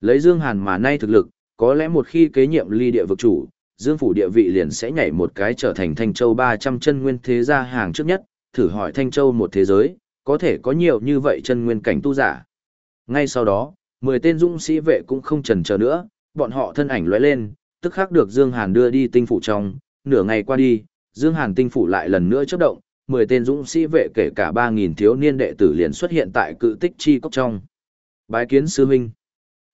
Lấy Dương Hàn mà nay thực lực, có lẽ một khi kế nhiệm ly địa vực chủ, Dương phủ địa vị liền sẽ nhảy một cái trở thành Thanh Châu 300 chân nguyên thế gia hàng trước nhất, thử hỏi Thanh Châu một thế giới, có thể có nhiều như vậy chân nguyên cảnh tu giả. Ngay sau đó, 10 tên dũng sĩ vệ cũng không chần chờ nữa, bọn họ thân ảnh lóe lên, tức khắc được Dương Hàn đưa đi tinh phủ trong, nửa ngày qua đi, Dương Hàn tinh phủ lại lần nữa chớp động, 10 tên dũng sĩ vệ kể cả 3000 thiếu niên đệ tử liền xuất hiện tại cự tích chi cốc trong. Bái kiến sư huynh.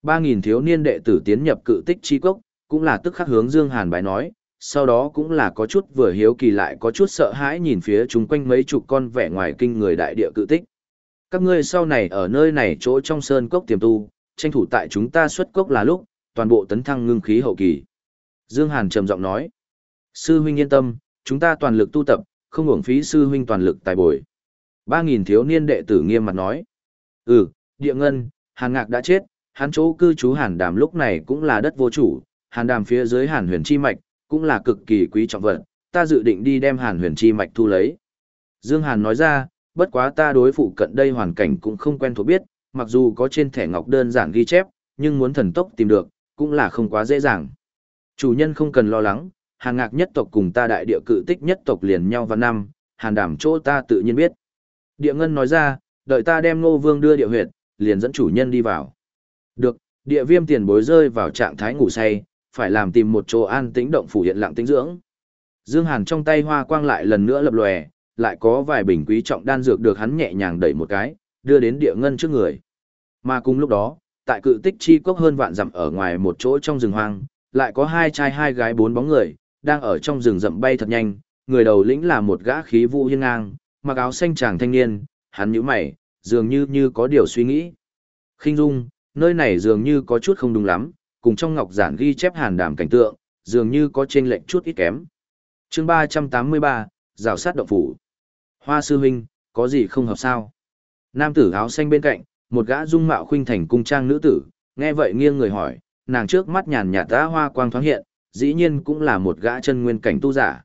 3000 thiếu niên đệ tử tiến nhập cự tích chi cốc, cũng là tức khắc hướng Dương Hàn bái nói, sau đó cũng là có chút vừa hiếu kỳ lại có chút sợ hãi nhìn phía chúng quanh mấy chục con vẻ ngoài kinh người đại địa cự tích. Các ngươi sau này ở nơi này chỗ trong sơn cốc tiềm tu, tranh thủ tại chúng ta xuất cốc là lúc, toàn bộ tấn thăng ngưng khí hậu kỳ. Dương Hàn trầm giọng nói, sư huynh yên tâm, chúng ta toàn lực tu tập, không uổng phí sư huynh toàn lực tài bồi. Ba nghìn thiếu niên đệ tử nghiêm mặt nói, ừ, địa ngân, hàng ngạc đã chết, hắn chỗ cư trú hàn đàm lúc này cũng là đất vô chủ, hàn đàm phía dưới hàn huyền chi mạch, cũng là cực kỳ quý trọng vật, ta dự định đi đem hàn huyền chi mạch thu lấy. Dương Hàn nói ra, bất quá ta đối phụ cận đây hoàn cảnh cũng không quen thuộc biết, mặc dù có trên thẻ ngọc đơn giản ghi chép, nhưng muốn thần tốc tìm được, cũng là không quá dễ dàng. Chủ nhân không cần lo lắng, hàn ngạc nhất tộc cùng ta đại địa cự tích nhất tộc liền nhau vào năm, hàn đảm chỗ ta tự nhiên biết. Địa ngân nói ra, đợi ta đem ngô vương đưa địa huyệt, liền dẫn chủ nhân đi vào. Được, địa viêm tiền bối rơi vào trạng thái ngủ say, phải làm tìm một chỗ an tĩnh động phủ hiện lặng tĩnh dưỡng. Dương Hàn trong tay hoa quang lại lần nữa lập lòe, lại có vài bình quý trọng đan dược được hắn nhẹ nhàng đẩy một cái, đưa đến địa ngân trước người. Mà cùng lúc đó, tại cự tích chi cốc hơn vạn dặm ở ngoài một chỗ trong rừng hoang, lại có hai trai hai gái bốn bóng người, đang ở trong rừng rậm bay thật nhanh, người đầu lĩnh là một gã khí vũ hiên ngang, mặc áo xanh chàng thanh niên, hắn nhíu mày, dường như như có điều suy nghĩ. Khinh Dung, nơi này dường như có chút không đúng lắm, cùng trong ngọc giản ghi chép hàn đảm cảnh tượng, dường như có chênh lệch chút ít kém. Chương 383, rào sát động phủ. Hoa sư huynh, có gì không hợp sao? Nam tử áo xanh bên cạnh, một gã dung mạo khuynh thành cung trang nữ tử, nghe vậy nghiêng người hỏi, nàng trước mắt nhàn nhạt đã hoa quang thoáng hiện, dĩ nhiên cũng là một gã chân nguyên cảnh tu giả.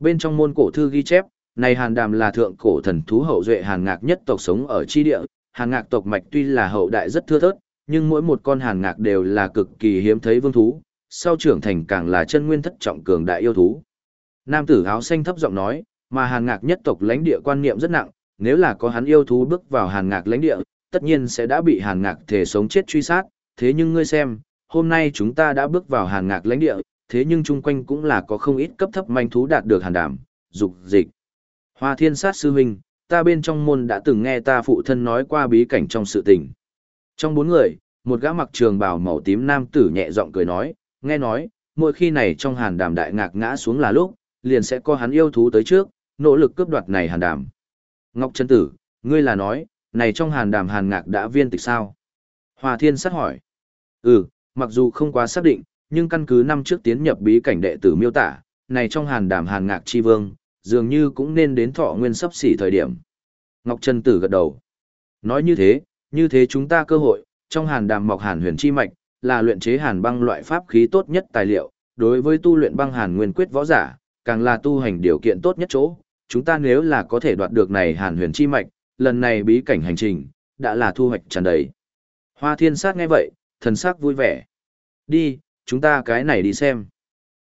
Bên trong môn cổ thư ghi chép, này Hàn Đàm là thượng cổ thần thú hậu duệ Hàn Ngạc nhất tộc sống ở chi địa, Hàn Ngạc tộc mạch tuy là hậu đại rất thưa thớt, nhưng mỗi một con Hàn Ngạc đều là cực kỳ hiếm thấy vương thú, sau trưởng thành càng là chân nguyên thất trọng cường đại yêu thú. Nam tử áo xanh thấp giọng nói, mà Hàn Ngạc nhất tộc lãnh địa quan niệm rất nặng, nếu là có hắn yêu thú bước vào Hàn Ngạc lãnh địa, tất nhiên sẽ đã bị Hàn Ngạc thể sống chết truy sát, thế nhưng ngươi xem, hôm nay chúng ta đã bước vào Hàn Ngạc lãnh địa, thế nhưng chung quanh cũng là có không ít cấp thấp manh thú đạt được Hàn đảm, dục dịch. Hoa Thiên Sát sư huynh, ta bên trong môn đã từng nghe ta phụ thân nói qua bí cảnh trong sự tình. Trong bốn người, một gã mặc trường bào màu tím nam tử nhẹ giọng cười nói, nghe nói, mỗi khi này trong Hàn Đàm đại ngạc ngã xuống là lúc, liền sẽ có hắn yêu thú tới trước, nỗ lực cướp đoạt này Hàn Đàm. Ngọc Trân Tử, ngươi là nói, này trong hàn đàm hàn ngạc đã viên tịch sao? Hòa thiên sát hỏi. Ừ, mặc dù không quá xác định, nhưng căn cứ năm trước tiến nhập bí cảnh đệ tử miêu tả, này trong hàn đàm hàn ngạc chi vương, dường như cũng nên đến thọ nguyên sắp xỉ thời điểm. Ngọc Trân Tử gật đầu. Nói như thế, như thế chúng ta cơ hội, trong hàn đàm mọc hàn huyền chi mạch, là luyện chế hàn băng loại pháp khí tốt nhất tài liệu, đối với tu luyện băng hàn nguyên quyết võ giả, càng là tu hành điều kiện tốt nhất chỗ. Chúng ta nếu là có thể đoạt được này hàn huyền chi mạch, lần này bí cảnh hành trình, đã là thu hoạch tràn đầy. Hoa thiên sát nghe vậy, thần sắc vui vẻ. Đi, chúng ta cái này đi xem.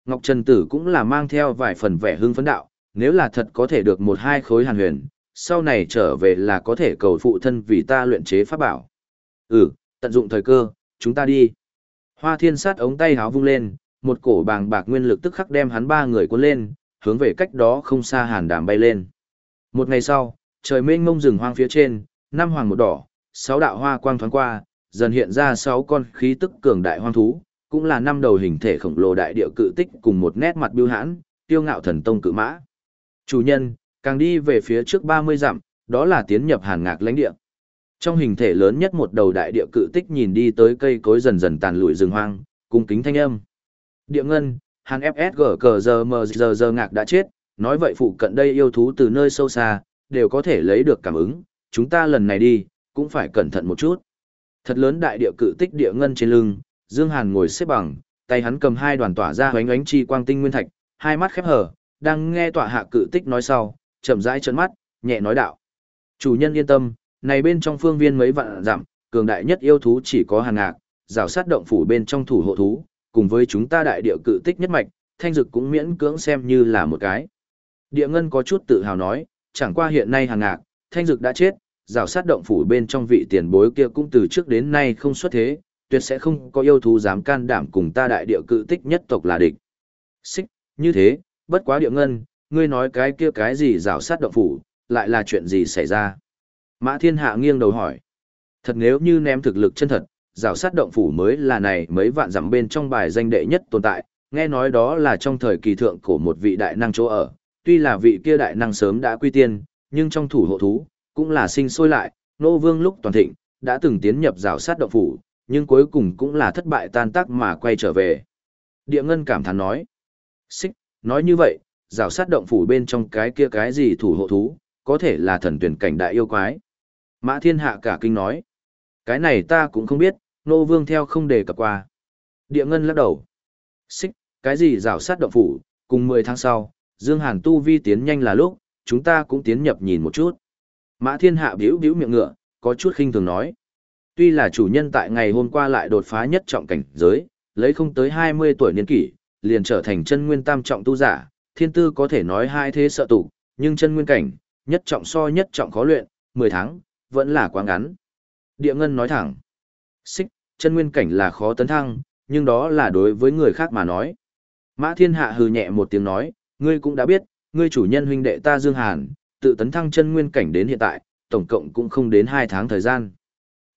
Ngọc Trần Tử cũng là mang theo vài phần vẻ hưng phấn đạo, nếu là thật có thể được một hai khối hàn huyền, sau này trở về là có thể cầu phụ thân vì ta luyện chế pháp bảo. Ừ, tận dụng thời cơ, chúng ta đi. Hoa thiên sát ống tay háo vung lên, một cổ bàng bạc nguyên lực tức khắc đem hắn ba người cuốn lên, hướng về cách đó không xa hàn đàm bay lên. Một ngày sau, trời mênh mông rừng hoang phía trên, năm hoàng một đỏ, sáu đạo hoa quang thoáng qua, dần hiện ra sáu con khí tức cường đại hoang thú, cũng là năm đầu hình thể khổng lồ đại địa cự tích cùng một nét mặt biêu hãn, tiêu ngạo thần tông cự mã. Chủ nhân, càng đi về phía trước 30 dặm, đó là tiến nhập hàn ngạc lãnh địa. Trong hình thể lớn nhất một đầu đại địa cự tích nhìn đi tới cây cối dần dần tàn lụi rừng hoang, cung kính thanh âm. Địa ngân, hàn FSG cờ giờ mờ giờ giờ ngạc đã chết, nói vậy phụ cận đây yêu thú từ nơi sâu xa, đều có thể lấy được cảm ứng, chúng ta lần này đi, cũng phải cẩn thận một chút. Thật lớn đại địa cự tích địa ngân trên lưng, Dương Hàn ngồi xếp bằng, tay hắn cầm hai đoàn tỏa ra hoánh ánh chi quang tinh nguyên thạch, hai mắt khép hờ, đang nghe tỏa hạ cự tích nói sau, chậm rãi trợn mắt, nhẹ nói đạo. Chủ nhân yên tâm, này bên trong phương viên mấy vạn dặm, cường đại nhất yêu thú chỉ có hàn ngạc, rào sát động phủ bên trong thủ hộ thú, cùng với chúng ta đại địa cự tích nhất mạch, thanh dực cũng miễn cưỡng xem như là một cái. Địa ngân có chút tự hào nói, chẳng qua hiện nay hàng ngạc, thanh dực đã chết, rào sát động phủ bên trong vị tiền bối kia cũng từ trước đến nay không xuất thế, tuyệt sẽ không có yêu thú dám can đảm cùng ta đại địa cự tích nhất tộc là địch. Xích, như thế, bất quá địa ngân, ngươi nói cái kia cái gì rào sát động phủ, lại là chuyện gì xảy ra? Mã thiên hạ nghiêng đầu hỏi. Thật nếu như ném thực lực chân thật, rào sát động phủ mới là này mấy vạn dặm bên trong bài danh đệ nhất tồn tại, nghe nói đó là trong thời kỳ thượng của một vị đại năng chỗ ở, tuy là vị kia đại năng sớm đã quy tiên, nhưng trong thủ hộ thú, cũng là sinh sôi lại, nô vương lúc toàn thịnh, đã từng tiến nhập rào sát động phủ, nhưng cuối cùng cũng là thất bại tan tác mà quay trở về. Địa ngân cảm thán nói, xích, nói như vậy, rào sát động phủ bên trong cái kia cái gì thủ hộ thú, có thể là thần tuyển cảnh đại yêu quái. Mã thiên hạ cả kinh nói, cái này ta cũng không biết, nô vương theo không đề cập qua. Địa ngân lắc đầu, xích, cái gì rào sát động phủ, cùng 10 tháng sau, Dương Hàn tu vi tiến nhanh là lúc, chúng ta cũng tiến nhập nhìn một chút. Mã thiên hạ biểu biểu miệng ngựa, có chút khinh thường nói. Tuy là chủ nhân tại ngày hôm qua lại đột phá nhất trọng cảnh giới, lấy không tới 20 tuổi niên kỷ, liền trở thành chân nguyên tam trọng tu giả, thiên tư có thể nói hai thế sợ tụ, nhưng chân nguyên cảnh, nhất trọng so nhất trọng khó luyện, 10 tháng, vẫn là quá ngắn. Địa ngân nói thẳng, xích, chân nguyên cảnh là khó tấn thăng, nhưng đó là đối với người khác mà nói. Mã thiên hạ hừ nhẹ một tiếng nói, ngươi cũng đã biết, ngươi chủ nhân huynh đệ ta Dương Hàn, tự tấn thăng chân nguyên cảnh đến hiện tại, tổng cộng cũng không đến 2 tháng thời gian.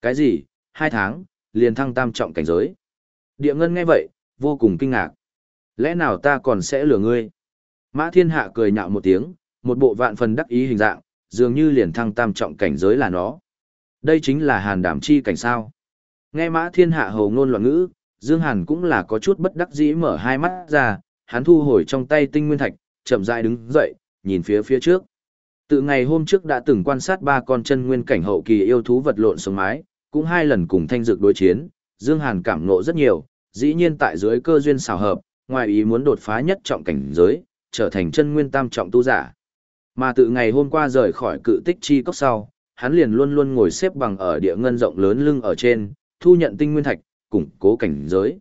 Cái gì, 2 tháng, liền thăng tam trọng cảnh giới. Địa ngân nghe vậy, vô cùng kinh ngạc. Lẽ nào ta còn sẽ lừa ngươi? Mã thiên hạ cười nhạo một tiếng, một bộ vạn phần đắc ý hình dạng, dường như liền thăng tam trọng cảnh giới là nó. Đây chính là hàn đảm chi cảnh sao. Nghe mã thiên hạ hầu ngôn loạn ngữ, Dương Hàn cũng là có chút bất đắc dĩ mở hai mắt ra, hắn thu hồi trong tay tinh nguyên thạch, chậm rãi đứng dậy, nhìn phía phía trước. Từ ngày hôm trước đã từng quan sát ba con chân nguyên cảnh hậu kỳ yêu thú vật lộn sống mái, cũng hai lần cùng thanh dược đối chiến, Dương Hàn cảm ngộ rất nhiều, dĩ nhiên tại dưới cơ duyên xào hợp, ngoài ý muốn đột phá nhất trọng cảnh giới, trở thành chân nguyên tam trọng tu giả. Mà từ ngày hôm qua rời khỏi cự tích chi cốc sau, hắn liền luôn luôn ngồi xếp bằng ở địa ngân rộng lớn lưng ở trên, thu nhận tinh nguyên thạch, củng cố cảnh giới.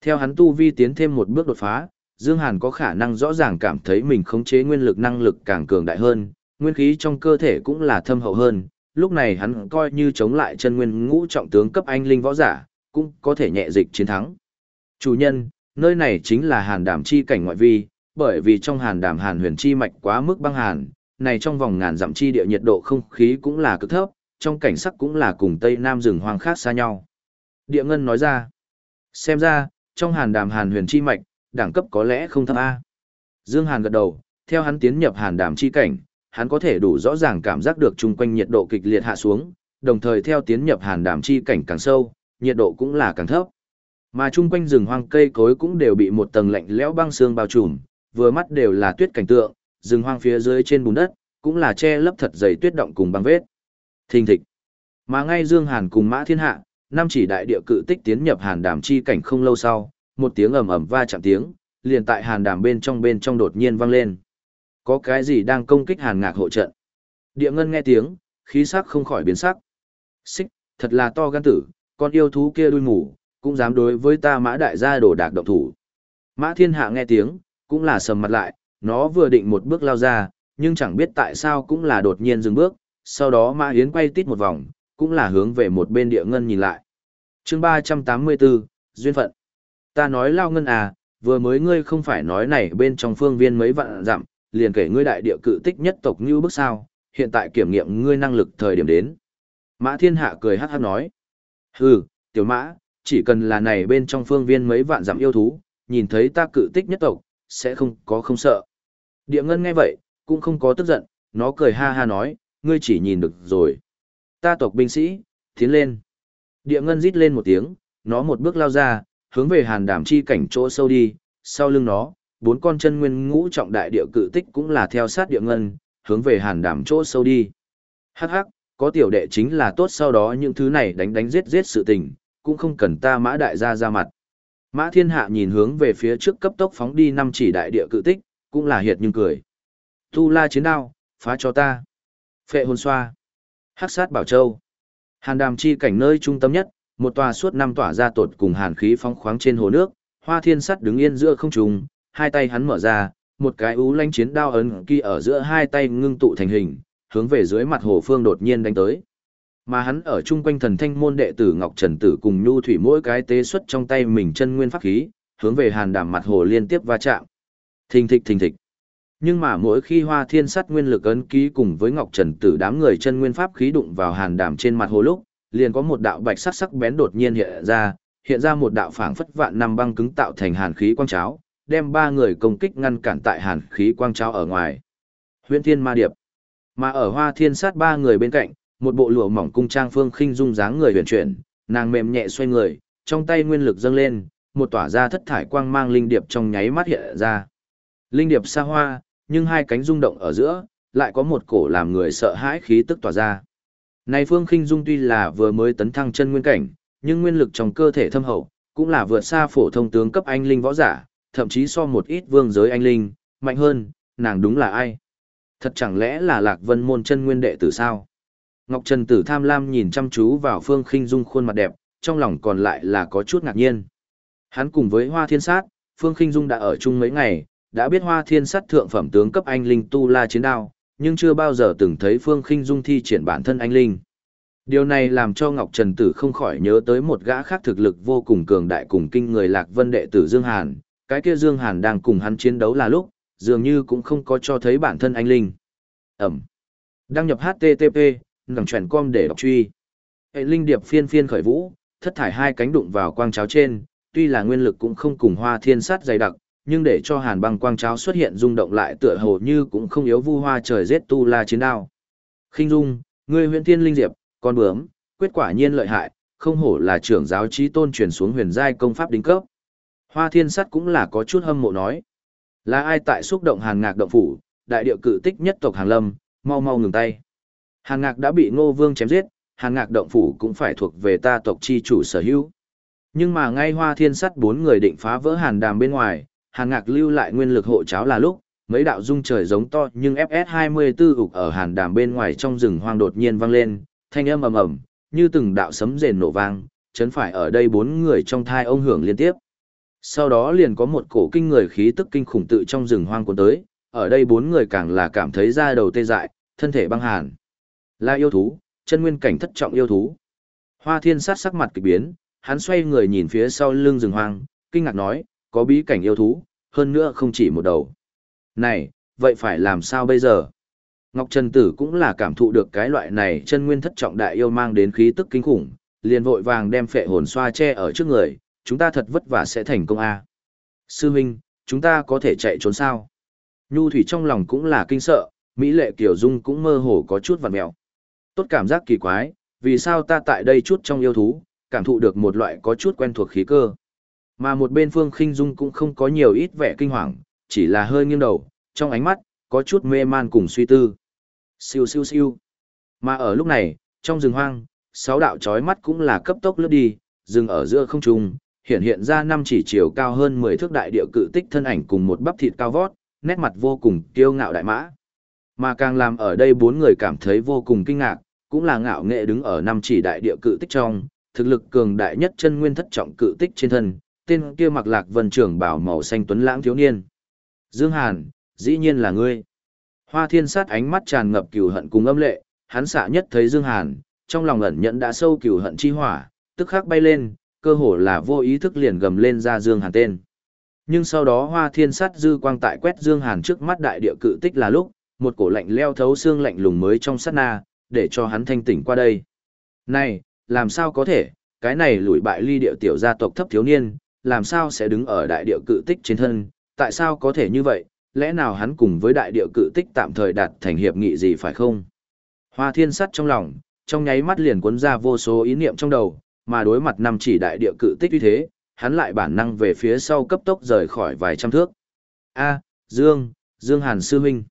Theo hắn tu vi tiến thêm một bước đột phá, Dương Hàn có khả năng rõ ràng cảm thấy mình khống chế nguyên lực năng lực càng cường đại hơn, nguyên khí trong cơ thể cũng là thâm hậu hơn, lúc này hắn coi như chống lại chân nguyên ngũ trọng tướng cấp anh linh võ giả, cũng có thể nhẹ dịch chiến thắng. Chủ nhân, nơi này chính là hàn đảm chi cảnh ngoại vi, bởi vì trong hàn đàm hàn huyền chi mạch quá mức băng hàn, này trong vòng ngàn dặm chi địa nhiệt độ không khí cũng là cực thấp, trong cảnh sắc cũng là cùng tây nam rừng hoang khác xa nhau. Địa ngân nói ra, xem ra, trong hàn đàm hàn huyền chi mạch, đẳng cấp có lẽ không thấp A. Dương Hàn gật đầu, theo hắn tiến nhập hàn đàm chi cảnh, hắn có thể đủ rõ ràng cảm giác được chung quanh nhiệt độ kịch liệt hạ xuống, đồng thời theo tiến nhập hàn đàm chi cảnh càng sâu, nhiệt độ cũng là càng thấp. Mà chung quanh rừng hoang cây cối cũng đều bị một tầng lạnh lẽo băng sương bao trùm, vừa mắt đều là tuyết cảnh tượng, rừng hoang phía dưới trên bùn đất, cũng là che lấp thật dày tuyết động cùng băng vết. Thình thịch. Mà ngay Dương Hàn cùng Mã Thiên Hạ, năm chỉ đại địa cự tích tiến nhập hàn đàm chi cảnh không lâu sau, một tiếng ầm ầm va chạm tiếng, liền tại hàn đàm bên trong bên trong đột nhiên vang lên. Có cái gì đang công kích hàn ngạc hộ trận? Địa ngân nghe tiếng, khí sắc không khỏi biến sắc. Xích, thật là to gan tử, con yêu thú kia đuôi mù, cũng dám đối với ta mã đại gia đồ đạc động thủ. Mã thiên hạ nghe tiếng, cũng là sầm mặt lại, nó vừa định một bước lao ra, nhưng chẳng biết tại sao cũng là đột nhiên dừng bước, sau đó mã yến quay tít một vòng, cũng là hướng về một bên địa ngân nhìn lại. chương 384, Duyên phận. Ta nói lao ngân à, vừa mới ngươi không phải nói này bên trong phương viên mấy vạn dặm, liền kể ngươi đại địa cự tích nhất tộc như bước sao, hiện tại kiểm nghiệm ngươi năng lực thời điểm đến. Mã thiên hạ cười hát hát nói. Hừ, tiểu mã, chỉ cần là này bên trong phương viên mấy vạn dặm yêu thú, nhìn thấy ta cự tích nhất tộc, sẽ không có không sợ. Địa ngân nghe vậy, cũng không có tức giận, nó cười ha ha nói, ngươi chỉ nhìn được rồi. Ta tộc binh sĩ, tiến lên. Địa ngân rít lên một tiếng, nó một bước lao ra, hướng về hàn đảm chi cảnh chỗ sâu đi, sau lưng nó, bốn con chân nguyên ngũ trọng đại địa cự tích cũng là theo sát địa ngân, hướng về hàn đảm chỗ sâu đi. Hắc hắc, có tiểu đệ chính là tốt sau đó những thứ này đánh đánh giết giết sự tình, cũng không cần ta mã đại gia ra mặt. Mã thiên hạ nhìn hướng về phía trước cấp tốc phóng đi năm chỉ đại địa cự tích, cũng là hiệt nhưng cười. Tu la chiến đao, phá cho ta. Phệ hồn xoa. Hắc sát bảo châu. Hàn đàm chi cảnh nơi trung tâm nhất, một tòa suốt năm tỏa ra tột cùng hàn khí phóng khoáng trên hồ nước, Hoa Thiên Sắt đứng yên giữa không trung, hai tay hắn mở ra, một cái ú lanh chiến đao ấn kỳ ở giữa hai tay ngưng tụ thành hình, hướng về dưới mặt hồ phương đột nhiên đánh tới. Mà hắn ở chung quanh thần thanh môn đệ tử Ngọc Trần Tử cùng Nhu Thủy mỗi cái tế xuất trong tay mình chân nguyên pháp khí, hướng về hàn đảm mặt hồ liên tiếp va chạm. Thình thịch thình thịch. Nhưng mà mỗi khi Hoa Thiên Sắt nguyên lực ấn ký cùng với Ngọc Trần Tử đám người chân nguyên pháp khí đụng vào hàn đảm trên mặt hồ lúc, liền có một đạo bạch sắc sắc bén đột nhiên hiện ra, hiện ra một đạo phảng phất vạn năm băng cứng tạo thành hàn khí quang cháo, đem ba người công kích ngăn cản tại hàn khí quang cháo ở ngoài. Huyễn Thiên Ma Điệp. Mà ở Hoa Thiên Sát ba người bên cạnh, một bộ lụa mỏng cung trang phương khinh dung dáng người huyền chuyển, nàng mềm nhẹ xoay người, trong tay nguyên lực dâng lên, một tỏa ra thất thải quang mang linh điệp trong nháy mắt hiện ra. Linh điệp xa hoa, nhưng hai cánh rung động ở giữa, lại có một cổ làm người sợ hãi khí tức tỏa ra. Này Phương Khinh Dung tuy là vừa mới tấn thăng chân nguyên cảnh, nhưng nguyên lực trong cơ thể thâm hậu, cũng là vượt xa phổ thông tướng cấp anh linh võ giả, thậm chí so một ít vương giới anh linh, mạnh hơn, nàng đúng là ai? Thật chẳng lẽ là Lạc Vân môn chân nguyên đệ tử sao? Ngọc Trần Tử tham lam nhìn chăm chú vào Phương Khinh Dung khuôn mặt đẹp, trong lòng còn lại là có chút ngạc nhiên. Hắn cùng với Hoa Thiên Sát, Phương Khinh Dung đã ở chung mấy ngày, đã biết Hoa Thiên Sát thượng phẩm tướng cấp anh linh tu la chiến đao, nhưng chưa bao giờ từng thấy Phương Khinh Dung thi triển bản thân anh linh. Điều này làm cho Ngọc Trần Tử không khỏi nhớ tới một gã khác thực lực vô cùng cường đại cùng kinh người Lạc Vân đệ tử Dương Hàn, cái kia Dương Hàn đang cùng hắn chiến đấu là lúc, dường như cũng không có cho thấy bản thân anh linh. Ẩm. Đăng nhập HTTP, ngẩng chuẩn com để đọc truy. Hệ linh điệp phiên phiên khởi vũ, thất thải hai cánh đụng vào quang cháo trên, tuy là nguyên lực cũng không cùng hoa thiên sát dày đặc, nhưng để cho hàn băng quang cháo xuất hiện rung động lại tựa hồ như cũng không yếu vu hoa trời giết tu la chiến đao. Khinh dung, ngươi huyện thiên linh diệp, con bướm, quyết quả nhiên lợi hại, không hổ là trưởng giáo trí tôn truyền xuống huyền giai công pháp đỉnh cấp. Hoa thiên sắt cũng là có chút hâm mộ nói. Là ai tại xúc động hàng ngạc động phủ, đại địa cự tích nhất tộc hàng lâm, mau mau ngừng tay. Hàn ngạc đã bị ngô vương chém giết, hàn ngạc động phủ cũng phải thuộc về ta tộc chi chủ sở hữu. Nhưng mà ngay hoa thiên sắt bốn người định phá vỡ hàn đàm bên ngoài, hàn ngạc lưu lại nguyên lực hộ cháo là lúc, mấy đạo dung trời giống to nhưng FS24 ục ở hàn đàm bên ngoài trong rừng hoang đột nhiên vang lên, thanh âm ầm ầm, như từng đạo sấm rền nổ vang, chấn phải ở đây bốn người trong thai ông hưởng liên tiếp. Sau đó liền có một cổ kinh người khí tức kinh khủng tự trong rừng hoang cuốn tới, ở đây bốn người càng là cảm thấy da đầu tê dại, thân thể băng hàn. Là yêu thú, chân nguyên cảnh thất trọng yêu thú. Hoa thiên sát sắc mặt kỳ biến, hắn xoay người nhìn phía sau lưng rừng hoang, kinh ngạc nói, có bí cảnh yêu thú, hơn nữa không chỉ một đầu. Này, vậy phải làm sao bây giờ? Ngọc Trần Tử cũng là cảm thụ được cái loại này chân nguyên thất trọng đại yêu mang đến khí tức kinh khủng, liền vội vàng đem phệ hồn xoa che ở trước người, chúng ta thật vất vả sẽ thành công a. À? Sư huynh, chúng ta có thể chạy trốn sao? Nhu Thủy trong lòng cũng là kinh sợ, Mỹ Lệ Kiều Dung cũng mơ hồ có chút vằn mèo. Tốt cảm giác kỳ quái, vì sao ta tại đây chút trong yêu thú, cảm thụ được một loại có chút quen thuộc khí cơ. Mà một bên Phương Khinh Dung cũng không có nhiều ít vẻ kinh hoàng, chỉ là hơi nghiêng đầu, trong ánh mắt, có chút mê man cùng suy tư. Siêu siêu siêu. Mà ở lúc này, trong rừng hoang, sáu đạo chói mắt cũng là cấp tốc lướt đi, dừng ở giữa không trung, hiện hiện ra năm chỉ chiều cao hơn 10 thước đại địa cự tích thân ảnh cùng một bắp thịt cao vót, nét mặt vô cùng kiêu ngạo đại mã. Mà càng làm ở đây bốn người cảm thấy vô cùng kinh ngạc, cũng là ngạo nghệ đứng ở năm chỉ đại địa cự tích trong, thực lực cường đại nhất chân nguyên thất trọng cự tích trên thân, tên kia mặc lạc vân trưởng bảo màu xanh tuấn lãng thiếu niên. Dương Hàn, dĩ nhiên là ngươi. Hoa thiên sát ánh mắt tràn ngập cừu hận cùng âm lệ, hắn xạ nhất thấy Dương Hàn, trong lòng ẩn nhận đã sâu cừu hận chi hỏa, tức khắc bay lên, cơ hồ là vô ý thức liền gầm lên ra Dương Hàn tên. Nhưng sau đó hoa thiên sát dư quang tại quét Dương Hàn trước mắt đại địa cự tích là lúc, một cổ lạnh leo thấu xương lạnh lùng mới trong sát na, để cho hắn thanh tỉnh qua đây. Này, làm sao có thể, cái này lùi bại ly địa tiểu gia tộc thấp thiếu niên, làm sao sẽ đứng ở đại địa cự tích trên thân, tại sao có thể như vậy, lẽ nào hắn cùng với đại địa cự tích tạm thời đạt thành hiệp nghị gì phải không? Hoa thiên sắt trong lòng, trong nháy mắt liền cuốn ra vô số ý niệm trong đầu, mà đối mặt năm chỉ đại địa cự tích như thế, hắn lại bản năng về phía sau cấp tốc rời khỏi vài trăm thước. A, Dương, Dương Hàn Sư Minh.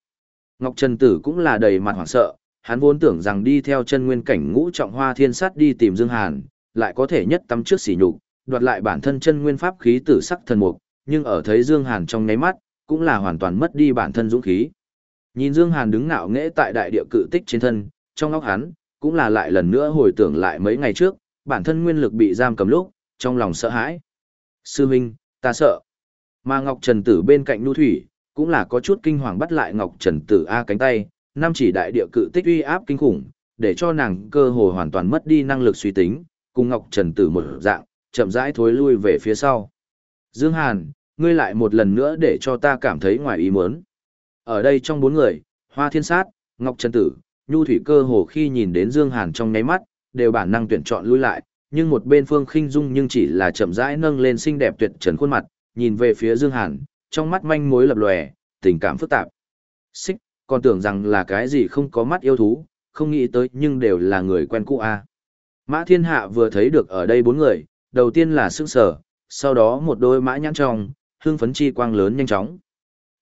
Ngọc Trần Tử cũng là đầy mặt hoảng sợ, hắn vốn tưởng rằng đi theo chân nguyên cảnh ngũ trọng hoa thiên sát đi tìm Dương Hàn, lại có thể nhất tắm trước sỉ nhục, đoạt lại bản thân chân nguyên pháp khí tử sắc thần mục, nhưng ở thấy Dương Hàn trong nháy mắt, cũng là hoàn toàn mất đi bản thân dũng khí. Nhìn Dương Hàn đứng ngạo nghễ tại đại địa cự tích trên thân, trong óc hắn, cũng là lại lần nữa hồi tưởng lại mấy ngày trước, bản thân nguyên lực bị giam cầm lúc, trong lòng sợ hãi. Sư Minh, ta sợ. Mà Ngọc Trần Tử bên cạnh Nhu Thủy, cũng là có chút kinh hoàng bắt lại Ngọc Trần Tử A cánh tay, năm chỉ đại địa cự tích uy áp kinh khủng, để cho nàng cơ hồ hoàn toàn mất đi năng lực suy tính, cùng Ngọc Trần Tử một dạng, chậm rãi thối lui về phía sau. Dương Hàn, ngươi lại một lần nữa để cho ta cảm thấy ngoài ý muốn. Ở đây trong bốn người, Hoa Thiên Sát, Ngọc Trần Tử, Nhu Thủy cơ hồ khi nhìn đến Dương Hàn trong nháy mắt, đều bản năng tuyển chọn lui lại, nhưng một bên Phương Khinh Dung nhưng chỉ là chậm rãi nâng lên xinh đẹp tuyệt trần khuôn mặt, nhìn về phía Dương Hàn, trong mắt manh mối lập lòe, tình cảm phức tạp. Xích, còn tưởng rằng là cái gì không có mắt yêu thú, không nghĩ tới nhưng đều là người quen cũ a. Mã Thiên Hạ vừa thấy được ở đây bốn người, đầu tiên là sững sở, sau đó một đôi mã nhãn trong, hương phấn chi quang lớn nhanh chóng.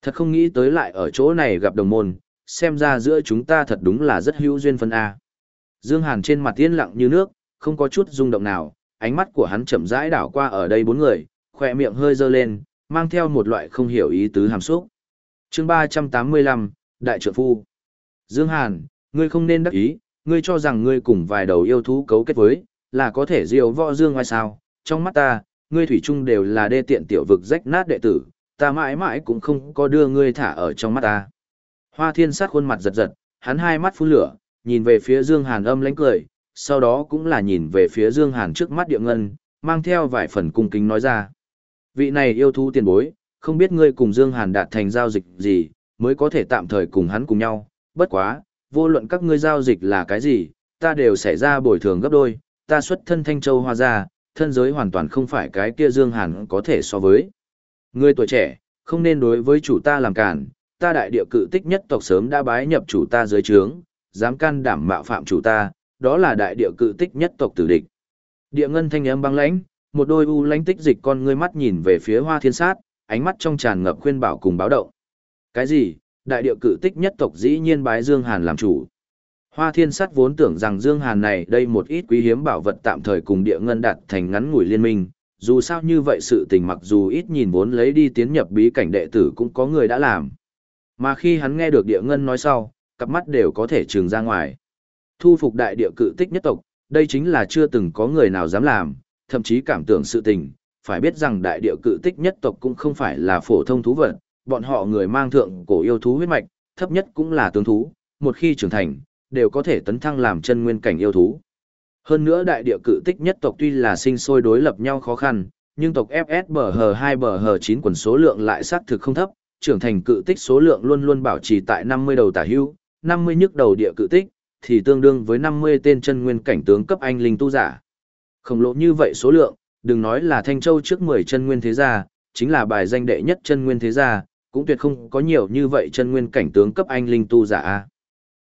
Thật không nghĩ tới lại ở chỗ này gặp đồng môn, xem ra giữa chúng ta thật đúng là rất hữu duyên phân A. Dương Hàn trên mặt yên lặng như nước, không có chút rung động nào, ánh mắt của hắn chậm rãi đảo qua ở đây bốn người, khỏe miệng hơi dơ lên, mang theo một loại không hiểu ý tứ hàm xúc. Chương 385, Đại Trượng Phu Dương Hàn, ngươi không nên đắc ý, ngươi cho rằng ngươi cùng vài đầu yêu thú cấu kết với, là có thể diều võ dương ngoài sao, trong mắt ta, ngươi thủy chung đều là đê tiện tiểu vực rách nát đệ tử, ta mãi mãi cũng không có đưa ngươi thả ở trong mắt ta. Hoa thiên sát khuôn mặt giật giật, hắn hai mắt phun lửa, nhìn về phía Dương Hàn âm lãnh cười, sau đó cũng là nhìn về phía Dương Hàn trước mắt địa ngân, mang theo vài phần cung kính nói ra. Vị này yêu thú tiền bối, không biết ngươi cùng Dương Hàn đạt thành giao dịch gì, mới có thể tạm thời cùng hắn cùng nhau, bất quá, vô luận các ngươi giao dịch là cái gì, ta đều sẽ ra bồi thường gấp đôi, ta xuất thân Thanh Châu Hoa gia, thân giới hoàn toàn không phải cái kia Dương Hàn có thể so với. Ngươi tuổi trẻ, không nên đối với chủ ta làm cản, ta đại địa cự tích nhất tộc sớm đã bái nhập chủ ta dưới trướng, dám can đảm mạo phạm chủ ta, đó là đại địa cự tích nhất tộc tử địch. Địa ngân thanh âm băng lãnh, một đôi u lãnh tích dịch con ngươi mắt nhìn về phía Hoa Thiên Sát, ánh mắt trong tràn ngập khuyên bảo cùng báo động. Cái gì? Đại địa cự tích nhất tộc dĩ nhiên bái Dương Hàn làm chủ. Hoa Thiên Sắt vốn tưởng rằng Dương Hàn này đây một ít quý hiếm bảo vật tạm thời cùng địa ngân đạt thành ngắn ngủi liên minh, dù sao như vậy sự tình mặc dù ít nhìn vốn lấy đi tiến nhập bí cảnh đệ tử cũng có người đã làm. Mà khi hắn nghe được địa ngân nói sau, cặp mắt đều có thể trừng ra ngoài. Thu phục đại địa cự tích nhất tộc, đây chính là chưa từng có người nào dám làm, thậm chí cảm tưởng sự tình, phải biết rằng đại địa cự tích nhất tộc cũng không phải là phổ thông thú vật, bọn họ người mang thượng cổ yêu thú huyết mạch, thấp nhất cũng là tướng thú, một khi trưởng thành, đều có thể tấn thăng làm chân nguyên cảnh yêu thú. Hơn nữa đại địa cự tích nhất tộc tuy là sinh sôi đối lập nhau khó khăn, nhưng tộc FS bờ hờ 2 bờ hờ 9 quần số lượng lại xác thực không thấp, trưởng thành cự tích số lượng luôn luôn bảo trì tại 50 đầu tả hưu, 50 nhức đầu địa cự tích, thì tương đương với 50 tên chân nguyên cảnh tướng cấp anh linh tu giả. Khổng lồ như vậy số lượng, đừng nói là Thanh Châu trước 10 chân nguyên thế gia, chính là bài danh đệ nhất chân nguyên thế gia, cũng tuyệt không có nhiều như vậy chân nguyên cảnh tướng cấp anh linh tu giả. a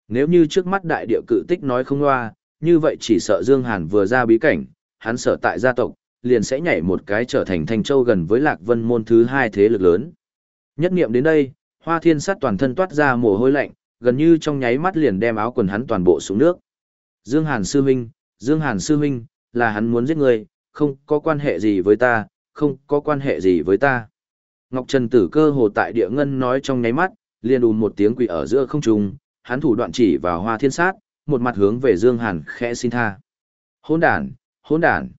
Nếu như trước mắt đại địa cự tích nói không loa, như vậy chỉ sợ Dương Hàn vừa ra bí cảnh, hắn sợ tại gia tộc, liền sẽ nhảy một cái trở thành Thanh Châu gần với Lạc Vân môn thứ hai thế lực lớn. Nhất niệm đến đây, Hoa Thiên Sát toàn thân toát ra mồ hôi lạnh, gần như trong nháy mắt liền đem áo quần hắn toàn bộ xuống nước. Dương Hàn sư huynh, Dương Hàn sư huynh, là hắn muốn giết người, không có quan hệ gì với ta, không có quan hệ gì với ta. Ngọc Trần Tử cơ hồ tại địa ngân nói trong nháy mắt, liền ùn một tiếng quỷ ở giữa không trung, hắn thủ đoạn chỉ vào Hoa Thiên Sát, một mặt hướng về Dương Hàn khẽ xin tha. Hỗn đàn, hỗn đàn.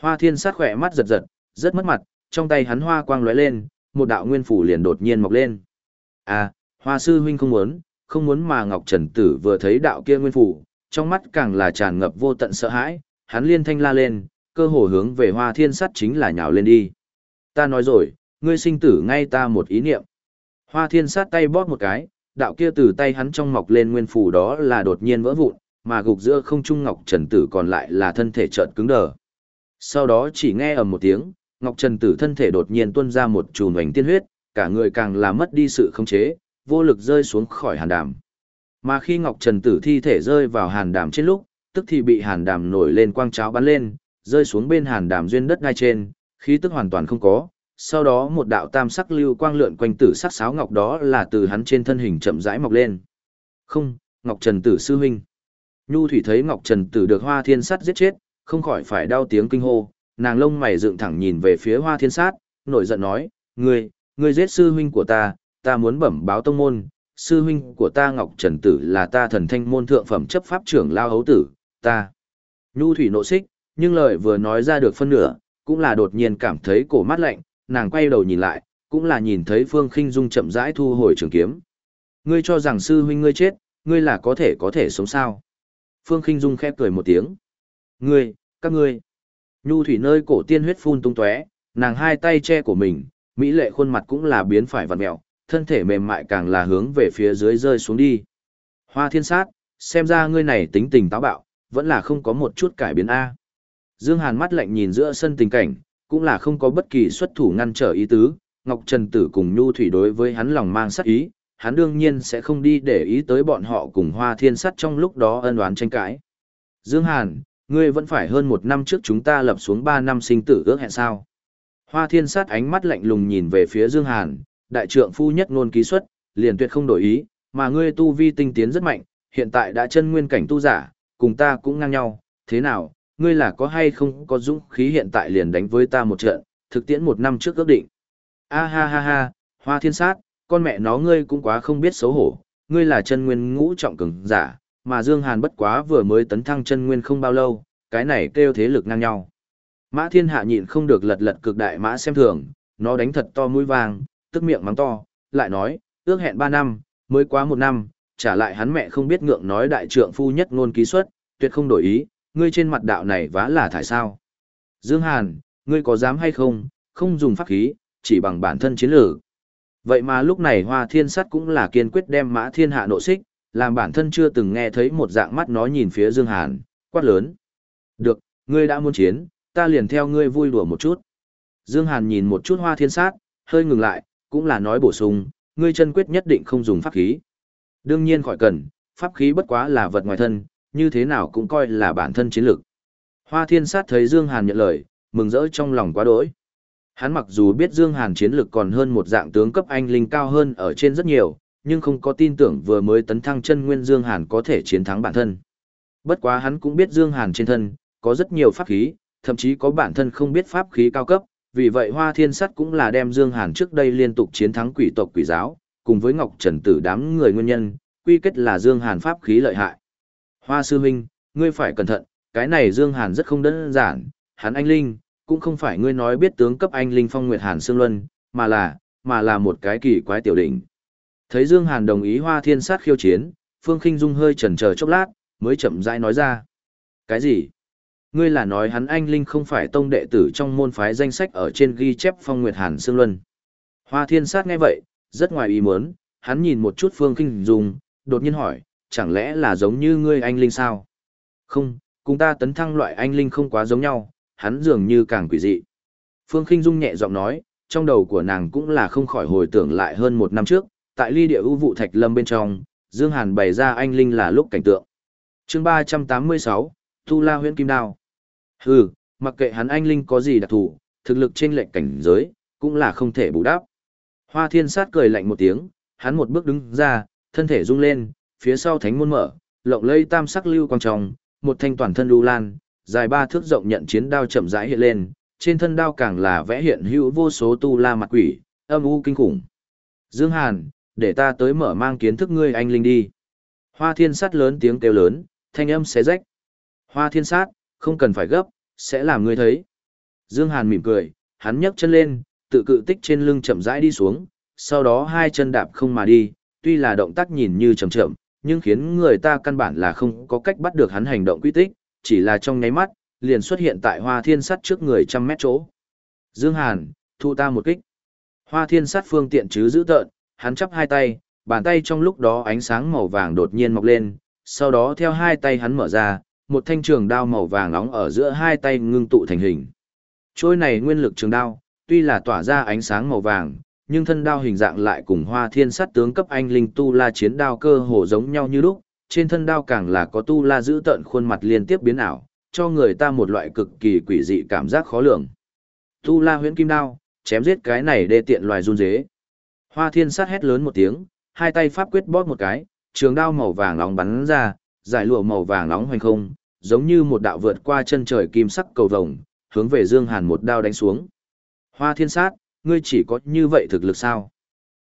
Hoa Thiên Sát khỏe mắt giật giật, rất mất mặt, trong tay hắn hoa quang lóe lên, một đạo nguyên phủ liền đột nhiên mọc lên. À, Hoa sư huynh không muốn, không muốn mà Ngọc Trần Tử vừa thấy đạo kia nguyên phủ, trong mắt càng là tràn ngập vô tận sợ hãi, hắn liên thanh la lên, cơ hồ hướng về Hoa Thiên Sát chính là nhào lên đi. Ta nói rồi, ngươi sinh tử ngay ta một ý niệm. Hoa Thiên Sát tay bóp một cái, đạo kia từ tay hắn trong mọc lên nguyên phủ đó là đột nhiên vỡ vụn, mà gục giữa không trung Ngọc Trần Tử còn lại là thân thể chợt cứng đờ. Sau đó chỉ nghe ầm một tiếng, Ngọc Trần Tử thân thể đột nhiên tuôn ra một chùm ánh tiên huyết, cả người càng là mất đi sự khống chế, vô lực rơi xuống khỏi hàn đàm. Mà khi Ngọc Trần Tử thi thể rơi vào hàn đàm trên lúc, tức thì bị hàn đàm nổi lên quang cháo bắn lên, rơi xuống bên hàn đàm duyên đất ngay trên, khí tức hoàn toàn không có. Sau đó một đạo tam sắc lưu quang lượn quanh tử sắc sáo ngọc đó là từ hắn trên thân hình chậm rãi mọc lên. Không, Ngọc Trần Tử sư huynh. Nhu Thủy thấy Ngọc Trần Tử được Hoa Thiên sát giết chết, không khỏi phải đau tiếng kinh hô, nàng lông mày dựng thẳng nhìn về phía Hoa Thiên Sát, nổi giận nói, "Ngươi, ngươi giết sư huynh của ta, ta muốn bẩm báo tông môn, sư huynh của ta Ngọc Trần Tử là ta thần thanh môn thượng phẩm chấp pháp trưởng lao hấu tử, ta." Nhu Thủy nộ xích, nhưng lời vừa nói ra được phân nửa, cũng là đột nhiên cảm thấy cổ mát lạnh, nàng quay đầu nhìn lại, cũng là nhìn thấy Phương Khinh Dung chậm rãi thu hồi trường kiếm. Ngươi cho rằng sư huynh ngươi chết, ngươi là có thể có thể sống sao? Phương Khinh Dung khép cười một tiếng. Ngươi, các ngươi. Nhu thủy nơi cổ tiên huyết phun tung tóe, nàng hai tay che của mình, mỹ lệ khuôn mặt cũng là biến phải vặn mèo, thân thể mềm mại càng là hướng về phía dưới rơi xuống đi. Hoa thiên sát, xem ra ngươi này tính tình táo bạo, vẫn là không có một chút cải biến A. Dương Hàn mắt lạnh nhìn giữa sân tình cảnh, cũng là không có bất kỳ xuất thủ ngăn trở ý tứ, Ngọc Trần Tử cùng Nhu Thủy đối với hắn lòng mang sát ý, hắn đương nhiên sẽ không đi để ý tới bọn họ cùng Hoa Thiên Sắt trong lúc đó ân oán tranh cãi. Dương Hàn, ngươi vẫn phải hơn một năm trước chúng ta lập xuống ba năm sinh tử ước hẹn sao. Hoa Thiên Sắt ánh mắt lạnh lùng nhìn về phía Dương Hàn, đại trượng phu nhất ngôn ký xuất, liền tuyệt không đổi ý, mà ngươi tu vi tinh tiến rất mạnh, hiện tại đã chân nguyên cảnh tu giả, cùng ta cũng ngang nhau, thế nào, ngươi là có hay không có dũng khí hiện tại liền đánh với ta một trận, thực tiễn một năm trước ước định. A ha ha ha, hoa thiên sát, con mẹ nó ngươi cũng quá không biết xấu hổ, ngươi là chân nguyên ngũ trọng cường giả, mà Dương Hàn bất quá vừa mới tấn thăng chân nguyên không bao lâu, cái này kêu thế lực ngang nhau. Mã thiên hạ nhịn không được lật lật cực đại mã xem thường, nó đánh thật to mũi vàng, tức miệng mắng to, lại nói, ước hẹn 3 năm, mới quá một năm, trả lại hắn mẹ không biết ngượng nói đại trượng phu nhất ngôn ký xuất, tuyệt không đổi ý, ngươi trên mặt đạo này vá là thải sao. Dương Hàn, ngươi có dám hay không, không dùng pháp khí, chỉ bằng bản thân chiến lược. Vậy mà lúc này Hoa Thiên Sắt cũng là kiên quyết đem Mã Thiên Hạ nộ xích, làm bản thân chưa từng nghe thấy một dạng mắt nó nhìn phía Dương Hàn, quát lớn. Được, ngươi đã muốn chiến, ta liền theo ngươi vui đùa một chút. Dương Hàn nhìn một chút Hoa Thiên Sát, hơi ngừng lại, cũng là nói bổ sung, ngươi chân quyết nhất định không dùng pháp khí. Đương nhiên khỏi cần, pháp khí bất quá là vật ngoài thân, như thế nào cũng coi là bản thân chiến lược. Hoa Thiên Sát thấy Dương Hàn nhận lời, mừng rỡ trong lòng quá đỗi. Hắn mặc dù biết Dương Hàn chiến lược còn hơn một dạng tướng cấp anh linh cao hơn ở trên rất nhiều, nhưng không có tin tưởng vừa mới tấn thăng chân nguyên Dương Hàn có thể chiến thắng bản thân. Bất quá hắn cũng biết Dương Hàn trên thân, có rất nhiều pháp khí, thậm chí có bản thân không biết pháp khí cao cấp, vì vậy Hoa Thiên Sắt cũng là đem Dương Hàn trước đây liên tục chiến thắng quỷ tộc quỷ giáo, cùng với Ngọc Trần Tử đám người nguyên nhân, quy kết là Dương Hàn pháp khí lợi hại. Hoa sư huynh, ngươi phải cẩn thận, cái này Dương Hàn rất không đơn giản, hắn anh linh, cũng không phải ngươi nói biết tướng cấp anh linh phong nguyệt hàn xương luân, mà là, mà là một cái kỳ quái tiểu đỉnh. Thấy Dương Hàn đồng ý Hoa Thiên Sát khiêu chiến, Phương Khinh Dung hơi chần chờ chốc lát, mới chậm rãi nói ra. Cái gì? Ngươi là nói hắn anh linh không phải tông đệ tử trong môn phái danh sách ở trên ghi chép phong nguyệt hàn xương luân. Hoa Thiên Sát nghe vậy, rất ngoài ý muốn, hắn nhìn một chút Phương Khinh Dung, đột nhiên hỏi, chẳng lẽ là giống như ngươi anh linh sao? Không, cùng ta tấn thăng loại anh linh không quá giống nhau, hắn dường như càng quỷ dị. Phương Khinh Dung nhẹ giọng nói, trong đầu của nàng cũng là không khỏi hồi tưởng lại hơn một năm trước, tại ly địa ưu vụ thạch lâm bên trong, Dương Hàn bày ra anh linh là lúc cảnh tượng. Chương 386, Tu La Huyễn Kim Đao. Hừ, mặc kệ hắn anh linh có gì đặc thù, thực lực trên lệnh cảnh giới, cũng là không thể bù đắp. Hoa Thiên Sát cười lạnh một tiếng, hắn một bước đứng ra, thân thể rung lên, phía sau thánh môn mở, lộng lây tam sắc lưu quang tròng, một thanh toàn thân lưu lan, dài ba thước rộng nhận chiến đao chậm rãi hiện lên, trên thân đao càng là vẽ hiện hữu vô số tu la mặt quỷ, âm u kinh khủng. Dương Hàn, để ta tới mở mang kiến thức ngươi anh linh đi. Hoa thiên sát lớn tiếng kêu lớn, thanh âm xé rách. Hoa thiên sát, không cần phải gấp, sẽ làm ngươi thấy. Dương Hàn mỉm cười, hắn nhấc chân lên, tự cự tích trên lưng chậm rãi đi xuống, sau đó hai chân đạp không mà đi, tuy là động tác nhìn như chậm chậm, nhưng khiến người ta căn bản là không có cách bắt được hắn hành động quy tích, chỉ là trong nháy mắt, liền xuất hiện tại hoa thiên sắt trước người trăm mét chỗ. Dương Hàn, thu ta một kích. Hoa thiên sắt phương tiện chứ giữ tợn, hắn chắp hai tay, bàn tay trong lúc đó ánh sáng màu vàng đột nhiên mọc lên, sau đó theo hai tay hắn mở ra, một thanh trường đao màu vàng nóng ở giữa hai tay ngưng tụ thành hình. Trôi này nguyên lực trường đao, tuy là tỏa ra ánh sáng màu vàng, nhưng thân đao hình dạng lại cùng hoa thiên sắt tướng cấp anh linh tu la chiến đao cơ hồ giống nhau như lúc, trên thân đao càng là có tu la giữ tận khuôn mặt liên tiếp biến ảo, cho người ta một loại cực kỳ quỷ dị cảm giác khó lường. Tu la huyễn kim đao, chém giết cái này đê tiện loài run dế. Hoa thiên sát hét lớn một tiếng, hai tay pháp quyết bóp một cái, trường đao màu vàng nóng bắn ra, giải lụa màu vàng nóng hoành không, giống như một đạo vượt qua chân trời kim sắc cầu vồng, hướng về Dương Hàn một đao đánh xuống. Hoa thiên sát, ngươi chỉ có như vậy thực lực sao?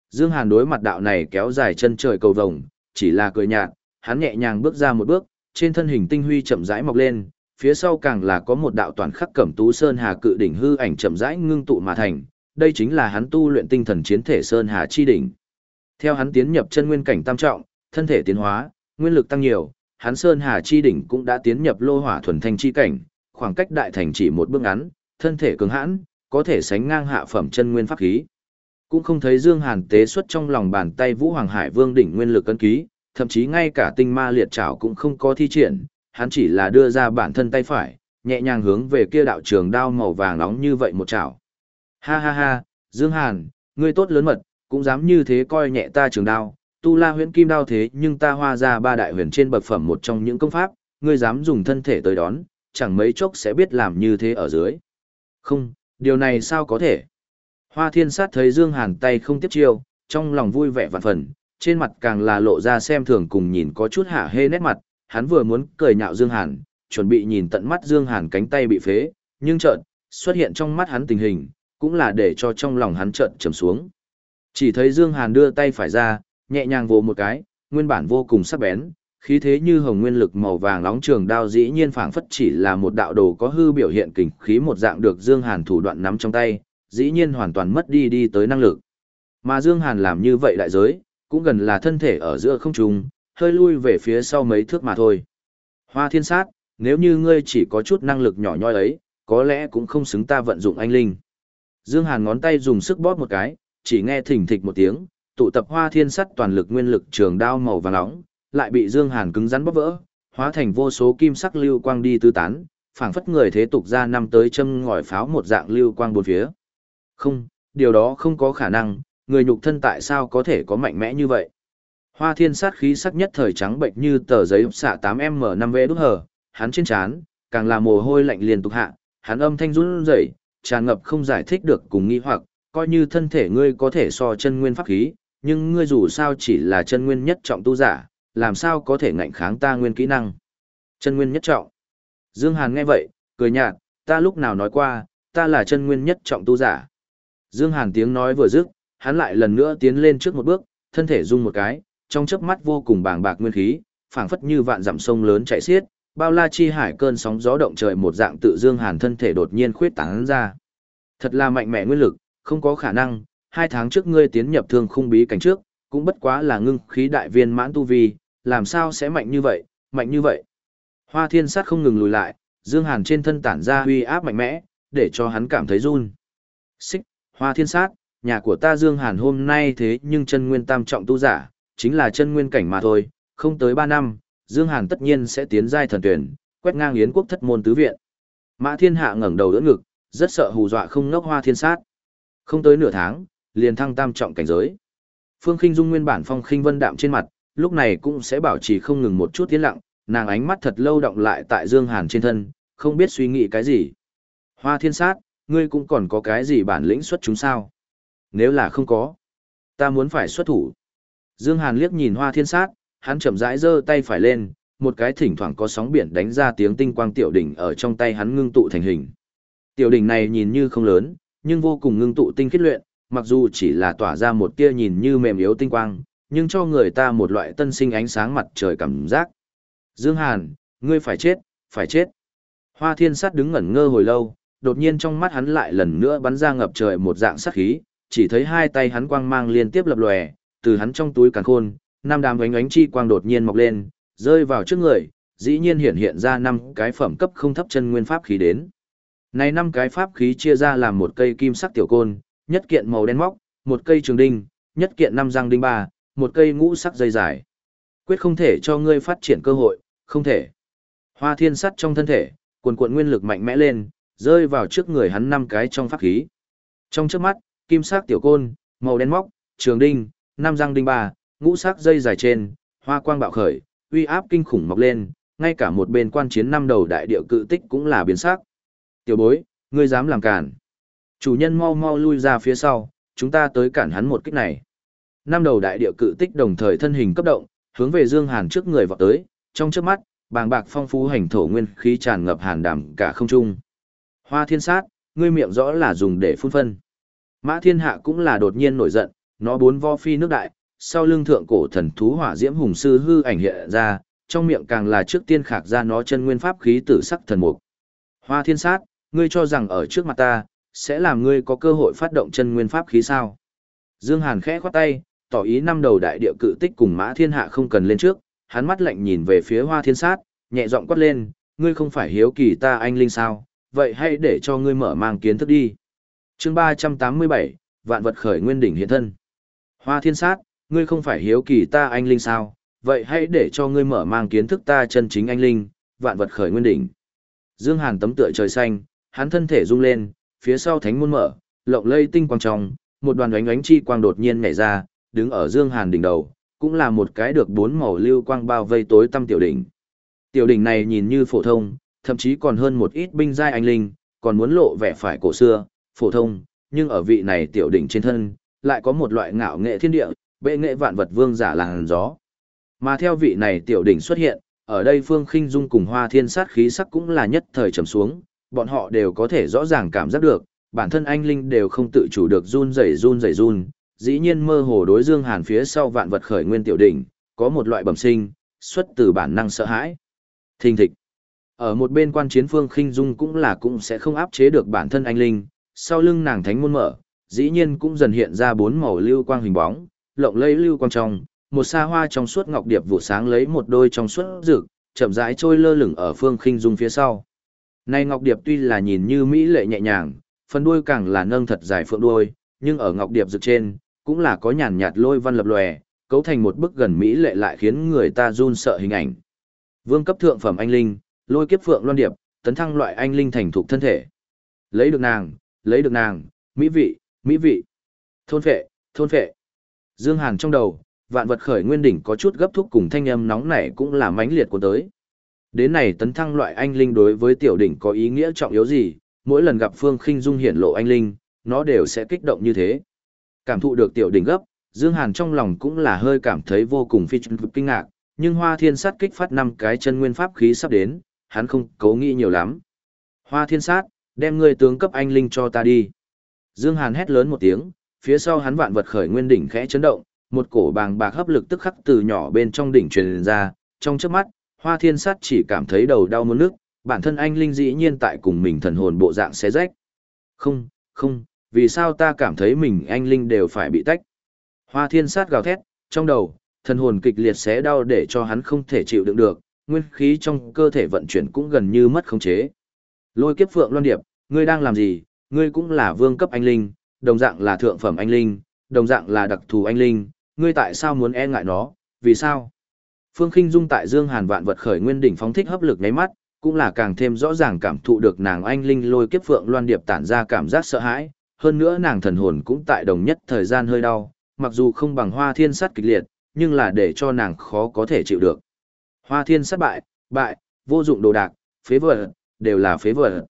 Dương Hàn đối mặt đạo này kéo dài chân trời cầu vồng, chỉ là cười nhạt, hắn nhẹ nhàng bước ra một bước, trên thân hình tinh huy chậm rãi mọc lên, phía sau càng là có một đạo toàn khắc cẩm tú sơn hà cự đỉnh hư ảnh chậm rãi ngưng tụ mà thành, đây chính là hắn tu luyện tinh thần chiến thể sơn hà chi đỉnh. Theo hắn tiến nhập chân nguyên cảnh tam trọng, thân thể tiến hóa, nguyên lực tăng nhiều, hắn sơn hà chi đỉnh cũng đã tiến nhập lô hỏa thuần thanh chi cảnh, khoảng cách đại thành chỉ một bước ngắn, thân thể cứng hãn, có thể sánh ngang hạ phẩm chân nguyên pháp khí. Cũng không thấy Dương Hàn tế xuất trong lòng bàn tay Vũ Hoàng Hải Vương đỉnh nguyên lực cân ký, thậm chí ngay cả tinh ma liệt trảo cũng không có thi triển, hắn chỉ là đưa ra bản thân tay phải, nhẹ nhàng hướng về kia đạo trường đao màu vàng nóng như vậy một chảo. Ha ha ha, Dương Hàn, ngươi tốt lớn mật, cũng dám như thế coi nhẹ ta trường đao, tu la huyễn kim đao thế nhưng ta hoa ra ba đại huyền trên bậc phẩm một trong những công pháp, ngươi dám dùng thân thể tới đón, chẳng mấy chốc sẽ biết làm như thế ở dưới. Không, điều này sao có thể? Hoa thiên sát thấy Dương Hàn tay không tiếp chiêu, trong lòng vui vẻ vạn phần, trên mặt càng là lộ ra xem thường cùng nhìn có chút hạ hê nét mặt, hắn vừa muốn cười nhạo Dương Hàn, chuẩn bị nhìn tận mắt Dương Hàn cánh tay bị phế, nhưng chợt xuất hiện trong mắt hắn tình hình, cũng là để cho trong lòng hắn chợt trầm xuống. Chỉ thấy Dương Hàn đưa tay phải ra, nhẹ nhàng vồ một cái, nguyên bản vô cùng sắc bén, khí thế như hồng nguyên lực màu vàng nóng trường đao dĩ nhiên phảng phất chỉ là một đạo đồ có hư biểu hiện kình khí một dạng được Dương Hàn thủ đoạn nắm trong tay, dĩ nhiên hoàn toàn mất đi đi tới năng lực. Mà Dương Hàn làm như vậy đại giới, cũng gần là thân thể ở giữa không trung, hơi lui về phía sau mấy thước mà thôi. Hoa thiên sát, nếu như ngươi chỉ có chút năng lực nhỏ nhoi ấy, có lẽ cũng không xứng ta vận dụng anh linh. Dương Hàn ngón tay dùng sức bóp một cái, chỉ nghe thỉnh thịch một tiếng, tụ tập hoa thiên sắt toàn lực nguyên lực trường đao màu vàng nóng, lại bị Dương Hàn cứng rắn bóp vỡ, hóa thành vô số kim sắc lưu quang đi tứ tán, phảng phất người thế tục ra năm tới châm ngòi pháo một dạng lưu quang bốn phía. Không, điều đó không có khả năng, người nhục thân tại sao có thể có mạnh mẽ như vậy? Hoa thiên sát khí sắc nhất thời trắng bệnh như tờ giấy xạ 8M5V đúc hở, hắn trên chán càng là mồ hôi lạnh liền tục hạ, hắn âm thanh run rẩy, tràn ngập không giải thích được cùng nghi hoặc, coi như thân thể ngươi có thể so chân nguyên pháp khí, nhưng ngươi dù sao chỉ là chân nguyên nhất trọng tu giả, làm sao có thể ngạnh kháng ta nguyên kỹ năng. Chân nguyên nhất trọng. Dương Hàn nghe vậy, cười nhạt, ta lúc nào nói qua, ta là chân nguyên nhất trọng tu giả. Dương Hàn tiếng nói vừa dứt, hắn lại lần nữa tiến lên trước một bước, thân thể rung một cái, trong chớp mắt vô cùng bàng bạc nguyên khí, phảng phất như vạn dặm sông lớn chảy xiết, bao la chi hải cơn sóng gió động trời một dạng tự Dương Hàn thân thể đột nhiên khuyết tán ra. Thật là mạnh mẽ nguyên lực, không có khả năng, hai tháng trước ngươi tiến nhập thương khung bí cảnh trước, cũng bất quá là ngưng khí đại viên mãn tu vi, làm sao sẽ mạnh như vậy, mạnh như vậy. Hoa thiên sát không ngừng lùi lại, Dương Hàn trên thân tản ra uy áp mạnh mẽ, để cho hắn cảm thấy run. Xích, hoa thiên sát, nhà của ta Dương Hàn hôm nay thế nhưng chân nguyên tam trọng tu giả, chính là chân nguyên cảnh mà thôi, không tới 3 năm, Dương Hàn tất nhiên sẽ tiến giai thần tuyển, quét ngang yến quốc thất môn tứ viện. Mã Thiên Hạ ngẩng đầu đỡ ngực, rất sợ hù dọa không ngốc hoa thiên sát. Không tới nửa tháng, liền thăng tam trọng cảnh giới. Phương Khinh Dung nguyên bản phong khinh vân đạm trên mặt, lúc này cũng sẽ bảo trì không ngừng một chút tiến lặng, nàng ánh mắt thật lâu động lại tại Dương Hàn trên thân, không biết suy nghĩ cái gì. Hoa thiên sát, ngươi cũng còn có cái gì bản lĩnh xuất chúng sao? Nếu là không có, ta muốn phải xuất thủ. Dương Hàn liếc nhìn hoa thiên sát, hắn chậm rãi giơ tay phải lên, một cái thỉnh thoảng có sóng biển đánh ra tiếng tinh quang tiểu đỉnh ở trong tay hắn ngưng tụ thành hình. Tiểu đỉnh này nhìn như không lớn, nhưng vô cùng ngưng tụ tinh khiết luyện, mặc dù chỉ là tỏa ra một tia nhìn như mềm yếu tinh quang, nhưng cho người ta một loại tân sinh ánh sáng mặt trời cảm giác. Dương Hàn, ngươi phải chết, phải chết. Hoa thiên sát đứng ngẩn ngơ hồi lâu, đột nhiên trong mắt hắn lại lần nữa bắn ra ngập trời một dạng sát khí, chỉ thấy hai tay hắn quang mang liên tiếp lập lòe, từ hắn trong túi càn khôn, năm đám ánh ánh chi quang đột nhiên mọc lên, rơi vào trước người, dĩ nhiên hiện hiện ra năm cái phẩm cấp không thấp chân nguyên pháp khí đến. Này năm cái pháp khí chia ra làm một cây kim sắc tiểu côn, nhất kiện màu đen móc, một cây trường đinh, nhất kiện năm răng đinh ba, một cây ngũ sắc dây dài. Quyết không thể cho ngươi phát triển cơ hội, không thể. Hoa thiên sắt trong thân thể, cuồn cuộn nguyên lực mạnh mẽ lên, rơi vào trước người hắn năm cái trong pháp khí. Trong trước mắt, kim sắc tiểu côn, màu đen móc, trường đinh, năm răng đinh ba, ngũ sắc dây dài trên, hoa quang bạo khởi, uy áp kinh khủng mọc lên, ngay cả một bên quan chiến năm đầu đại địa cự tích cũng là biến sắc. Tiểu bối, ngươi dám làm cản. Chủ nhân mau mau lui ra phía sau, chúng ta tới cản hắn một kích này. Năm đầu đại địa cự tích đồng thời thân hình cấp động, hướng về Dương Hàn trước người vọt tới, trong chớp mắt, bàng bạc phong phú hành thổ nguyên khí tràn ngập hàn đảm cả không trung. Hoa thiên sát, ngươi miệng rõ là dùng để phun phân. Mã thiên hạ cũng là đột nhiên nổi giận, nó bốn vo phi nước đại, sau lưng thượng cổ thần thú hỏa diễm hùng sư hư ảnh hiện ra, trong miệng càng là trước tiên khạc ra nó chân nguyên pháp khí tử sắc thần mục. Hoa thiên sát, ngươi cho rằng ở trước mặt ta, sẽ làm ngươi có cơ hội phát động chân nguyên pháp khí sao? Dương Hàn khẽ khoát tay, tỏ ý năm đầu đại địa cự tích cùng mã thiên hạ không cần lên trước, hắn mắt lạnh nhìn về phía hoa thiên sát, nhẹ giọng quát lên, ngươi không phải hiếu kỳ ta anh linh sao, vậy hãy để cho ngươi mở mang kiến thức đi. Chương 387, Vạn vật khởi nguyên đỉnh hiện thân. Hoa thiên sát, ngươi không phải hiếu kỳ ta anh linh sao, vậy hãy để cho ngươi mở mang kiến thức ta chân chính anh linh, vạn vật khởi nguyên đỉnh. Dương Hàn tấm tựa trời xanh, hắn thân thể rung lên, phía sau thánh môn mở, lộng lây tinh quang trong, một đoàn ánh ánh chi quang đột nhiên nhảy ra, đứng ở Dương Hàn đỉnh đầu, cũng là một cái được bốn màu lưu quang bao vây tối tăm tiểu đỉnh. Tiểu đỉnh này nhìn như phổ thông, thậm chí còn hơn một ít binh giai anh linh, còn muốn lộ vẻ phải cổ xưa, phổ thông, nhưng ở vị này tiểu đỉnh trên thân, lại có một loại ngạo nghệ thiên địa, bệ nghệ vạn vật vương giả làng gió. Mà theo vị này tiểu đỉnh xuất hiện, ở đây Phương Khinh Dung cùng Hoa Thiên sát khí sắc cũng là nhất thời trầm xuống, bọn họ đều có thể rõ ràng cảm giác được, bản thân anh linh đều không tự chủ được run rẩy run rẩy run, dĩ nhiên mơ hồ đối Dương Hàn phía sau vạn vật khởi nguyên tiểu đỉnh, có một loại bẩm sinh, xuất từ bản năng sợ hãi. Thình thịch. Ở một bên quan chiến Phương Khinh Dung cũng là cũng sẽ không áp chế được bản thân anh linh, sau lưng nàng thánh môn mở, dĩ nhiên cũng dần hiện ra bốn màu lưu quang hình bóng, lộng lẫy lưu quang trong, một xa hoa trong suốt ngọc điệp vụ sáng lấy một đôi trong suốt rực, chậm rãi trôi lơ lửng ở Phương Khinh Dung phía sau. Này ngọc điệp tuy là nhìn như mỹ lệ nhẹ nhàng, phần đuôi càng là nâng thật dài phượng đuôi, nhưng ở ngọc điệp rực trên, cũng là có nhàn nhạt lôi văn lập lòe, cấu thành một bức gần mỹ lệ lại khiến người ta run sợ hình ảnh. Vương cấp thượng phẩm anh linh, lôi kiếp phượng loan điệp, tấn thăng loại anh linh thành thục thân thể. Lấy được nàng, lấy được nàng, mỹ vị, mỹ vị. Thôn phệ, thôn phệ. Dương Hàn trong đầu, vạn vật khởi nguyên đỉnh có chút gấp thúc cùng thanh âm nóng nảy cũng là mãnh liệt của tới. Đến này tấn thăng loại anh linh đối với tiểu đỉnh có ý nghĩa trọng yếu gì, mỗi lần gặp Phương Khinh Dung hiển lộ anh linh, nó đều sẽ kích động như thế. Cảm thụ được tiểu đỉnh gấp, Dương Hàn trong lòng cũng là hơi cảm thấy vô cùng phi chân kinh ngạc, nhưng Hoa Thiên Sát kích phát năm cái chân nguyên pháp khí sắp đến, hắn không cố nghĩ nhiều lắm. Hoa Thiên Sát, đem ngươi tướng cấp anh linh cho ta đi. Dương Hàn hét lớn một tiếng, phía sau hắn vạn vật khởi nguyên đỉnh khẽ chấn động, một cổ bàng bạc hấp lực tức khắc từ nhỏ bên trong đỉnh truyền ra, trong chớp mắt, Hoa Thiên Sát chỉ cảm thấy đầu đau muốn nước, bản thân anh linh dĩ nhiên tại cùng mình thần hồn bộ dạng xé rách. Không, không, vì sao ta cảm thấy mình anh linh đều phải bị tách? Hoa Thiên Sát gào thét, trong đầu, thần hồn kịch liệt xé đau để cho hắn không thể chịu đựng được, nguyên khí trong cơ thể vận chuyển cũng gần như mất khống chế. Lôi kiếp Phượng Loan Điệp, ngươi đang làm gì? Ngươi cũng là vương cấp anh linh, đồng dạng là thượng phẩm anh linh, đồng dạng là đặc thù anh linh, ngươi tại sao muốn e ngại nó, vì sao? Phương Khinh Dung tại Dương Hàn vạn vật khởi nguyên đỉnh phóng thích hấp lực nháy mắt, cũng là càng thêm rõ ràng cảm thụ được nàng anh linh lôi kiếp phượng loan điệp tản ra cảm giác sợ hãi, hơn nữa nàng thần hồn cũng tại đồng nhất thời gian hơi đau, mặc dù không bằng Hoa Thiên Sắt kịch liệt, nhưng là để cho nàng khó có thể chịu được. Hoa Thiên Sắt bại, bại, vô dụng đồ đạc, phế vật, đều là phế vật.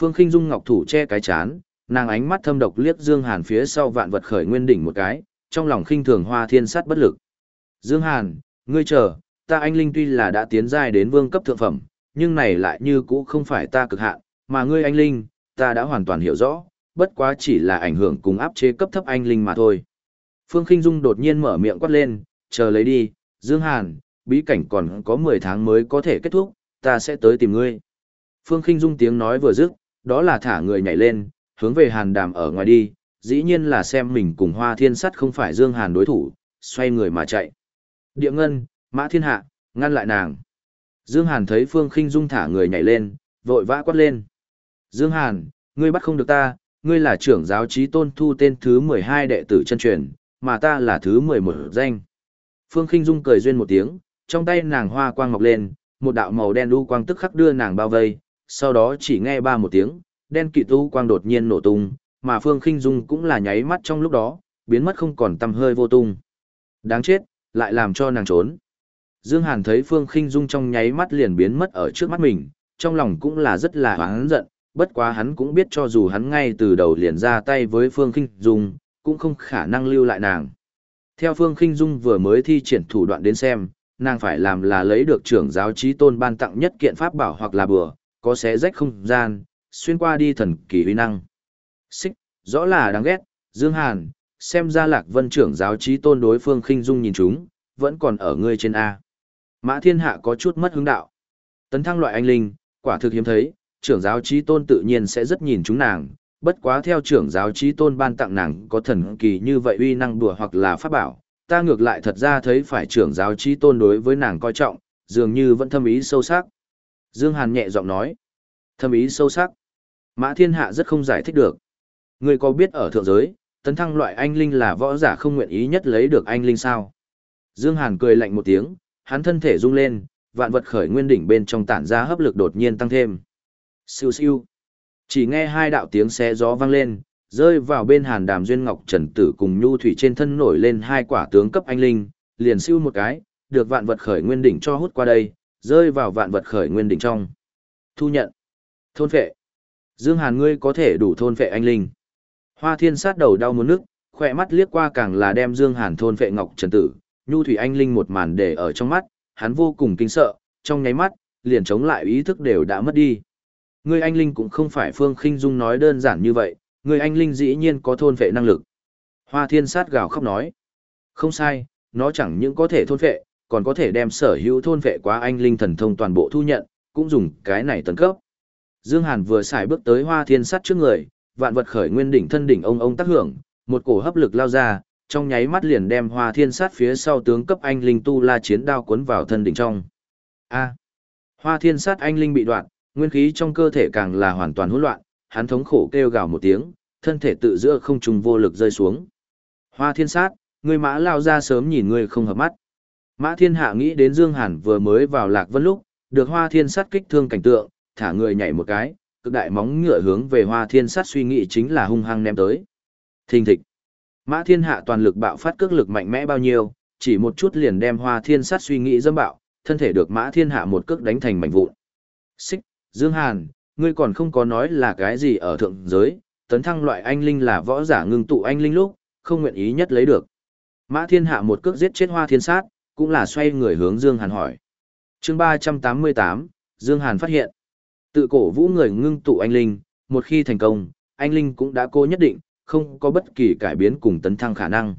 Phương Khinh Dung ngọc thủ che cái chán, nàng ánh mắt thâm độc liếc Dương Hàn phía sau vạn vật khởi nguyên đỉnh một cái, trong lòng khinh thường Hoa Thiên Sắt bất lực. Dương Hàn, ngươi chờ, ta anh linh tuy là đã tiến giai đến vương cấp thượng phẩm, nhưng này lại như cũ không phải ta cực hạn, mà ngươi anh linh, ta đã hoàn toàn hiểu rõ, bất quá chỉ là ảnh hưởng cùng áp chế cấp thấp anh linh mà thôi. Phương Khinh Dung đột nhiên mở miệng quát lên, chờ lấy đi, Dương Hàn, bí cảnh còn có 10 tháng mới có thể kết thúc, ta sẽ tới tìm ngươi. Phương Khinh Dung tiếng nói vừa dứt, đó là thả người nhảy lên, hướng về Hàn Đàm ở ngoài đi, dĩ nhiên là xem mình cùng Hoa Thiên Sắt không phải Dương Hàn đối thủ, xoay người mà chạy. Địa Ngân, Mã Thiên Hạ, ngăn lại nàng. Dương Hàn thấy Phương Khinh Dung thả người nhảy lên, vội vã quát lên. Dương Hàn, ngươi bắt không được ta, ngươi là trưởng giáo trí tôn thu tên thứ 12 đệ tử chân truyền, mà ta là thứ 11 danh. Phương Khinh Dung cười duyên một tiếng, trong tay nàng hoa quang mọc lên, một đạo màu đen u quang tức khắc đưa nàng bao vây, sau đó chỉ nghe ba một tiếng, đen kỵ u quang đột nhiên nổ tung, mà Phương Khinh Dung cũng là nháy mắt trong lúc đó, biến mất không còn tăm hơi vô tung. Đáng chết, lại làm cho nàng trốn. Dương Hàn thấy Phương Khinh Dung trong nháy mắt liền biến mất ở trước mắt mình, trong lòng cũng là rất là hoáng giận, bất quá hắn cũng biết cho dù hắn ngay từ đầu liền ra tay với Phương Kinh Dung, cũng không khả năng lưu lại nàng. Theo Phương Kinh Dung vừa mới thi triển thủ đoạn đến xem, nàng phải làm là lấy được trưởng giáo trí tôn ban tặng nhất kiện pháp bảo hoặc là bừa, có xé rách không gian, xuyên qua đi thần kỳ uy năng. Xích, rõ là đáng ghét, Dương Hàn, xem ra Lạc Vân trưởng giáo trí tôn đối Phương Khinh Dung nhìn chúng, vẫn còn ở ngươi trên A. Mã thiên hạ có chút mất hứng đạo. Tấn thăng loại anh linh, quả thực hiếm thấy, trưởng giáo trí tôn tự nhiên sẽ rất nhìn chúng nàng, bất quá theo trưởng giáo trí tôn ban tặng nàng có thần kỳ như vậy uy năng đùa hoặc là pháp bảo, ta ngược lại thật ra thấy phải trưởng giáo trí tôn đối với nàng coi trọng, dường như vẫn thâm ý sâu sắc. Dương Hàn nhẹ giọng nói, thâm ý sâu sắc. Mã thiên hạ rất không giải thích được. Người có biết ở thượng giới, tấn thăng loại anh linh là võ giả không nguyện ý nhất lấy được anh linh sao? Dương Hàn cười lạnh một tiếng, hắn thân thể rung lên, vạn vật khởi nguyên đỉnh bên trong tản ra hấp lực đột nhiên tăng thêm. Siêu siêu. Chỉ nghe hai đạo tiếng xé gió vang lên, rơi vào bên hàn đàm duyên ngọc trần tử cùng nhu thủy trên thân nổi lên hai quả tướng cấp anh linh, liền siêu một cái, được vạn vật khởi nguyên đỉnh cho hút qua đây, rơi vào vạn vật khởi nguyên đỉnh trong. Thu nhận. Thôn phệ. Dương Hàn ngươi có thể đủ thôn phệ anh linh. Hoa thiên sát đầu đau muốn nước, khỏe mắt liếc qua càng là đem Dương Hàn thôn phệ ngọc trần tử, nhu thủy anh linh một màn để ở trong mắt, hắn vô cùng kinh sợ, trong nháy mắt, liền chống lại ý thức đều đã mất đi. Ngươi anh linh cũng không phải Phương Khinh Dung nói đơn giản như vậy, người anh linh dĩ nhiên có thôn vệ năng lực. Hoa thiên sát gào khóc nói. Không sai, nó chẳng những có thể thôn vệ, còn có thể đem sở hữu thôn vệ quá anh linh thần thông toàn bộ thu nhận, cũng dùng cái này tấn cấp. Dương Hàn vừa xài bước tới hoa thiên sát trước người, vạn vật khởi nguyên đỉnh thân đỉnh ông ông tác hưởng, một cổ hấp lực lao ra, trong nháy mắt liền đem hoa thiên sát phía sau tướng cấp anh linh tu la chiến đao cuốn vào thân đỉnh trong. A. Hoa thiên sát anh linh bị đoạn, nguyên khí trong cơ thể càng là hoàn toàn hỗn loạn, hắn thống khổ kêu gào một tiếng, thân thể tự giữa không trung vô lực rơi xuống. Hoa thiên sát, người mã lao ra sớm nhìn người không hợp mắt. Mã thiên hạ nghĩ đến Dương Hàn vừa mới vào lạc vân lúc, được hoa thiên sát kích thương cảnh tượng, thả người nhảy một cái, cực đại móng ngựa hướng về hoa thiên sát suy nghĩ chính là hung hăng ném tới. Thình thịch. Mã thiên hạ toàn lực bạo phát cước lực mạnh mẽ bao nhiêu, chỉ một chút liền đem hoa thiên sát suy nghĩ dâm bạo, thân thể được mã thiên hạ một cước đánh thành mảnh vụn. Xích, Dương Hàn, ngươi còn không có nói là cái gì ở thượng giới, tấn thăng loại anh linh là võ giả ngưng tụ anh linh lúc, không nguyện ý nhất lấy được. Mã thiên hạ một cước giết chết hoa thiên sát, cũng là xoay người hướng Dương Hàn hỏi. Chương 388, Dương Hàn phát hiện. Tự cổ vũ người ngưng tụ anh linh, một khi thành công, anh linh cũng đã cố nhất định, không có bất kỳ cải biến cùng tấn thăng khả năng.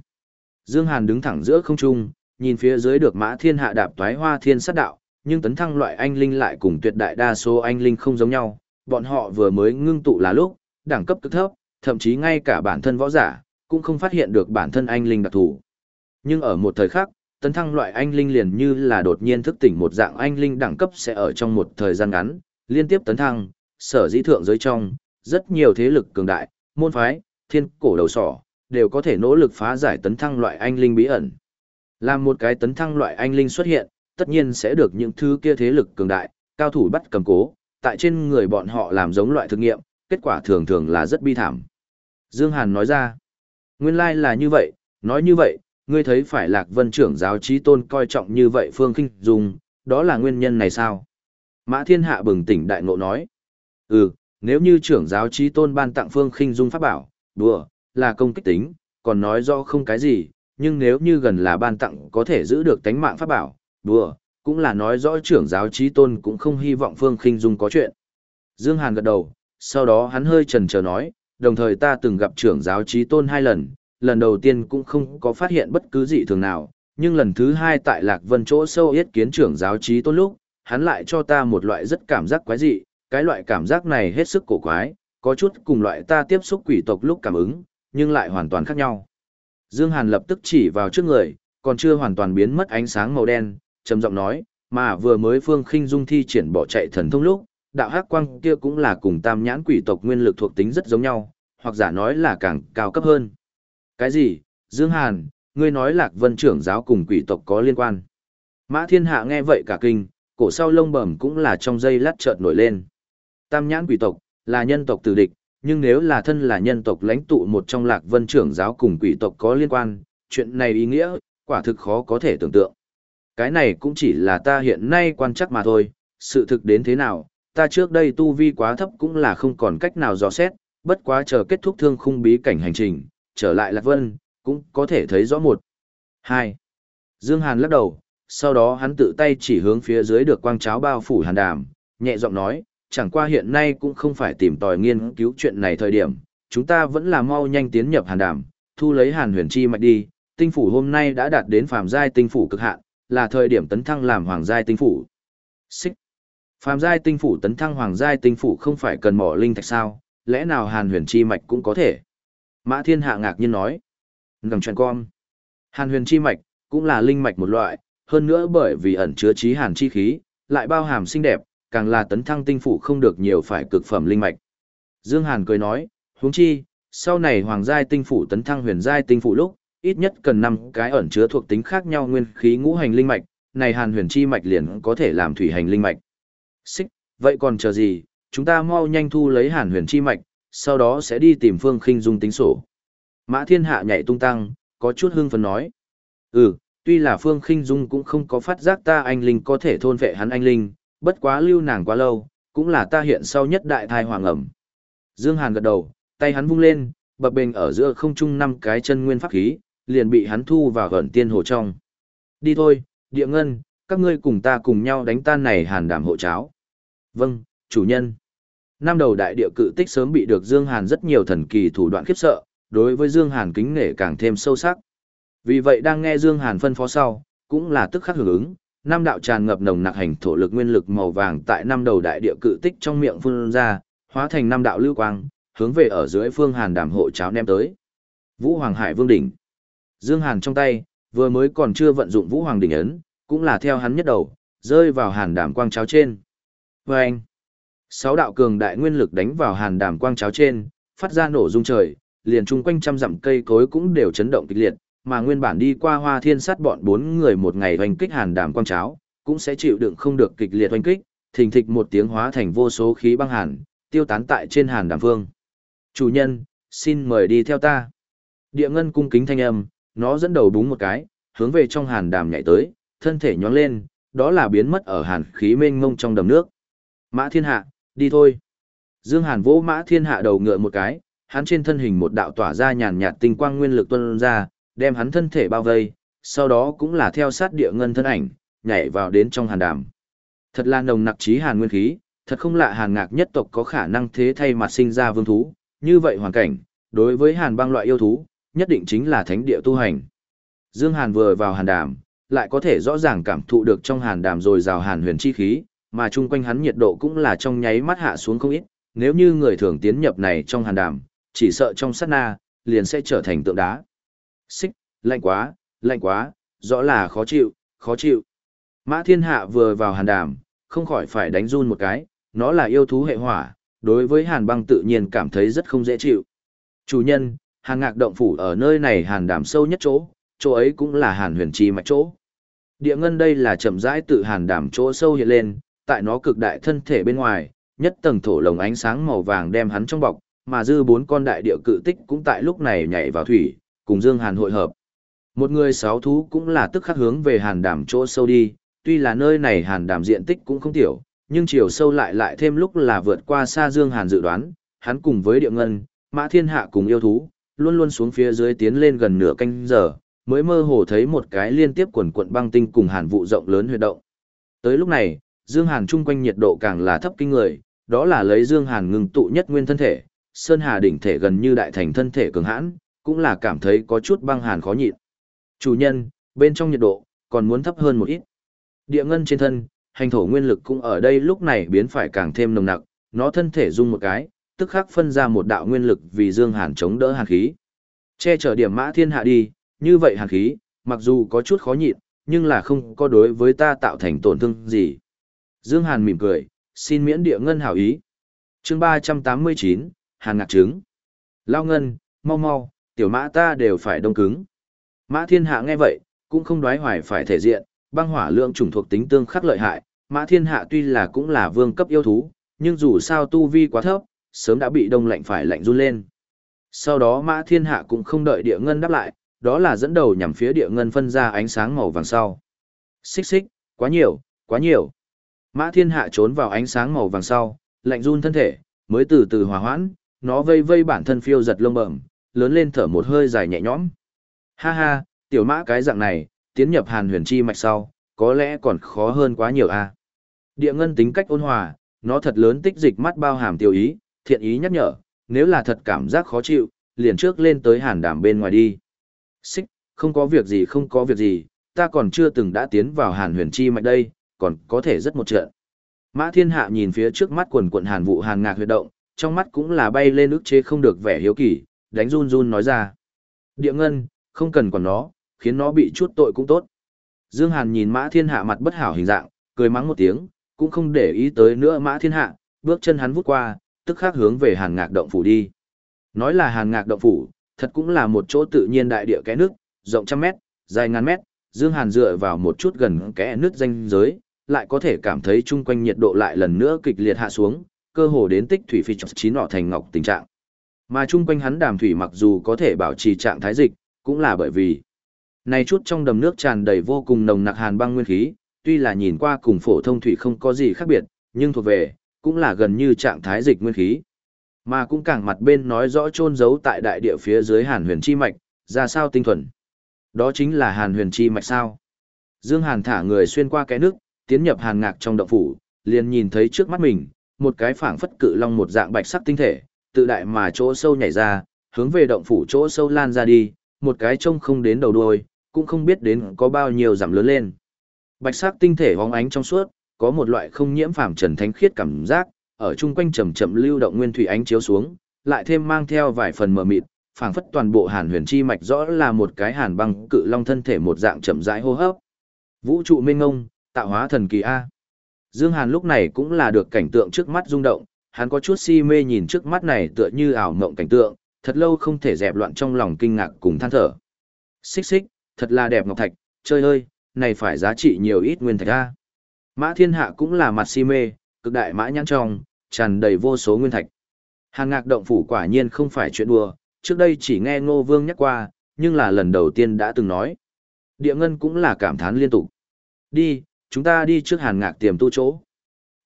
Dương Hàn đứng thẳng giữa không trung, nhìn phía dưới được mã thiên hạ đạp toái hoa thiên sát đạo, nhưng tấn thăng loại anh linh lại cùng tuyệt đại đa số anh linh không giống nhau, bọn họ vừa mới ngưng tụ là lúc, đẳng cấp cực thấp, thậm chí ngay cả bản thân võ giả, cũng không phát hiện được bản thân anh linh đặc thù. Nhưng ở một thời khắc, tấn thăng loại anh linh liền như là đột nhiên thức tỉnh một dạng anh linh đẳng cấp sẽ ở trong một thời gian ngắn, liên tiếp tấn thăng, sở dĩ thượng giới trong, rất nhiều thế lực cường đại, môn phái, thiên cổ đầu sỏ, đều có thể nỗ lực phá giải tấn thăng loại anh linh bí ẩn. Làm một cái tấn thăng loại anh linh xuất hiện, tất nhiên sẽ được những thứ kia thế lực cường đại, cao thủ bắt cầm cố, tại trên người bọn họ làm giống loại thực nghiệm, kết quả thường thường là rất bi thảm. Dương Hàn nói ra, nguyên lai là như vậy, nói như vậy, ngươi thấy phải lạc vân trưởng giáo trí tôn coi trọng như vậy phương kinh Dung, đó là nguyên nhân này sao? Mã thiên hạ bừng tỉnh đại ngộ nói, ừ, nếu như trưởng giáo trí tôn ban tặng phương Kinh dung pháp bảo, đùa, là công kích tính, còn nói do không cái gì, nhưng nếu như gần là ban tặng có thể giữ được tánh mạng pháp bảo, đùa, cũng là nói rõ trưởng giáo trí tôn cũng không hy vọng phương khinh dung có chuyện. Dương Hàn gật đầu, sau đó hắn hơi chần chờ nói, đồng thời ta từng gặp trưởng giáo trí tôn hai lần, lần đầu tiên cũng không có phát hiện bất cứ gì thường nào, nhưng lần thứ hai tại Lạc Vân chỗ sâu yết kiến trưởng giáo trí tôn lúc, hắn lại cho ta một loại rất cảm giác quái dị, cái loại cảm giác này hết sức cổ quái, có chút cùng loại ta tiếp xúc quỷ tộc lúc cảm ứng, nhưng lại hoàn toàn khác nhau. Dương Hàn lập tức chỉ vào trước người, còn chưa hoàn toàn biến mất ánh sáng màu đen, trầm giọng nói, mà vừa mới Phương Khinh Dung thi triển bỏ chạy thần thông lúc, đạo hắc quang kia cũng là cùng tam nhãn quỷ tộc nguyên lực thuộc tính rất giống nhau, hoặc giả nói là càng cao cấp hơn. Cái gì? Dương Hàn, ngươi nói Lạc Vân trưởng giáo cùng quỷ tộc có liên quan. Mã Thiên Hạ nghe vậy cả kinh, cổ sau lông bẩm cũng là trong dây lát chợt nổi lên. Tam nhãn quỷ tộc là nhân tộc tử địch, nhưng nếu là thân là nhân tộc lãnh tụ một trong Lạc Vân trưởng giáo cùng quỷ tộc có liên quan, chuyện này ý nghĩa, quả thực khó có thể tưởng tượng. Cái này cũng chỉ là ta hiện nay quan chắc mà thôi, sự thực đến thế nào, ta trước đây tu vi quá thấp cũng là không còn cách nào dò xét, bất quá chờ kết thúc thương khung bí cảnh hành trình, trở lại Lạc Vân, cũng có thể thấy rõ một. hai Dương Hàn lắc đầu, sau đó hắn tự tay chỉ hướng phía dưới được quang cháo bao phủ hàn đàm, nhẹ giọng nói, chẳng qua hiện nay cũng không phải tìm tòi nghiên cứu chuyện này thời điểm, chúng ta vẫn là mau nhanh tiến nhập hàn đàm, thu lấy hàn huyền chi mạch đi, tinh phủ hôm nay đã đạt đến phàm giai tinh phủ cực hạn, là thời điểm tấn thăng làm hoàng giai tinh phủ. Xích. Phàm giai tinh phủ tấn thăng hoàng giai tinh phủ không phải cần mỏ linh thạch sao, lẽ nào Hàn Huyền chi mạch cũng có thể? Mã Thiên Hạ ngạc nhiên nói. Ngầm chuyện con. Hàn Huyền chi mạch cũng là linh mạch một loại, hơn nữa bởi vì ẩn chứa trí hàn chi khí, lại bao hàm xinh đẹp, càng là tấn thăng tinh phủ không được nhiều phải cực phẩm linh mạch. Dương Hàn cười nói, huống chi, sau này hoàng giai tinh phủ tấn thăng huyền giai tinh phủ lúc, ít nhất cần 5 cái ẩn chứa thuộc tính khác nhau nguyên khí ngũ hành linh mạch, này hàn huyền chi mạch liền có thể làm thủy hành linh mạch. Xích, vậy còn chờ gì, chúng ta mau nhanh thu lấy hàn huyền chi mạch, sau đó sẽ đi tìm phương khinh dung tính sổ. Mã thiên hạ nhảy tung tăng, có chút hưng phấn nói. Ừ, tuy là phương khinh dung cũng không có phát giác ta anh linh có thể thôn vệ hắn anh linh, bất quá lưu nàng quá lâu, cũng là ta hiện sau nhất đại thai hoàng ẩm. Dương Hàn gật đầu, tay hắn vung lên, bập bềnh ở giữa không trung năm cái chân nguyên pháp khí, liền bị hắn thu vào gần tiên hồ trong. Đi thôi, địa ngân, các ngươi cùng ta cùng nhau đánh tan này hàn đảm hộ cháo. Vâng, chủ nhân. Năm đầu đại địa cự tích sớm bị được Dương Hàn rất nhiều thần kỳ thủ đoạn khiếp sợ, đối với Dương Hàn kính nể càng thêm sâu sắc. Vì vậy đang nghe Dương Hàn phân phó sau, cũng là tức khắc hưởng ứng, năm đạo tràn ngập nồng nặc hành thổ lực nguyên lực màu vàng tại năm đầu đại địa cự tích trong miệng phun ra, hóa thành năm đạo lưu quang, hướng về ở dưới phương Hàn đảm hộ cháo ném tới. Vũ Hoàng Hải Vương đỉnh. Dương Hàn trong tay, vừa mới còn chưa vận dụng Vũ Hoàng đỉnh ấn, cũng là theo hắn nhất đầu, rơi vào Hàn đảm quang cháo trên. Và anh, sáu đạo cường đại nguyên lực đánh vào Hàn đảm quang cháo trên, phát ra nổ rung trời, liền chung quanh trăm dặm cây cối cũng đều chấn động kịch liệt, mà nguyên bản đi qua hoa thiên sát bọn bốn người một ngày hoành kích hàn đàm quang cháo, cũng sẽ chịu đựng không được kịch liệt hoành kích, thình thịch một tiếng hóa thành vô số khí băng hàn, tiêu tán tại trên hàn đàm Vương. Chủ nhân, xin mời đi theo ta. Địa ngân cung kính thanh âm, nó dẫn đầu búng một cái, hướng về trong hàn đàm nhảy tới, thân thể nhón lên, đó là biến mất ở hàn khí mênh mông trong đầm nước. Mã thiên hạ, đi thôi. Dương hàn vỗ mã thiên hạ đầu ngựa một cái, hắn trên thân hình một đạo tỏa ra nhàn nhạt tinh quang nguyên lực tuôn ra, đem hắn thân thể bao vây, sau đó cũng là theo sát địa ngân thân ảnh, nhảy vào đến trong hàn đàm. Thật là nồng nặc trí hàn nguyên khí, thật không lạ hàn ngạc nhất tộc có khả năng thế thay mặt sinh ra vương thú, như vậy hoàn cảnh, đối với hàn băng loại yêu thú, nhất định chính là thánh địa tu hành. Dương Hàn vừa vào hàn đàm, lại có thể rõ ràng cảm thụ được trong hàn đàm rồi rào hàn huyền chi khí, mà chung quanh hắn nhiệt độ cũng là trong nháy mắt hạ xuống không ít, nếu như người thường tiến nhập này trong hàn đàm, chỉ sợ trong sát na, liền sẽ trở thành tượng đá xích, lạnh quá, lạnh quá, rõ là khó chịu, khó chịu. Mã thiên hạ vừa vào hàn đàm, không khỏi phải đánh run một cái, nó là yêu thú hệ hỏa, đối với hàn băng tự nhiên cảm thấy rất không dễ chịu. Chủ nhân, hàn ngạc động phủ ở nơi này hàn đàm sâu nhất chỗ, chỗ ấy cũng là hàn huyền chi mạch chỗ. Địa ngân đây là chậm rãi tự hàn đàm chỗ sâu hiện lên, tại nó cực đại thân thể bên ngoài, nhất tầng thổ lồng ánh sáng màu vàng đem hắn trong bọc, mà dư bốn con đại địa cự tích cũng tại lúc này nhảy vào thủy, cùng Dương Hàn hội hợp. Một người sáu thú cũng là tức khắc hướng về hàn đảm chỗ sâu đi, tuy là nơi này hàn đảm diện tích cũng không tiểu, nhưng chiều sâu lại lại thêm lúc là vượt qua xa Dương Hàn dự đoán, hắn cùng với địa ngân, mã thiên hạ cùng yêu thú, luôn luôn xuống phía dưới tiến lên gần nửa canh giờ, mới mơ hồ thấy một cái liên tiếp quần quận băng tinh cùng hàn vụ rộng lớn huy động. Tới lúc này, Dương Hàn chung quanh nhiệt độ càng là thấp kinh người, đó là lấy Dương Hàn ngừng tụ nhất nguyên thân thể, Sơn Hà đỉnh thể gần như đại thành thân thể cường hãn, cũng là cảm thấy có chút băng hàn khó nhịn. Chủ nhân, bên trong nhiệt độ, còn muốn thấp hơn một ít. Địa ngân trên thân, hành thổ nguyên lực cũng ở đây lúc này biến phải càng thêm nồng nặc, nó thân thể rung một cái, tức khắc phân ra một đạo nguyên lực vì dương hàn chống đỡ hàn khí. Che chở điểm mã thiên hạ đi, như vậy hàn khí, mặc dù có chút khó nhịn, nhưng là không có đối với ta tạo thành tổn thương gì. Dương Hàn mỉm cười, xin miễn địa ngân hảo ý. Chương 389, Hàn ngạc trứng. Lao ngân, mau mau, tiểu mã ta đều phải đông cứng. Mã thiên hạ nghe vậy, cũng không đoái hoài phải thể diện, băng hỏa lượng trùng thuộc tính tương khắc lợi hại, mã thiên hạ tuy là cũng là vương cấp yêu thú, nhưng dù sao tu vi quá thấp, sớm đã bị đông lạnh phải lạnh run lên. Sau đó mã thiên hạ cũng không đợi địa ngân đáp lại, đó là dẫn đầu nhằm phía địa ngân phân ra ánh sáng màu vàng sau. Xích xích, quá nhiều, quá nhiều. Mã thiên hạ trốn vào ánh sáng màu vàng sau, lạnh run thân thể, mới từ từ hòa hoãn, nó vây vây bản thân phiêu giật lông bẩm, lớn lên thở một hơi dài nhẹ nhõm. Ha ha, tiểu mã cái dạng này, tiến nhập hàn huyền chi mạch sau, có lẽ còn khó hơn quá nhiều a. Địa ngân tính cách ôn hòa, nó thật lớn tích dịch mắt bao hàm tiêu ý, thiện ý nhắc nhở, nếu là thật cảm giác khó chịu, liền trước lên tới hàn đảm bên ngoài đi. Xích, không có việc gì không có việc gì, ta còn chưa từng đã tiến vào hàn huyền chi mạch đây, còn có thể rất một trận. Mã thiên hạ nhìn phía trước mắt quần quận hàn vụ hàn ngạc huyệt động, trong mắt cũng là bay lên ức chế không được vẻ hiếu kỳ, đánh run run nói ra. Địa ngân, không cần còn nó, khiến nó bị chút tội cũng tốt. Dương Hàn nhìn Mã Thiên Hạ mặt bất hảo hình dạng, cười mắng một tiếng, cũng không để ý tới nữa Mã Thiên Hạ, bước chân hắn vút qua, tức khắc hướng về Hàn Ngạc động phủ đi. Nói là Hàn Ngạc động phủ, thật cũng là một chỗ tự nhiên đại địa kẽ nước, rộng trăm mét, dài ngàn mét, Dương Hàn dựa vào một chút gần kẽ nước danh giới, lại có thể cảm thấy chung quanh nhiệt độ lại lần nữa kịch liệt hạ xuống, cơ hồ đến tích thủy phi trọng chín nọ thành ngọc tình trạng. Mà chung quanh hắn đàm thủy mặc dù có thể bảo trì trạng thái dịch, cũng là bởi vì này chút trong đầm nước tràn đầy vô cùng nồng nặc hàn băng nguyên khí, tuy là nhìn qua cùng phổ thông thủy không có gì khác biệt, nhưng thuộc về, cũng là gần như trạng thái dịch nguyên khí. Mà cũng càng mặt bên nói rõ chôn giấu tại đại địa phía dưới hàn huyền chi mạch, ra sao tinh thuần. Đó chính là hàn huyền chi mạch sao. Dương Hàn thả người xuyên qua cái nước, tiến nhập hàn ngạc trong động phủ, liền nhìn thấy trước mắt mình, một cái phảng phất cự long một dạng bạch sắc tinh thể, tự đại mà chỗ sâu nhảy ra, hướng về động phủ chỗ sâu lan ra đi, một cái trông không đến đầu đuôi, cũng không biết đến có bao nhiêu giảm lớn lên. Bạch sắc tinh thể hóng ánh trong suốt, có một loại không nhiễm phàm trần thánh khiết cảm giác, ở chung quanh chậm chậm lưu động nguyên thủy ánh chiếu xuống, lại thêm mang theo vài phần mờ mịt, phảng phất toàn bộ Hàn Huyền chi mạch rõ là một cái hàn băng cự long thân thể một dạng chậm rãi hô hấp. Vũ trụ minh ngông, tạo hóa thần kỳ a. Dương Hàn lúc này cũng là được cảnh tượng trước mắt rung động, hắn có chút si mê nhìn trước mắt này tựa như ảo mộng cảnh tượng, thật lâu không thể dẹp loạn trong lòng kinh ngạc cùng than thở. Xích xích, thật là đẹp ngọc thạch, chơi ơi, này phải giá trị nhiều ít nguyên thạch a. Mã thiên hạ cũng là mặt si mê, cực đại mã nhãn trong, tràn đầy vô số nguyên thạch. Hàng ngạc động phủ quả nhiên không phải chuyện đùa, trước đây chỉ nghe ngô vương nhắc qua, nhưng là lần đầu tiên đã từng nói. Địa ngân cũng là cảm thán liên tục. Đi, chúng ta đi trước hàn ngạc tiềm tu chỗ.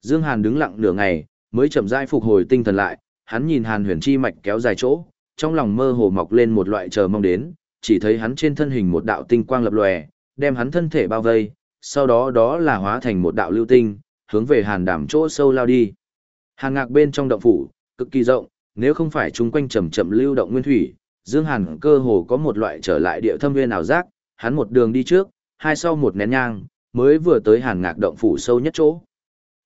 Dương Hàn đứng lặng nửa ngày, mới chậm rãi phục hồi tinh thần lại, hắn nhìn hàn huyền chi mạch kéo dài chỗ, trong lòng mơ hồ mọc lên một loại chờ mong đến, chỉ thấy hắn trên thân hình một đạo tinh quang lập lòe, đem hắn thân thể bao vây, sau đó đó là hóa thành một đạo lưu tinh, hướng về hàn đảm chỗ sâu lao đi. Hàn ngạc bên trong động phủ, cực kỳ rộng, nếu không phải chúng quanh chậm chậm lưu động nguyên thủy, Dương Hàn cơ hồ có một loại trở lại địa thâm nguyên ảo giác, hắn một đường đi trước, hai sau một nén nhang, mới vừa tới hàn ngạc động phủ sâu nhất chỗ.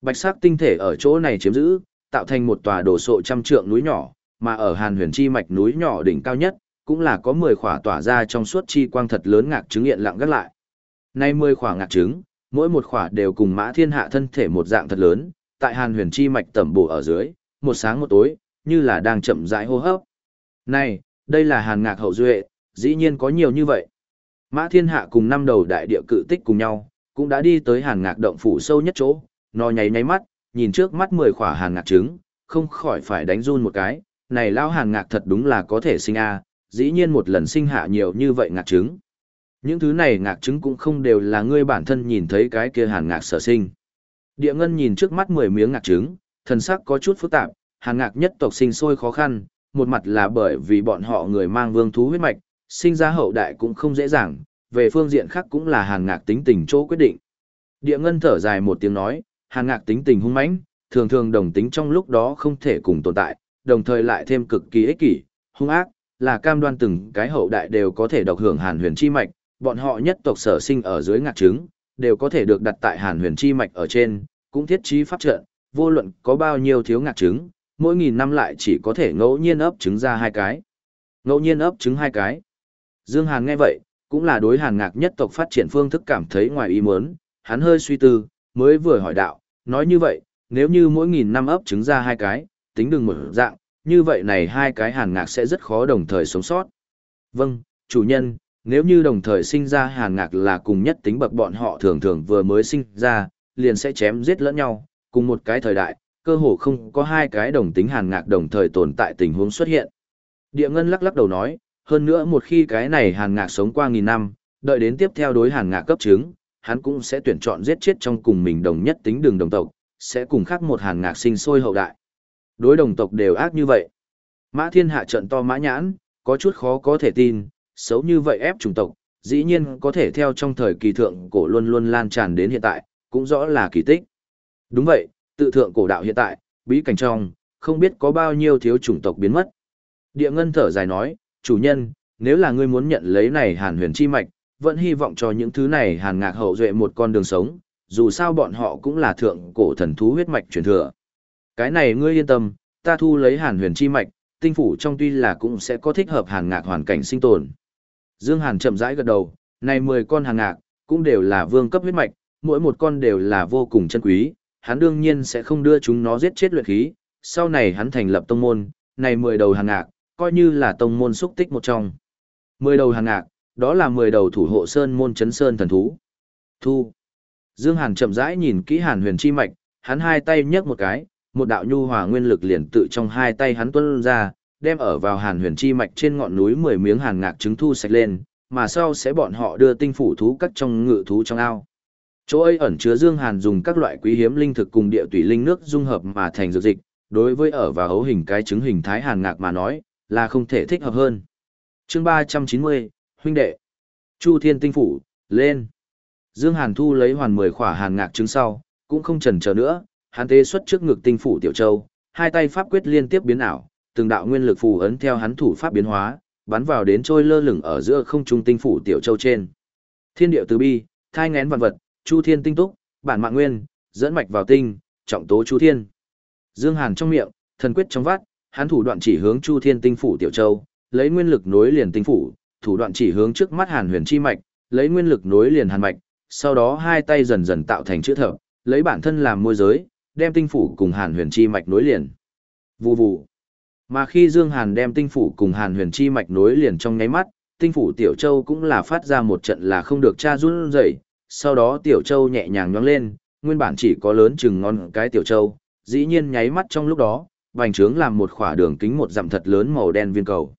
Bạch sắc tinh thể ở chỗ này chiếm giữ, tạo thành một tòa đồ sộ trăm trượng núi nhỏ, mà ở hàn huyền chi mạch núi nhỏ đỉnh cao nhất, cũng là có 10 khỏa tỏa ra trong suốt chi quang thật lớn ngạc chứng hiện lặng gắt lại. Nay 10 khỏa ngạc trứng, mỗi một khỏa đều cùng mã thiên hạ thân thể một dạng thật lớn, tại hàn huyền chi mạch tẩm bổ ở dưới, một sáng một tối, như là đang chậm rãi hô hấp. Này, đây là hàn ngạc hậu duệ, dĩ nhiên có nhiều như vậy. Mã thiên hạ cùng năm đầu đại địa cự tích cùng nhau, cũng đã đi tới hàn ngạc động phủ sâu nhất chỗ, nó nháy nháy mắt, nhìn trước mắt 10 khỏa hàn ngạc trứng, không khỏi phải đánh run một cái, này lao hàn ngạc thật đúng là có thể sinh a dĩ nhiên một lần sinh hạ nhiều như vậy ngạc trứng. Những thứ này ngạc trứng cũng không đều là ngươi bản thân nhìn thấy cái kia hàn ngạc sở sinh. Địa ngân nhìn trước mắt 10 miếng ngạc trứng, thần sắc có chút phức tạp, hàn ngạc nhất tộc sinh sôi khó khăn, một mặt là bởi vì bọn họ người mang vương thú huyết mạch, sinh ra hậu đại cũng không dễ dàng, về phương diện khác cũng là hàn ngạc tính tình chỗ quyết định. Địa ngân thở dài một tiếng nói, hàn ngạc tính tình hung mãnh, thường thường đồng tính trong lúc đó không thể cùng tồn tại, đồng thời lại thêm cực kỳ ích kỷ, hung ác, là cam đoan từng cái hậu đại đều có thể độc hưởng hàn huyền chi mạch, bọn họ nhất tộc sở sinh ở dưới ngạc trứng, đều có thể được đặt tại hàn huyền chi mạch ở trên, cũng thiết trí pháp trận, vô luận có bao nhiêu thiếu ngạc trứng, mỗi nghìn năm lại chỉ có thể ngẫu nhiên ấp trứng ra hai cái. Ngẫu nhiên ấp trứng hai cái. Dương Hàn nghe vậy, cũng là đối hàn ngạc nhất tộc phát triển phương thức cảm thấy ngoài ý muốn, hắn hơi suy tư, mới vừa hỏi đạo, nói như vậy, nếu như mỗi nghìn năm ấp trứng ra hai cái, tính đừng một dạng, như vậy này hai cái hàn ngạc sẽ rất khó đồng thời sống sót. Vâng, chủ nhân, nếu như đồng thời sinh ra hàn ngạc là cùng nhất tính bậc bọn họ thường thường vừa mới sinh ra, liền sẽ chém giết lẫn nhau, cùng một cái thời đại, cơ hồ không có hai cái đồng tính hàn ngạc đồng thời tồn tại tình huống xuất hiện. Địa ngân lắc lắc đầu nói, hơn nữa một khi cái này hàn ngạc sống qua nghìn năm, đợi đến tiếp theo đối hàn ngạc cấp chứng, hắn cũng sẽ tuyển chọn giết chết trong cùng mình đồng nhất tính đường đồng tộc, sẽ cùng khác một hàn ngạc sinh sôi hậu đại. Đối đồng tộc đều ác như vậy. Mã thiên hạ trận to mã nhãn, có chút khó có thể tin, xấu như vậy ép chủng tộc, dĩ nhiên có thể theo trong thời kỳ thượng cổ luôn luôn lan tràn đến hiện tại, cũng rõ là kỳ tích. Đúng vậy, tự thượng cổ đạo hiện tại, bí cảnh trong, không biết có bao nhiêu thiếu chủng tộc biến mất. Địa ngân thở dài nói, chủ nhân, nếu là ngươi muốn nhận lấy này hàn huyền chi mạch, vẫn hy vọng cho những thứ này hàn ngạc hậu duệ một con đường sống, dù sao bọn họ cũng là thượng cổ thần thú huyết mạch truyền thừa. Cái này ngươi yên tâm, ta thu lấy hàn huyền chi mạch, tinh phủ trong tuy là cũng sẽ có thích hợp hàn ngạc hoàn cảnh sinh tồn. Dương Hàn chậm rãi gật đầu, này 10 con hàng ngạc, cũng đều là vương cấp huyết mạch, mỗi một con đều là vô cùng chân quý, hắn đương nhiên sẽ không đưa chúng nó giết chết luyện khí, sau này hắn thành lập tông môn, này 10 đầu hàng ngạc, coi như là tông môn xúc tích một trong. 10 đầu hàng ngạc, đó là 10 đầu thủ hộ sơn môn chấn sơn thần thú. Thu. Dương Hàn chậm rãi nhìn kỹ Hàn Huyền chi mạch, hắn hai tay nhấc một cái, một đạo nhu hòa nguyên lực liền tự trong hai tay hắn tuôn ra, đem ở vào Hàn Huyền chi mạch trên ngọn núi 10 miếng hàn ngạc trứng thu sạch lên, mà sau sẽ bọn họ đưa tinh phủ thú cắt trong ngự thú trong ao. Chỗ ấy ẩn chứa Dương Hàn dùng các loại quý hiếm linh thực cùng địa tủy linh nước dung hợp mà thành dược dịch, đối với ở và hấu hình cái trứng hình thái hàn ngạc mà nói, là không thể thích hợp hơn. Chương 390, huynh đệ. Chu Thiên Tinh phủ, lên. Dương Hàn thu lấy hoàn 10 khỏa hàn ngạc trứng sau, cũng không chần chờ nữa, hắn tế xuất trước ngực tinh phủ tiểu châu, hai tay pháp quyết liên tiếp biến ảo, từng đạo nguyên lực phù ấn theo hắn thủ pháp biến hóa, bắn vào đến trôi lơ lửng ở giữa không trung tinh phủ tiểu châu trên. Thiên điệu từ bi, thai ngén vạn vật, chu thiên tinh túc, bản mạng nguyên, dẫn mạch vào tinh, trọng tố chu thiên. Dương Hàn trong miệng, thần quyết trong vắt, hắn thủ đoạn chỉ hướng chu thiên tinh phủ tiểu châu, lấy nguyên lực nối liền tinh phủ, thủ đoạn chỉ hướng trước mắt Hàn Huyền chi mạch, lấy nguyên lực nối liền hàn mạch, sau đó hai tay dần dần tạo thành chữ thập, lấy bản thân làm môi giới, đem tinh phủ cùng Hàn Huyền chi mạch nối liền. Vù vù. Mà khi Dương Hàn đem tinh phủ cùng Hàn Huyền chi mạch nối liền trong nháy mắt, tinh phủ Tiểu Châu cũng là phát ra một trận là không được tra run rẩy, sau đó Tiểu Châu nhẹ nhàng nhóng lên, nguyên bản chỉ có lớn chừng ngon cái Tiểu Châu, dĩ nhiên nháy mắt trong lúc đó, bành trướng làm một khỏa đường kính một dặm thật lớn màu đen viên cầu.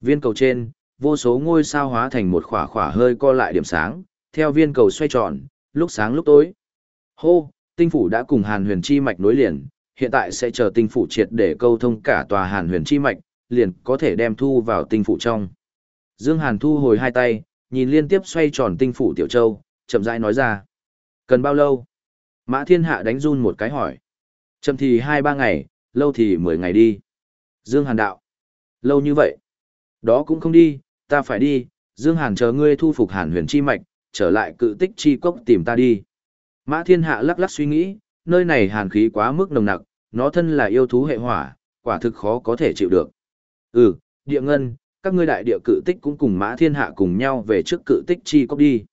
Viên cầu trên, vô số ngôi sao hóa thành một khỏa khỏa hơi co lại điểm sáng, theo viên cầu xoay tròn, lúc sáng lúc tối. Hô, tinh phủ đã cùng Hàn Huyền chi mạch nối liền, hiện tại sẽ chờ tinh phủ triệt để câu thông cả tòa Hàn Huyền chi mạch, liền có thể đem thu vào tinh phủ trong. Dương Hàn thu hồi hai tay, nhìn liên tiếp xoay tròn tinh phủ tiểu châu, chậm rãi nói ra: "Cần bao lâu?" Mã Thiên Hạ đánh run một cái hỏi. "Chậm thì hai ba ngày, lâu thì mười ngày đi." Dương Hàn đạo: "Lâu như vậy?" "Đó cũng không đi, ta phải đi, Dương Hàn chờ ngươi thu phục Hàn Huyền chi mạch, trở lại cự tích chi cốc tìm ta đi." Mã Thiên Hạ lắc lắc suy nghĩ, nơi này hàn khí quá mức nồng nặc, nó thân là yêu thú hệ hỏa, quả thực khó có thể chịu được. Ừ, địa ngân, các ngươi đại địa cự tích cũng cùng Mã Thiên Hạ cùng nhau về trước cự tích chi cốc đi.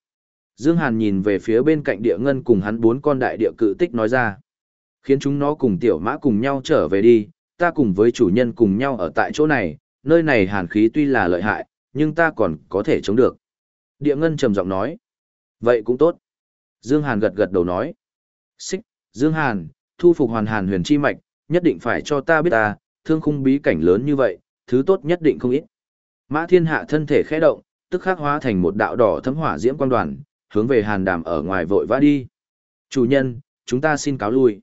Dương Hàn nhìn về phía bên cạnh địa ngân cùng hắn bốn con đại địa cự tích nói ra. Khiến chúng nó cùng tiểu mã cùng nhau trở về đi, ta cùng với chủ nhân cùng nhau ở tại chỗ này, nơi này hàn khí tuy là lợi hại, nhưng ta còn có thể chống được. Địa ngân trầm giọng nói. Vậy cũng tốt. Dương Hàn gật gật đầu nói. Xích, Dương Hàn, thu phục hoàn hàn huyền chi mạch, nhất định phải cho ta biết ta, thương khung bí cảnh lớn như vậy, thứ tốt nhất định không ít. Mã thiên hạ thân thể khẽ động, tức khắc hóa thành một đạo đỏ thấm hỏa diễm quang đoàn, hướng về hàn đàm ở ngoài vội vã đi. Chủ nhân, chúng ta xin cáo lui.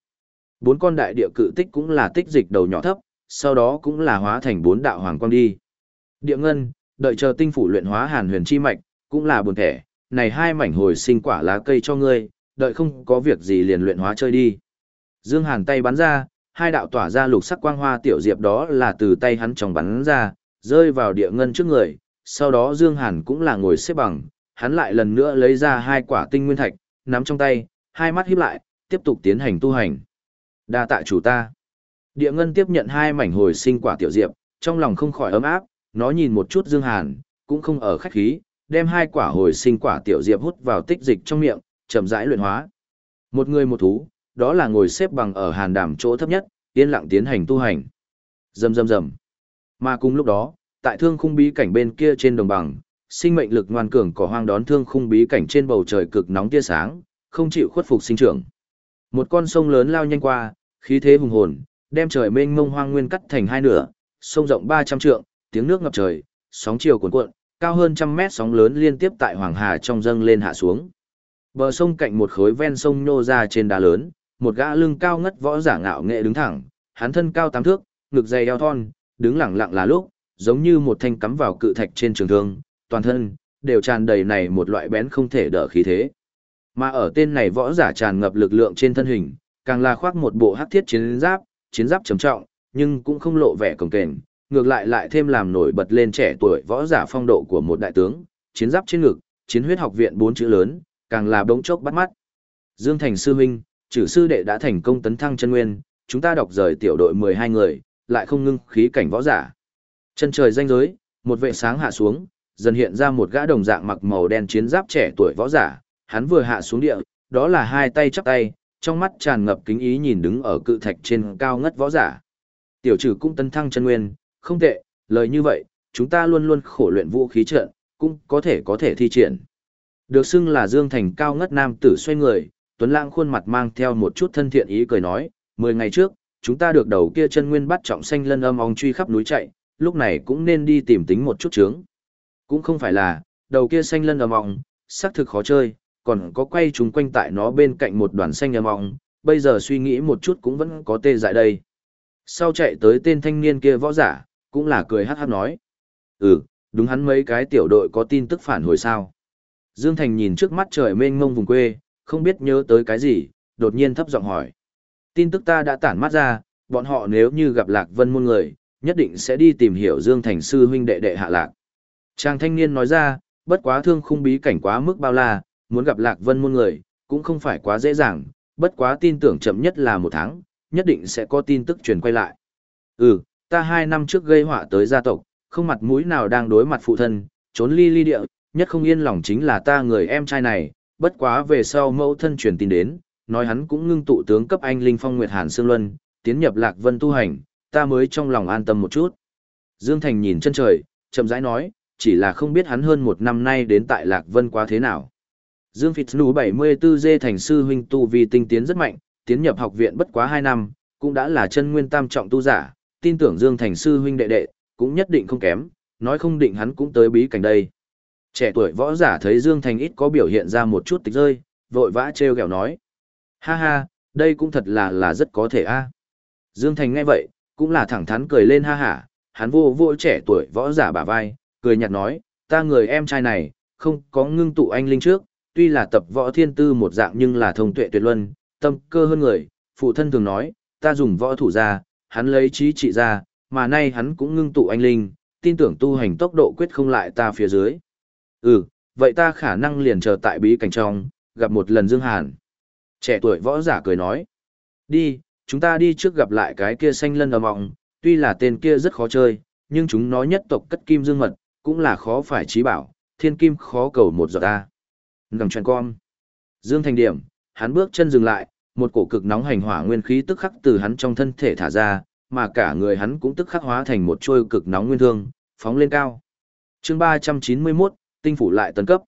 Bốn con đại địa cự tích cũng là tích dịch đầu nhỏ thấp, sau đó cũng là hóa thành bốn đạo hoàng quang đi. Địa ngân, đợi chờ tinh phủ luyện hóa hàn huyền chi mạch, cũng là buồn thẻ, này hai mảnh hồi sinh quả lá cây cho ngươi, đợi không có việc gì liền luyện hóa chơi đi. Dương Hàn tay bắn ra, hai đạo tỏa ra lục sắc quang hoa tiểu diệp đó là từ tay hắn trong bắn ra, rơi vào địa ngân trước người, sau đó Dương Hàn cũng là ngồi xếp bằng, hắn lại lần nữa lấy ra hai quả tinh nguyên thạch, nắm trong tay, hai mắt híp lại, tiếp tục tiến hành tu hành. Đa tạ chủ ta. Địa ngân tiếp nhận hai mảnh hồi sinh quả tiểu diệp, trong lòng không khỏi ấm áp, nó nhìn một chút Dương Hàn, cũng không ở khách khí, đem hai quả hồi sinh quả tiểu diệp hút vào tích dịch trong miệng, chậm rãi luyện hóa. Một người một thú, đó là ngồi xếp bằng ở hàn đàm chỗ thấp nhất, yên lặng tiến hành tu hành. Rầm rầm rầm. Mà cùng lúc đó, tại thương khung bí cảnh bên kia trên đồng bằng, sinh mệnh lực ngoan cường cỏ hoang đón thương khung bí cảnh trên bầu trời cực nóng tia sáng, không chịu khuất phục sinh trưởng. Một con sông lớn lao nhanh qua, khí thế hùng hồn, đem trời mênh mông hoang nguyên cắt thành hai nửa, sông rộng 300 trượng, tiếng nước ngập trời, sóng chiều cuồn cuộn, cao hơn trăm mét sóng lớn liên tiếp tại Hoàng Hà trong dâng lên hạ xuống. Bờ sông cạnh một khối ven sông nhô ra trên đá lớn, một gã lưng cao ngất võ giả ngạo nghệ đứng thẳng, hắn thân cao tám thước, ngực dày eo thon, đứng lẳng lặng là lúc, giống như một thanh cắm vào cự thạch trên trường thương, toàn thân đều tràn đầy này một loại bén không thể đỡ khí thế. Mà ở tên này võ giả tràn ngập lực lượng trên thân hình, càng là khoác một bộ hắc thiết chiến giáp, chiến giáp trầm trọng, nhưng cũng không lộ vẻ cồng kềnh, ngược lại lại thêm làm nổi bật lên trẻ tuổi võ giả phong độ của một đại tướng, chiến giáp trên ngực, chiến huyết học viện bốn chữ lớn, càng là bỗng chốc bắt mắt. Dương Thành sư huynh, chử sư đệ đã thành công tấn thăng chân nguyên, chúng ta đọc rời tiểu đội 12 người, lại không ngưng khí cảnh võ giả. Chân trời danh giới, một vệ sáng hạ xuống, dần hiện ra một gã đồng dạng mặc màu đen chiến giáp trẻ tuổi võ giả, hắn vừa hạ xuống địa, đó là hai tay chắp tay, trong mắt tràn ngập kính ý nhìn đứng ở cự thạch trên cao ngất võ giả. Tiểu trừ cũng tấn thăng chân nguyên, không tệ, lời như vậy, chúng ta luôn luôn khổ luyện vũ khí trận, cũng có thể có thể thi triển. Được xưng là Dương Thành cao ngất nam tử xoay người, Tuấn Lãng khuôn mặt mang theo một chút thân thiện ý cười nói, mười ngày trước, chúng ta được đầu kia chân nguyên bắt trọng xanh lân âm ong truy khắp núi chạy, lúc này cũng nên đi tìm tính một chút chướng. Cũng không phải là, đầu kia xanh lân âm ong, xác thực khó chơi, còn có quay chúng quanh tại nó bên cạnh một đoàn xanh âm ong, bây giờ suy nghĩ một chút cũng vẫn có tê dại đây. Sau chạy tới tên thanh niên kia võ giả, cũng là cười hát hát nói. Ừ, đúng hắn mấy cái tiểu đội có tin tức phản hồi sao. Dương Thành nhìn trước mắt trời mênh mông vùng quê, không biết nhớ tới cái gì, đột nhiên thấp giọng hỏi. Tin tức ta đã tản mắt ra, bọn họ nếu như gặp Lạc Vân môn người, nhất định sẽ đi tìm hiểu Dương Thành sư huynh đệ đệ hạ lạc. Chàng thanh niên nói ra, bất quá thương khung bí cảnh quá mức bao la, muốn gặp Lạc Vân môn người, cũng không phải quá dễ dàng, bất quá tin tưởng chậm nhất là một tháng, nhất định sẽ có tin tức truyền quay lại. Ừ, ta hai năm trước gây họa tới gia tộc, không mặt mũi nào đang đối mặt phụ thân, trốn ly ly địa, nhất không yên lòng chính là ta người em trai này, bất quá về sau mẫu thân truyền tin đến, nói hắn cũng ngưng tụ tướng cấp anh Linh Phong Nguyệt Hàn Sương Luân, tiến nhập Lạc Vân tu hành, ta mới trong lòng an tâm một chút. Dương Thành nhìn chân trời, chậm rãi nói, chỉ là không biết hắn hơn một năm nay đến tại Lạc Vân quá thế nào. Dương Phịt Nú 74 dê thành sư huynh tu vi tinh tiến rất mạnh, tiến nhập học viện bất quá 2 năm, cũng đã là chân nguyên tam trọng tu giả, tin tưởng Dương Thành sư huynh đệ đệ, cũng nhất định không kém, nói không định hắn cũng tới bí cảnh đây. Trẻ tuổi võ giả thấy Dương Thành ít có biểu hiện ra một chút tịch rơi, vội vã treo gẹo nói. Ha ha, đây cũng thật là là rất có thể a. À. Dương Thành nghe vậy, cũng là thẳng thắn cười lên ha hả, hắn vô vô trẻ tuổi võ giả bả vai, cười nhạt nói, ta người em trai này, không có ngưng tụ anh linh trước, tuy là tập võ thiên tư một dạng nhưng là thông tuệ tuyệt luân, tâm cơ hơn người, phụ thân thường nói, ta dùng võ thủ ra, hắn lấy trí trị ra, mà nay hắn cũng ngưng tụ anh linh, tin tưởng tu hành tốc độ quyết không lại ta phía dưới. Ừ, vậy ta khả năng liền chờ tại bí cảnh trong, gặp một lần Dương Hàn. Trẻ tuổi võ giả cười nói, đi, chúng ta đi trước gặp lại cái kia xanh lân ở ọng. tuy là tên kia rất khó chơi, nhưng chúng nó nhất tộc cất kim dương mật, cũng là khó phải trí bảo, thiên kim khó cầu một giọt ta. Ngầm truyền con. Dương Thành Điểm, hắn bước chân dừng lại, một cổ cực nóng hành hỏa nguyên khí tức khắc từ hắn trong thân thể thả ra, mà cả người hắn cũng tức khắc hóa thành một trôi cực nóng nguyên thương, phóng lên cao. Chương 391, tinh phủ lại tấn cấp.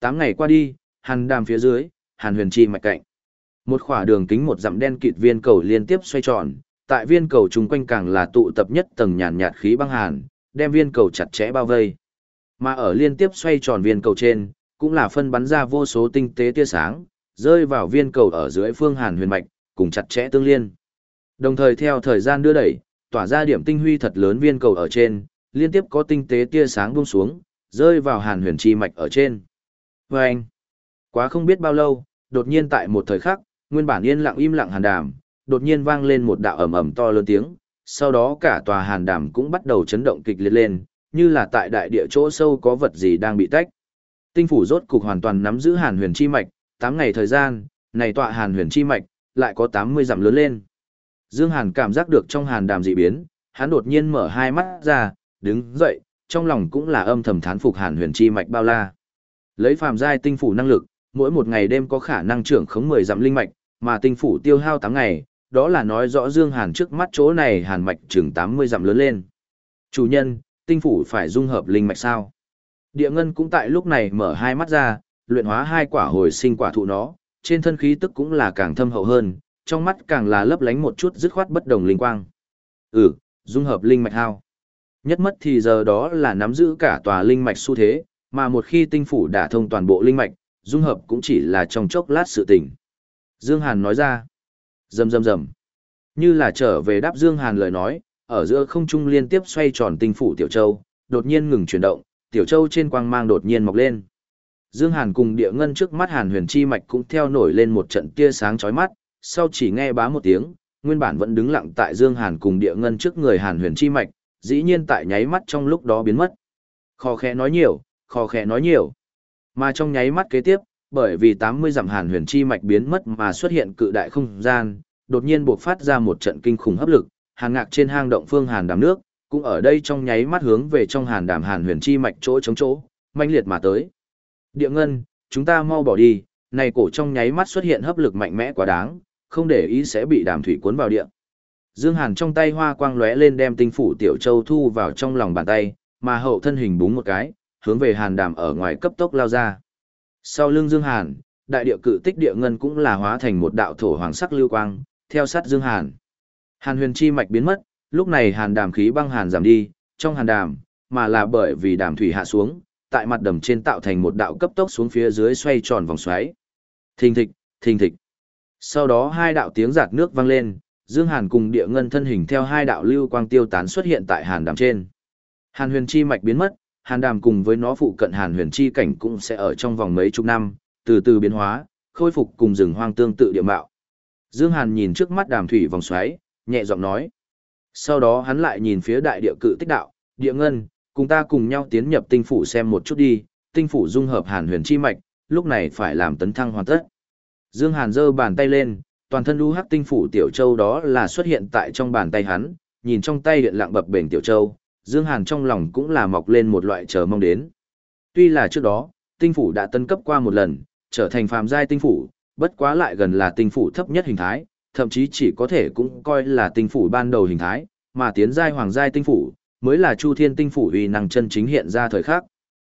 Tám ngày qua đi, Hàn Đàm phía dưới, Hàn Huyền Chi mạch cạnh. Một khỏa đường kính một dặm đen kịt viên cầu liên tiếp xoay tròn, tại viên cầu chung quanh càng là tụ tập nhất tầng nhàn nhạt khí băng hàn, đem viên cầu chặt chẽ bao vây. Mà ở liên tiếp xoay tròn viên cầu trên, cũng là phân bắn ra vô số tinh tế tia sáng, rơi vào viên cầu ở dưới phương hàn huyền mạch, cùng chặt chẽ tương liên. Đồng thời theo thời gian đưa đẩy, tỏa ra điểm tinh huy thật lớn viên cầu ở trên, liên tiếp có tinh tế tia sáng buông xuống, rơi vào hàn huyền chi mạch ở trên. Và anh, quá không biết bao lâu, đột nhiên tại một thời khắc, nguyên bản yên lặng im lặng hàn đàm, đột nhiên vang lên một đạo ầm ầm to lớn tiếng, sau đó cả tòa hàn đàm cũng bắt đầu chấn động kịch liệt lên, như là tại đại địa chỗ sâu có vật gì đang bị tách. Tinh phủ rốt cục hoàn toàn nắm giữ hàn huyền chi mạch, 8 ngày thời gian, này tọa hàn huyền chi mạch, lại có 80 dặm lớn lên. Dương Hàn cảm giác được trong hàn đàm dị biến, hắn đột nhiên mở hai mắt ra, đứng dậy, trong lòng cũng là âm thầm thán phục hàn huyền chi mạch bao la. Lấy phàm giai tinh phủ năng lực, mỗi một ngày đêm có khả năng trưởng khống 10 dặm linh mạch, mà tinh phủ tiêu hao 8 ngày, đó là nói rõ Dương Hàn trước mắt chỗ này hàn mạch chừng 80 dặm lớn lên. Chủ nhân, tinh phủ phải dung hợp linh mạch sao? Địa ngân cũng tại lúc này mở hai mắt ra, luyện hóa hai quả hồi sinh quả thụ nó, trên thân khí tức cũng là càng thâm hậu hơn, trong mắt càng là lấp lánh một chút dứt khoát bất đồng linh quang. Ừ, dung hợp linh mạch hao. Nhất mất thì giờ đó là nắm giữ cả tòa linh mạch xu thế, mà một khi tinh phủ đả thông toàn bộ linh mạch, dung hợp cũng chỉ là trong chốc lát sự tình. Dương Hàn nói ra, rầm rầm rầm, như là trở về đáp Dương Hàn lời nói, ở giữa không trung liên tiếp xoay tròn tinh phủ Tiểu Châu, đột nhiên ngừng chuyển động, Tiểu Châu trên quang mang đột nhiên mọc lên. Dương Hàn cùng địa ngân trước mắt Hàn huyền chi mạch cũng theo nổi lên một trận tia sáng chói mắt, sau chỉ nghe bá một tiếng, nguyên bản vẫn đứng lặng tại Dương Hàn cùng địa ngân trước người Hàn huyền chi mạch, dĩ nhiên tại nháy mắt trong lúc đó biến mất. Kho khẽ nói nhiều, kho khẽ nói nhiều. Mà trong nháy mắt kế tiếp, bởi vì 80 dặm hàn huyền chi mạch biến mất mà xuất hiện cự đại không gian, đột nhiên buộc phát ra một trận kinh khủng hấp lực, hàn ngạc trên hang động phương hàn đàm nước, cũng ở đây trong nháy mắt hướng về trong hàn đàm hàn huyền chi mạch chỗ chống chỗ, manh liệt mà tới. Địa ngân, chúng ta mau bỏ đi, này cổ trong nháy mắt xuất hiện hấp lực mạnh mẽ quá đáng, không để ý sẽ bị đàm thủy cuốn vào địa. Dương Hàn trong tay hoa quang lóe lên đem tinh phủ tiểu châu thu vào trong lòng bàn tay, mà hậu thân hình búng một cái, hướng về Hàn Đàm ở ngoài cấp tốc lao ra. Sau lưng Dương Hàn, đại địa cự tích địa ngân cũng là hóa thành một đạo thổ hoàng sắc lưu quang, theo sát Dương Hàn. Hàn huyền chi mạch biến mất, lúc này Hàn Đàm khí băng hàn giảm đi, trong Hàn Đàm, mà là bởi vì đàm thủy hạ xuống, tại mặt đầm trên tạo thành một đạo cấp tốc xuống phía dưới xoay tròn vòng xoáy. Thình thịch, thình thịch. Sau đó hai đạo tiếng giạt nước vang lên, Dương Hàn cùng địa ngân thân hình theo hai đạo lưu quang tiêu tán xuất hiện tại Hàn Đàm trên. Hàn huyền chi mạch biến mất, Hàn Đàm cùng với nó phụ cận Hàn huyền chi cảnh cũng sẽ ở trong vòng mấy chục năm, từ từ biến hóa, khôi phục cùng rừng hoang tương tự địa mạo. Dương Hàn nhìn trước mắt đàm thủy vòng xoáy, nhẹ giọng nói. Sau đó hắn lại nhìn phía đại địa cự tích đạo, địa ngân, cùng ta cùng nhau tiến nhập tinh phủ xem một chút đi, tinh phủ dung hợp Hàn huyền chi mạch, lúc này phải làm tấn thăng hoàn tất. Dương Hàn giơ bàn tay lên, toàn thân u hắc tinh phủ tiểu châu đó là xuất hiện tại trong bàn tay hắn, nhìn trong tay điện lặng bập bềnh tiểu châu, Dương Hàn trong lòng cũng là mọc lên một loại chờ mong đến. Tuy là trước đó, tinh phủ đã tân cấp qua một lần, trở thành phàm giai tinh phủ, bất quá lại gần là tinh phủ thấp nhất hình thái, thậm chí chỉ có thể cũng coi là tinh phủ ban đầu hình thái, mà tiến giai hoàng giai tinh phủ, mới là chu thiên tinh phủ uy năng chân chính hiện ra thời khắc.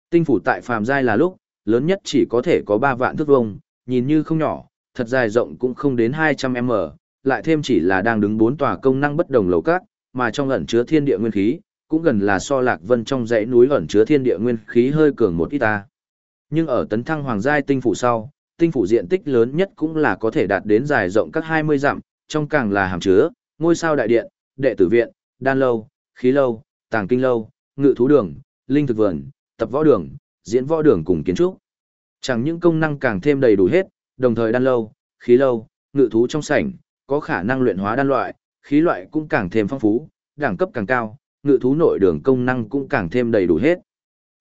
Tinh phủ tại phàm giai là lúc, lớn nhất chỉ có thể có 3 vạn thước vuông, nhìn như không nhỏ, thật dài rộng cũng không đến 200m, lại thêm chỉ là đang đứng bốn tòa công năng bất đồng lầu các, mà trong ẩn chứa thiên địa nguyên khí, cũng gần là so lạc vân trong dãy núi ẩn chứa thiên địa nguyên khí hơi cường một ít ta. Nhưng ở tấn thăng hoàng giai tinh phủ sau, tinh phủ diện tích lớn nhất cũng là có thể đạt đến dài rộng các 20 dặm, trong càng là hàm chứa, ngôi sao đại điện, đệ tử viện, đan lâu, khí lâu, tàng kinh lâu, ngự thú đường, linh thực vườn, tập võ đường, diễn võ đường cùng kiến trúc. Chẳng những công năng càng thêm đầy đủ hết, đồng thời đan lâu, khí lâu, ngự thú trong sảnh, có khả năng luyện hóa đan loại, khí loại cũng càng thêm phong phú, đẳng cấp càng cao, ngự thú nội đường công năng cũng càng thêm đầy đủ hết.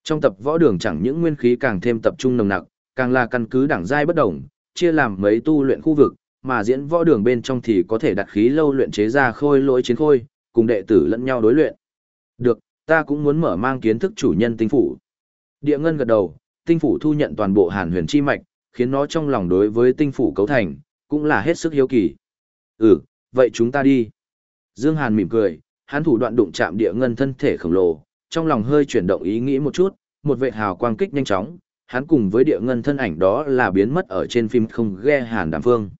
Trong tập võ đường chẳng những nguyên khí càng thêm tập trung nồng nặc, càng là căn cứ đẳng giai bất đồng, chia làm mấy tu luyện khu vực, mà diễn võ đường bên trong thì có thể đặt khí lâu luyện chế ra khôi lỗi chiến khôi, cùng đệ tử lẫn nhau đối luyện. Được, ta cũng muốn mở mang kiến thức chủ nhân tinh phủ. Địa ngân gật đầu, tinh phủ thu nhận toàn bộ hàn huyền chi mạch, khiến nó trong lòng đối với tinh phủ cấu thành, cũng là hết sức hiếu kỳ. Ừ, vậy chúng ta đi. Dương Hàn mỉm cười, hắn thủ đoạn đụng chạm địa ngân thân thể khổng lồ, trong lòng hơi chuyển động ý nghĩ một chút, một vệ hào quang kích nhanh chóng, hắn cùng với địa ngân thân ảnh đó là biến mất ở trên phim không ghe hàn đàm phương.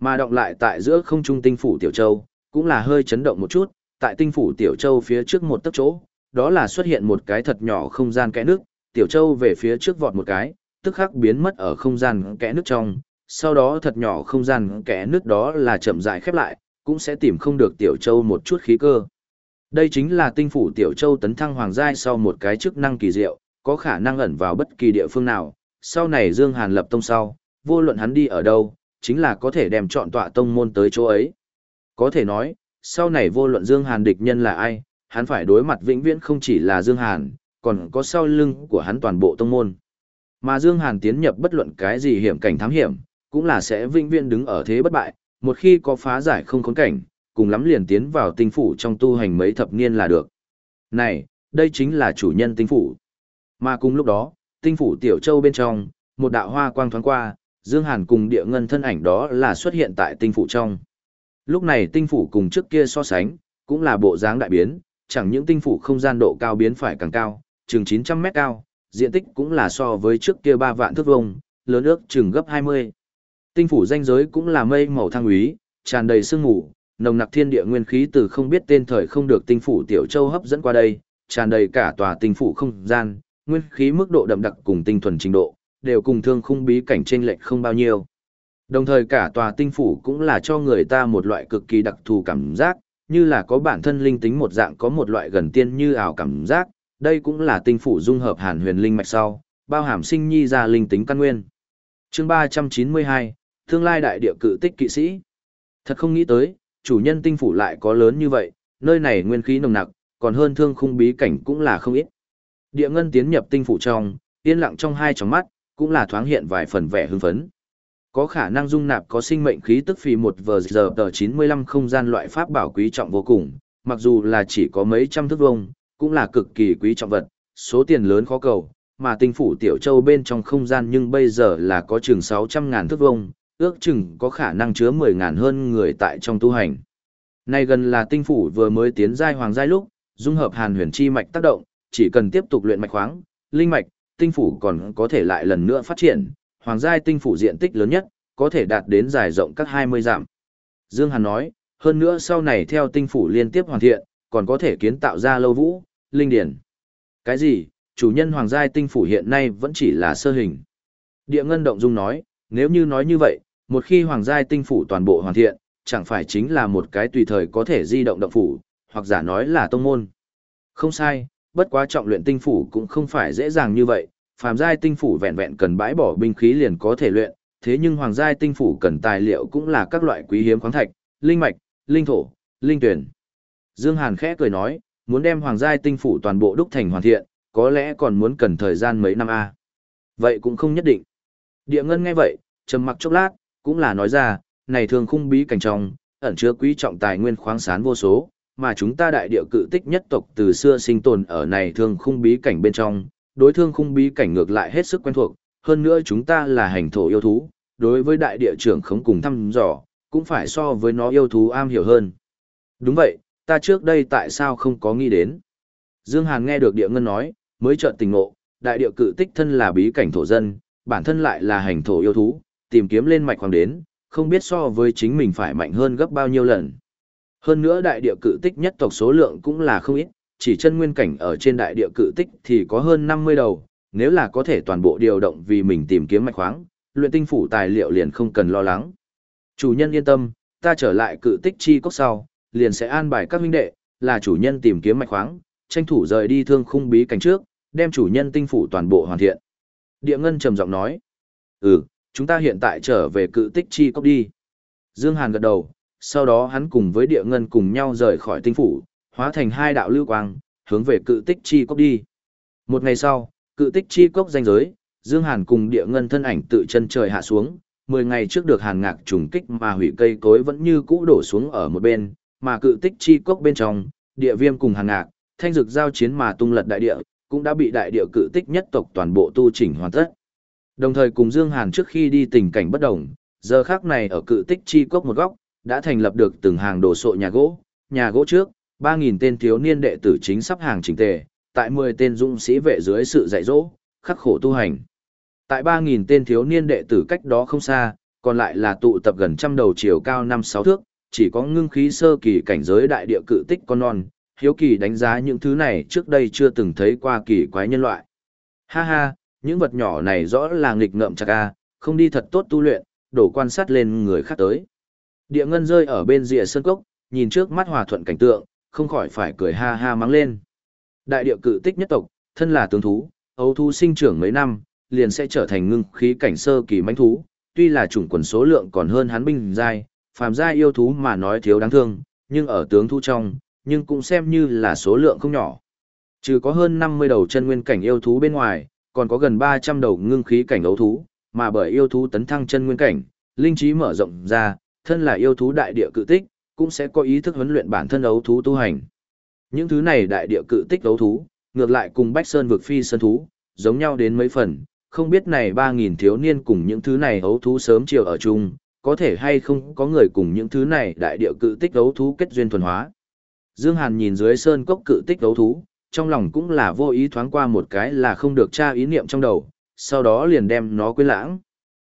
Mà động lại tại giữa không trung tinh phủ Tiểu Châu, cũng là hơi chấn động một chút, tại tinh phủ Tiểu Châu phía trước một tấc chỗ, đó là xuất hiện một cái thật nhỏ không gian kẽ nước, Tiểu Châu về phía trước vọt một cái, tức khắc biến mất ở không gian kẽ nước trong, sau đó thật nhỏ không gian kẽ nước đó là chậm rãi khép lại, cũng sẽ tìm không được Tiểu Châu một chút khí cơ. Đây chính là tinh phủ Tiểu Châu tấn thăng hoàng giai sau một cái chức năng kỳ diệu, có khả năng ẩn vào bất kỳ địa phương nào. Sau này Dương Hàn lập tông sau, vô luận hắn đi ở đâu, chính là có thể đem chọn tọa tông môn tới chỗ ấy. Có thể nói, sau này vô luận Dương Hàn địch nhân là ai, hắn phải đối mặt vĩnh viễn không chỉ là Dương Hàn, còn có sau lưng của hắn toàn bộ tông môn. Mà Dương Hàn tiến nhập bất luận cái gì hiểm cảnh thám hiểm, cũng là sẽ vĩnh viễn đứng ở thế bất bại, một khi có phá giải không khốn cảnh, cùng lắm liền tiến vào tinh phủ trong tu hành mấy thập niên là được. Này, đây chính là chủ nhân tinh phủ. Mà cùng lúc đó, tinh phủ tiểu châu bên trong, một đạo hoa quang thoáng qua, Dương Hàn cùng địa ngân thân ảnh đó là xuất hiện tại tinh phủ trong. Lúc này tinh phủ cùng trước kia so sánh, cũng là bộ dáng đại biến, chẳng những tinh phủ không gian độ cao biến phải càng cao, chừng 900 mét cao, diện tích cũng là so với trước kia 3 vạn thước vuông, lớn ước chừng gấp 20. Tinh phủ danh giới cũng là mây màu thăng úy, tràn đầy sương mù, nồng nặc thiên địa nguyên khí từ không biết tên thời không được tinh phủ tiểu châu hấp dẫn qua đây, tràn đầy cả tòa tinh phủ không gian, nguyên khí mức độ đậm đặc cùng tinh thuần trình độ, đều cùng thương khung bí cảnh trên lệch không bao nhiêu. Đồng thời cả tòa tinh phủ cũng là cho người ta một loại cực kỳ đặc thù cảm giác, như là có bản thân linh tính một dạng có một loại gần tiên như ảo cảm giác, đây cũng là tinh phủ dung hợp hàn huyền linh mạch sau, bao hàm sinh nhi ra linh tính căn nguyên. chương 392, Tương lai đại địa cự tích kỵ sĩ. Thật không nghĩ tới, chủ nhân tinh phủ lại có lớn như vậy, nơi này nguyên khí nồng nặc, còn hơn thương khung bí cảnh cũng là không ít. Địa ngân tiến nhập tinh phủ trong, yên lặng trong hai tròng mắt, cũng là thoáng hiện vài phần vẻ hưng phấn. Có khả năng dung nạp có sinh mệnh khí tức phì một vờ giờ tờ 95 không gian loại pháp bảo quý trọng vô cùng, mặc dù là chỉ có mấy trăm thước vông, cũng là cực kỳ quý trọng vật, số tiền lớn khó cầu, mà tinh phủ tiểu châu bên trong không gian nhưng bây giờ là có chừng 600 ngàn thước vông, ước chừng có khả năng chứa 10 ngàn hơn người tại trong tu hành. Nay gần là tinh phủ vừa mới tiến giai hoàng giai lúc, dung hợp hàn huyền chi mạch tác động, chỉ cần tiếp tục luyện mạch khoáng, linh mạch, tinh phủ còn có thể lại lần nữa phát triển, hoàng giai tinh phủ diện tích lớn nhất, có thể đạt đến dài rộng các 20 dặm. Dương Hàn nói, hơn nữa sau này theo tinh phủ liên tiếp hoàn thiện, còn có thể kiến tạo ra lâu vũ, linh điển. Cái gì, chủ nhân hoàng giai tinh phủ hiện nay vẫn chỉ là sơ hình. Địa ngân động dung nói, nếu như nói như vậy, một khi hoàng giai tinh phủ toàn bộ hoàn thiện, chẳng phải chính là một cái tùy thời có thể di động động phủ, hoặc giả nói là tông môn. Không sai, bất quá trọng luyện tinh phủ cũng không phải dễ dàng như vậy, phàm giai tinh phủ vẹn vẹn cần bãi bỏ binh khí liền có thể luyện, thế nhưng hoàng giai tinh phủ cần tài liệu cũng là các loại quý hiếm khoáng thạch, linh mạch, linh thổ, linh tuyển. Dương Hàn khẽ cười nói, muốn đem hoàng giai tinh phủ toàn bộ đúc thành hoàn thiện, có lẽ còn muốn cần thời gian mấy năm a. Vậy cũng không nhất định. Địa Ngân nghe vậy, trầm mặc chốc lát, cũng là nói ra, này thường khung bí cảnh trong, ẩn chứa quý trọng tài nguyên khoáng sản vô số, mà chúng ta đại địa cự tích nhất tộc từ xưa sinh tồn ở này thường khung bí cảnh bên trong, đối thương khung bí cảnh ngược lại hết sức quen thuộc, hơn nữa chúng ta là hành thổ yêu thú, đối với đại địa trưởng khống cùng thăm dò, cũng phải so với nó yêu thú am hiểu hơn. Đúng vậy, ta trước đây tại sao không có nghĩ đến. Dương Hàn nghe được địa ngân nói, mới chợt tình ngộ, đại địa cự tích thân là bí cảnh thổ dân, bản thân lại là hành thổ yêu thú, tìm kiếm lên mạch hoàng đến, không biết so với chính mình phải mạnh hơn gấp bao nhiêu lần. Hơn nữa đại địa cự tích nhất tộc số lượng cũng là không ít, chỉ chân nguyên cảnh ở trên đại địa cự tích thì có hơn 50 đầu, nếu là có thể toàn bộ điều động vì mình tìm kiếm mạch khoáng, luyện tinh phủ tài liệu liền không cần lo lắng. Chủ nhân yên tâm, ta trở lại cự tích chi cốc sau, liền sẽ an bài các huynh đệ, là chủ nhân tìm kiếm mạch khoáng, tranh thủ rời đi thương khung bí cảnh trước, đem chủ nhân tinh phủ toàn bộ hoàn thiện. Địa Ngân trầm giọng nói, ừ, chúng ta hiện tại trở về cự tích chi cốc đi. Dương Hàn gật đầu, sau đó hắn cùng với địa ngân cùng nhau rời khỏi tinh phủ, hóa thành hai đạo lưu quang, hướng về cự tích chi cốc đi. Một ngày sau, cự tích chi cốc danh giới, Dương Hàn cùng địa ngân thân ảnh tự chân trời hạ xuống, mười ngày trước được hàn ngạc trùng kích mà hủy cây cối vẫn như cũ đổ xuống ở một bên, mà cự tích chi cốc bên trong, địa viêm cùng hàn ngạc, thanh dực giao chiến mà tung lật đại địa, cũng đã bị đại địa cự tích nhất tộc toàn bộ tu chỉnh hoàn tất. Đồng thời cùng Dương Hàn trước khi đi tình cảnh bất động giờ khắc này ở cự tích chi cốc một góc, đã thành lập được từng hàng đồ sộ nhà gỗ, nhà gỗ trước, 3000 tên thiếu niên đệ tử chính sắp hàng chỉnh tề, tại 10 tên dũng sĩ vệ dưới sự dạy dỗ, khắc khổ tu hành. Tại 3000 tên thiếu niên đệ tử cách đó không xa, còn lại là tụ tập gần trăm đầu chiều cao 5-6 thước, chỉ có ngưng khí sơ kỳ cảnh giới đại địa cự tích con non, hiếu kỳ đánh giá những thứ này trước đây chưa từng thấy qua kỳ quái nhân loại. Ha ha, những vật nhỏ này rõ là nghịch ngợm chặt a, không đi thật tốt tu luyện, đổ quan sát lên người khác tới. Địa ngân rơi ở bên rìa sơn cốc, nhìn trước mắt hòa thuận cảnh tượng, không khỏi phải cười ha ha mắng lên. Đại địa cự tích nhất tộc, thân là tướng thú, ấu thú sinh trưởng mấy năm, liền sẽ trở thành ngưng khí cảnh sơ kỳ mãnh thú, tuy là chủng quần số lượng còn hơn hắn binh giai, phàm giai yêu thú mà nói thiếu đáng thương, nhưng ở tướng thu trong, nhưng cũng xem như là số lượng không nhỏ. Trừ có hơn 50 đầu chân nguyên cảnh yêu thú bên ngoài, còn có gần 300 đầu ngưng khí cảnh ấu thú, mà bởi yêu thú tấn thăng chân nguyên cảnh, linh trí mở rộng ra, thân là yêu thú đại địa cự tích, cũng sẽ có ý thức huấn luyện bản thân ấu thú tu hành. Những thứ này đại địa cự tích ấu thú, ngược lại cùng Bách Sơn vực phi sơn thú, giống nhau đến mấy phần, không biết này 3.000 thiếu niên cùng những thứ này ấu thú sớm chiều ở chung, có thể hay không có người cùng những thứ này đại địa cự tích đấu thú kết duyên thuần hóa. Dương Hàn nhìn dưới sơn cốc cự tích đấu thú, trong lòng cũng là vô ý thoáng qua một cái là không được tra ý niệm trong đầu, sau đó liền đem nó quên lãng.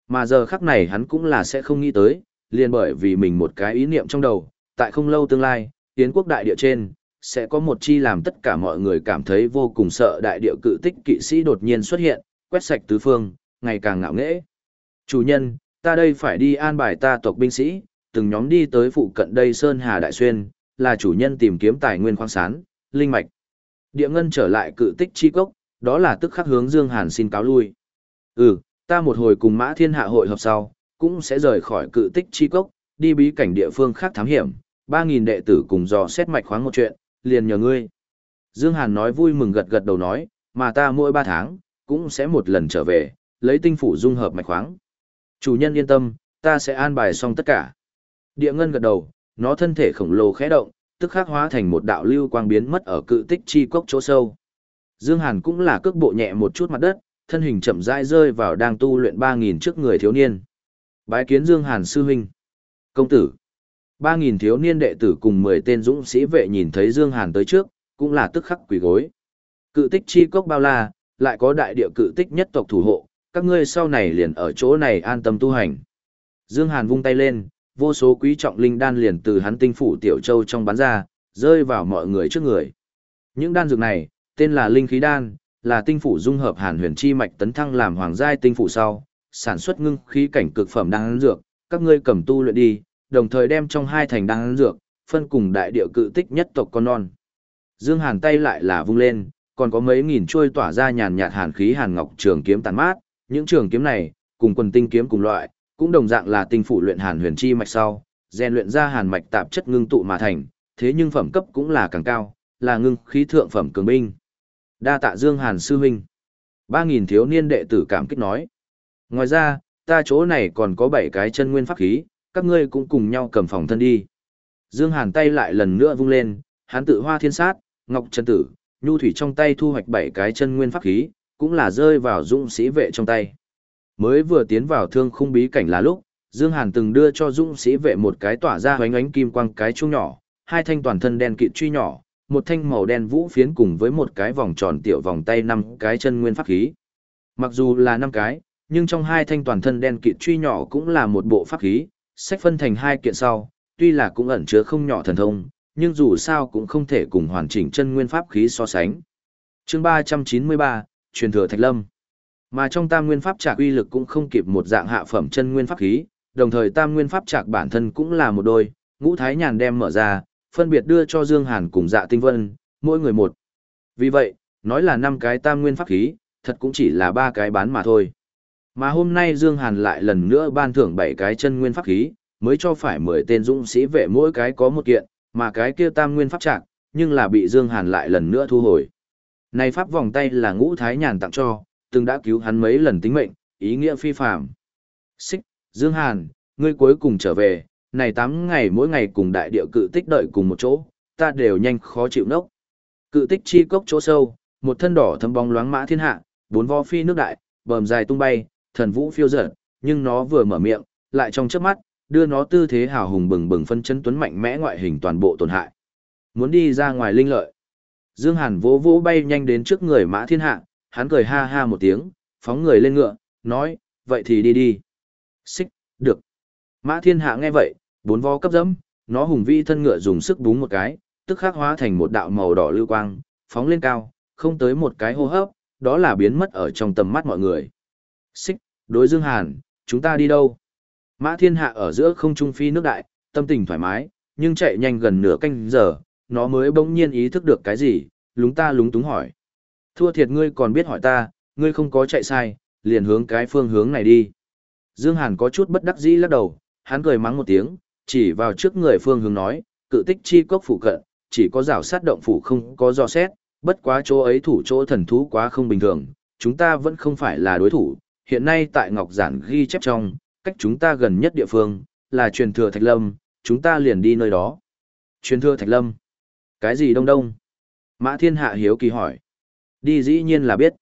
Mà giờ khắc này hắn cũng là sẽ không nghĩ tới, liền bởi vì mình một cái ý niệm trong đầu, tại không lâu tương lai, tiến quốc đại địa trên, sẽ có một chi làm tất cả mọi người cảm thấy vô cùng sợ đại địa cự tích kỵ sĩ đột nhiên xuất hiện, quét sạch tứ phương, ngày càng ngạo nghễ. Chủ nhân, ta đây phải đi an bài ta tộc binh sĩ, từng nhóm đi tới phụ cận đây Sơn Hà Đại Xuyên, là chủ nhân tìm kiếm tài nguyên khoáng sản, linh mạch. Địa ngân trở lại cự tích chi cốc, đó là tức khắc hướng Dương Hàn xin cáo lui. Ừ, ta một hồi cùng mã thiên hạ hội hợp sau, cũng sẽ rời khỏi cự tích chi cốc, đi bí cảnh địa phương khác thám hiểm, 3.000 đệ tử cùng dò xét mạch khoáng một chuyện, liền nhờ ngươi. Dương Hàn nói vui mừng gật gật đầu nói, mà ta mỗi 3 tháng, cũng sẽ một lần trở về, lấy tinh phủ dung hợp mạch khoáng. Chủ nhân yên tâm, ta sẽ an bài xong tất cả. Địa ngân gật đầu, nó thân thể khổng lồ khẽ động, tức khắc hóa thành một đạo lưu quang biến mất ở cự tích chi cốc chỗ sâu. Dương Hàn cũng là cước bộ nhẹ một chút mặt đất, thân hình chậm rãi rơi vào đang tu luyện 3000 trước người thiếu niên. Bái kiến Dương Hàn sư huynh. Công tử. 3000 thiếu niên đệ tử cùng 10 tên dũng sĩ vệ nhìn thấy Dương Hàn tới trước, cũng là tức khắc quỳ gối. Cự tích chi cốc bao la, lại có đại địa cự tích nhất tộc thủ hộ, các ngươi sau này liền ở chỗ này an tâm tu hành. Dương Hàn vung tay lên, vô số quý trọng linh đan liền từ hắn tinh phủ tiểu châu trong bán ra, rơi vào mọi người trước người. Những đan dược này, tên là linh khí đan, là tinh phủ dung hợp hàn huyền chi mạch tấn thăng làm hoàng giai tinh phủ sau, sản xuất ngưng khí cảnh cực phẩm đan dược, các ngươi cầm tu luyện đi, đồng thời đem trong hai thành đan dược, phân cùng đại địa cự tích nhất tộc con non. Dương Hàn tay lại là vung lên, còn có mấy nghìn trôi tỏa ra nhàn nhạt hàn khí hàn ngọc trường kiếm tàn mát, những trường kiếm này, cùng quần tinh kiếm cùng loại, cũng đồng dạng là tinh phủ luyện hàn huyền chi mạch sau, rèn luyện ra hàn mạch tạp chất ngưng tụ mà thành, thế nhưng phẩm cấp cũng là càng cao, là ngưng khí thượng phẩm cường binh. Đa tạ Dương Hàn sư huynh. 3000 thiếu niên đệ tử cảm kích nói. Ngoài ra, ta chỗ này còn có 7 cái chân nguyên pháp khí, các ngươi cũng cùng nhau cầm phòng thân đi. Dương Hàn tay lại lần nữa vung lên, hắn tự hoa thiên sát, ngọc chân tử, nhu thủy trong tay thu hoạch 7 cái chân nguyên pháp khí, cũng là rơi vào dũng sĩ vệ trong tay. Mới vừa tiến vào thương khung bí cảnh là lúc, Dương Hàn từng đưa cho dũng sĩ vệ một cái tỏa ra hoánh ánh kim quang cái chuông nhỏ, hai thanh toàn thân đen kịt truy nhỏ, một thanh màu đen vũ phiến cùng với một cái vòng tròn tiểu vòng tay năm cái chân nguyên pháp khí. Mặc dù là năm cái, nhưng trong hai thanh toàn thân đen kịt truy nhỏ cũng là một bộ pháp khí, sách phân thành hai kiện sau, tuy là cũng ẩn chứa không nhỏ thần thông, nhưng dù sao cũng không thể cùng hoàn chỉnh chân nguyên pháp khí so sánh. Chương 393, truyền thừa Thạch Lâm. Mà trong Tam Nguyên Pháp Trạc uy lực cũng không kịp một dạng hạ phẩm chân nguyên pháp khí, đồng thời Tam Nguyên Pháp Trạc bản thân cũng là một đôi, Ngũ Thái Nhàn đem mở ra, phân biệt đưa cho Dương Hàn cùng Dạ Tinh Vân, mỗi người một. Vì vậy, nói là năm cái Tam Nguyên Pháp khí, thật cũng chỉ là ba cái bán mà thôi. Mà hôm nay Dương Hàn lại lần nữa ban thưởng bảy cái chân nguyên pháp khí, mới cho phải 10 tên dũng sĩ vệ mỗi cái có một kiện, mà cái kia tam nguyên pháp trạc, nhưng là bị Dương Hàn lại lần nữa thu hồi. Này pháp vòng tay là ngũ thái nhàn tặng cho, từng đã cứu hắn mấy lần tính mệnh, ý nghĩa phi phàm. Xích, Dương Hàn, ngươi cuối cùng trở về, này 8 ngày mỗi ngày cùng đại địa cự tích đợi cùng một chỗ, ta đều nhanh khó chịu nốc. Cự tích chi cốc chỗ sâu, một thân đỏ thấm bóng loáng mã thiên hạ, bốn vo phi nước đại, bờm dài tung bay, thần vũ phiêu dở, nhưng nó vừa mở miệng, lại trong chớp mắt, đưa nó tư thế hào hùng bừng bừng phân chân tuấn mạnh mẽ ngoại hình toàn bộ tổn hại. Muốn đi ra ngoài linh lợi. Dương Hàn vỗ vỗ bay nhanh đến trước người Mã Thiên Hạ, hắn cười ha ha một tiếng, phóng người lên ngựa, nói, vậy thì đi đi. Xích, được. Mã Thiên Hạ nghe vậy, bốn vó cấp dẫm, nó hùng vĩ thân ngựa dùng sức búng một cái, tức khắc hóa thành một đạo màu đỏ lưu quang, phóng lên cao, không tới một cái hô hấp, đó là biến mất ở trong tầm mắt mọi người. Xích, đối Dương Hàn, chúng ta đi đâu? Mã thiên hạ ở giữa không trung phi nước đại, tâm tình thoải mái, nhưng chạy nhanh gần nửa canh giờ, nó mới bỗng nhiên ý thức được cái gì, lúng ta lúng túng hỏi. Thua thiệt ngươi còn biết hỏi ta, ngươi không có chạy sai, liền hướng cái phương hướng này đi. Dương Hàn có chút bất đắc dĩ lắc đầu, hắn cười mắng một tiếng, chỉ vào trước người phương hướng nói, cự tích chi cốc phủ cận, chỉ có rào sát động phủ không có do xét, bất quá chỗ ấy thủ chỗ thần thú quá không bình thường, chúng ta vẫn không phải là đối thủ, hiện nay tại Ngọc Giản ghi chép trong, cách chúng ta gần nhất địa phương, là truyền thừa Thạch Lâm, chúng ta liền đi nơi đó. Truyền thừa Thạch Lâm? Cái gì đông đông? Mã Thiên Hạ hiếu kỳ hỏi. Đi dĩ nhiên là biết.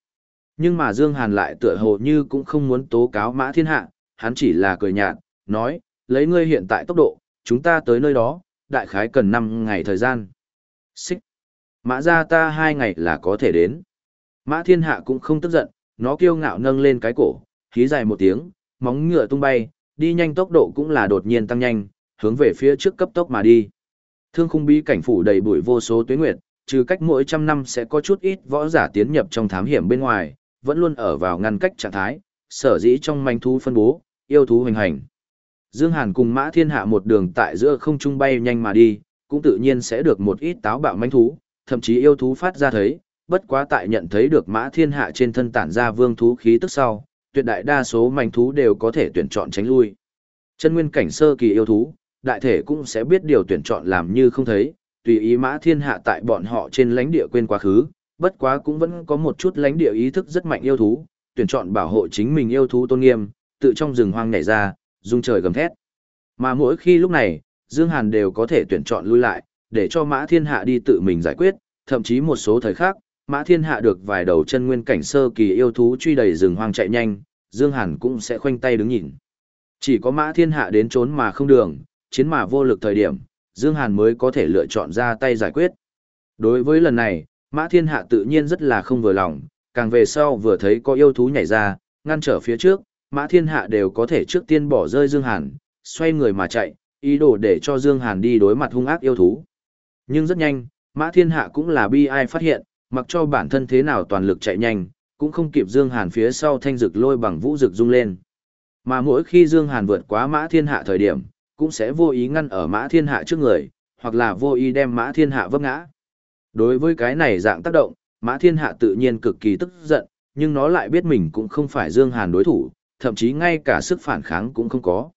Nhưng mà Dương Hàn lại tựa hồ như cũng không muốn tố cáo Mã Thiên Hạ, hắn chỉ là cười nhạt, nói, lấy ngươi hiện tại tốc độ, chúng ta tới nơi đó, đại khái cần 5 ngày thời gian. Xích. Mã ra ta hai ngày là có thể đến. Mã Thiên Hạ cũng không tức giận, nó kiêu ngạo nâng lên cái cổ, khí dài một tiếng, móng ngựa tung bay, đi nhanh tốc độ cũng là đột nhiên tăng nhanh, hướng về phía trước cấp tốc mà đi. Thương khung bí cảnh phủ đầy bụi vô số tuyết nguyệt, trừ cách mỗi trăm năm sẽ có chút ít võ giả tiến nhập trong thám hiểm bên ngoài, vẫn luôn ở vào ngăn cách trạng thái, sở dĩ trong manh thú phân bố, yêu thú hình hành. Dương Hàn cùng Mã Thiên Hạ một đường tại giữa không trung bay nhanh mà đi, cũng tự nhiên sẽ được một ít táo bạo manh thú, thậm chí yêu thú phát ra thấy, bất quá tại nhận thấy được Mã Thiên Hạ trên thân tản ra vương thú khí tức sau, tuyệt đại đa số manh thú đều có thể tuyển chọn tránh lui. Chân nguyên cảnh sơ kỳ yêu thú, đại thể cũng sẽ biết điều tuyển chọn làm như không thấy, tùy ý mã thiên hạ tại bọn họ trên lãnh địa quên quá khứ, bất quá cũng vẫn có một chút lãnh địa ý thức rất mạnh yêu thú, tuyển chọn bảo hộ chính mình yêu thú tôn nghiêm, tự trong rừng hoang nhảy ra, rung trời gầm thét. Mà mỗi khi lúc này, Dương Hàn đều có thể tuyển chọn lui lại, để cho Mã Thiên Hạ đi tự mình giải quyết, thậm chí một số thời khác, Mã Thiên Hạ được vài đầu chân nguyên cảnh sơ kỳ yêu thú truy đầy rừng hoang chạy nhanh, Dương Hàn cũng sẽ khoanh tay đứng nhìn. Chỉ có Mã Thiên Hạ đến trốn mà không đường, chiến mà vô lực thời điểm, Dương Hàn mới có thể lựa chọn ra tay giải quyết. Đối với lần này, Mã Thiên Hạ tự nhiên rất là không vừa lòng, càng về sau vừa thấy có yêu thú nhảy ra, ngăn trở phía trước, Mã Thiên Hạ đều có thể trước tiên bỏ rơi Dương Hàn, xoay người mà chạy, ý đồ để cho Dương Hàn đi đối mặt hung ác yêu thú. Nhưng rất nhanh, Mã Thiên Hạ cũng là bi ai phát hiện, mặc cho bản thân thế nào toàn lực chạy nhanh, cũng không kịp Dương Hàn phía sau thanh dực lôi bằng vũ dực rung lên. Mà mỗi khi Dương Hàn vượt quá Mã Thiên Hạ thời điểm, cũng sẽ vô ý ngăn ở Mã Thiên Hạ trước người, hoặc là vô ý đem Mã Thiên Hạ vấp ngã. Đối với cái này dạng tác động, Mã Thiên Hạ tự nhiên cực kỳ tức giận, nhưng nó lại biết mình cũng không phải Dương Hàn đối thủ, thậm chí ngay cả sức phản kháng cũng không có.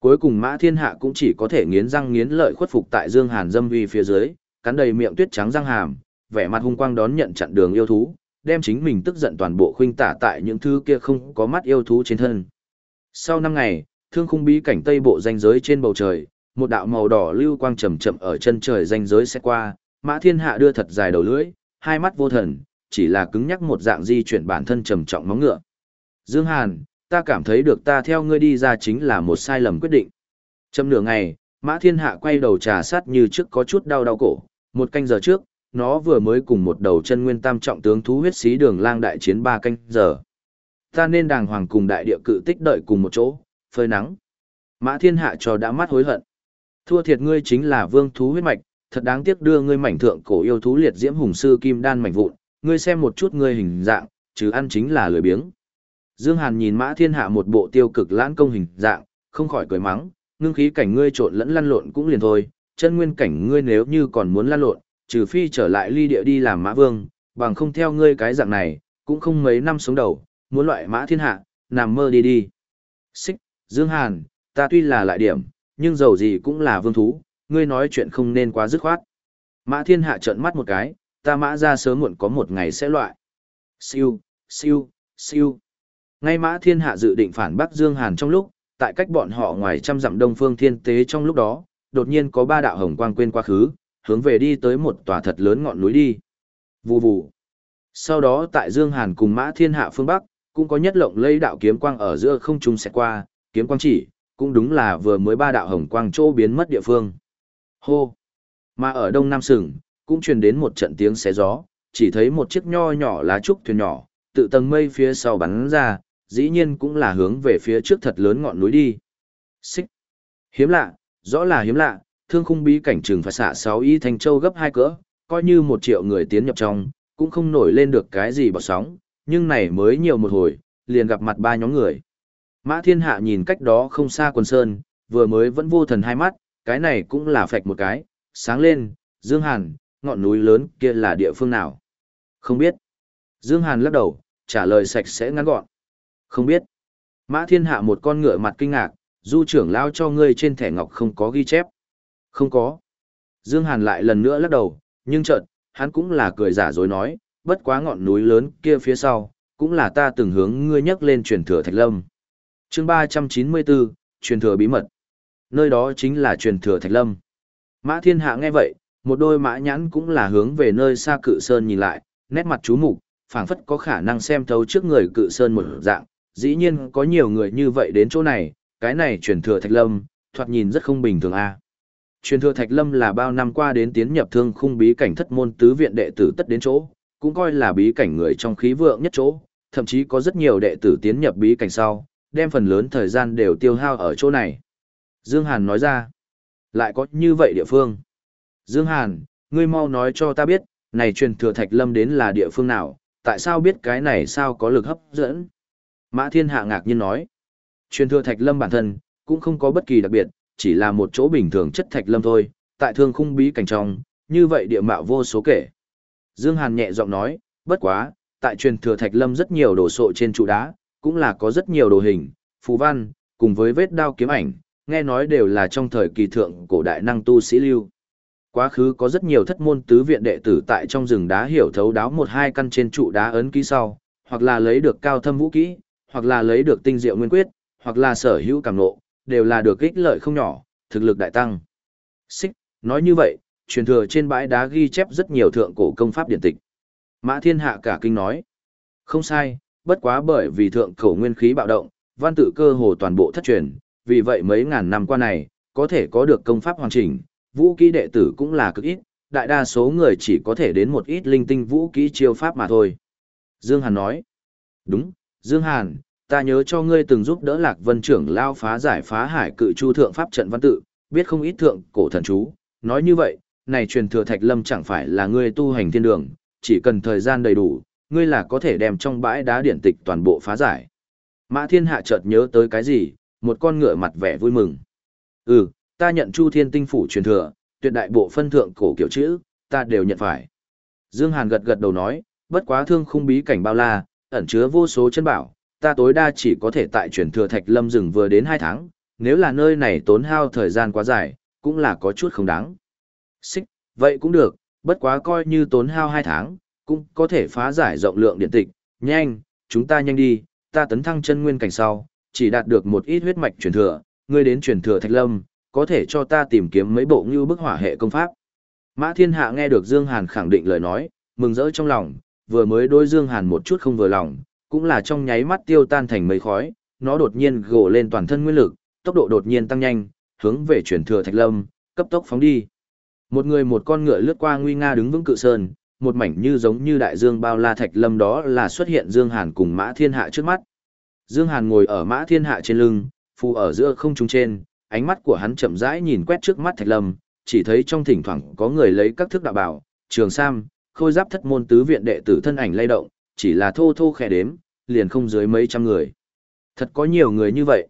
Cuối cùng Mã Thiên Hạ cũng chỉ có thể nghiến răng nghiến lợi khuất phục tại Dương Hàn dâm uy phía dưới, cắn đầy miệng tuyết trắng răng hàm, vẻ mặt hung quang đón nhận chặn đường yêu thú, đem chính mình tức giận toàn bộ khuynh tả tại những thứ kia không có mắt yêu thú trên thân. Sau năm ngày, thương khung bí cảnh tây bộ danh giới trên bầu trời, một đạo màu đỏ lưu quang chậm chậm ở chân trời danh giới sẽ qua, Mã Thiên Hạ đưa thật dài đầu lưỡi, hai mắt vô thần, chỉ là cứng nhắc một dạng di chuyển bản thân trầm trọng móng ngựa. Dương Hàn, ta cảm thấy được ta theo ngươi đi ra chính là một sai lầm quyết định. Chầm nửa ngày, Mã Thiên Hạ quay đầu trà sát như trước có chút đau đau cổ, một canh giờ trước, nó vừa mới cùng một đầu chân nguyên tam trọng tướng thú huyết xí đường lang đại chiến ba canh giờ. Ta nên đàng hoàng cùng đại địa cự tích đợi cùng một chỗ, phơi nắng. Mã Thiên Hạ cho đã mắt hối hận. Thua thiệt ngươi chính là vương thú huyết mạch, thật đáng tiếc đưa ngươi mảnh thượng cổ yêu thú liệt diễm hùng sư kim đan mảnh vụn, ngươi xem một chút ngươi hình dạng, chứ ăn chính là lười biếng. Dương Hàn nhìn Mã Thiên Hạ một bộ tiêu cực lãng công hình dạng, không khỏi cười mắng, ngưng khí cảnh ngươi trộn lẫn lăn lộn cũng liền thôi, chân nguyên cảnh ngươi nếu như còn muốn lăn lộn, trừ phi trở lại ly địa đi làm mã vương, bằng không theo ngươi cái dạng này, cũng không mấy năm sống đầu, muốn loại mã thiên hạ, nằm mơ đi đi. Xích, Dương Hàn, ta tuy là lại điểm, nhưng dầu gì cũng là vương thú, ngươi nói chuyện không nên quá dứt khoát. Mã thiên hạ trợn mắt một cái, ta mã ra sớm muộn có một ngày sẽ loại. Siêu, siêu, siêu. Ngay mã thiên hạ dự định phản Bắc Dương Hàn trong lúc, tại cách bọn họ ngoài trăm dặm đông phương thiên tế trong lúc đó, đột nhiên có ba đạo hồng quang quên quá khứ, hướng về đi tới một tòa thật lớn ngọn núi đi. Vù vù. Sau đó tại Dương Hàn cùng Mã Thiên Hạ phương Bắc, cũng có nhất lộng lây đạo kiếm quang ở giữa không trung sẽ qua, kiếm quang chỉ, cũng đúng là vừa mới ba đạo hồng quang chỗ biến mất địa phương. Hô. Mà ở Đông Nam Sừng, cũng truyền đến một trận tiếng xé gió, chỉ thấy một chiếc nho nhỏ lá trúc thuyền nhỏ, tự tầng mây phía sau bắn ra, dĩ nhiên cũng là hướng về phía trước thật lớn ngọn núi đi. Xích. Hiếm lạ, rõ là hiếm lạ, thương khung bí cảnh trừng phải xạ 6 y thành châu gấp hai cỡ, coi như một triệu người tiến nhập trong, cũng không nổi lên được cái gì bọt sóng, nhưng này mới nhiều một hồi, liền gặp mặt ba nhóm người. Mã thiên hạ nhìn cách đó không xa quần sơn, vừa mới vẫn vô thần hai mắt, cái này cũng là phạch một cái, sáng lên, Dương Hàn, ngọn núi lớn kia là địa phương nào? Không biết. Dương Hàn lắc đầu, trả lời sạch sẽ ngắn gọn. Không biết. Mã thiên hạ một con ngựa mặt kinh ngạc, du trưởng lao cho ngươi trên thẻ ngọc không có ghi chép. Không có. Dương Hàn lại lần nữa lắc đầu, nhưng chợt, hắn cũng là cười giả dối nói, bất quá ngọn núi lớn kia phía sau, cũng là ta từng hướng ngươi nhắc lên truyền thừa Thạch Lâm. Chương 394, truyền thừa bí mật. Nơi đó chính là truyền thừa Thạch Lâm. Mã Thiên Hạ nghe vậy, một đôi mã nhãn cũng là hướng về nơi xa cự sơn nhìn lại, nét mặt chú mục, phảng phất có khả năng xem thấu trước người cự sơn một dạng, dĩ nhiên có nhiều người như vậy đến chỗ này, cái này truyền thừa Thạch Lâm, thoạt nhìn rất không bình thường a. Truyền thừa Thạch Lâm là bao năm qua đến tiến nhập thương khung bí cảnh thất môn tứ viện đệ tử tất đến chỗ, cũng coi là bí cảnh người trong khí vượng nhất chỗ, thậm chí có rất nhiều đệ tử tiến nhập bí cảnh sau, đem phần lớn thời gian đều tiêu hao ở chỗ này. Dương Hàn nói ra, lại có như vậy địa phương. Dương Hàn, ngươi mau nói cho ta biết, này truyền thừa Thạch Lâm đến là địa phương nào, tại sao biết cái này sao có lực hấp dẫn? Mã Thiên Hạ ngạc nhiên nói, truyền thừa Thạch Lâm bản thân, cũng không có bất kỳ đặc biệt, chỉ là một chỗ bình thường chất thạch lâm thôi, tại thương khung bí cảnh trong, như vậy địa mạo vô số kể. Dương Hàn nhẹ giọng nói, bất quá, tại truyền thừa thạch lâm rất nhiều đồ sộ trên trụ đá, cũng là có rất nhiều đồ hình, phù văn, cùng với vết đao kiếm ảnh, nghe nói đều là trong thời kỳ thượng cổ đại năng tu sĩ lưu. Quá khứ có rất nhiều thất môn tứ viện đệ tử tại trong rừng đá hiểu thấu đáo một hai căn trên trụ đá ấn ký sau, hoặc là lấy được cao thâm vũ kỹ, hoặc là lấy được tinh diệu nguyên quyết, hoặc là sở hữu cảm ngộ, đều là được ích lợi không nhỏ, thực lực đại tăng. Xích, nói như vậy, truyền thừa trên bãi đá ghi chép rất nhiều thượng cổ công pháp điển tịch. Mã Thiên Hạ cả kinh nói. Không sai, bất quá bởi vì thượng cổ nguyên khí bạo động, văn tự cơ hồ toàn bộ thất truyền, vì vậy mấy ngàn năm qua này, có thể có được công pháp hoàn chỉnh, vũ kỹ đệ tử cũng là cực ít, đại đa số người chỉ có thể đến một ít linh tinh vũ kỹ chiêu pháp mà thôi. Dương Hàn nói. Đúng, Dương Hàn, ta nhớ cho ngươi từng giúp đỡ Lạc Vân trưởng lao phá giải phá hải cự chu thượng pháp trận văn tự, biết không ít thượng cổ thần chú. Nói như vậy, này truyền thừa Thạch Lâm chẳng phải là ngươi tu hành thiên đường, chỉ cần thời gian đầy đủ, ngươi là có thể đem trong bãi đá điển tịch toàn bộ phá giải. Mã Thiên Hạ chợt nhớ tới cái gì, một con ngựa mặt vẻ vui mừng. Ừ, ta nhận Chu Thiên Tinh Phủ truyền thừa, tuyệt đại bộ phân thượng cổ kiểu chữ, ta đều nhận phải. Dương Hàn gật gật đầu nói, bất quá thương khung bí cảnh bao la, ẩn chứa vô số chân bảo, ta tối đa chỉ có thể tại truyền thừa Thạch Lâm rừng vừa đến 2 tháng, nếu là nơi này tốn hao thời gian quá dài, cũng là có chút không đáng. Xích, vậy cũng được, bất quá coi như tốn hao 2 tháng, cũng có thể phá giải rộng lượng điện tịch, nhanh, chúng ta nhanh đi, ta tấn thăng chân nguyên cảnh sau, chỉ đạt được một ít huyết mạch truyền thừa, ngươi đến truyền thừa Thạch Lâm, có thể cho ta tìm kiếm mấy bộ như bức hỏa hệ công pháp. Mã Thiên Hạ nghe được Dương Hàn khẳng định lời nói, mừng rỡ trong lòng, vừa mới đối Dương Hàn một chút không vừa lòng, cũng là trong nháy mắt tiêu tan thành mây khói, nó đột nhiên gồ lên toàn thân nguyên lực, tốc độ đột nhiên tăng nhanh, hướng về truyền thừa Thạch Lâm, cấp tốc phóng đi. Một người một con ngựa lướt qua nguy nga đứng vững cự sơn, một mảnh như giống như đại dương bao la Thạch Lâm đó là xuất hiện Dương Hàn cùng Mã Thiên Hạ trước mắt. Dương Hàn ngồi ở Mã Thiên Hạ trên lưng, phù ở giữa không trung trên, ánh mắt của hắn chậm rãi nhìn quét trước mắt Thạch Lâm, chỉ thấy trong thỉnh thoảng có người lấy các thức đạo bảo, trường sam, khôi giáp thất môn tứ viện đệ tử thân ảnh lay động, chỉ là thô thô khẽ đếm, liền không dưới mấy trăm người. Thật có nhiều người như vậy.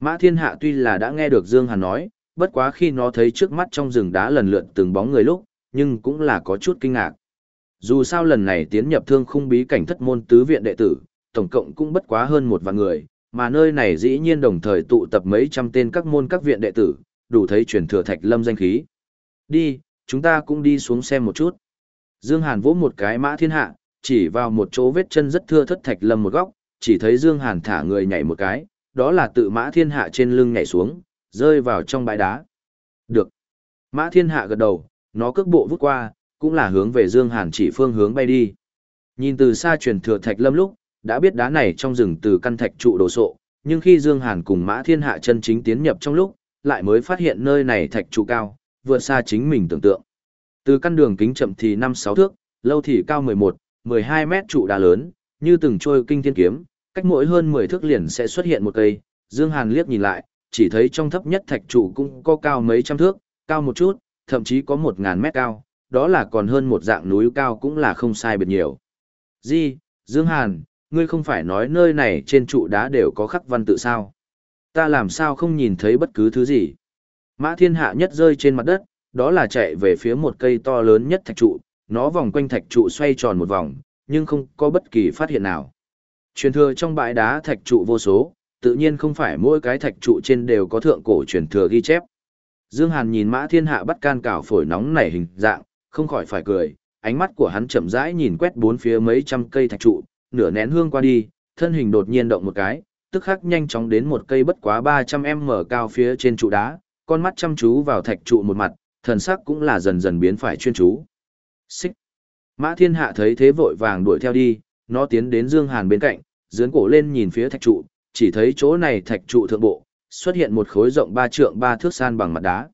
Mã Thiên Hạ tuy là đã nghe được Dương Hàn nói, bất quá khi nó thấy trước mắt trong rừng đá lần lượt từng bóng người lúc, nhưng cũng là có chút kinh ngạc. Dù sao lần này tiến nhập thương khung bí cảnh thất môn tứ viện đệ tử, tổng cộng cũng bất quá hơn một vạn người, mà nơi này dĩ nhiên đồng thời tụ tập mấy trăm tên các môn các viện đệ tử, đủ thấy truyền thừa thạch lâm danh khí. Đi, chúng ta cũng đi xuống xem một chút. Dương Hàn vỗ một cái mã thiên hạ, chỉ vào một chỗ vết chân rất thưa thất thạch lâm một góc, chỉ thấy Dương Hàn thả người nhảy một cái, đó là tự mã thiên hạ trên lưng nhảy xuống, rơi vào trong bãi đá. Được. Mã thiên hạ gật đầu, nó cước bộ vút qua, cũng là hướng về Dương Hàn chỉ phương hướng bay đi. Nhìn từ xa truyền thừa thạch lâm lúc, đã biết đá này trong rừng từ căn thạch trụ đồ sộ, nhưng khi Dương Hàn cùng Mã Thiên Hạ chân chính tiến nhập trong lúc, lại mới phát hiện nơi này thạch trụ cao, vượt xa chính mình tưởng tượng. Từ căn đường kính chậm thì 5-6 thước, lâu thì cao 11, 12 mét trụ đá lớn, như từng trôi kinh thiên kiếm, cách mỗi hơn 10 thước liền sẽ xuất hiện một cây. Dương Hàn liếc nhìn lại, chỉ thấy trong thấp nhất thạch trụ cũng có cao mấy trăm thước, cao một chút, thậm chí có 1.000 mét cao, đó là còn hơn một dạng núi cao cũng là không sai biệt nhiều. Di, Dương Hàn, ngươi không phải nói nơi này trên trụ đá đều có khắc văn tự sao? Ta làm sao không nhìn thấy bất cứ thứ gì? Mã thiên hạ nhất rơi trên mặt đất, đó là chạy về phía một cây to lớn nhất thạch trụ, nó vòng quanh thạch trụ xoay tròn một vòng, nhưng không có bất kỳ phát hiện nào. Truyền thừa trong bãi đá thạch trụ vô số, tự nhiên không phải mỗi cái thạch trụ trên đều có thượng cổ truyền thừa ghi chép. Dương Hàn nhìn Mã Thiên Hạ bắt can cảo phổi nóng nảy hình dạng, không khỏi phải cười, ánh mắt của hắn chậm rãi nhìn quét bốn phía mấy trăm cây thạch trụ, nửa nén hương qua đi, thân hình đột nhiên động một cái, tức khắc nhanh chóng đến một cây bất quá 300m cao phía trên trụ đá, con mắt chăm chú vào thạch trụ một mặt, thần sắc cũng là dần dần biến phải chuyên chú. Xích. Mã Thiên Hạ thấy thế vội vàng đuổi theo đi, nó tiến đến Dương Hàn bên cạnh, dướn cổ lên nhìn phía thạch trụ, chỉ thấy chỗ này thạch trụ thượng bộ, xuất hiện một khối rộng ba trượng ba thước san bằng mặt đá.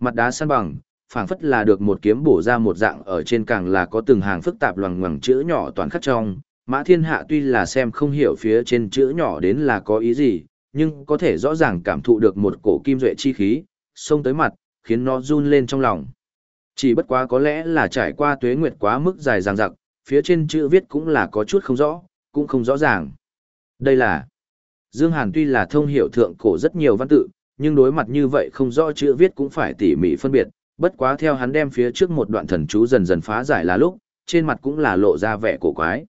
Mặt đá san bằng, phảng phất là được một kiếm bổ ra một dạng ở trên càng là có từng hàng phức tạp loằng ngoằng chữ nhỏ toàn khắc trong, Mã Thiên Hạ tuy là xem không hiểu phía trên chữ nhỏ đến là có ý gì, nhưng có thể rõ ràng cảm thụ được một cổ kim duệ chi khí, xông tới mặt, khiến nó run lên trong lòng. Chỉ bất quá có lẽ là trải qua tuế nguyệt quá mức dài dằng dặc, phía trên chữ viết cũng là có chút không rõ, cũng không rõ ràng. Đây là Dương Hàn tuy là thông hiểu thượng cổ rất nhiều văn tự, nhưng đối mặt như vậy không rõ chữ viết cũng phải tỉ mỉ phân biệt, bất quá theo hắn đem phía trước một đoạn thần chú dần dần phá giải là lúc, trên mặt cũng là lộ ra vẻ cổ quái.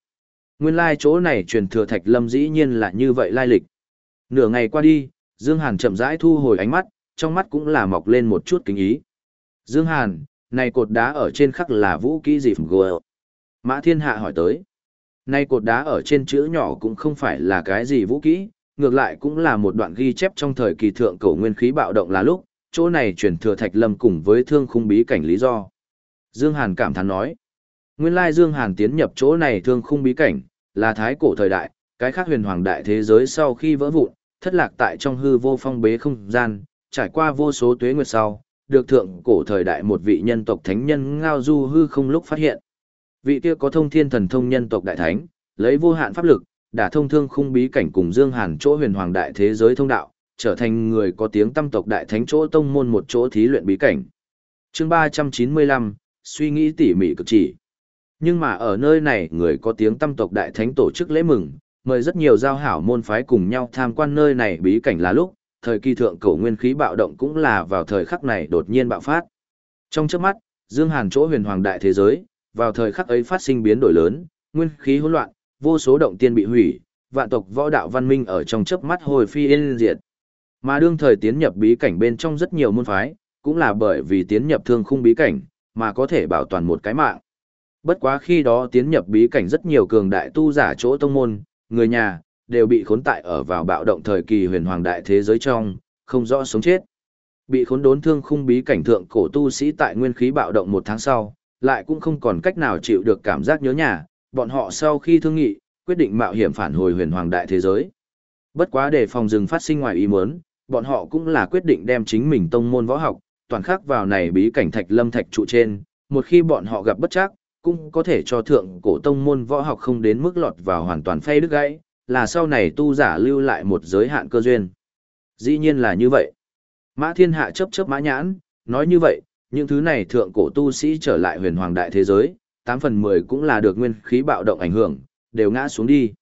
Nguyên lai chỗ này truyền thừa thạch lâm dĩ nhiên là như vậy lai lịch. Nửa ngày qua đi, Dương Hàn chậm rãi thu hồi ánh mắt, trong mắt cũng là mọc lên một chút kính ý. Dương Hàn, này cột đá ở trên khắc là vũ kỹ gì phùng gồ Mã Thiên Hạ hỏi tới. Nay cột đá ở trên chữ nhỏ cũng không phải là cái gì vũ kỹ, ngược lại cũng là một đoạn ghi chép trong thời kỳ thượng cổ nguyên khí bạo động là lúc, chỗ này truyền thừa Thạch Lâm cùng với thương khung bí cảnh lý do. Dương Hàn cảm thán nói, nguyên lai Dương Hàn tiến nhập chỗ này thương khung bí cảnh, là thái cổ thời đại, cái khác huyền hoàng đại thế giới sau khi vỡ vụn, thất lạc tại trong hư vô phong bế không gian, trải qua vô số tuế nguyệt sau, được thượng cổ thời đại một vị nhân tộc thánh nhân ngao du hư không lúc phát hiện. Vị kia có thông thiên thần thông nhân tộc đại thánh, lấy vô hạn pháp lực, đã thông thương khung bí cảnh cùng Dương Hàn chỗ huyền hoàng đại thế giới thông đạo, trở thành người có tiếng tâm tộc đại thánh chỗ tông môn một chỗ thí luyện bí cảnh. Chương 395, suy nghĩ tỉ mỉ cực chỉ. Nhưng mà ở nơi này người có tiếng tâm tộc đại thánh tổ chức lễ mừng, mời rất nhiều giao hảo môn phái cùng nhau tham quan nơi này bí cảnh là lúc, thời kỳ thượng cổ nguyên khí bạo động cũng là vào thời khắc này đột nhiên bạo phát. Trong chớp mắt, Dương Hàn chỗ huyền hoàng đại thế giới, vào thời khắc ấy phát sinh biến đổi lớn, nguyên khí hỗn loạn, vô số động tiên bị hủy, vạn tộc võ đạo văn minh ở trong chớp mắt hồi phi yên diệt. Mà đương thời tiến nhập bí cảnh bên trong rất nhiều môn phái, cũng là bởi vì tiến nhập thương khung bí cảnh, mà có thể bảo toàn một cái mạng. Bất quá khi đó tiến nhập bí cảnh rất nhiều cường đại tu giả chỗ tông môn, người nhà, đều bị khốn tại ở vào bạo động thời kỳ huyền hoàng đại thế giới trong, không rõ sống chết. Bị khốn đốn thương khung bí cảnh thượng cổ tu sĩ tại nguyên khí bạo động một tháng sau, lại cũng không còn cách nào chịu được cảm giác nhớ nhà, bọn họ sau khi thương nghị, quyết định mạo hiểm phản hồi huyền hoàng đại thế giới. Bất quá để phòng rừng phát sinh ngoài ý muốn, bọn họ cũng là quyết định đem chính mình tông môn võ học, toàn khắc vào này bí cảnh thạch lâm thạch trụ trên, một khi bọn họ gặp bất chắc, cũng có thể cho thượng cổ tông môn võ học không đến mức lọt vào hoàn toàn phay đứt gãy, là sau này tu giả lưu lại một giới hạn cơ duyên. Dĩ nhiên là như vậy. Mã thiên hạ chấp chấp mã nhãn, nói như vậy, những thứ này thượng cổ tu sĩ trở lại huyền hoàng đại thế giới, 8 phần 10 cũng là được nguyên khí bạo động ảnh hưởng, đều ngã xuống đi.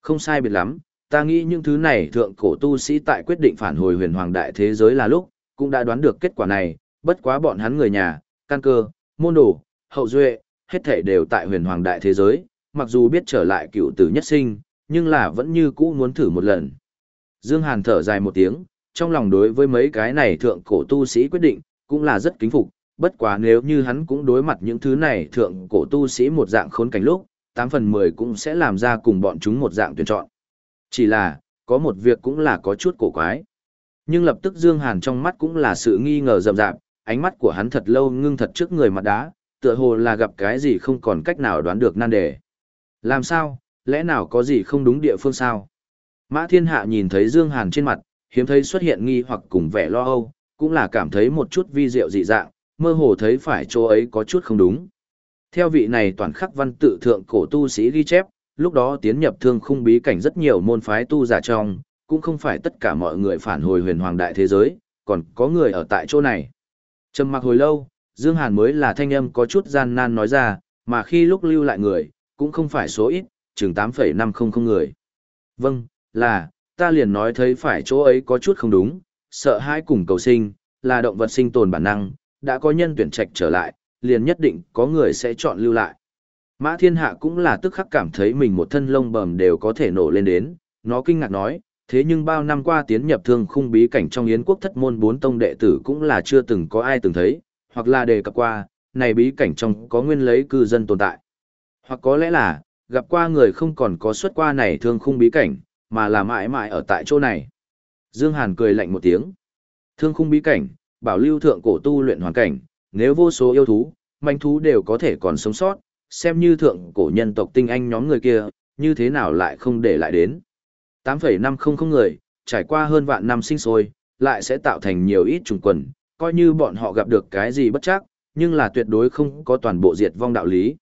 Không sai biệt lắm, ta nghĩ những thứ này thượng cổ tu sĩ tại quyết định phản hồi huyền hoàng đại thế giới là lúc, cũng đã đoán được kết quả này, bất quá bọn hắn người nhà, căn cơ, môn đồ, hậu duệ, hết thể đều tại huyền hoàng đại thế giới, mặc dù biết trở lại cựu tử nhất sinh, nhưng là vẫn như cũ muốn thử một lần. Dương Hàn thở dài một tiếng, trong lòng đối với mấy cái này thượng cổ tu sĩ quyết định, cũng là rất kính phục, bất quá nếu như hắn cũng đối mặt những thứ này thượng cổ tu sĩ một dạng khốn cảnh lúc, 8 phần 10 cũng sẽ làm ra cùng bọn chúng một dạng tuyển chọn. Chỉ là, có một việc cũng là có chút cổ quái. Nhưng lập tức Dương Hàn trong mắt cũng là sự nghi ngờ rậm rạp, ánh mắt của hắn thật lâu ngưng thật trước người mặt đá, tựa hồ là gặp cái gì không còn cách nào đoán được nan đề. Làm sao, lẽ nào có gì không đúng địa phương sao? Mã Thiên Hạ nhìn thấy Dương Hàn trên mặt, hiếm thấy xuất hiện nghi hoặc cùng vẻ lo âu, cũng là cảm thấy một chút vi diệu dị dạng, mơ hồ thấy phải chỗ ấy có chút không đúng. Theo vị này toàn khắc văn tự thượng cổ tu sĩ ghi chép, lúc đó tiến nhập thương khung bí cảnh rất nhiều môn phái tu giả trong, cũng không phải tất cả mọi người phản hồi huyền hoàng đại thế giới, còn có người ở tại chỗ này. Trầm mặc hồi lâu, Dương Hàn mới là thanh âm có chút gian nan nói ra, mà khi lúc lưu lại người, cũng không phải số ít, chừng 8,500 người. Vâng, là, ta liền nói thấy phải chỗ ấy có chút không đúng, sợ hãi cùng cầu sinh, là động vật sinh tồn bản năng, đã có nhân tuyển trạch trở lại, liền nhất định có người sẽ chọn lưu lại. Mã thiên hạ cũng là tức khắc cảm thấy mình một thân lông bầm đều có thể nổ lên đến, nó kinh ngạc nói, thế nhưng bao năm qua tiến nhập thương khung bí cảnh trong yến quốc thất môn bốn tông đệ tử cũng là chưa từng có ai từng thấy, hoặc là đề cập qua, này bí cảnh trong có nguyên lấy cư dân tồn tại. Hoặc có lẽ là, gặp qua người không còn có xuất qua này thương khung bí cảnh, mà là mãi mãi ở tại chỗ này. Dương Hàn cười lạnh một tiếng. Thương khung bí cảnh, bảo lưu thượng cổ tu luyện hoàn cảnh, nếu vô số yêu thú, manh thú đều có thể còn sống sót, xem như thượng cổ nhân tộc tinh anh nhóm người kia, như thế nào lại không để lại đến. 8,500 người, trải qua hơn vạn năm sinh sôi, lại sẽ tạo thành nhiều ít trùng quần, coi như bọn họ gặp được cái gì bất chắc, nhưng là tuyệt đối không có toàn bộ diệt vong đạo lý.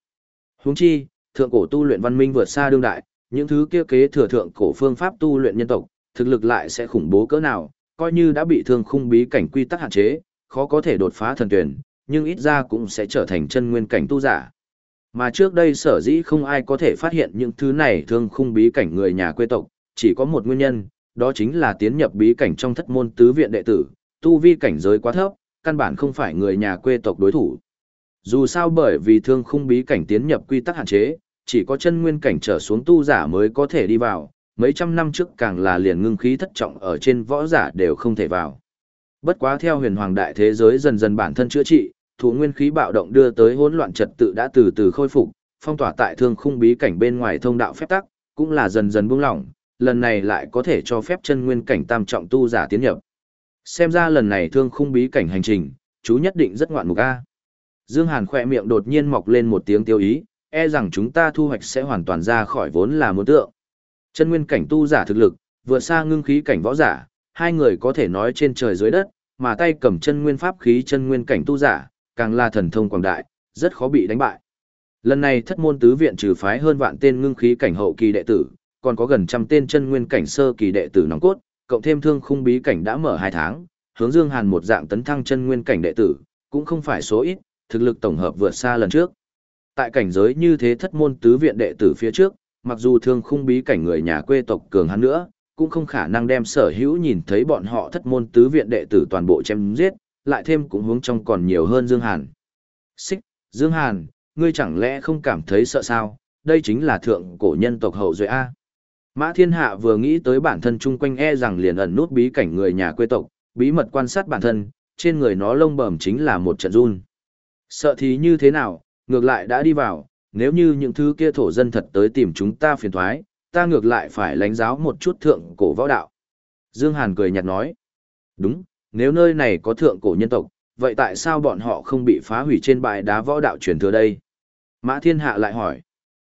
Huống chi, thượng cổ tu luyện văn minh vượt xa đương đại, những thứ kia kế thừa thượng cổ phương pháp tu luyện nhân tộc, thực lực lại sẽ khủng bố cỡ nào, coi như đã bị thương khung bí cảnh quy tắc hạn chế, khó có thể đột phá thần tuyển, nhưng ít ra cũng sẽ trở thành chân nguyên cảnh tu giả. Mà trước đây sở dĩ không ai có thể phát hiện những thứ này thương khung bí cảnh người nhà quê tộc, chỉ có một nguyên nhân, đó chính là tiến nhập bí cảnh trong thất môn tứ viện đệ tử, tu vi cảnh giới quá thấp, căn bản không phải người nhà quê tộc đối thủ. Dù sao bởi vì thương khung bí cảnh tiến nhập quy tắc hạn chế, chỉ có chân nguyên cảnh trở xuống tu giả mới có thể đi vào, mấy trăm năm trước càng là liền ngưng khí thất trọng ở trên võ giả đều không thể vào. Bất quá theo huyền hoàng đại thế giới dần dần bản thân chữa trị, thủ nguyên khí bạo động đưa tới hỗn loạn trật tự đã từ từ khôi phục, phong tỏa tại thương khung bí cảnh bên ngoài thông đạo phép tắc, cũng là dần dần buông lỏng, lần này lại có thể cho phép chân nguyên cảnh tam trọng tu giả tiến nhập. Xem ra lần này thương khung bí cảnh hành trình, chú nhất định rất ngoạn mục a. Dương Hàn khỏe miệng đột nhiên mọc lên một tiếng tiêu ý, e rằng chúng ta thu hoạch sẽ hoàn toàn ra khỏi vốn là muốn tượng. Chân nguyên cảnh tu giả thực lực, vừa xa ngưng khí cảnh võ giả, hai người có thể nói trên trời dưới đất, mà tay cầm chân nguyên pháp khí chân nguyên cảnh tu giả, càng là thần thông quảng đại, rất khó bị đánh bại. Lần này thất môn tứ viện trừ phái hơn vạn tên ngưng khí cảnh hậu kỳ đệ tử, còn có gần trăm tên chân nguyên cảnh sơ kỳ đệ tử nòng cốt, cộng thêm thương khung bí cảnh đã mở hai tháng, hướng Dương Hàn một dạng tấn thăng chân nguyên cảnh đệ tử, cũng không phải số ít, thực lực tổng hợp vượt xa lần trước. Tại cảnh giới như thế thất môn tứ viện đệ tử phía trước, mặc dù thương khung bí cảnh người nhà quê tộc cường hắn nữa, cũng không khả năng đem sở hữu nhìn thấy bọn họ thất môn tứ viện đệ tử toàn bộ chém giết, lại thêm cũng hướng trong còn nhiều hơn Dương Hàn. Xích, Dương Hàn, ngươi chẳng lẽ không cảm thấy sợ sao, đây chính là thượng cổ nhân tộc hậu duệ A. Mã Thiên Hạ vừa nghĩ tới bản thân chung quanh e rằng liền ẩn nút bí cảnh người nhà quê tộc, bí mật quan sát bản thân, trên người nó lông bẩm chính là một trận run. Sợ thì như thế nào, ngược lại đã đi vào, nếu như những thứ kia thổ dân thật tới tìm chúng ta phiền thoái, ta ngược lại phải lãnh giáo một chút thượng cổ võ đạo. Dương Hàn cười nhạt nói, đúng, nếu nơi này có thượng cổ nhân tộc, vậy tại sao bọn họ không bị phá hủy trên bãi đá võ đạo truyền thừa đây? Mã Thiên Hạ lại hỏi,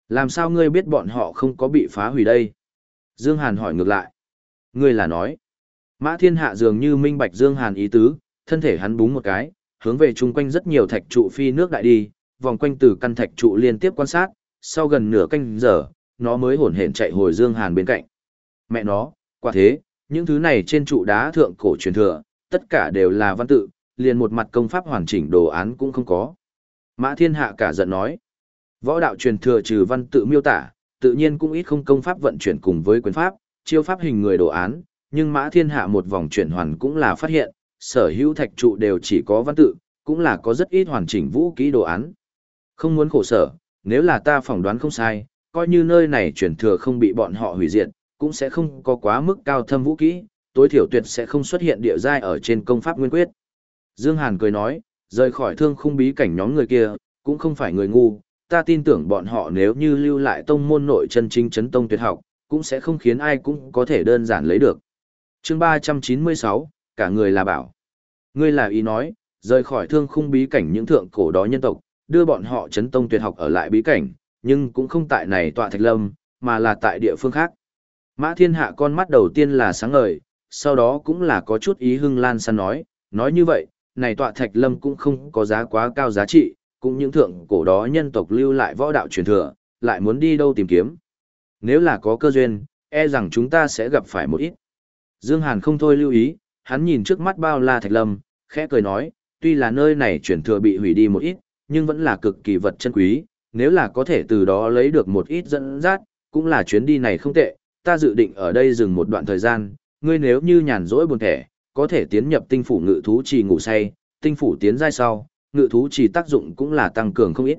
làm sao ngươi biết bọn họ không có bị phá hủy đây? Dương Hàn hỏi ngược lại, ngươi là nói, Mã Thiên Hạ dường như minh bạch Dương Hàn ý tứ, thân thể hắn búng một cái, hướng về chung quanh rất nhiều thạch trụ phi nước đại đi, vòng quanh từ căn thạch trụ liên tiếp quan sát, sau gần nửa canh giờ, nó mới hổn hển chạy hồi Dương Hàn bên cạnh. Mẹ nó, quả thế, những thứ này trên trụ đá thượng cổ truyền thừa, tất cả đều là văn tự, liền một mặt công pháp hoàn chỉnh đồ án cũng không có. Mã Thiên Hạ cả giận nói, võ đạo truyền thừa trừ văn tự miêu tả, tự nhiên cũng ít không công pháp vận chuyển cùng với quyền pháp, chiêu pháp hình người đồ án, nhưng Mã Thiên Hạ một vòng chuyển hoàn cũng là phát hiện, sở hữu thạch trụ đều chỉ có văn tự, cũng là có rất ít hoàn chỉnh vũ kỹ đồ án. Không muốn khổ sở, nếu là ta phỏng đoán không sai, coi như nơi này truyền thừa không bị bọn họ hủy diệt, cũng sẽ không có quá mức cao thâm vũ kỹ, tối thiểu tuyệt sẽ không xuất hiện địa giai ở trên công pháp nguyên quyết. Dương Hàn cười nói, rời khỏi thương khung bí cảnh nhóm người kia, cũng không phải người ngu, ta tin tưởng bọn họ nếu như lưu lại tông môn nội chân chính chấn tông tuyệt học, cũng sẽ không khiến ai cũng có thể đơn giản lấy được. Chương 396, cả người là bảo. Ngươi là ý nói, rời khỏi thương khung bí cảnh những thượng cổ đó nhân tộc, đưa bọn họ chấn tông tuyệt học ở lại bí cảnh, nhưng cũng không tại này tọa thạch lâm, mà là tại địa phương khác. Mã thiên hạ con mắt đầu tiên là sáng ngời, sau đó cũng là có chút ý hưng lan san nói, nói như vậy, này tọa thạch lâm cũng không có giá quá cao giá trị, cũng những thượng cổ đó nhân tộc lưu lại võ đạo truyền thừa, lại muốn đi đâu tìm kiếm. Nếu là có cơ duyên, e rằng chúng ta sẽ gặp phải một ít. Dương Hàn không thôi lưu ý, hắn nhìn trước mắt bao la thạch lâm, khẽ cười nói, tuy là nơi này truyền thừa bị hủy đi một ít, nhưng vẫn là cực kỳ vật chân quý, nếu là có thể từ đó lấy được một ít dẫn dắt, cũng là chuyến đi này không tệ, ta dự định ở đây dừng một đoạn thời gian, ngươi nếu như nhàn rỗi buồn thẻ, có thể tiến nhập tinh phủ ngự thú trì ngủ say, tinh phủ tiến giai sau, ngự thú trì tác dụng cũng là tăng cường không ít.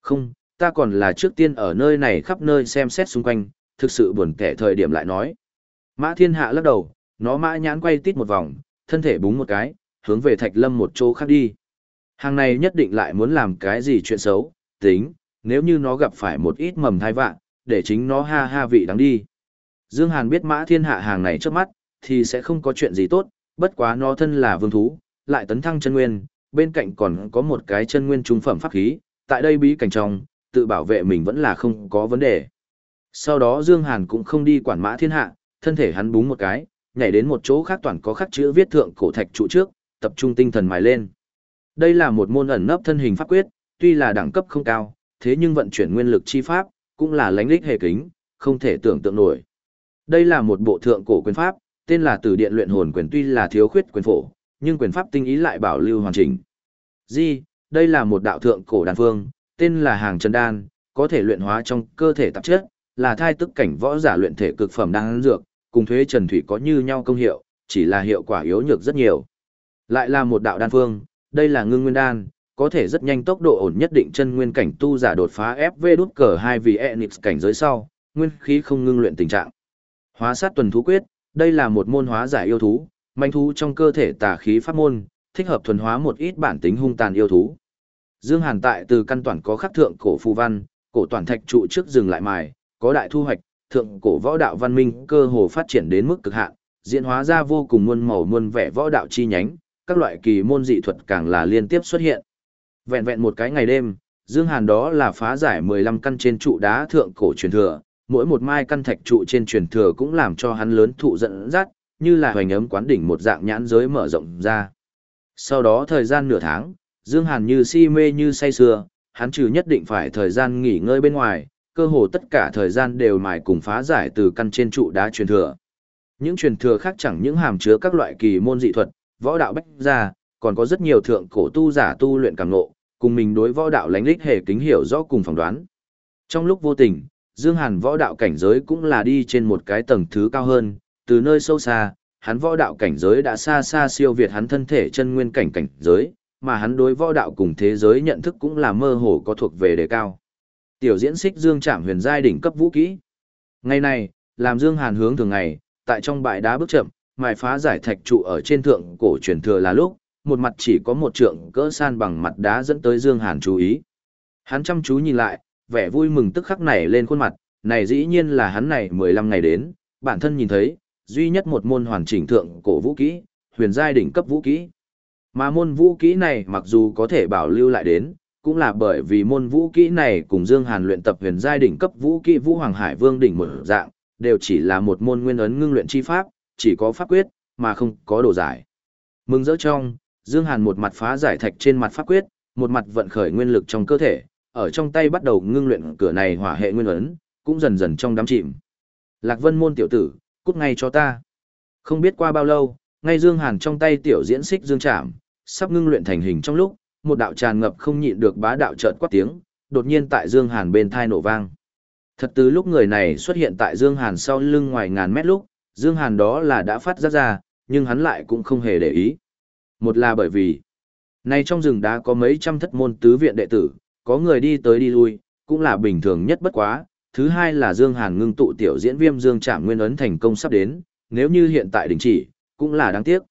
Không, ta còn là trước tiên ở nơi này khắp nơi xem xét xung quanh, thực sự buồn thẻ thời điểm lại nói. Mã thiên hạ lắc đầu, nó mã nhãn quay tít một vòng, thân thể búng một cái, hướng về thạch lâm một chỗ khác đi. Hàng này nhất định lại muốn làm cái gì chuyện xấu, tính, nếu như nó gặp phải một ít mầm thai vạn, để chính nó ha ha vị đáng đi. Dương Hàn biết mã thiên hạ hàng này trước mắt, thì sẽ không có chuyện gì tốt, bất quá nó thân là vương thú, lại tấn thăng chân nguyên, bên cạnh còn có một cái chân nguyên trung phẩm pháp khí, tại đây bí cảnh trong, tự bảo vệ mình vẫn là không có vấn đề. Sau đó Dương Hàn cũng không đi quản mã thiên hạ, thân thể hắn búng một cái, nhảy đến một chỗ khác toàn có khắc chữ viết thượng cổ thạch trụ trước, tập trung tinh thần mài lên. Đây là một môn ẩn nấp thân hình pháp quyết, tuy là đẳng cấp không cao, thế nhưng vận chuyển nguyên lực chi pháp, cũng là lánh lích hề kính, không thể tưởng tượng nổi. Đây là một bộ thượng cổ quyền pháp, tên là Tử Điện Luyện Hồn Quyền tuy là thiếu khuyết quyền phổ, nhưng quyền pháp tinh ý lại bảo lưu hoàn chỉnh. Di, đây là một đạo thượng cổ đan phương, tên là Hàng Chân Đan, có thể luyện hóa trong cơ thể tạp chất, là thai tức cảnh võ giả luyện thể cực phẩm đan dược, cùng thuế trần thủy có như nhau công hiệu, chỉ là hiệu quả yếu nhược rất nhiều. Lại là một đạo đan phương, đây là ngưng nguyên đan, có thể rất nhanh tốc độ ổn nhất định chân nguyên cảnh tu giả đột phá FV đút cờ 2 vì Enix cảnh giới sau, nguyên khí không ngưng luyện tình trạng. Hóa sát tuần thú quyết, đây là một môn hóa giải yêu thú, manh thú trong cơ thể tà khí pháp môn, thích hợp thuần hóa một ít bản tính hung tàn yêu thú. Dương Hàn tại từ căn toàn có khắc thượng cổ phù văn, Cổ toàn thạch trụ trước dừng lại mài, có đại thu hoạch, thượng cổ võ đạo văn minh cơ hồ phát triển đến mức cực hạn, diễn hóa ra vô cùng muôn màu muôn vẻ võ đạo chi nhánh, các loại kỳ môn dị thuật càng là liên tiếp xuất hiện. Vẹn vẹn một cái ngày đêm, Dương Hàn đó là phá giải 15 căn trên trụ đá thượng cổ truyền thừa, mỗi một mai căn thạch trụ trên truyền thừa cũng làm cho hắn lớn thụ dẫn dắt, như là hoành ấm quán đỉnh một dạng nhãn giới mở rộng ra. Sau đó thời gian nửa tháng, Dương Hàn như si mê như say sưa, hắn trừ nhất định phải thời gian nghỉ ngơi bên ngoài, cơ hồ tất cả thời gian đều mài cùng phá giải từ căn trên trụ đá truyền thừa. Những truyền thừa khác chẳng những hàm chứa các loại kỳ môn dị thuật, võ đạo bách gia, còn có rất nhiều thượng cổ tu giả tu luyện càng ngộ, cùng mình đối võ đạo lánh lích hề kính hiểu rõ cùng phỏng đoán. Trong lúc vô tình, Dương Hàn võ đạo cảnh giới cũng là đi trên một cái tầng thứ cao hơn, từ nơi sâu xa, hắn võ đạo cảnh giới đã xa xa siêu việt hắn thân thể chân nguyên cảnh cảnh giới, mà hắn đối võ đạo cùng thế giới nhận thức cũng là mơ hồ có thuộc về đề cao. Tiểu diễn xích Dương Trảm huyền giai đỉnh cấp vũ kỹ. Ngày này, làm Dương Hàn hướng thường ngày, tại trong bãi đá bước chậm, mài phá giải thạch trụ ở trên thượng cổ truyền thừa là lúc, một mặt chỉ có một trượng cỡ san bằng mặt đá dẫn tới Dương Hàn chú ý. Hắn chăm chú nhìn lại, vẻ vui mừng tức khắc này lên khuôn mặt, này dĩ nhiên là hắn này 15 ngày đến, bản thân nhìn thấy, duy nhất một môn hoàn chỉnh thượng cổ vũ kỹ, huyền giai đỉnh cấp vũ kỹ. Mà môn vũ kỹ này mặc dù có thể bảo lưu lại đến, cũng là bởi vì môn vũ kỹ này cùng Dương Hàn luyện tập huyền giai đỉnh cấp vũ kỹ Vũ Hoàng Hải Vương đỉnh một dạng, đều chỉ là một môn nguyên ấn ngưng luyện chi pháp, chỉ có pháp quyết, mà không có đồ giải. Mừng rỡ trong, Dương Hàn một mặt phá giải thạch trên mặt pháp quyết, một mặt vận khởi nguyên lực trong cơ thể, ở trong tay bắt đầu ngưng luyện cửa này hỏa hệ nguyên ấn, cũng dần dần trong đám chìm. Lạc Vân môn tiểu tử, cút ngay cho ta. Không biết qua bao lâu, ngay Dương Hàn trong tay tiểu diễn xích dương chạm, sắp ngưng luyện thành hình trong lúc, một đạo tràn ngập không nhịn được bá đạo chợt quát tiếng, đột nhiên tại Dương Hàn bên tai nổ vang. Thật từ lúc người này xuất hiện tại Dương Hàn sau lưng ngoài ngàn mét lúc, Dương Hàn đó là đã phát ra ra, nhưng hắn lại cũng không hề để ý. Một là bởi vì, nay trong rừng đá có mấy trăm thất môn tứ viện đệ tử, có người đi tới đi lui, cũng là bình thường nhất bất quá. Thứ hai là Dương Hàn ngưng tụ tiểu diễn viêm Dương Trạm Nguyên ấn thành công sắp đến, nếu như hiện tại đình chỉ, cũng là đáng tiếc.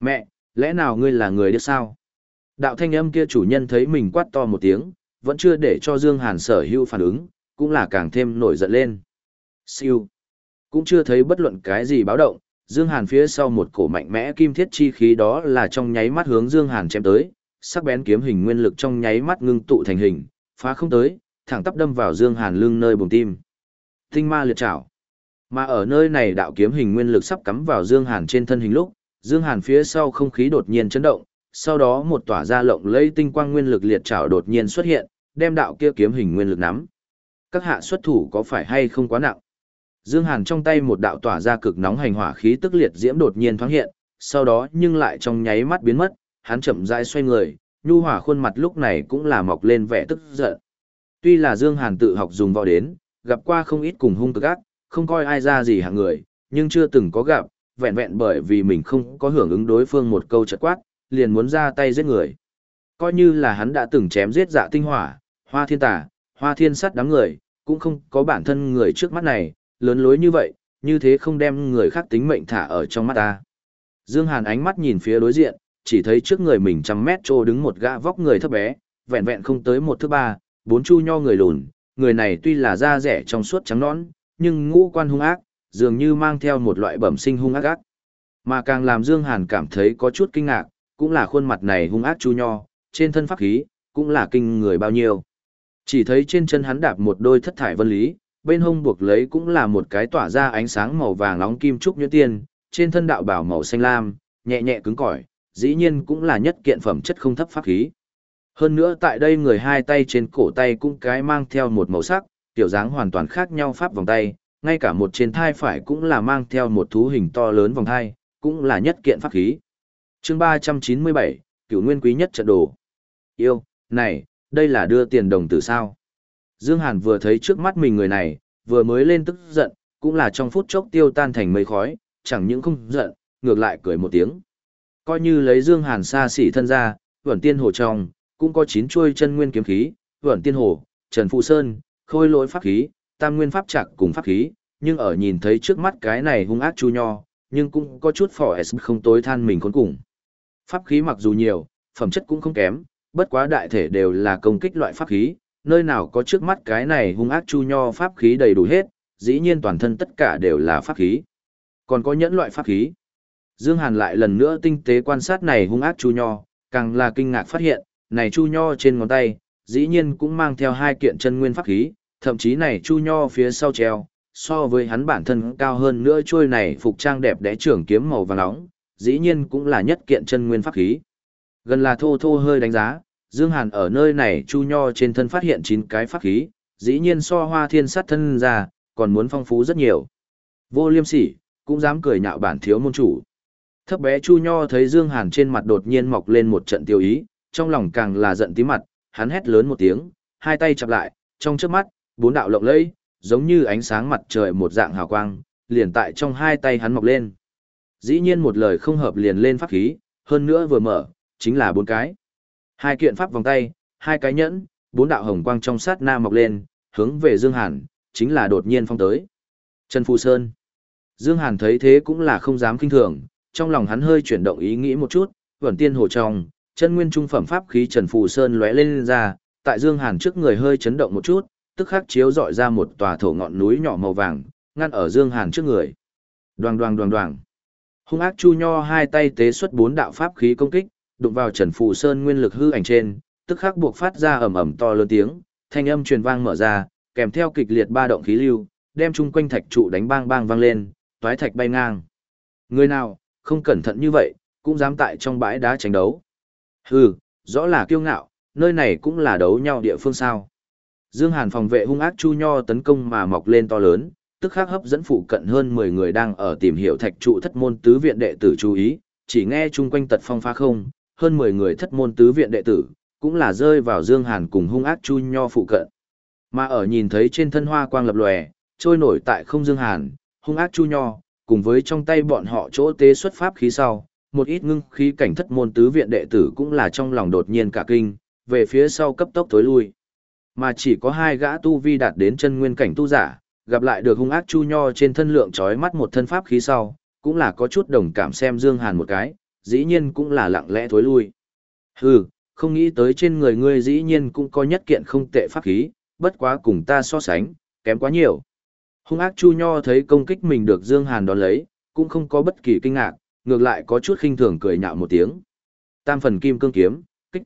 Mẹ, lẽ nào ngươi là người điếc sao? Đạo thanh âm kia chủ nhân thấy mình quát to một tiếng, vẫn chưa để cho Dương Hàn sở hữu phản ứng, cũng là càng thêm nổi giận lên. Siêu. Cũng chưa thấy bất luận cái gì báo động, Dương Hàn phía sau một cổ mạnh mẽ kim thiết chi khí đó là trong nháy mắt hướng Dương Hàn chém tới, sắc bén kiếm hình nguyên lực trong nháy mắt ngưng tụ thành hình, phá không tới, thẳng tắp đâm vào Dương Hàn lưng nơi bụng tim. Tinh ma liệt trảo. Mà ở nơi này đạo kiếm hình nguyên lực sắp cắm vào Dương Hàn trên thân hình lúc, Dương Hàn phía sau không khí đột nhiên chấn động, sau đó một tỏa ra lộng lẫy tinh quang nguyên lực liệt trảo đột nhiên xuất hiện, đem đạo kia kiếm hình nguyên lực nắm. Các hạ xuất thủ có phải hay không quá nặng? Dương Hàn trong tay một đạo tỏa ra cực nóng hành hỏa khí tức liệt diễm đột nhiên thoáng hiện, sau đó nhưng lại trong nháy mắt biến mất, hắn chậm rãi xoay người, nhu hỏa khuôn mặt lúc này cũng là mọc lên vẻ tức giận. Tuy là Dương Hàn tự học dùng võ đến, gặp qua không ít cùng hung cực ác, không coi ai ra gì hạng người, nhưng chưa từng có gặp, vẹn vẹn bởi vì mình không có hưởng ứng đối phương một câu chật quát, liền muốn ra tay giết người. Coi như là hắn đã từng chém giết dạ tinh hỏa, hoa thiên tà, hoa thiên sắt đám người, cũng không có bản thân người trước mắt này, lớn lối như vậy, như thế không đem người khác tính mệnh thả ở trong mắt ta. Dương Hàn ánh mắt nhìn phía đối diện, chỉ thấy trước người mình trăm mét trô đứng một gã vóc người thấp bé, vẹn vẹn không tới một thứ ba, bốn chu nho người lùn, người này tuy là da rẻ trong suốt trắng nõn, nhưng ngũ quan hung ác, dường như mang theo một loại bẩm sinh hung ác ác. Mà càng làm Dương Hàn cảm thấy có chút kinh ngạc, cũng là khuôn mặt này hung ác chu nho, trên thân pháp khí, cũng là kinh người bao nhiêu. Chỉ thấy trên chân hắn đạp một đôi thất thải vân lý, bên hông buộc lấy cũng là một cái tỏa ra ánh sáng màu vàng nóng kim trúc nhuyễn tiên, trên thân đạo bảo màu xanh lam, nhẹ nhẹ cứng cỏi, dĩ nhiên cũng là nhất kiện phẩm chất không thấp pháp khí. Hơn nữa tại đây người hai tay trên cổ tay cũng cái mang theo một màu sắc, tiểu dáng hoàn toàn khác nhau pháp vòng tay, ngay cả một trên thai phải cũng là mang theo một thú hình to lớn vòng thai, cũng là nhất kiện pháp khí. chương 397, cửu nguyên quý nhất trận đồ. Yêu, này, đây là đưa tiền đồng tử sao? Dương Hàn vừa thấy trước mắt mình người này, vừa mới lên tức giận, cũng là trong phút chốc tiêu tan thành mây khói, chẳng những không giận, ngược lại cười một tiếng. Coi như lấy Dương Hàn xa xỉ thân ra, vẩn tiên hồ trong, cũng có chín chuôi chân nguyên kiếm khí, vẩn tiên hồ, trần phụ sơn, khôi lỗi pháp khí, tam nguyên pháp trạc cùng pháp khí, nhưng ở nhìn thấy trước mắt cái này hung ác chu nho, nhưng cũng có chút phỏ s không tối than mình khốn cùng. Pháp khí mặc dù nhiều, phẩm chất cũng không kém, bất quá đại thể đều là công kích loại pháp khí, nơi nào có trước mắt cái này hung ác chu nho pháp khí đầy đủ hết, dĩ nhiên toàn thân tất cả đều là pháp khí. Còn có nhẫn loại pháp khí. Dương Hàn lại lần nữa tinh tế quan sát này hung ác chu nho, càng là kinh ngạc phát hiện, này chu nho trên ngón tay, dĩ nhiên cũng mang theo hai kiện chân nguyên pháp khí, thậm chí này chu nho phía sau treo, so với hắn bản thân cao hơn nữa trôi này phục trang đẹp đẽ trưởng kiếm màu vàng nóng, dĩ nhiên cũng là nhất kiện chân nguyên pháp khí. Gần là thô thô hơi đánh giá, Dương Hàn ở nơi này chu nho trên thân phát hiện 9 cái pháp khí, dĩ nhiên so hoa thiên sát thân ra, còn muốn phong phú rất nhiều. Vô liêm sỉ, cũng dám cười nhạo bản thiếu môn chủ. Thấp bé chu nho thấy Dương Hàn trên mặt đột nhiên mọc lên một trận tiêu ý, trong lòng càng là giận tí mặt, hắn hét lớn một tiếng, hai tay chập lại, trong chớp mắt, bốn đạo lộng lẫy, giống như ánh sáng mặt trời một dạng hào quang, liền tại trong hai tay hắn mọc lên. Dĩ nhiên một lời không hợp liền lên pháp khí, hơn nữa vừa mở, chính là bốn cái. Hai kiện pháp vòng tay, hai cái nhẫn, bốn đạo hồng quang trong sát na mọc lên, hướng về Dương Hàn, chính là đột nhiên phong tới. Trần Phù Sơn. Dương Hàn thấy thế cũng là không dám kinh thường, trong lòng hắn hơi chuyển động ý nghĩ một chút, vẩn tiên hồ trong, chân nguyên trung phẩm pháp khí Trần Phù Sơn lóe lên, lên ra, tại Dương Hàn trước người hơi chấn động một chút, tức khắc chiếu dọi ra một tòa thổ ngọn núi nhỏ màu vàng, ngăn ở Dương Hàn trước người. Đoàng đoàng đoàng đoàng. Hung ác Chu Nho hai tay tế xuất bốn đạo pháp khí công kích, đụng vào Trần Phù Sơn nguyên lực hư ảnh trên, tức khắc buộc phát ra ầm ầm to lớn tiếng, thanh âm truyền vang mở ra, kèm theo kịch liệt ba động khí lưu, đem chung quanh thạch trụ đánh bang bang vang lên, toái thạch bay ngang. Người nào, không cẩn thận như vậy, cũng dám tại trong bãi đá tranh đấu. Hừ, rõ là kiêu ngạo, nơi này cũng là đấu nhau địa phương sao. Dương Hàn phòng vệ hung ác Chu Nho tấn công mà mọc lên to lớn, tức khắc hấp dẫn phụ cận hơn 10 người đang ở tìm hiểu thạch trụ thất môn tứ viện đệ tử chú ý, chỉ nghe chung quanh tật phong phá không, hơn 10 người thất môn tứ viện đệ tử, cũng là rơi vào Dương Hàn cùng hung ác Chu Nho phụ cận. Mà ở nhìn thấy trên thân hoa quang lập lòe, trôi nổi tại không Dương Hàn, hung ác Chu Nho, cùng với trong tay bọn họ chỗ tế xuất pháp khí sau, một ít ngưng khí cảnh thất môn tứ viện đệ tử cũng là trong lòng đột nhiên cả kinh, về phía sau cấp tốc tối lui. Mà chỉ có hai gã tu vi đạt đến chân nguyên cảnh tu giả, gặp lại được hung ác chu nho trên thân lượng chói mắt một thân pháp khí sau, cũng là có chút đồng cảm xem Dương Hàn một cái, dĩ nhiên cũng là lặng lẽ thối lui. Hừ, không nghĩ tới trên người ngươi dĩ nhiên cũng có nhất kiện không tệ pháp khí, bất quá cùng ta so sánh, kém quá nhiều. Hung ác chu nho thấy công kích mình được Dương Hàn đón lấy, cũng không có bất kỳ kinh ngạc, ngược lại có chút khinh thường cười nhạo một tiếng. Tam phần kim cương kiếm, kích.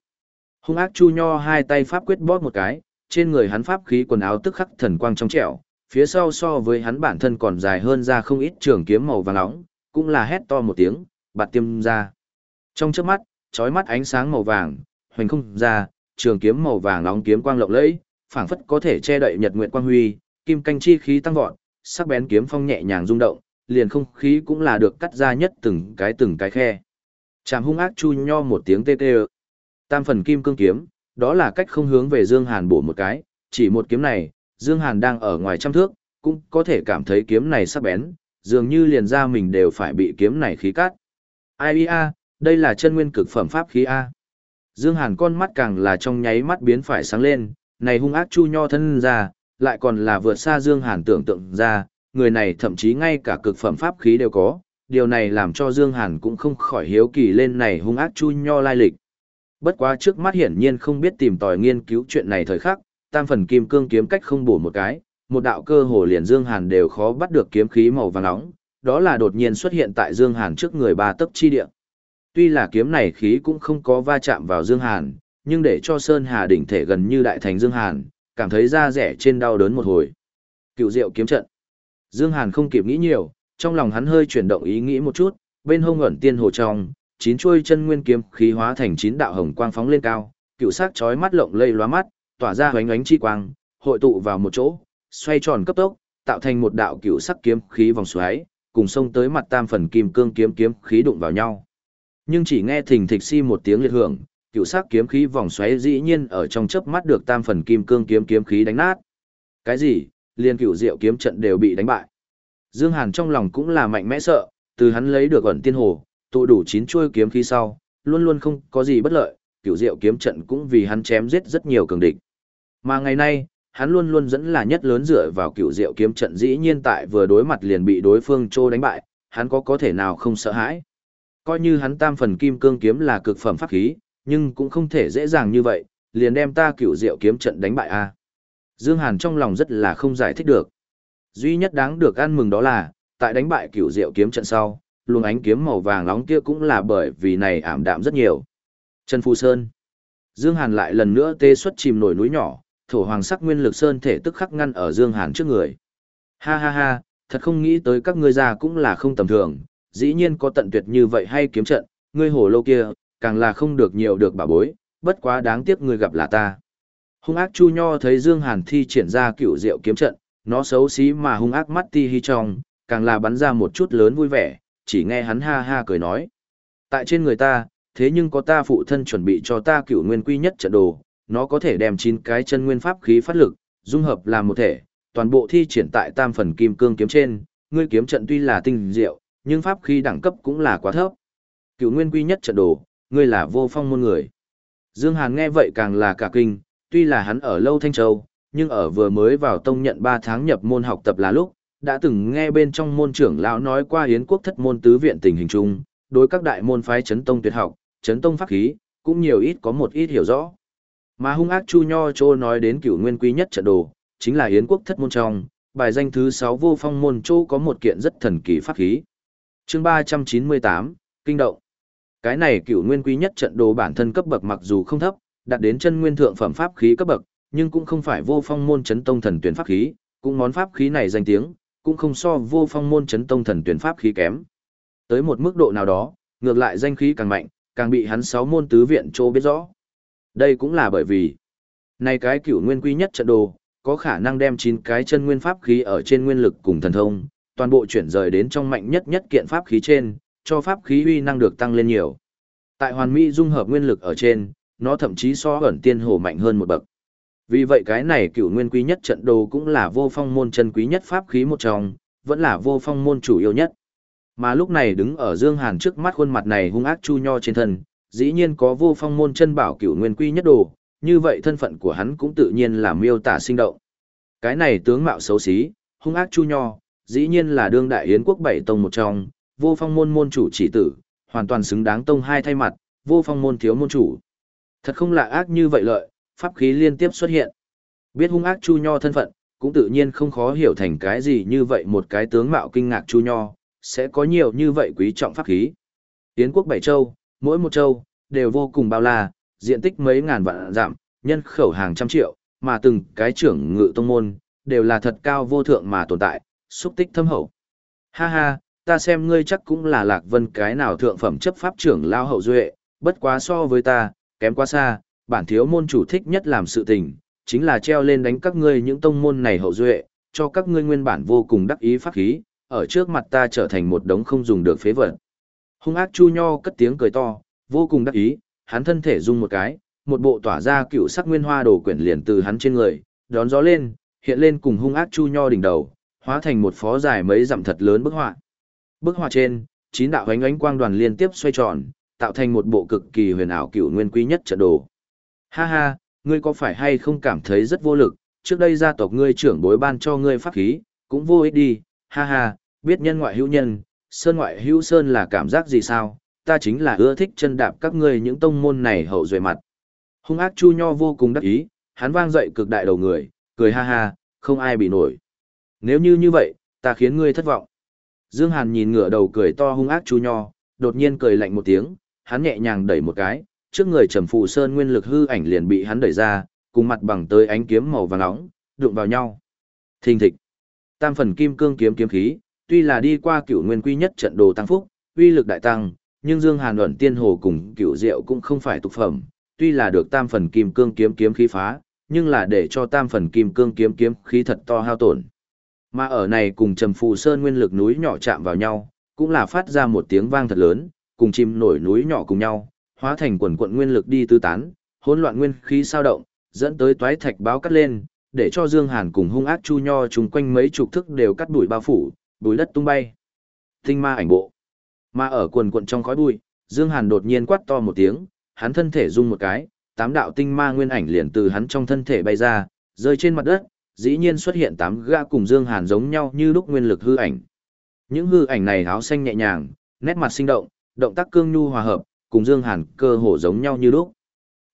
Hung ác chu nho hai tay pháp quyết bóp một cái, trên người hắn pháp khí quần áo tức khắc thần quang trong trẻo, phía sau so với hắn bản thân còn dài hơn ra không ít trường kiếm màu vàng nóng, cũng là hét to một tiếng, bạt tiêm ra. Trong chớp mắt, chói mắt ánh sáng màu vàng, hoành không ra, trường kiếm màu vàng nóng kiếm quang lộng lẫy, phảng phất có thể che đậy nhật nguyện quang huy, kim canh chi khí tăng vọt, sắc bén kiếm phong nhẹ nhàng rung động, liền không khí cũng là được cắt ra nhất từng cái từng cái khe. Chạm hung ác chu nho một tiếng tê tê. Tam phần kim cương kiếm, đó là cách không hướng về Dương Hàn bổ một cái, chỉ một kiếm này, Dương Hàn đang ở ngoài trăm thước, cũng có thể cảm thấy kiếm này sắc bén, dường như liền ra mình đều phải bị kiếm này khí cắt. Ai a, đây là chân nguyên cực phẩm pháp khí a. Dương Hàn con mắt càng là trong nháy mắt biến phải sáng lên, này hung ác chu nho thân ra, lại còn là vượt xa Dương Hàn tưởng tượng ra, người này thậm chí ngay cả cực phẩm pháp khí đều có, điều này làm cho Dương Hàn cũng không khỏi hiếu kỳ lên này hung ác chu nho lai lịch. Bất quá trước mắt hiển nhiên không biết tìm tòi nghiên cứu chuyện này thời khắc, tam phần kim cương kiếm cách không bổ một cái, một đạo cơ hồ liền Dương Hàn đều khó bắt được kiếm khí màu vàng nóng, đó là đột nhiên xuất hiện tại Dương Hàn trước người ba tấc chi địa. Tuy là kiếm này khí cũng không có va chạm vào Dương Hàn, nhưng để cho Sơn Hà đỉnh thể gần như đại thành Dương Hàn, cảm thấy da rẻ trên đau đớn một hồi. Cựu diệu kiếm trận. Dương Hàn không kịp nghĩ nhiều, trong lòng hắn hơi chuyển động ý nghĩ một chút, bên hông ẩn tiên hồ trong, chín chuôi chân nguyên kiếm khí hóa thành chín đạo hồng quang phóng lên cao, cựu sắc chói mắt lộng lây lóa mắt, tỏa ra hoánh ánh chi quang, hội tụ vào một chỗ, xoay tròn cấp tốc, tạo thành một đạo cựu sắc kiếm khí vòng xoáy, cùng xông tới mặt tam phần kim cương kiếm kiếm khí đụng vào nhau. Nhưng chỉ nghe thình thịch si một tiếng liệt hưởng, cựu sắc kiếm khí vòng xoáy dĩ nhiên ở trong chớp mắt được tam phần kim cương kiếm kiếm khí đánh nát. Cái gì? Liên cựu diệu kiếm trận đều bị đánh bại. Dương Hàn trong lòng cũng là mạnh mẽ sợ, từ hắn lấy được ẩn tiên hồ, tụ đủ chín chuôi kiếm khí sau, luôn luôn không có gì bất lợi, cựu diệu kiếm trận cũng vì hắn chém giết rất nhiều cường địch. Mà ngày nay, hắn luôn luôn dẫn là nhất lớn dựa vào cựu diệu kiếm trận dĩ nhiên tại vừa đối mặt liền bị đối phương trô đánh bại, hắn có có thể nào không sợ hãi. Coi như hắn tam phần kim cương kiếm là cực phẩm pháp khí, nhưng cũng không thể dễ dàng như vậy, liền đem ta cửu diệu kiếm trận đánh bại a. Dương Hàn trong lòng rất là không giải thích được. Duy nhất đáng được ăn mừng đó là, tại đánh bại cửu diệu kiếm trận sau, luồng ánh kiếm màu vàng nóng kia cũng là bởi vì này ảm đạm rất nhiều. Trần Phù Sơn. Dương Hàn lại lần nữa tê xuất chìm nổi núi nhỏ, thổ hoàng sắc nguyên lực sơn thể tức khắc ngăn ở Dương Hàn trước người. Ha ha ha, thật không nghĩ tới các ngươi già cũng là không tầm thường, dĩ nhiên có tận tuyệt như vậy hay kiếm trận, ngươi hồ lâu kia, càng là không được nhiều được bà bối, bất quá đáng tiếc người gặp là ta. Hung ác Chu Nho thấy Dương Hàn thi triển ra cựu diệu kiếm trận, nó xấu xí mà hung ác mắt ti hi trong, càng là bắn ra một chút lớn vui vẻ, chỉ nghe hắn ha ha cười nói. Tại trên người ta, thế nhưng có ta phụ thân chuẩn bị cho ta cựu nguyên quy nhất trận đồ, nó có thể đem chín cái chân nguyên pháp khí phát lực, dung hợp làm một thể, toàn bộ thi triển tại tam phần kim cương kiếm trên, ngươi kiếm trận tuy là tinh diệu, nhưng pháp khí đẳng cấp cũng là quá thấp. Cựu nguyên quy nhất trận đồ, ngươi là vô phong môn người. Dương Hàn nghe vậy càng là cả kinh, tuy là hắn ở lâu Thanh Châu, nhưng ở vừa mới vào tông nhận 3 tháng nhập môn học tập là lúc, đã từng nghe bên trong môn trưởng lão nói qua Yến quốc thất môn tứ viện tình hình chung, đối các đại môn phái chấn tông tuyệt học, chấn tông pháp khí, cũng nhiều ít có một ít hiểu rõ. Mà hung ác Chu Nho Chô nói đến cửu nguyên quý nhất trận đồ, chính là Yến quốc thất môn trong, bài danh thứ 6 vô phong môn Chô có một kiện rất thần kỳ pháp khí. chương 398, Kinh động. Cái này cửu nguyên quý nhất trận đồ bản thân cấp bậc mặc dù không thấp, đạt đến chân nguyên thượng phẩm pháp khí cấp bậc, nhưng cũng không phải vô phong môn chấn tông thần tuyển pháp khí, cũng món pháp khí này danh tiếng, cũng không so vô phong môn chấn tông thần tuyển pháp khí kém. Tới một mức độ nào đó, ngược lại danh khí càng mạnh, càng bị hắn sáu môn tứ viện chỗ biết rõ. Đây cũng là bởi vì, nay cái cửu nguyên quý nhất trận đồ, có khả năng đem chín cái chân nguyên pháp khí ở trên nguyên lực cùng thần thông, toàn bộ chuyển rời đến trong mạnh nhất nhất kiện pháp khí trên, cho pháp khí uy năng được tăng lên nhiều. Tại hoàn mỹ dung hợp nguyên lực ở trên, nó thậm chí so ẩn tiên hồ mạnh hơn một bậc. Vì vậy cái này cựu nguyên quý nhất trận đồ cũng là vô phong môn chân quý nhất pháp khí một trong, vẫn là vô phong môn chủ yếu nhất. Mà lúc này đứng ở Dương Hàn trước mắt khuôn mặt này hung ác chu nho trên thân, dĩ nhiên có vô phong môn chân bảo cựu nguyên quý nhất đồ, như vậy thân phận của hắn cũng tự nhiên là miêu tả sinh động. Cái này tướng mạo xấu xí, hung ác chu nho, dĩ nhiên là đương đại yến quốc bảy tông một trong, vô phong môn môn chủ chỉ tử, hoàn toàn xứng đáng tông hai thay mặt, vô phong môn thiếu môn chủ. Thật không lạ ác như vậy lợi, pháp khí liên tiếp xuất hiện. Biết hung ác Chu Nho thân phận, cũng tự nhiên không khó hiểu thành cái gì như vậy một cái tướng mạo kinh ngạc Chu Nho, sẽ có nhiều như vậy quý trọng pháp khí. Yến quốc bảy châu, mỗi một châu, đều vô cùng bao la, diện tích mấy ngàn vạn giảm, nhân khẩu hàng trăm triệu, mà từng cái trưởng ngự tông môn, đều là thật cao vô thượng mà tồn tại, xúc tích thâm hậu. Ha ha, ta xem ngươi chắc cũng là lạc vân cái nào thượng phẩm chấp pháp trưởng lao hậu duệ, bất quá so với ta, kém quá xa, bản thiếu môn chủ thích nhất làm sự tình, chính là treo lên đánh các ngươi những tông môn này hậu duệ, cho các ngươi nguyên bản vô cùng đắc ý pháp khí, ở trước mặt ta trở thành một đống không dùng được phế vật. Hung ác Chu Nho cất tiếng cười to, vô cùng đắc ý, hắn thân thể rung một cái, một bộ tỏa ra cựu sắc nguyên hoa đồ quyển liền từ hắn trên người, đón gió lên, hiện lên cùng hung ác Chu Nho đỉnh đầu, hóa thành một phó dài mấy dặm thật lớn bức họa. Bức họa trên, chín đạo ánh ánh quang đoàn liên tiếp xoay tròn, tạo thành một bộ cực kỳ huyền ảo cựu nguyên quý nhất trận đồ. Ha ha, ngươi có phải hay không cảm thấy rất vô lực, trước đây gia tộc ngươi trưởng bối ban cho ngươi pháp khí, cũng vô ích đi, ha ha, biết nhân ngoại hữu nhân, sơn ngoại hữu sơn là cảm giác gì sao, ta chính là ưa thích chân đạp các ngươi những tông môn này hậu duệ mặt. Hung ác Chu Nho vô cùng đắc ý, hắn vang dậy cực đại đầu người, cười ha ha, không ai bị nổi. Nếu như như vậy, ta khiến ngươi thất vọng. Dương Hàn nhìn ngửa đầu cười to hung ác chú Nho, đột nhiên cười lạnh một tiếng, hắn nhẹ nhàng đẩy một cái, trước người Trầm Phù Sơn nguyên lực hư ảnh liền bị hắn đẩy ra, cùng mặt bằng tới ánh kiếm màu vàng nóng, đụng vào nhau. Thình thịch. Tam phần kim cương kiếm kiếm khí, tuy là đi qua cựu nguyên quy nhất trận đồ tăng phúc, uy lực đại tăng, nhưng Dương Hàn luận tiên hồ cùng cựu diệu cũng không phải tục phẩm, tuy là được tam phần kim cương kiếm kiếm khí phá, nhưng là để cho tam phần kim cương kiếm kiếm khí thật to hao tổn. Mà ở này cùng Trầm Phù Sơn nguyên lực núi nhỏ chạm vào nhau, cũng là phát ra một tiếng vang thật lớn, cùng chim nổi núi nhỏ cùng nhau, hóa thành quần quận nguyên lực đi tứ tán, hỗn loạn nguyên khí sao động, dẫn tới toái thạch báo cắt lên, để cho Dương Hàn cùng hung ác chu nho chung quanh mấy chục thức đều cắt đuổi bao phủ, bụi đất tung bay. Tinh ma ảnh bộ. Mà ở quần quận trong khói bụi, Dương Hàn đột nhiên quát to một tiếng, hắn thân thể rung một cái, tám đạo tinh ma nguyên ảnh liền từ hắn trong thân thể bay ra, rơi trên mặt đất, dĩ nhiên xuất hiện tám gã cùng Dương Hàn giống nhau như lúc nguyên lực hư ảnh. Những hư ảnh này áo xanh nhẹ nhàng, nét mặt sinh động, động tác cương nhu hòa hợp, cùng Dương Hàn cơ hồ giống nhau như lúc.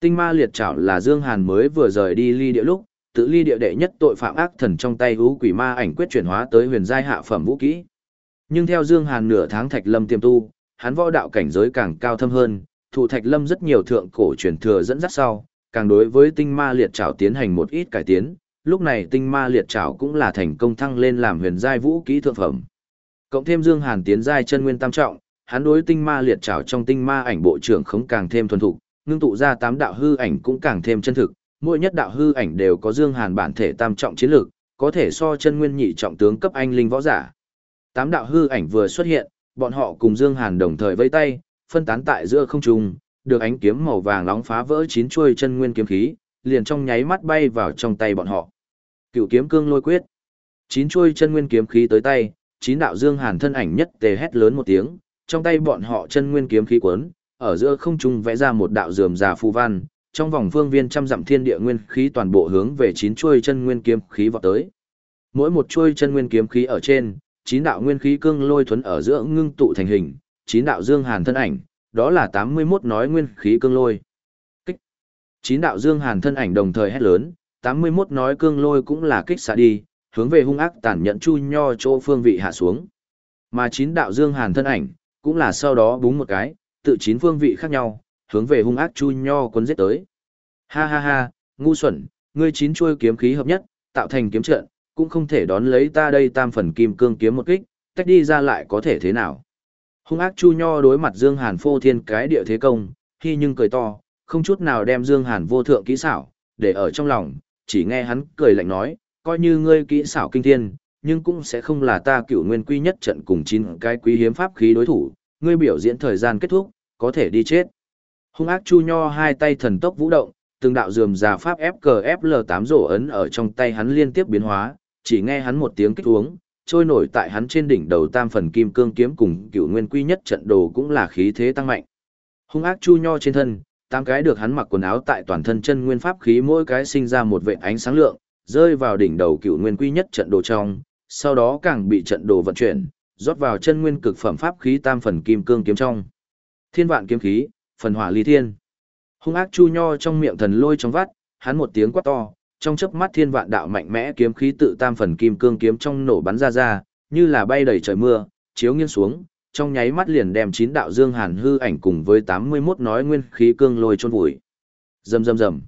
Tinh ma liệt trảo là Dương Hàn mới vừa rời đi ly địa lúc, tự ly địa đệ nhất tội phạm ác thần trong tay hú quỷ ma ảnh quyết chuyển hóa tới huyền giai hạ phẩm vũ kỹ. Nhưng theo Dương Hàn nửa tháng thạch lâm tiềm tu, hắn võ đạo cảnh giới càng cao thâm hơn, thụ thạch lâm rất nhiều thượng cổ truyền thừa dẫn dắt sau, càng đối với tinh ma liệt trảo tiến hành một ít cải tiến, lúc này tinh ma liệt trảo cũng là thành công thăng lên làm huyền giai vũ kỹ thượng phẩm. Cộng thêm Dương Hàn tiến giai chân nguyên tam trọng, hắn đối tinh ma liệt trảo trong tinh ma ảnh bộ trưởng không càng thêm thuần thục, ngưng tụ ra tám đạo hư ảnh cũng càng thêm chân thực, mỗi nhất đạo hư ảnh đều có Dương Hàn bản thể tam trọng chiến lược, có thể so chân nguyên nhị trọng tướng cấp anh linh võ giả. Tám đạo hư ảnh vừa xuất hiện, bọn họ cùng Dương Hàn đồng thời vẫy tay, phân tán tại giữa không trung, được ánh kiếm màu vàng nóng phá vỡ chín chuôi chân nguyên kiếm khí, liền trong nháy mắt bay vào trong tay bọn họ. Cựu kiếm cương lôi quyết. Chín chuôi chân nguyên kiếm khí tới tay, chín đạo Dương Hàn thân ảnh nhất tề hét lớn một tiếng, trong tay bọn họ chân nguyên kiếm khí cuốn, ở giữa không trung vẽ ra một đạo rườm rà phù văn, trong vòng phương viên trăm dặm thiên địa nguyên khí toàn bộ hướng về chín chuôi chân nguyên kiếm khí vọt tới. Mỗi một chuôi chân nguyên kiếm khí ở trên, chín đạo nguyên khí cương lôi thuần ở giữa ngưng tụ thành hình, chín đạo dương hàn thân ảnh, đó là 81 nói nguyên khí cương lôi. Chín đạo dương hàn thân ảnh đồng thời hét lớn, 81 nói cương lôi cũng là kích xạ đi, hướng về hung ác tàn nhẫn chu nho chỗ phương vị hạ xuống. Mà chín đạo dương hàn thân ảnh, cũng là sau đó búng một cái, tự chín phương vị khác nhau, hướng về hung ác chu nho cuốn giết tới. Ha ha ha, ngu xuẩn, ngươi chín chuôi kiếm khí hợp nhất, tạo thành kiếm trận, cũng không thể đón lấy ta đây tam phần kim cương kiếm một kích, tách đi ra lại có thể thế nào. Hung ác chu nho đối mặt Dương Hàn phô thiên cái địa thế công, khi nhưng cười to, không chút nào đem Dương Hàn vô thượng kỹ xảo, để ở trong lòng, chỉ nghe hắn cười lạnh nói, coi như ngươi kỹ xảo kinh thiên, nhưng cũng sẽ không là ta cửu nguyên quy nhất trận cùng chín cái quý hiếm pháp khí đối thủ, ngươi biểu diễn thời gian kết thúc, có thể đi chết. Hung ác chu nho hai tay thần tốc vũ động, từng đạo dườm già pháp FKFL8 rổ ấn ở trong tay hắn liên tiếp biến hóa, chỉ nghe hắn một tiếng kích uống, trôi nổi tại hắn trên đỉnh đầu tam phần kim cương kiếm cùng cửu nguyên quy nhất trận đồ cũng là khí thế tăng mạnh. Hung ác chu nho trên thân, tám cái được hắn mặc quần áo tại toàn thân chân nguyên pháp khí mỗi cái sinh ra một vệt ánh sáng lượng, rơi vào đỉnh đầu cựu nguyên quy nhất trận đồ trong, sau đó càng bị trận đồ vận chuyển, rót vào chân nguyên cực phẩm pháp khí tam phần kim cương kiếm trong. Thiên vạn kiếm khí, phần hỏa ly thiên. Hung ác chu nho trong miệng thần lôi trong vắt, hắn một tiếng quát to, trong chớp mắt thiên vạn đạo mạnh mẽ kiếm khí tự tam phần kim cương kiếm trong nổ bắn ra ra, như là bay đầy trời mưa, chiếu nghiêng xuống, trong nháy mắt liền đem chín đạo dương hàn hư ảnh cùng với 81 nói nguyên khí cương lôi chôn vùi. Rầm rầm rầm.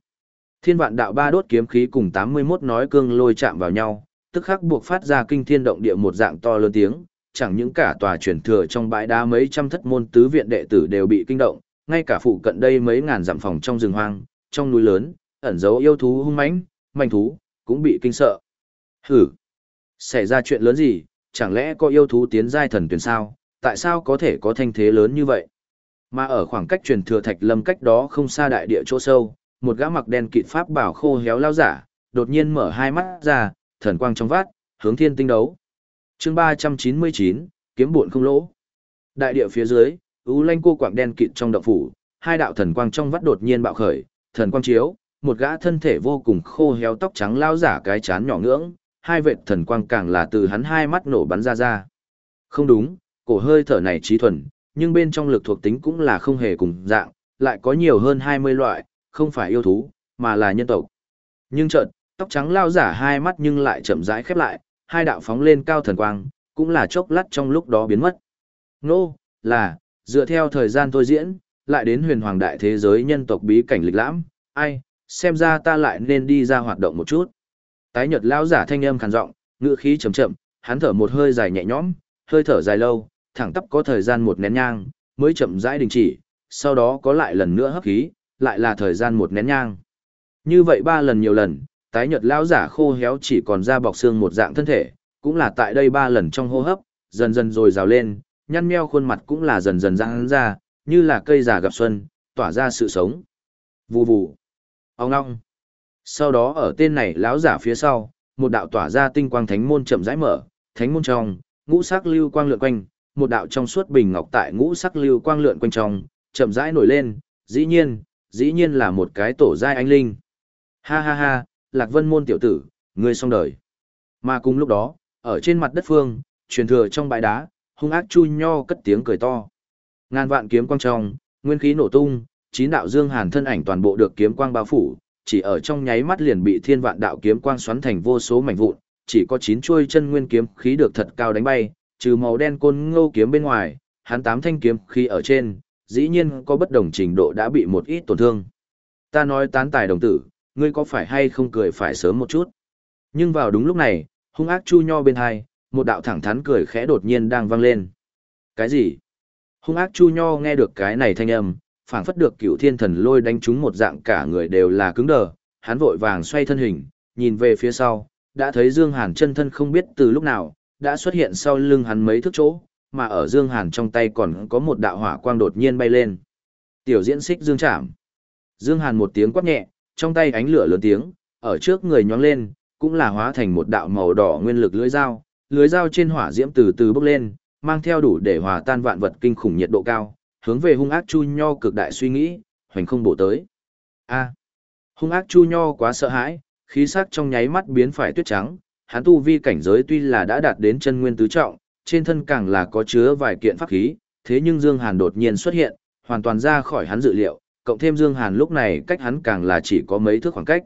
Thiên vạn đạo ba đốt kiếm khí cùng 81 nói cương lôi chạm vào nhau, tức khắc buộc phát ra kinh thiên động địa một dạng to lớn tiếng, chẳng những cả tòa truyền thừa trong bãi đá mấy trăm thất môn tứ viện đệ tử đều bị kinh động, ngay cả phụ cận đây mấy ngàn dặm phòng trong rừng hoang, trong núi lớn, ẩn giấu yêu thú hung mãnh, manh thú, cũng bị kinh sợ. Hử! Xảy ra chuyện lớn gì, chẳng lẽ có yêu thú tiến giai thần tuyển sao, tại sao có thể có thanh thế lớn như vậy? Mà ở khoảng cách truyền thừa thạch lâm cách đó không xa đại địa chỗ sâu, một gã mặc đen kịt pháp bảo khô héo lao giả, đột nhiên mở hai mắt ra, thần quang trong vát, hướng thiên tinh đấu. chương 399, kiếm buồn không lỗ. Đại địa phía dưới, u lanh cô quạng đen kịt trong động phủ, hai đạo thần quang trong vắt đột nhiên bạo khởi, thần quang chiếu, một gã thân thể vô cùng khô héo tóc trắng lao giả cái chán nhỏ ngưỡng, hai vệt thần quang càng là từ hắn hai mắt nổ bắn ra ra. Không đúng, cổ hơi thở này trí thuần, nhưng bên trong lực thuộc tính cũng là không hề cùng dạng, lại có nhiều hơn 20 loại, không phải yêu thú, mà là nhân tộc. Nhưng chợt, tóc trắng lao giả hai mắt nhưng lại chậm rãi khép lại, hai đạo phóng lên cao thần quang, cũng là chốc lát trong lúc đó biến mất. Nô, là, dựa theo thời gian tôi diễn, lại đến huyền hoàng đại thế giới nhân tộc bí cảnh lịch lãm, ai, xem ra ta lại nên đi ra hoạt động một chút. Tái nhật lao giả thanh âm khàn giọng, ngữ khí chậm chậm, hắn thở một hơi dài nhẹ nhõm, hơi thở dài lâu, thẳng tắp có thời gian một nén nhang, mới chậm rãi đình chỉ, sau đó có lại lần nữa hấp khí, lại là thời gian một nén nhang. Như vậy ba lần nhiều lần, tái nhật lão giả khô héo chỉ còn da bọc xương một dạng thân thể, cũng là tại đây ba lần trong hô hấp, dần dần rồi rào lên, nhăn meo khuôn mặt cũng là dần dần răng ra, như là cây già gặp xuân, tỏa ra sự sống. Vù vù. Ông ngong. Sau đó ở tên này lão giả phía sau, một đạo tỏa ra tinh quang thánh môn chậm rãi mở, thánh môn trong, ngũ sắc lưu quang lượn quanh, một đạo trong suốt bình ngọc tại ngũ sắc lưu quang lượn quanh trong, chậm rãi nổi lên, dĩ nhiên, dĩ nhiên là một cái tổ giai anh linh. Ha ha ha, Lạc Vân môn tiểu tử, ngươi xong đời. Mà cùng lúc đó, ở trên mặt đất phương, truyền thừa trong bãi đá, hung ác chu nho cất tiếng cười to. Ngàn vạn kiếm quang trong, nguyên khí nổ tung, chín đạo Dương Hàn thân ảnh toàn bộ được kiếm quang bao phủ, chỉ ở trong nháy mắt liền bị thiên vạn đạo kiếm quang xoắn thành vô số mảnh vụn, chỉ có chín chuôi chân nguyên kiếm khí được thật cao đánh bay, trừ màu đen côn ngô kiếm bên ngoài, hắn tám thanh kiếm khi ở trên, dĩ nhiên có bất đồng trình độ đã bị một ít tổn thương. Ta nói tán tài đồng tử, ngươi có phải hay không cười phải sớm một chút. Nhưng vào đúng lúc này, hung ác chu nho bên hai, một đạo thẳng thắn cười khẽ đột nhiên đang vang lên. Cái gì? Hung ác chu nho nghe được cái này thanh âm, phảng phất được cựu thiên thần lôi đánh trúng một dạng cả người đều là cứng đờ, hắn vội vàng xoay thân hình, nhìn về phía sau, đã thấy Dương Hàn chân thân không biết từ lúc nào, đã xuất hiện sau lưng hắn mấy thước chỗ, mà ở Dương Hàn trong tay còn có một đạo hỏa quang đột nhiên bay lên. Tiểu diễn xích Dương chạm. Dương Hàn một tiếng quát nhẹ, trong tay ánh lửa lớn tiếng, ở trước người nhóng lên, cũng là hóa thành một đạo màu đỏ nguyên lực lưới dao, lưới dao trên hỏa diễm từ từ bốc lên, mang theo đủ để hòa tan vạn vật kinh khủng nhiệt độ cao, hướng về hung ác chu nho cực đại suy nghĩ, hoành không bổ tới. A. hung ác chu nho quá sợ hãi, khí sắc trong nháy mắt biến phải tuyết trắng, hắn tu vi cảnh giới tuy là đã đạt đến chân nguyên tứ trọng, trên thân càng là có chứa vài kiện pháp khí, thế nhưng Dương Hàn đột nhiên xuất hiện, hoàn toàn ra khỏi hắn dự liệu, cộng thêm Dương Hàn lúc này cách hắn càng là chỉ có mấy thước khoảng cách.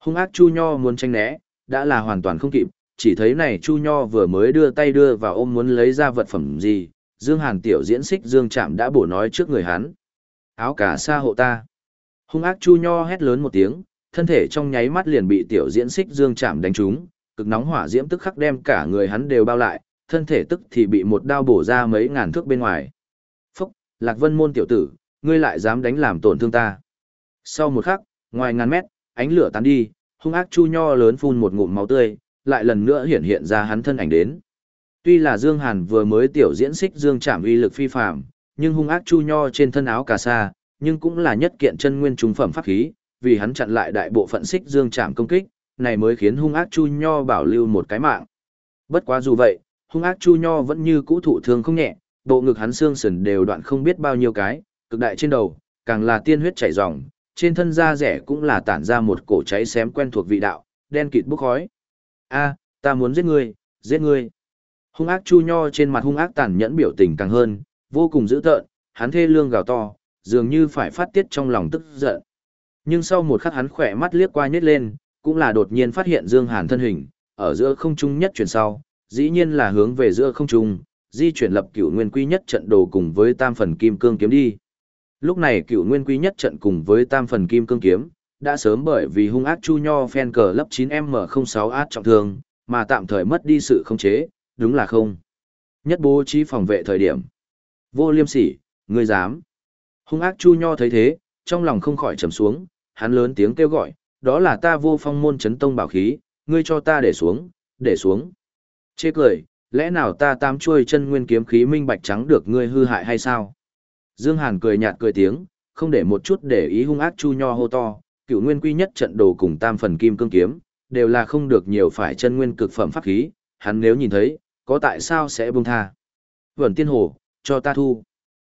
Hung ác Chu Nho muốn tranh né, đã là hoàn toàn không kịp, chỉ thấy này Chu Nho vừa mới đưa tay đưa vào ôm muốn lấy ra vật phẩm gì, Dương Hàn tiểu diễn xích Dương Trạm đã bổ nói trước người hắn. Áo cả xa hộ ta. Hung ác Chu Nho hét lớn một tiếng, thân thể trong nháy mắt liền bị tiểu diễn xích Dương Trạm đánh trúng, cực nóng hỏa diễm tức khắc đem cả người hắn đều bao lại, thân thể tức thì bị một đao bổ ra mấy ngàn thước bên ngoài. Phúc, Lạc Vân môn tiểu tử, ngươi lại dám đánh làm tổn thương ta. Sau một khắc, ngoài ngàn mét, ánh lửa tán đi, hung ác chu nho lớn phun một ngụm máu tươi, lại lần nữa hiện hiện ra hắn thân ảnh đến. Tuy là Dương Hàn vừa mới tiểu diễn xích Dương chạm uy lực phi phàm, nhưng hung ác chu nho trên thân áo cà sa, nhưng cũng là nhất kiện chân nguyên trung phẩm pháp khí, vì hắn chặn lại đại bộ phận xích Dương chạm công kích, này mới khiến hung ác chu nho bảo lưu một cái mạng. Bất quá dù vậy, hung ác chu nho vẫn như cũ thụ thương không nhẹ, bộ ngực hắn xương sườn đều đoạn không biết bao nhiêu cái, cực đại trên đầu, càng là tiên huyết chảy ròng, trên thân da rẻ cũng là tản ra một cổ cháy xém quen thuộc vị đạo, đen kịt bốc khói. A, ta muốn giết ngươi, giết ngươi. Hung ác chu nho trên mặt hung ác tàn nhẫn biểu tình càng hơn, vô cùng dữ tợn, hắn thê lương gào to, dường như phải phát tiết trong lòng tức giận. Nhưng sau một khắc hắn khỏe mắt liếc qua nhếch lên, cũng là đột nhiên phát hiện Dương Hàn thân hình, ở giữa không trung nhất chuyển sau, dĩ nhiên là hướng về giữa không trung, di chuyển lập cửu nguyên quy nhất trận đồ cùng với tam phần kim cương kiếm đi. Lúc này cửu nguyên quy nhất trận cùng với tam phần kim cương kiếm, đã sớm bởi vì hung ác chu nho phen cờ lấp 9M06 át trọng thương, mà tạm thời mất đi sự khống chế, đúng là không. Nhất bố trí phòng vệ thời điểm. Vô liêm sỉ, ngươi dám. Hung ác chu nho thấy thế, trong lòng không khỏi trầm xuống, hắn lớn tiếng kêu gọi, đó là ta vô phong môn chấn tông bảo khí, ngươi cho ta để xuống, để xuống. Chê cười, lẽ nào ta tam chuôi chân nguyên kiếm khí minh bạch trắng được ngươi hư hại hay sao? Dương Hàn cười nhạt cười tiếng, không để một chút để ý hung ác chu nho hô to, cựu nguyên quy nhất trận đồ cùng tam phần kim cương kiếm, đều là không được nhiều phải chân nguyên cực phẩm pháp khí, hắn nếu nhìn thấy, có tại sao sẽ buông tha? Vẩn tiên hồ, cho ta thu.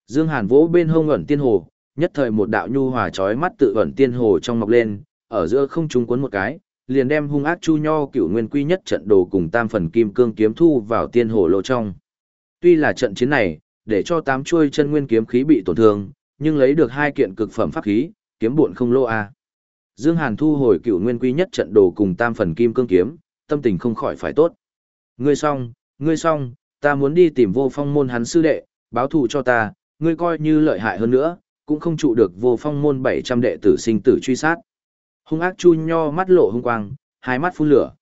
Dương Hàn vỗ bên hông ẩn tiên hồ, nhất thời một đạo nhu hòa chói mắt tự ẩn tiên hồ trong mọc lên, ở giữa không trung cuốn một cái, liền đem hung ác chu nho cửu nguyên quy nhất trận đồ cùng tam phần kim cương kiếm thu vào tiên hồ lô trong. Tuy là trận chiến này, để cho tám chuôi chân nguyên kiếm khí bị tổn thương, nhưng lấy được hai kiện cực phẩm pháp khí, kiếm buồn không lô a. Dương Hàn thu hồi cửu nguyên quy nhất trận đồ cùng tam phần kim cương kiếm, tâm tình không khỏi phải tốt. Ngươi xong, ngươi xong, ta muốn đi tìm vô phong môn hắn sư đệ, báo thù cho ta, ngươi coi như lợi hại hơn nữa, cũng không trụ được vô phong môn 700 đệ tử sinh tử truy sát. Hung ác chu nho mắt lộ hung quang, hai mắt phun lửa.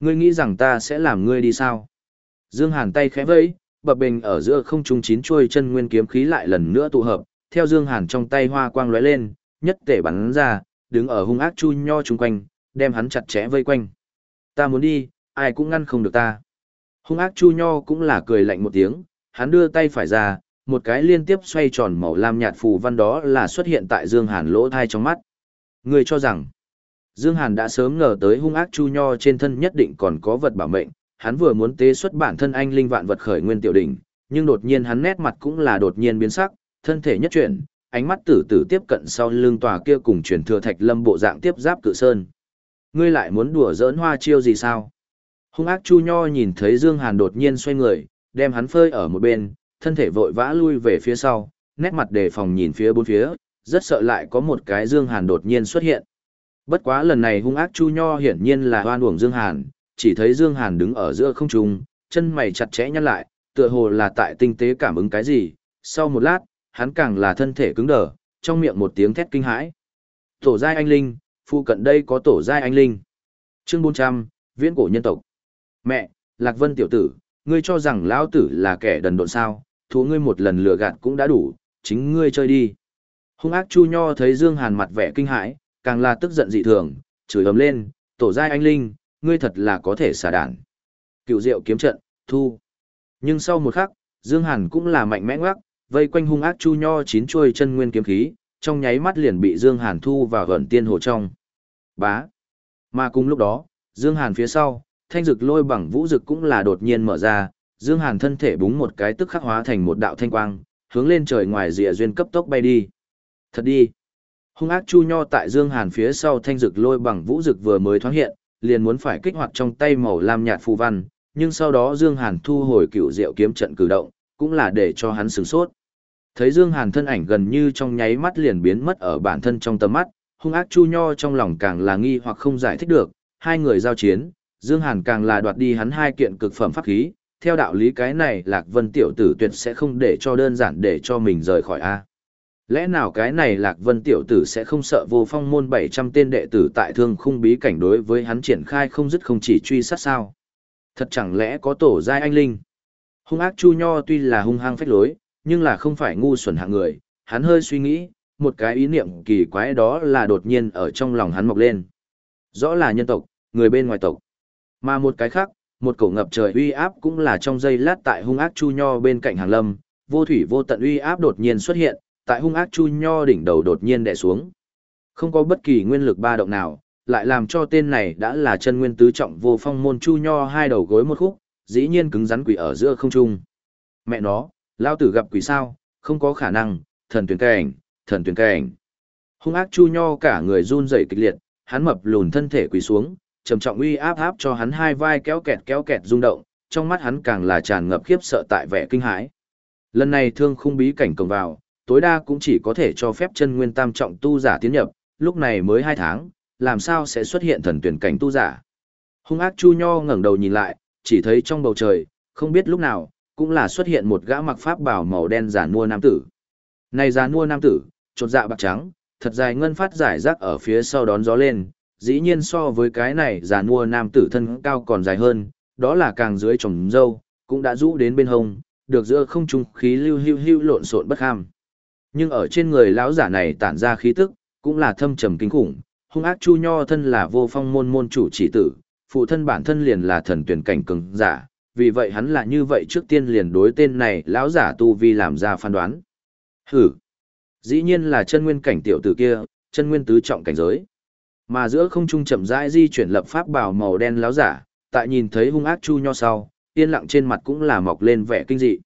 Ngươi nghĩ rằng ta sẽ làm ngươi đi sao? Dương Hàn tay khẽ vẫy, bập bình ở giữa không trung chín chuôi chân nguyên kiếm khí lại lần nữa tụ hợp, theo Dương Hàn trong tay hoa quang lóe lên, nhất tể bắn ra, đứng ở hung ác chu nho chung quanh, đem hắn chặt chẽ vây quanh. Ta muốn đi, ai cũng ngăn không được ta. Hung ác chu nho cũng là cười lạnh một tiếng, hắn đưa tay phải ra, một cái liên tiếp xoay tròn màu lam nhạt phù văn đó là xuất hiện tại Dương Hàn lỗ thai trong mắt. Người cho rằng, Dương Hàn đã sớm ngờ tới hung ác chu nho trên thân nhất định còn có vật bảo mệnh, hắn vừa muốn tế xuất bản thân anh linh vạn vật khởi nguyên tiểu đỉnh, nhưng đột nhiên hắn nét mặt cũng là đột nhiên biến sắc, thân thể nhất chuyển, ánh mắt tử tử tiếp cận sau lưng tòa kia cùng truyền thừa thạch lâm bộ dạng tiếp giáp cự sơn. Ngươi lại muốn đùa giỡn hoa chiêu gì sao? Hung ác chu nho nhìn thấy Dương Hàn đột nhiên xoay người, đem hắn phơi ở một bên, thân thể vội vã lui về phía sau, nét mặt đề phòng nhìn phía bốn phía, rất sợ lại có một cái Dương Hàn đột nhiên xuất hiện. Bất quá lần này hung ác Chu Nho hiển nhiên là hoan uổng Dương Hàn, chỉ thấy Dương Hàn đứng ở giữa không trung, chân mày chặt chẽ nhăn lại, tựa hồ là tại tinh tế cảm ứng cái gì. Sau một lát, hắn càng là thân thể cứng đờ, trong miệng một tiếng thét kinh hãi. Tổ giai anh linh, phụ cận đây có tổ giai anh linh. Chương 400, viễn cổ nhân tộc. Mẹ, Lạc Vân tiểu tử, ngươi cho rằng lão tử là kẻ đần độn sao, thú ngươi một lần lừa gạt cũng đã đủ, chính ngươi chơi đi. Hung ác Chu Nho thấy Dương Hàn mặt vẻ kinh hãi, càng là tức giận dị thường, chửi ầm lên, tổ giai anh linh, ngươi thật là có thể xả đản. Cựu diệu kiếm trận, thu. Nhưng sau một khắc, Dương Hàn cũng là mạnh mẽ ngoắc, vây quanh hung ác Chu Nho chín chuôi chân nguyên kiếm khí, trong nháy mắt liền bị Dương Hàn thu vào gần tiên hồ trong. Bá. Mà cùng lúc đó, Dương Hàn phía sau, thanh dực lôi bằng vũ dực cũng là đột nhiên mở ra, Dương Hàn thân thể búng một cái tức khắc hóa thành một đạo thanh quang, hướng lên trời ngoài rìa duyên cấp tốc bay đi. Thật đi. Hung ác chu nho tại Dương Hàn phía sau thanh dực lôi bằng vũ dực vừa mới thoáng hiện, liền muốn phải kích hoạt trong tay màu lam nhạt phù văn, nhưng sau đó Dương Hàn thu hồi cựu diệu kiếm trận cử động, cũng là để cho hắn sửng sốt. Thấy Dương Hàn thân ảnh gần như trong nháy mắt liền biến mất ở bản thân trong tầm mắt, hung ác chu nho trong lòng càng là nghi hoặc không giải thích được, hai người giao chiến, Dương Hàn càng là đoạt đi hắn hai kiện cực phẩm pháp khí, theo đạo lý cái này Lạc Vân tiểu tử tuyệt sẽ không để cho đơn giản để cho mình rời khỏi a. Lẽ nào cái này Lạc Vân tiểu tử sẽ không sợ vô phong môn 700 tên đệ tử tại thương khung bí cảnh đối với hắn triển khai không dứt không chỉ truy sát sao? Thật chẳng lẽ có tổ giai anh linh? Hung ác Chu Nho tuy là hung hăng phách lối, nhưng là không phải ngu xuẩn hạng người, hắn hơi suy nghĩ, một cái ý niệm kỳ quái đó là đột nhiên ở trong lòng hắn mọc lên. Rõ là nhân tộc, người bên ngoài tộc. Mà một cái khác, một cổ ngập trời uy áp cũng là trong giây lát tại hung ác Chu Nho bên cạnh hàng lâm, vô thủy vô tận uy áp đột nhiên xuất hiện, tại hung ác chu nho đỉnh đầu đột nhiên đè xuống. Không có bất kỳ nguyên lực ba động nào, lại làm cho tên này đã là chân nguyên tứ trọng vô phong môn chu nho hai đầu gối một khúc, dĩ nhiên cứng rắn quỷ ở giữa không trung. Mẹ nó, lao tử gặp quỷ sao, không có khả năng, thần tuyển cảnh, thần tuyển cảnh. Hung ác chu nho cả người run rẩy kịch liệt, hắn mập lùn thân thể quỳ xuống, trầm trọng uy áp áp cho hắn hai vai kéo kẹt kéo kẹt rung động, trong mắt hắn càng là tràn ngập khiếp sợ tại vẻ kinh hãi. Lần này thương khung bí cảnh cổng vào, tối đa cũng chỉ có thể cho phép chân nguyên tam trọng tu giả tiến nhập, lúc này mới 2 tháng, làm sao sẽ xuất hiện thần tuyển cảnh tu giả. Hung ác Chu Nho ngẩng đầu nhìn lại, chỉ thấy trong bầu trời, không biết lúc nào, cũng là xuất hiện một gã mặc pháp bào màu đen giả nua nam tử. Này giả nua nam tử, chột dạ bạc trắng, thật dài ngân phát giải rác ở phía sau đón gió lên, dĩ nhiên so với cái này giả nua nam tử thân cao còn dài hơn, đó là càng dưới trồng dâu, cũng đã rũ đến bên hông, được giữa không trung khí lưu hưu hưu lộn xộn bất ham. Nhưng ở trên người lão giả này tản ra khí tức, cũng là thâm trầm kinh khủng, hung ác chu nho thân là vô phong môn môn chủ chỉ tử, phụ thân bản thân liền là thần tuyển cảnh cường giả, vì vậy hắn là như vậy trước tiên liền đối tên này lão giả tu vi làm ra phán đoán. Hử! Dĩ nhiên là chân nguyên cảnh tiểu tử kia, chân nguyên tứ trọng cảnh giới. Mà giữa không trung chậm rãi di chuyển lập pháp bảo màu đen lão giả, tại nhìn thấy hung ác chu nho sau, yên lặng trên mặt cũng là mọc lên vẻ kinh dị.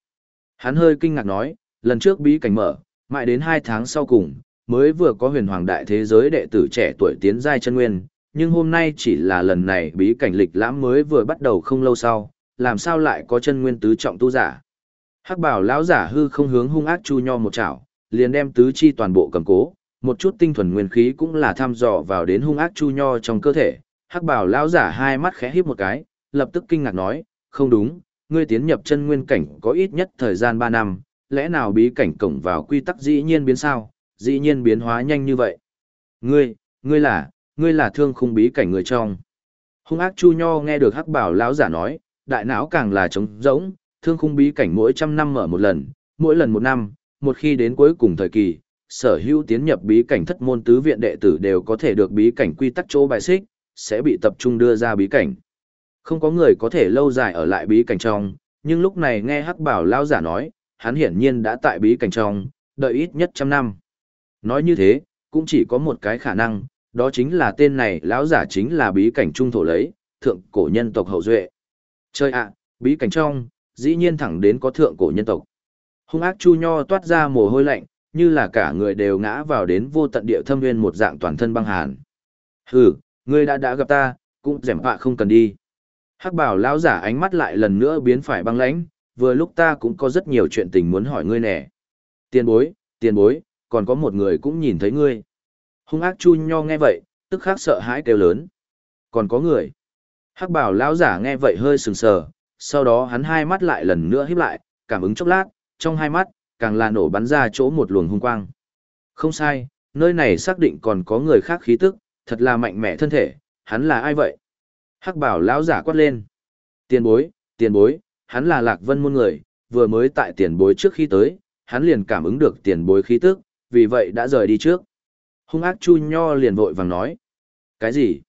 Hắn hơi kinh ngạc nói, lần trước bí cảnh mở, mãi đến hai tháng sau cùng, mới vừa có huyền hoàng đại thế giới đệ tử trẻ tuổi tiến giai chân nguyên, nhưng hôm nay chỉ là lần này bí cảnh lịch lãm mới vừa bắt đầu không lâu sau, làm sao lại có chân nguyên tứ trọng tu giả. Hắc bảo lão giả hư không hướng hung ác chu nho một chảo, liền đem tứ chi toàn bộ cầm cố, một chút tinh thuần nguyên khí cũng là thăm dò vào đến hung ác chu nho trong cơ thể. Hắc bảo lão giả hai mắt khẽ híp một cái, lập tức kinh ngạc nói, không đúng, ngươi tiến nhập chân nguyên cảnh có ít nhất thời gian 3 năm, lẽ nào bí cảnh cổng vào quy tắc dĩ nhiên biến sao, dĩ nhiên biến hóa nhanh như vậy. Ngươi, ngươi là, ngươi là thương khung bí cảnh người trong. Hung ác Chu Nho nghe được hắc bảo lão giả nói, đại não càng là trống rỗng, thương khung bí cảnh mỗi trăm năm mở một lần, mỗi lần một năm, một khi đến cuối cùng thời kỳ, sở hữu tiến nhập bí cảnh thất môn tứ viện đệ tử đều có thể được bí cảnh quy tắc chỗ bài xích, sẽ bị tập trung đưa ra bí cảnh. Không có người có thể lâu dài ở lại bí cảnh trong, nhưng lúc này nghe hắc bảo lão giả nói, hắn hiển nhiên đã tại bí cảnh trong, đợi ít nhất trăm năm. Nói như thế, cũng chỉ có một cái khả năng, đó chính là tên này lão giả chính là bí cảnh trung thổ lấy, thượng cổ nhân tộc hậu duệ. Chơi ạ, bí cảnh trong, dĩ nhiên thẳng đến có thượng cổ nhân tộc. Hung ác chu nho toát ra mồ hôi lạnh, như là cả người đều ngã vào đến vô tận địa thâm nguyên một dạng toàn thân băng hàn. Hừ, ngươi đã đã gặp ta, cũng dẻm họa không cần đi. Hắc bảo lão giả ánh mắt lại lần nữa biến phải băng lãnh, vừa lúc ta cũng có rất nhiều chuyện tình muốn hỏi ngươi nè. Tiền bối, tiền bối, còn có một người cũng nhìn thấy ngươi. Hung ác chu nho nghe vậy, tức khắc sợ hãi kêu lớn. Còn có người. Hắc bảo lão giả nghe vậy hơi sừng sờ, sau đó hắn hai mắt lại lần nữa híp lại, cảm ứng chốc lát, trong hai mắt, càng là nổ bắn ra chỗ một luồng hung quang. Không sai, nơi này xác định còn có người khác khí tức, thật là mạnh mẽ thân thể, hắn là ai vậy? Hắc bảo lão giả quát lên. Tiền bối, tiền bối, hắn là lạc vân môn người, vừa mới tại tiền bối trước khi tới, hắn liền cảm ứng được tiền bối khí tức, vì vậy đã rời đi trước. Hung ác chu nho liền vội vàng nói. Cái gì?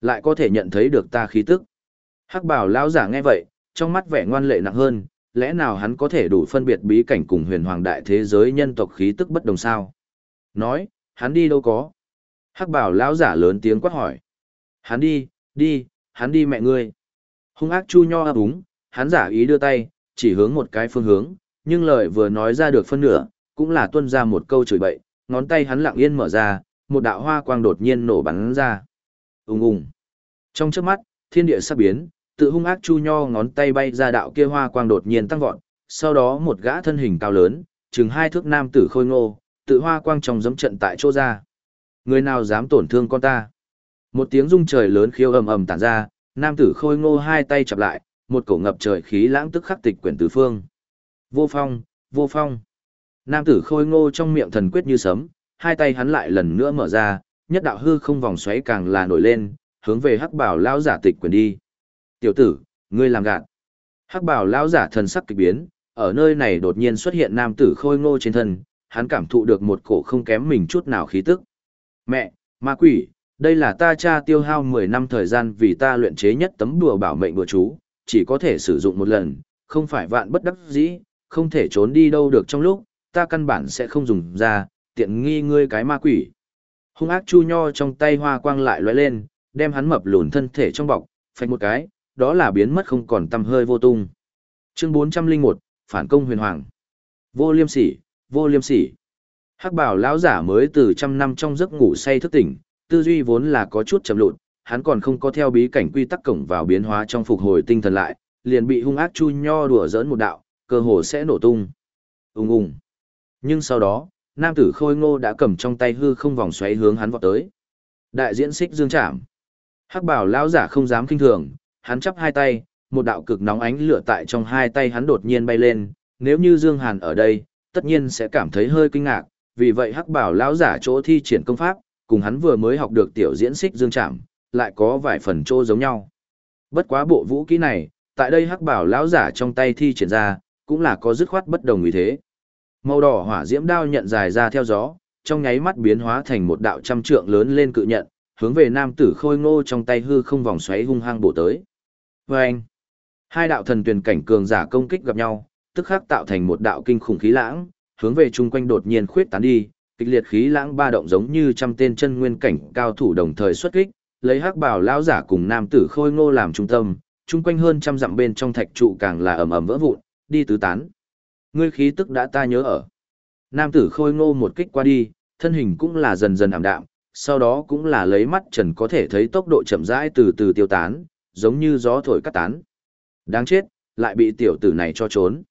Lại có thể nhận thấy được ta khí tức. Hắc bảo lão giả nghe vậy, trong mắt vẻ ngoan lệ nặng hơn, lẽ nào hắn có thể đủ phân biệt bí cảnh cùng huyền hoàng đại thế giới nhân tộc khí tức bất đồng sao? Nói, hắn đi đâu có? Hắc bảo lão giả lớn tiếng quát hỏi. Hắn đi, đi, hắn đi mẹ ngươi. Hung ác chu nho ấp úng, hắn giả ý đưa tay, chỉ hướng một cái phương hướng, nhưng lời vừa nói ra được phân nửa, cũng là tuân ra một câu chửi bậy, ngón tay hắn lặng yên mở ra, một đạo hoa quang đột nhiên nổ bắn ra. Ùng ùng. Trong trước mắt, thiên địa sắp biến, tự hung ác chu nho ngón tay bay ra đạo kia hoa quang đột nhiên tăng vọt, sau đó một gã thân hình cao lớn, chừng hai thước nam tử khôi ngô, tự hoa quang trong giấm trận tại chỗ ra. Người nào dám tổn thương con ta? Một tiếng rung trời lớn khiêu ầm ầm tản ra, nam tử khôi ngô hai tay chập lại, một cổ ngập trời khí lãng tức khắc tịch quyển tứ phương. Vô phong, vô phong. Nam tử khôi ngô trong miệng thần quyết như sấm, hai tay hắn lại lần nữa mở ra, nhất đạo hư không vòng xoáy càng là nổi lên, hướng về hắc bảo lão giả tịch quyển đi. Tiểu tử, ngươi làm gạt. Hắc bảo lão giả thần sắc kịch biến, ở nơi này đột nhiên xuất hiện nam tử khôi ngô trên thân, hắn cảm thụ được một cổ không kém mình chút nào khí tức. Mẹ, ma quỷ, đây là ta cha tiêu hao 10 năm thời gian vì ta luyện chế nhất tấm đùa bảo mệnh đùa chú, chỉ có thể sử dụng một lần, không phải vạn bất đắc dĩ, không thể trốn đi đâu được trong lúc, ta căn bản sẽ không dùng ra, tiện nghi ngươi cái ma quỷ. Hung ác chu nho trong tay hoa quang lại lóe lên, đem hắn mập lùn thân thể trong bọc, phạch một cái, đó là biến mất không còn tăm hơi vô tung. Chương 401, Phản công huyền hoàng. Vô liêm sỉ, vô liêm sỉ. Hắc bảo lão giả mới từ trăm năm trong giấc ngủ say thức tỉnh, tư duy vốn là có chút chậm lụt, hắn còn không có theo bí cảnh quy tắc cổng vào biến hóa trong phục hồi tinh thần lại, liền bị hung ác chu nho đùa giỡn một đạo, cơ hồ sẽ nổ tung. Ùng ùng. Nhưng sau đó, nam tử khôi ngô đã cầm trong tay hư không vòng xoáy hướng hắn vọt tới. Đại diễn xích dương chạm. Hắc bảo lão giả không dám kinh thường, hắn chắp hai tay, một đạo cực nóng ánh lửa tại trong hai tay hắn đột nhiên bay lên, nếu như Dương Hàn ở đây, tất nhiên sẽ cảm thấy hơi kinh ngạc, vì vậy Hắc bảo lão giả chỗ thi triển công pháp, cùng hắn vừa mới học được tiểu diễn xích dương chạm, lại có vài phần chỗ giống nhau. Bất quá bộ vũ kỹ này, tại đây Hắc bảo lão giả trong tay thi triển ra, cũng là có dứt khoát bất đồng như thế. Màu đỏ hỏa diễm đao nhận dài ra theo gió, trong nháy mắt biến hóa thành một đạo trăm trượng lớn lên cự nhận, hướng về nam tử khôi ngô trong tay hư không vòng xoáy hung hăng bổ tới. Và anh, hai đạo thần tuyển cảnh cường giả công kích gặp nhau, tức khắc tạo thành một đạo kinh khủng khí lãng, hướng về chung quanh đột nhiên khuyết tán đi, kịch liệt khí lãng ba động giống như trăm tên chân nguyên cảnh cao thủ đồng thời xuất kích, lấy hắc bảo lão giả cùng nam tử khôi ngô làm trung tâm, chung quanh hơn trăm dặm bên trong thạch trụ càng là ầm ầm vỡ vụn, đi tứ tán. Ngươi khí tức đã ta nhớ ở. Nam tử khôi ngô một kích qua đi, thân hình cũng là dần dần ảm đạm, sau đó cũng là lấy mắt trần có thể thấy tốc độ chậm rãi từ từ tiêu tán, giống như gió thổi cắt tán. Đáng chết, lại bị tiểu tử này cho trốn.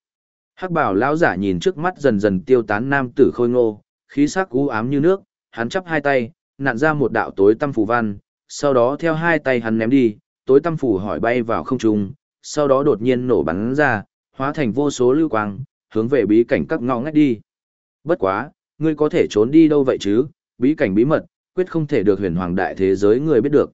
Hắc bảo lão giả nhìn trước mắt dần dần tiêu tán nam tử khôi ngô, khí sắc u ám như nước, hắn chắp hai tay, nặn ra một đạo tối tâm phù văn, sau đó theo hai tay hắn ném đi, tối tâm phủ hỏi bay vào không trung, sau đó đột nhiên nổ bắn ra, hóa thành vô số lưu quang, hướng về bí cảnh các ngõ ngách đi. Bất quá, ngươi có thể trốn đi đâu vậy chứ, bí cảnh bí mật, quyết không thể được huyền hoàng đại thế giới người biết được.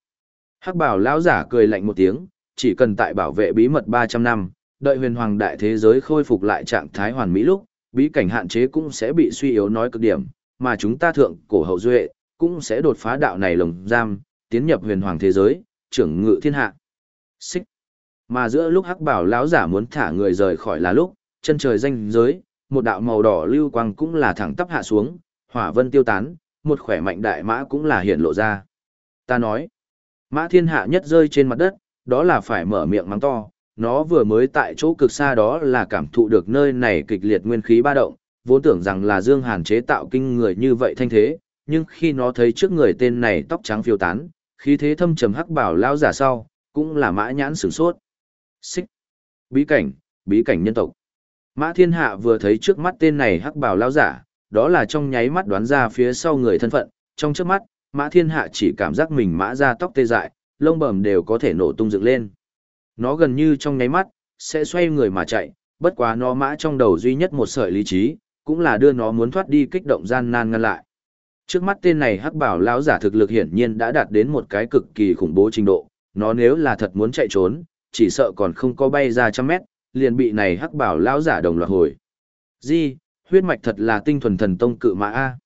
Hắc bảo lão giả cười lạnh một tiếng, chỉ cần tại bảo vệ bí mật 300 năm, đợi huyền hoàng đại thế giới khôi phục lại trạng thái hoàn mỹ lúc, bí cảnh hạn chế cũng sẽ bị suy yếu nói cực điểm, mà chúng ta thượng cổ hậu duệ cũng sẽ đột phá đạo này lồng giam, tiến nhập huyền hoàng thế giới, trưởng ngự thiên hạ. Xích. Mà giữa lúc Hắc Bảo lão giả muốn thả người rời khỏi là lúc, chân trời danh giới, một đạo màu đỏ lưu quang cũng là thẳng tắp hạ xuống, hỏa vân tiêu tán, một khỏe mạnh đại mã cũng là hiện lộ ra. Ta nói, mã thiên hạ nhất rơi trên mặt đất, đó là phải mở miệng mắng to, nó vừa mới tại chỗ cực xa đó là cảm thụ được nơi này kịch liệt nguyên khí ba động, vốn tưởng rằng là Dương Hàn chế tạo kinh người như vậy thanh thế, nhưng khi nó thấy trước người tên này tóc trắng phiêu tán, khí thế thâm trầm hắc bảo lão giả sau, cũng là mã nhãn sửng sốt. Xích. Bí cảnh, bí cảnh nhân tộc. Mã thiên hạ vừa thấy trước mắt tên này hắc bảo lão giả, đó là trong nháy mắt đoán ra phía sau người thân phận, trong trước mắt, mã thiên hạ chỉ cảm giác mình mã ra tóc tê dại, lông bẩm đều có thể nổ tung dựng lên. Nó gần như trong nháy mắt, sẽ xoay người mà chạy, bất quá nó mã trong đầu duy nhất một sợi lý trí, cũng là đưa nó muốn thoát đi kích động gian nan ngăn lại. Trước mắt tên này hắc bảo lão giả thực lực hiển nhiên đã đạt đến một cái cực kỳ khủng bố trình độ, nó nếu là thật muốn chạy trốn, chỉ sợ còn không có bay ra trăm mét, liền bị này hắc bảo lão giả đồng loạt hồi. Di, huyết mạch thật là tinh thuần thần tông cự mã A.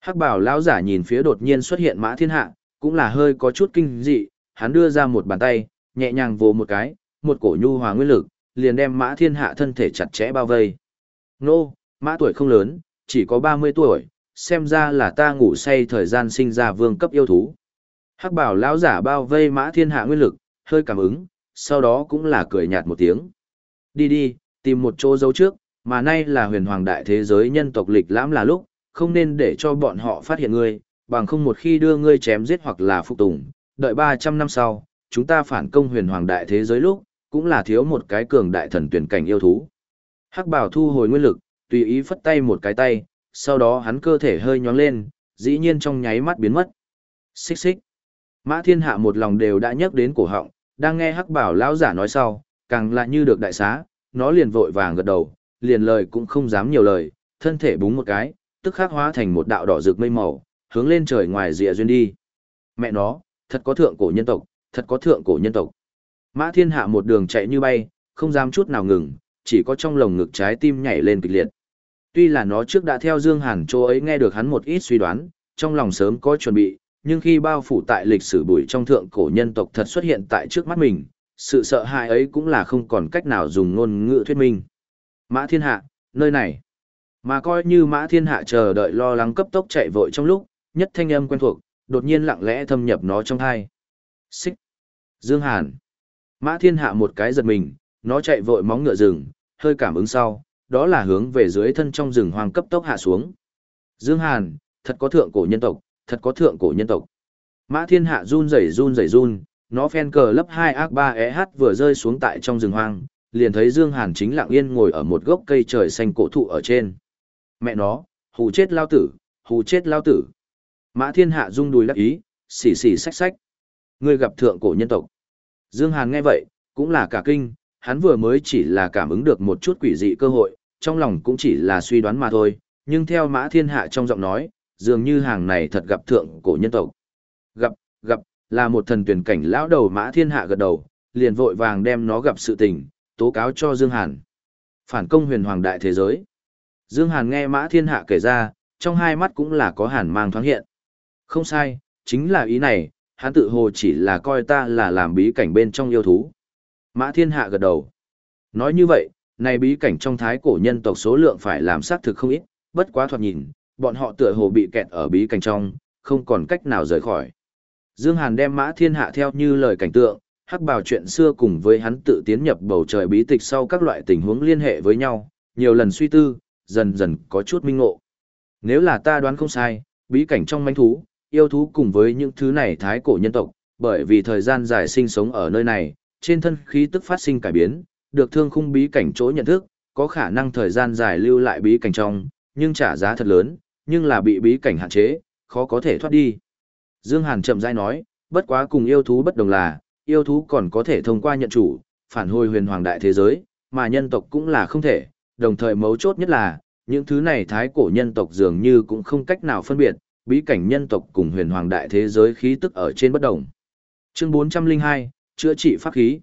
Hắc bảo lão giả nhìn phía đột nhiên xuất hiện mã thiên hạ, cũng là hơi có chút kinh dị, hắn đưa ra một bàn tay, nhẹ nhàng vồ một cái, một cổ nhu hòa nguyên lực, liền đem mã thiên hạ thân thể chặt chẽ bao vây. Nô, mã tuổi không lớn, chỉ có 30 tuổi, xem ra là ta ngủ say thời gian sinh ra vương cấp yêu thú. Hắc bảo lão giả bao vây mã thiên hạ nguyên lực, hơi cảm ứng, sau đó cũng là cười nhạt một tiếng. Đi đi, tìm một chỗ giấu trước, mà nay là huyền hoàng đại thế giới nhân tộc lịch lãm là lúc, không nên để cho bọn họ phát hiện ngươi, bằng không một khi đưa ngươi chém giết hoặc là phục tùng, đợi 300 năm sau, chúng ta phản công huyền hoàng đại thế giới lúc, cũng là thiếu một cái cường đại thần tuyển cảnh yêu thú. Hắc bảo thu hồi nguyên lực, tùy ý phất tay một cái tay, sau đó hắn cơ thể hơi nhóng lên, dĩ nhiên trong nháy mắt biến mất. Xích xích. Mã thiên hạ một lòng đều đã nhắc đến cổ họng, đang nghe hắc bảo lão giả nói sau, càng lại như được đại xá, nó liền vội vàng gật đầu, liền lời cũng không dám nhiều lời, thân thể búng một cái, tức khắc hóa thành một đạo đỏ rực mây màu, hướng lên trời ngoài rìa duyên đi. Mẹ nó, thật có thượng cổ nhân tộc, thật có thượng cổ nhân tộc. Mã thiên hạ một đường chạy như bay, không dám chút nào ngừng, chỉ có trong lồng ngực trái tim nhảy lên kịch liệt. Tuy là nó trước đã theo Dương Hàn chỗ ấy nghe được hắn một ít suy đoán, trong lòng sớm có chuẩn bị, nhưng khi bao phủ tại lịch sử bụi trong thượng cổ nhân tộc thật xuất hiện tại trước mắt mình, sự sợ hãi ấy cũng là không còn cách nào dùng ngôn ngữ thuyết minh. Mã thiên hạ, nơi này. Mà coi như mã thiên hạ chờ đợi lo lắng cấp tốc chạy vội trong lúc, nhất thanh âm quen thuộc, đột nhiên lặng lẽ thâm nhập nó trong tai. Xích. Dương Hàn. Mã thiên hạ một cái giật mình, nó chạy vội móng ngựa rừng, hơi cảm ứng sau, đó là hướng về dưới thân trong rừng hoang cấp tốc hạ xuống. Dương Hàn, thật có thượng cổ nhân tộc, thật có thượng cổ nhân tộc. Mã thiên hạ run rẩy run rẩy run, nó phen cờ lấp 2 ác 3 EH vừa rơi xuống tại trong rừng hoang, liền thấy Dương Hàn chính lặng yên ngồi ở một gốc cây trời xanh cổ thụ ở trên. Mẹ nó, hù chết lao tử, hù chết lao tử. Mã thiên hạ rung đùi lắc ý, xì xì xách xách Ngươi gặp thượng cổ nhân tộc. Dương Hàn nghe vậy, cũng là cả kinh, hắn vừa mới chỉ là cảm ứng được một chút quỷ dị cơ hội, trong lòng cũng chỉ là suy đoán mà thôi, nhưng theo mã thiên hạ trong giọng nói, dường như hàng này thật gặp thượng cổ nhân tộc. Gặp, gặp, là một thần tuyển cảnh lão đầu mã thiên hạ gật đầu, liền vội vàng đem nó gặp sự tình, tố cáo cho Dương Hàn. Phản công huyền hoàng đại thế giới. Dương Hàn nghe mã thiên hạ kể ra, trong hai mắt cũng là có hàn mang thoáng hiện. Không sai, chính là ý này, hắn tự hồ chỉ là coi ta là làm bí cảnh bên trong yêu thú. Mã thiên hạ gật đầu. Nói như vậy, này bí cảnh trong thái cổ nhân tộc số lượng phải làm xác thực không ít, bất quá thoạt nhìn, bọn họ tựa hồ bị kẹt ở bí cảnh trong, không còn cách nào rời khỏi. Dương Hàn đem Mã Thiên Hạ theo như lời cảnh tượng, hắc bào chuyện xưa cùng với hắn tự tiến nhập bầu trời bí tịch sau các loại tình huống liên hệ với nhau, nhiều lần suy tư, dần dần có chút minh ngộ. Nếu là ta đoán không sai, bí cảnh trong manh thú, yêu thú cùng với những thứ này thái cổ nhân tộc, bởi vì thời gian dài sinh sống ở nơi này, trên thân khí tức phát sinh cải biến, được thương khung bí cảnh chỗ nhận thức, có khả năng thời gian dài lưu lại bí cảnh trong, nhưng trả giá thật lớn, nhưng là bị bí cảnh hạn chế, khó có thể thoát đi. Dương Hàn chậm rãi nói, bất quá cùng yêu thú bất đồng là, yêu thú còn có thể thông qua nhận chủ, phản hồi huyền hoàng đại thế giới, mà nhân tộc cũng là không thể, đồng thời mấu chốt nhất là, những thứ này thái cổ nhân tộc dường như cũng không cách nào phân biệt, bí cảnh nhân tộc cùng huyền hoàng đại thế giới khí tức ở trên bất đồng. Chương 402, chữa trị pháp khí.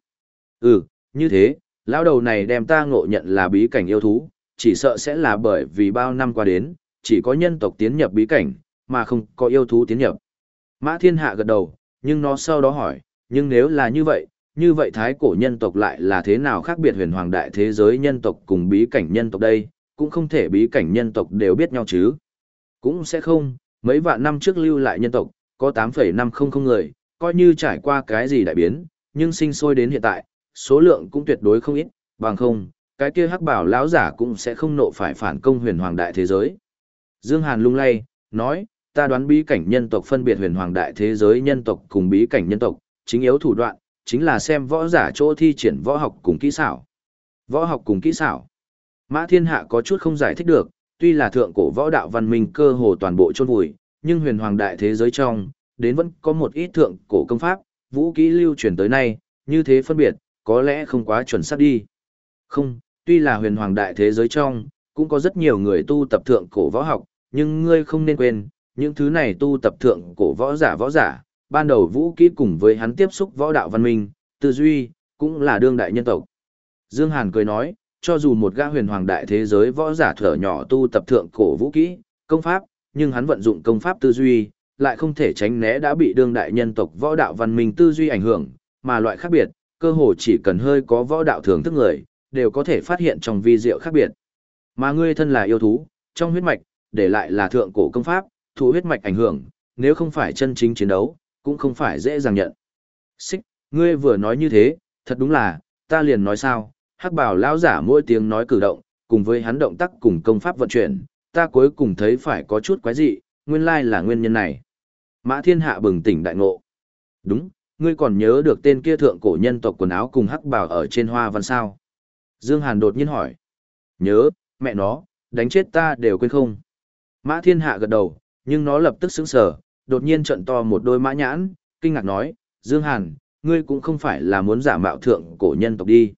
Ừ, như thế, lão đầu này đem ta ngộ nhận là bí cảnh yêu thú, chỉ sợ sẽ là bởi vì bao năm qua đến, chỉ có nhân tộc tiến nhập bí cảnh, mà không có yêu thú tiến nhập. Mã thiên hạ gật đầu, nhưng nó sau đó hỏi, nhưng nếu là như vậy, như vậy thái cổ nhân tộc lại là thế nào khác biệt huyền hoàng đại thế giới nhân tộc cùng bí cảnh nhân tộc đây, cũng không thể bí cảnh nhân tộc đều biết nhau chứ. Cũng sẽ không, mấy vạn năm trước lưu lại nhân tộc, có 8,500 người, coi như trải qua cái gì đại biến, nhưng sinh sôi đến hiện tại, số lượng cũng tuyệt đối không ít, bằng không, cái kia hắc bảo lão giả cũng sẽ không nộ phải phản công huyền hoàng đại thế giới. Dương Hàn lung lay, nói, ta đoán bí cảnh nhân tộc phân biệt huyền hoàng đại thế giới nhân tộc cùng bí cảnh nhân tộc, chính yếu thủ đoạn, chính là xem võ giả chỗ thi triển võ học cùng kỹ xảo. Võ học cùng kỹ xảo. Mã thiên hạ có chút không giải thích được, tuy là thượng cổ võ đạo văn minh cơ hồ toàn bộ chôn vùi, nhưng huyền hoàng đại thế giới trong, đến vẫn có một ít thượng cổ công pháp, vũ kỹ lưu truyền tới nay, như thế phân biệt, có lẽ không quá chuẩn xác đi. Không, tuy là huyền hoàng đại thế giới trong, cũng có rất nhiều người tu tập thượng cổ võ học, nhưng ngươi không nên quên, những thứ này tu tập thượng cổ võ giả võ giả, ban đầu vũ kỹ cùng với hắn tiếp xúc võ đạo văn minh, tư duy, cũng là đương đại nhân tộc. Dương Hàn cười nói, cho dù một gã huyền hoàng đại thế giới võ giả thở nhỏ tu tập thượng cổ vũ kỹ, công pháp, nhưng hắn vận dụng công pháp tư duy, lại không thể tránh né đã bị đương đại nhân tộc võ đạo văn minh tư duy ảnh hưởng, mà loại khác biệt, cơ hồ chỉ cần hơi có võ đạo thường thức người, đều có thể phát hiện trong vi diệu khác biệt. Mà ngươi thân là yêu thú, trong huyết mạch, để lại là thượng cổ công pháp, thu huyết mạch ảnh hưởng, nếu không phải chân chính chiến đấu, cũng không phải dễ dàng nhận. Xích, ngươi vừa nói như thế, thật đúng là, ta liền nói sao, hắc bảo lão giả mỗi tiếng nói cử động, cùng với hắn động tác cùng công pháp vận chuyển, ta cuối cùng thấy phải có chút quái dị, nguyên lai là nguyên nhân này. Mã thiên hạ bừng tỉnh đại ngộ. Đúng, ngươi còn nhớ được tên kia thượng cổ nhân tộc quần áo cùng hắc bảo ở trên hoa văn sao? Dương Hàn đột nhiên hỏi. Nhớ, mẹ nó, đánh chết ta đều quên không. Mã thiên hạ gật đầu, nhưng nó lập tức sững sờ, đột nhiên trợn to một đôi mã nhãn, kinh ngạc nói, Dương Hàn, ngươi cũng không phải là muốn giả mạo thượng cổ nhân tộc đi.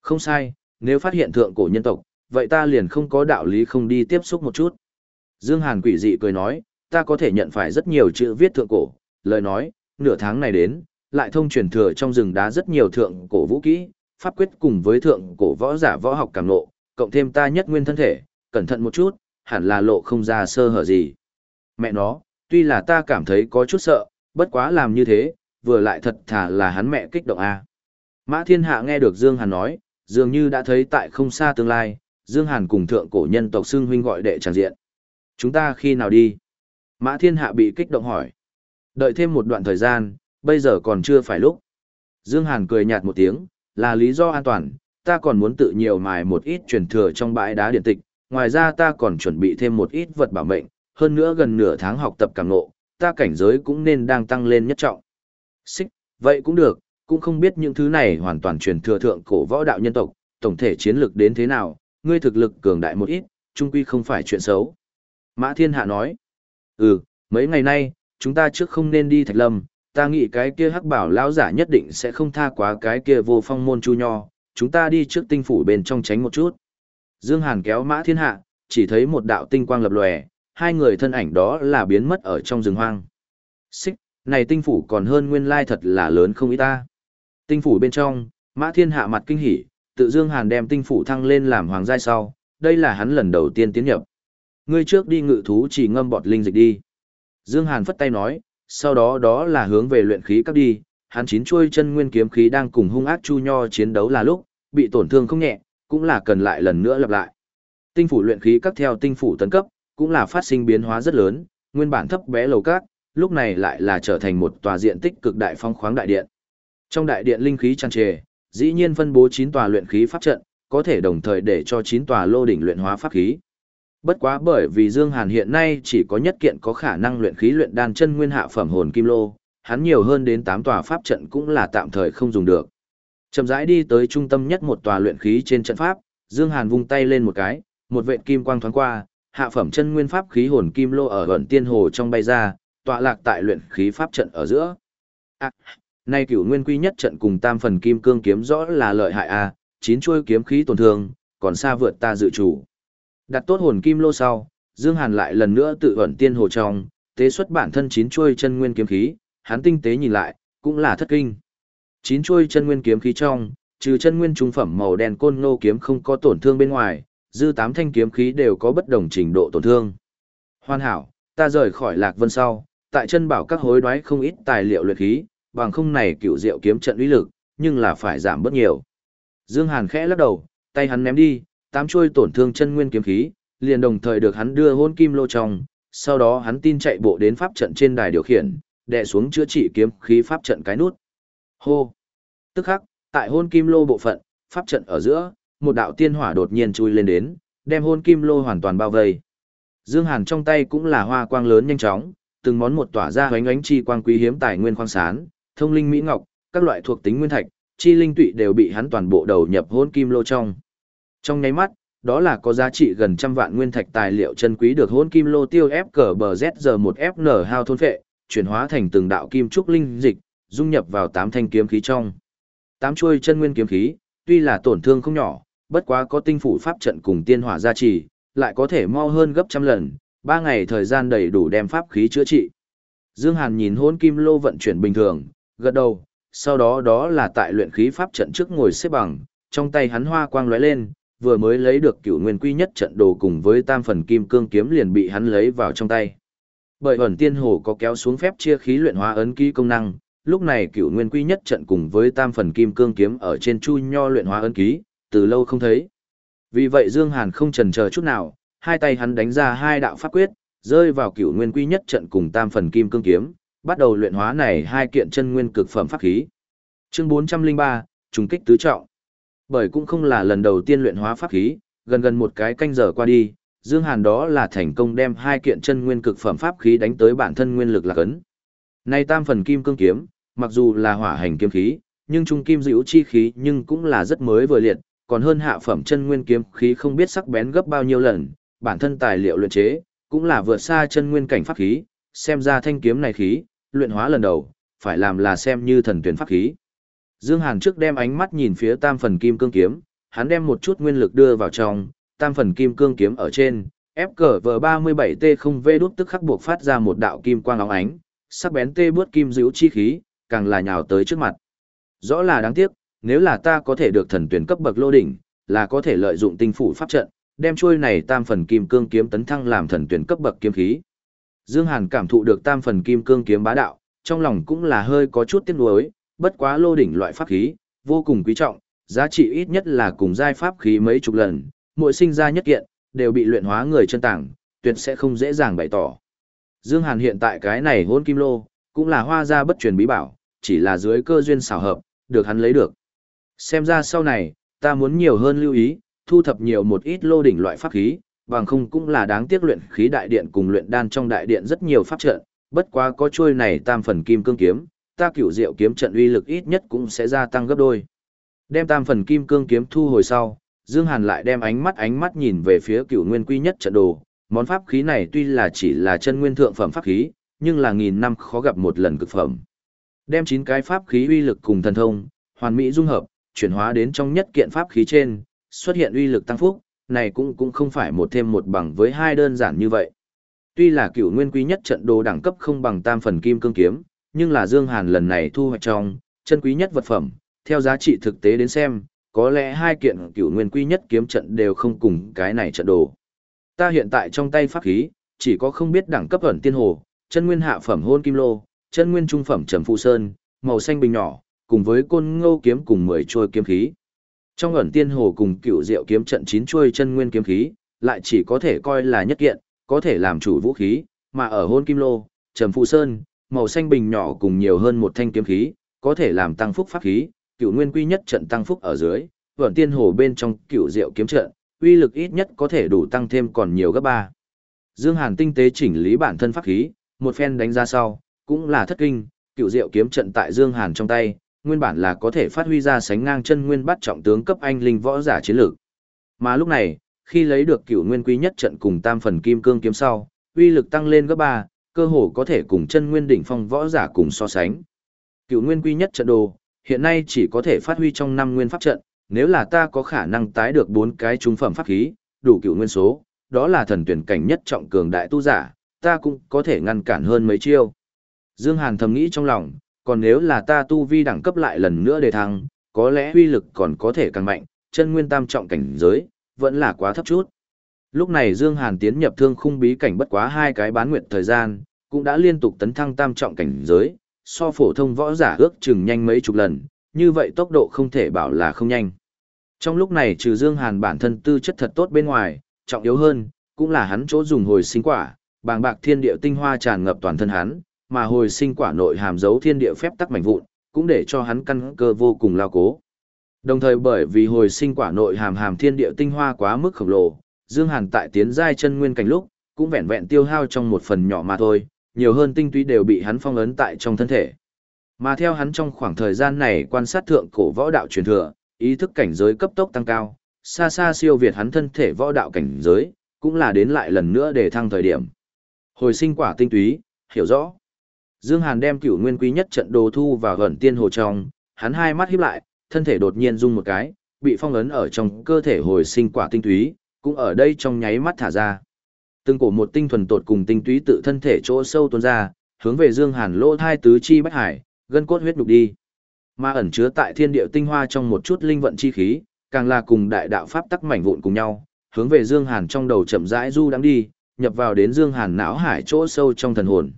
Không sai, nếu phát hiện thượng cổ nhân tộc, vậy ta liền không có đạo lý không đi tiếp xúc một chút. Dương Hàn quỷ dị cười nói, ta có thể nhận phải rất nhiều chữ viết thượng cổ, lời nói, nửa tháng này đến, lại thông truyền thừa trong rừng đá rất nhiều thượng cổ vũ kỹ, pháp quyết cùng với thượng cổ võ giả võ học cảm nộ, cộng thêm ta nhất nguyên thân thể, cẩn thận một chút, hẳn là lộ không ra sơ hở gì. Mẹ nó, tuy là ta cảm thấy có chút sợ, bất quá làm như thế, vừa lại thật thà là hắn mẹ kích động a. Mã Thiên Hạ nghe được Dương Hàn nói, dường như đã thấy tại không xa tương lai, Dương Hàn cùng thượng cổ nhân tộc xưng huynh gọi đệ tràng diện. Chúng ta khi nào đi? Mã Thiên Hạ bị kích động hỏi. Đợi thêm một đoạn thời gian, bây giờ còn chưa phải lúc. Dương Hàn cười nhạt một tiếng, là lý do an toàn, ta còn muốn tự nhiều mài một ít truyền thừa trong bãi đá điện tịch, ngoài ra ta còn chuẩn bị thêm một ít vật bảo mệnh, hơn nữa gần nửa tháng học tập càng ngộ, ta cảnh giới cũng nên đang tăng lên nhất trọng. Xích, vậy cũng được, cũng không biết những thứ này hoàn toàn truyền thừa thượng cổ võ đạo nhân tộc, tổng thể chiến lược đến thế nào, ngươi thực lực cường đại một ít, chung quy không phải chuyện xấu. Mã Thiên Hạ nói, ừ, mấy ngày nay, chúng ta trước không nên đi Thạch Lâm, ta nghĩ cái kia hắc bảo lão giả nhất định sẽ không tha quá cái kia vô phong môn chu nho, chúng ta đi trước tinh phủ bên trong tránh một chút. Dương Hàn kéo Mã Thiên Hạ, chỉ thấy một đạo tinh quang lập lòe, hai người thân ảnh đó là biến mất ở trong rừng hoang. Xích, này tinh phủ còn hơn nguyên lai thật là lớn không ít ta. Tinh phủ bên trong, Mã Thiên Hạ mặt kinh hỉ, tự Dương Hàn đem tinh phủ thăng lên làm hoàng giai sau, đây là hắn lần đầu tiên tiến nhập. Ngươi trước đi ngự thú chỉ ngâm bọt linh dịch đi. Dương Hàn phất tay nói, sau đó đó là hướng về luyện khí các đi, hắn chín chuôi chân nguyên kiếm khí đang cùng hung ác chu nho chiến đấu là lúc, bị tổn thương không nhẹ, cũng là cần lại lần nữa lặp lại. Tinh phủ luyện khí các theo tinh phủ tấn cấp, cũng là phát sinh biến hóa rất lớn, nguyên bản thấp bé lầu các, lúc này lại là trở thành một tòa diện tích cực đại phong khoáng đại điện. Trong đại điện linh khí tràn trề, dĩ nhiên phân bố 9 tòa luyện khí pháp trận, có thể đồng thời để cho 9 tòa lô đỉnh luyện hóa pháp khí. Bất quá bởi vì Dương Hàn hiện nay chỉ có nhất kiện có khả năng luyện khí luyện đan chân nguyên hạ phẩm hồn kim lô, hắn nhiều hơn đến 8 tòa pháp trận cũng là tạm thời không dùng được. Chậm rãi đi tới trung tâm nhất một tòa luyện khí trên trận pháp, Dương Hàn vung tay lên một cái, một vệt kim quang thoáng qua, hạ phẩm chân nguyên pháp khí hồn kim lô ở gần tiên hồ trong bay ra, tọa lạc tại luyện khí pháp trận ở giữa. À, nay cửu nguyên quy nhất trận cùng tam phần kim cương kiếm rõ là lợi hại a, à, chín chuôi kiếm khí tổn thương, còn xa vượt ta dự chủ. Đặt tốt hồn kim lô sau, Dương Hàn lại lần nữa tự ẩn tiên hồ trong, tế xuất bản thân chín chuôi chân nguyên kiếm khí, hắn tinh tế nhìn lại, cũng là thất kinh. Chín chuôi chân nguyên kiếm khí trong, trừ chân nguyên trung phẩm màu đen côn nô kiếm không có tổn thương bên ngoài, dư tám thanh kiếm khí đều có bất đồng trình độ tổn thương. Hoàn hảo, ta rời khỏi Lạc Vân sau, tại chân bảo các hối đoái không ít tài liệu luyện khí, bằng không này cựu diệu kiếm trận uy lực, nhưng là phải giảm bớt nhiều. Dương Hàn khẽ lắc đầu, tay hắn ném đi, tám chuôi tổn thương chân nguyên kiếm khí, liền đồng thời được hắn đưa hôn kim lô trong, sau đó hắn tin chạy bộ đến pháp trận trên đài điều khiển, đè xuống chữa trị kiếm khí pháp trận cái nút. Hô! Tức khắc, tại hôn kim lô bộ phận, pháp trận ở giữa, một đạo tiên hỏa đột nhiên chui lên đến, đem hôn kim lô hoàn toàn bao vây. Dương Hàn trong tay cũng là hoa quang lớn nhanh chóng, từng món một tỏa ra hoánh ánh chi quang quý hiếm tài nguyên khoáng sản thông linh mỹ ngọc, các loại thuộc tính nguyên thạch, chi linh tụy đều bị hắn toàn bộ đầu nhập hôn kim lô trong. Trong nháy mắt, đó là có giá trị gần trăm vạn nguyên thạch tài liệu chân quý được hôn kim lô tiêu ép cờ bờ ZG một FN hao thôn phệ, chuyển hóa thành từng đạo kim trúc linh dịch, dung nhập vào tám thanh kiếm khí trong. Tám chuôi chân nguyên kiếm khí, tuy là tổn thương không nhỏ, bất quá có tinh phủ pháp trận cùng tiên hỏa gia trì, lại có thể mau hơn gấp trăm lần, ba ngày thời gian đầy đủ đem pháp khí chữa trị. Dương Hàn nhìn hôn kim lô vận chuyển bình thường, gật đầu, sau đó đó là tại luyện khí pháp trận trước ngồi xếp bằng, trong tay hắn hoa quang lóe lên, vừa mới lấy được cửu nguyên quy nhất trận đồ cùng với tam phần kim cương kiếm liền bị hắn lấy vào trong tay. Bởi ẩn tiên hồ có kéo xuống phép chia khí luyện hóa ấn ký công năng, lúc này cửu nguyên quy nhất trận cùng với tam phần kim cương kiếm ở trên chu nho luyện hóa ấn ký, từ lâu không thấy. Vì vậy Dương Hàn không chần chờ chút nào, hai tay hắn đánh ra hai đạo pháp quyết, rơi vào cửu nguyên quy nhất trận cùng tam phần kim cương kiếm, bắt đầu luyện hóa này hai kiện chân nguyên cực phẩm pháp khí. Chương 403, trùng kích tứ trọng. Bởi cũng không là lần đầu tiên luyện hóa pháp khí, gần gần một cái canh giờ qua đi, Dương Hàn đó là thành công đem hai kiện chân nguyên cực phẩm pháp khí đánh tới bản thân nguyên lực là cấn Này tam phần kim cương kiếm, mặc dù là hỏa hành kiếm khí, nhưng trung kim dịu chi khí nhưng cũng là rất mới vừa liệt, còn hơn hạ phẩm chân nguyên kiếm khí không biết sắc bén gấp bao nhiêu lần, bản thân tài liệu luyện chế, cũng là vượt xa chân nguyên cảnh pháp khí, xem ra thanh kiếm này khí, luyện hóa lần đầu, phải làm là xem như thần tuyển pháp khí. Dương Hàn trước đem ánh mắt nhìn phía tam phần kim cương kiếm, hắn đem một chút nguyên lực đưa vào trong, tam phần kim cương kiếm ở trên, FKV37T0V đút tức khắc buộc phát ra một đạo kim quang óng ánh, sắc bén tê bước kim dữ chi khí, càng là nhào tới trước mặt. Rõ là đáng tiếc, nếu là ta có thể được thần tuyển cấp bậc lô đỉnh, là có thể lợi dụng tinh phủ pháp trận, đem chuôi này tam phần kim cương kiếm tấn thăng làm thần tuyển cấp bậc kiếm khí. Dương Hàn cảm thụ được tam phần kim cương kiếm bá đạo, trong lòng cũng là hơi có chút tiếc nuối, bất quá lô đỉnh loại pháp khí, vô cùng quý trọng, giá trị ít nhất là cùng giai pháp khí mấy chục lần, mỗi sinh ra nhất kiện, đều bị luyện hóa người chân tảng, tuyệt sẽ không dễ dàng bày tỏ. Dương Hàn hiện tại cái này hôn kim lô, cũng là hoa gia bất truyền bí bảo, chỉ là dưới cơ duyên xảo hợp, được hắn lấy được. Xem ra sau này, ta muốn nhiều hơn lưu ý, thu thập nhiều một ít lô đỉnh loại pháp khí, bằng không cũng là đáng tiếc luyện khí đại điện cùng luyện đan trong đại điện rất nhiều pháp trận, bất quá có chuôi này tam phần kim cương kiếm, ta cửu diệu kiếm trận uy lực ít nhất cũng sẽ gia tăng gấp đôi. Đem tam phần kim cương kiếm thu hồi sau, Dương Hàn lại đem ánh mắt ánh mắt nhìn về phía cửu nguyên quy nhất trận đồ, món pháp khí này tuy là chỉ là chân nguyên thượng phẩm pháp khí, nhưng là nghìn năm khó gặp một lần cực phẩm. Đem chín cái pháp khí uy lực cùng thần thông, hoàn mỹ dung hợp, chuyển hóa đến trong nhất kiện pháp khí trên, xuất hiện uy lực tăng phúc, này cũng cũng không phải một thêm một bằng với hai đơn giản như vậy. Tuy là cửu nguyên quý nhất trận đồ đẳng cấp không bằng tam phần kim cương kiếm, nhưng là Dương Hàn lần này thu hoạch trong, chân quý nhất vật phẩm, theo giá trị thực tế đến xem, có lẽ hai kiện cửu nguyên quý nhất kiếm trận đều không cùng cái này trận đồ. Ta hiện tại trong tay pháp khí, chỉ có không biết đẳng cấp ẩn tiên hồ, chân nguyên hạ phẩm hôn kim lô, chân nguyên trung phẩm trầm phụ sơn, màu xanh bình nhỏ, cùng với côn ngô kiếm cùng 10 chuôi kiếm khí. Trong ẩn tiên hồ cùng cựu diệu kiếm trận chín chuôi chân nguyên kiếm khí, lại chỉ có thể coi là nhất kiện, có thể làm chủ vũ khí, mà ở hôn kim lô, trầm phụ sơn, màu xanh bình nhỏ cùng nhiều hơn một thanh kiếm khí, có thể làm tăng phúc pháp khí, cựu nguyên quy nhất trận tăng phúc ở dưới, vẩn tiên hồ bên trong cựu diệu kiếm trận, uy lực ít nhất có thể đủ tăng thêm còn nhiều gấp ba. Dương Hàn tinh tế chỉnh lý bản thân pháp khí, một phen đánh ra sau, cũng là thất kinh, cựu diệu kiếm trận tại Dương Hàn trong tay, nguyên bản là có thể phát huy ra sánh ngang chân nguyên bắt trọng tướng cấp anh linh võ giả chiến lược. Mà lúc này, khi lấy được cựu nguyên quy nhất trận cùng tam phần kim cương kiếm sau, uy lực tăng lên gấp ba, cơ hồ có thể cùng chân nguyên đỉnh phong võ giả cùng so sánh. Cựu nguyên quy nhất trận đồ, hiện nay chỉ có thể phát huy trong năm nguyên pháp trận, nếu là ta có khả năng tái được bốn cái trung phẩm pháp khí, đủ cựu nguyên số, đó là thần tuyển cảnh nhất trọng cường đại tu giả, ta cũng có thể ngăn cản hơn mấy chiêu. Dương Hàn thầm nghĩ trong lòng, còn nếu là ta tu vi đẳng cấp lại lần nữa để thăng, có lẽ uy lực còn có thể càng mạnh, chân nguyên tam trọng cảnh giới, vẫn là quá thấp chút. Lúc này Dương Hàn tiến nhập thương khung bí cảnh bất quá hai cái bán nguyện thời gian, cũng đã liên tục tấn thăng tam trọng cảnh giới, so phổ thông võ giả ước chừng nhanh mấy chục lần, như vậy tốc độ không thể bảo là không nhanh. Trong lúc này trừ Dương Hàn bản thân tư chất thật tốt bên ngoài, trọng yếu hơn, cũng là hắn chỗ dùng hồi sinh quả, bàng bạc thiên địa tinh hoa tràn ngập toàn thân hắn, mà hồi sinh quả nội hàm dấu thiên địa phép tắc mạnh vụn, cũng để cho hắn căn cơ vô cùng lao cố. Đồng thời bởi vì hồi sinh quả nội hàm hàm thiên địa tinh hoa quá mức khổng lồ, Dương Hàn tại tiến giai chân nguyên cảnh lúc, cũng vẹn vẹn tiêu hao trong một phần nhỏ mà thôi, nhiều hơn tinh túy đều bị hắn phong ấn tại trong thân thể. Mà theo hắn trong khoảng thời gian này quan sát thượng cổ võ đạo truyền thừa, ý thức cảnh giới cấp tốc tăng cao, xa xa siêu việt hắn thân thể võ đạo cảnh giới, cũng là đến lại lần nữa để thăng thời điểm. Hồi sinh quả tinh túy, hiểu rõ. Dương Hàn đem cửu nguyên quý nhất trận đồ thu vào gần tiên hồ trong, hắn hai mắt híp lại, thân thể đột nhiên rung một cái, bị phong ấn ở trong cơ thể hồi sinh quả tinh túy, cũng ở đây trong nháy mắt thả ra. Từng cổ một tinh thuần tột cùng tinh túy tự thân thể chỗ sâu tuôn ra, hướng về Dương Hàn lỗ thai tứ chi bách hải, gân cốt huyết nhục đi. Mà ẩn chứa tại thiên địa tinh hoa trong một chút linh vận chi khí, càng là cùng đại đạo pháp tắc mảnh vụn cùng nhau, hướng về Dương Hàn trong đầu chậm rãi du đang đi, nhập vào đến Dương Hàn não hải chỗ sâu trong thần hồn.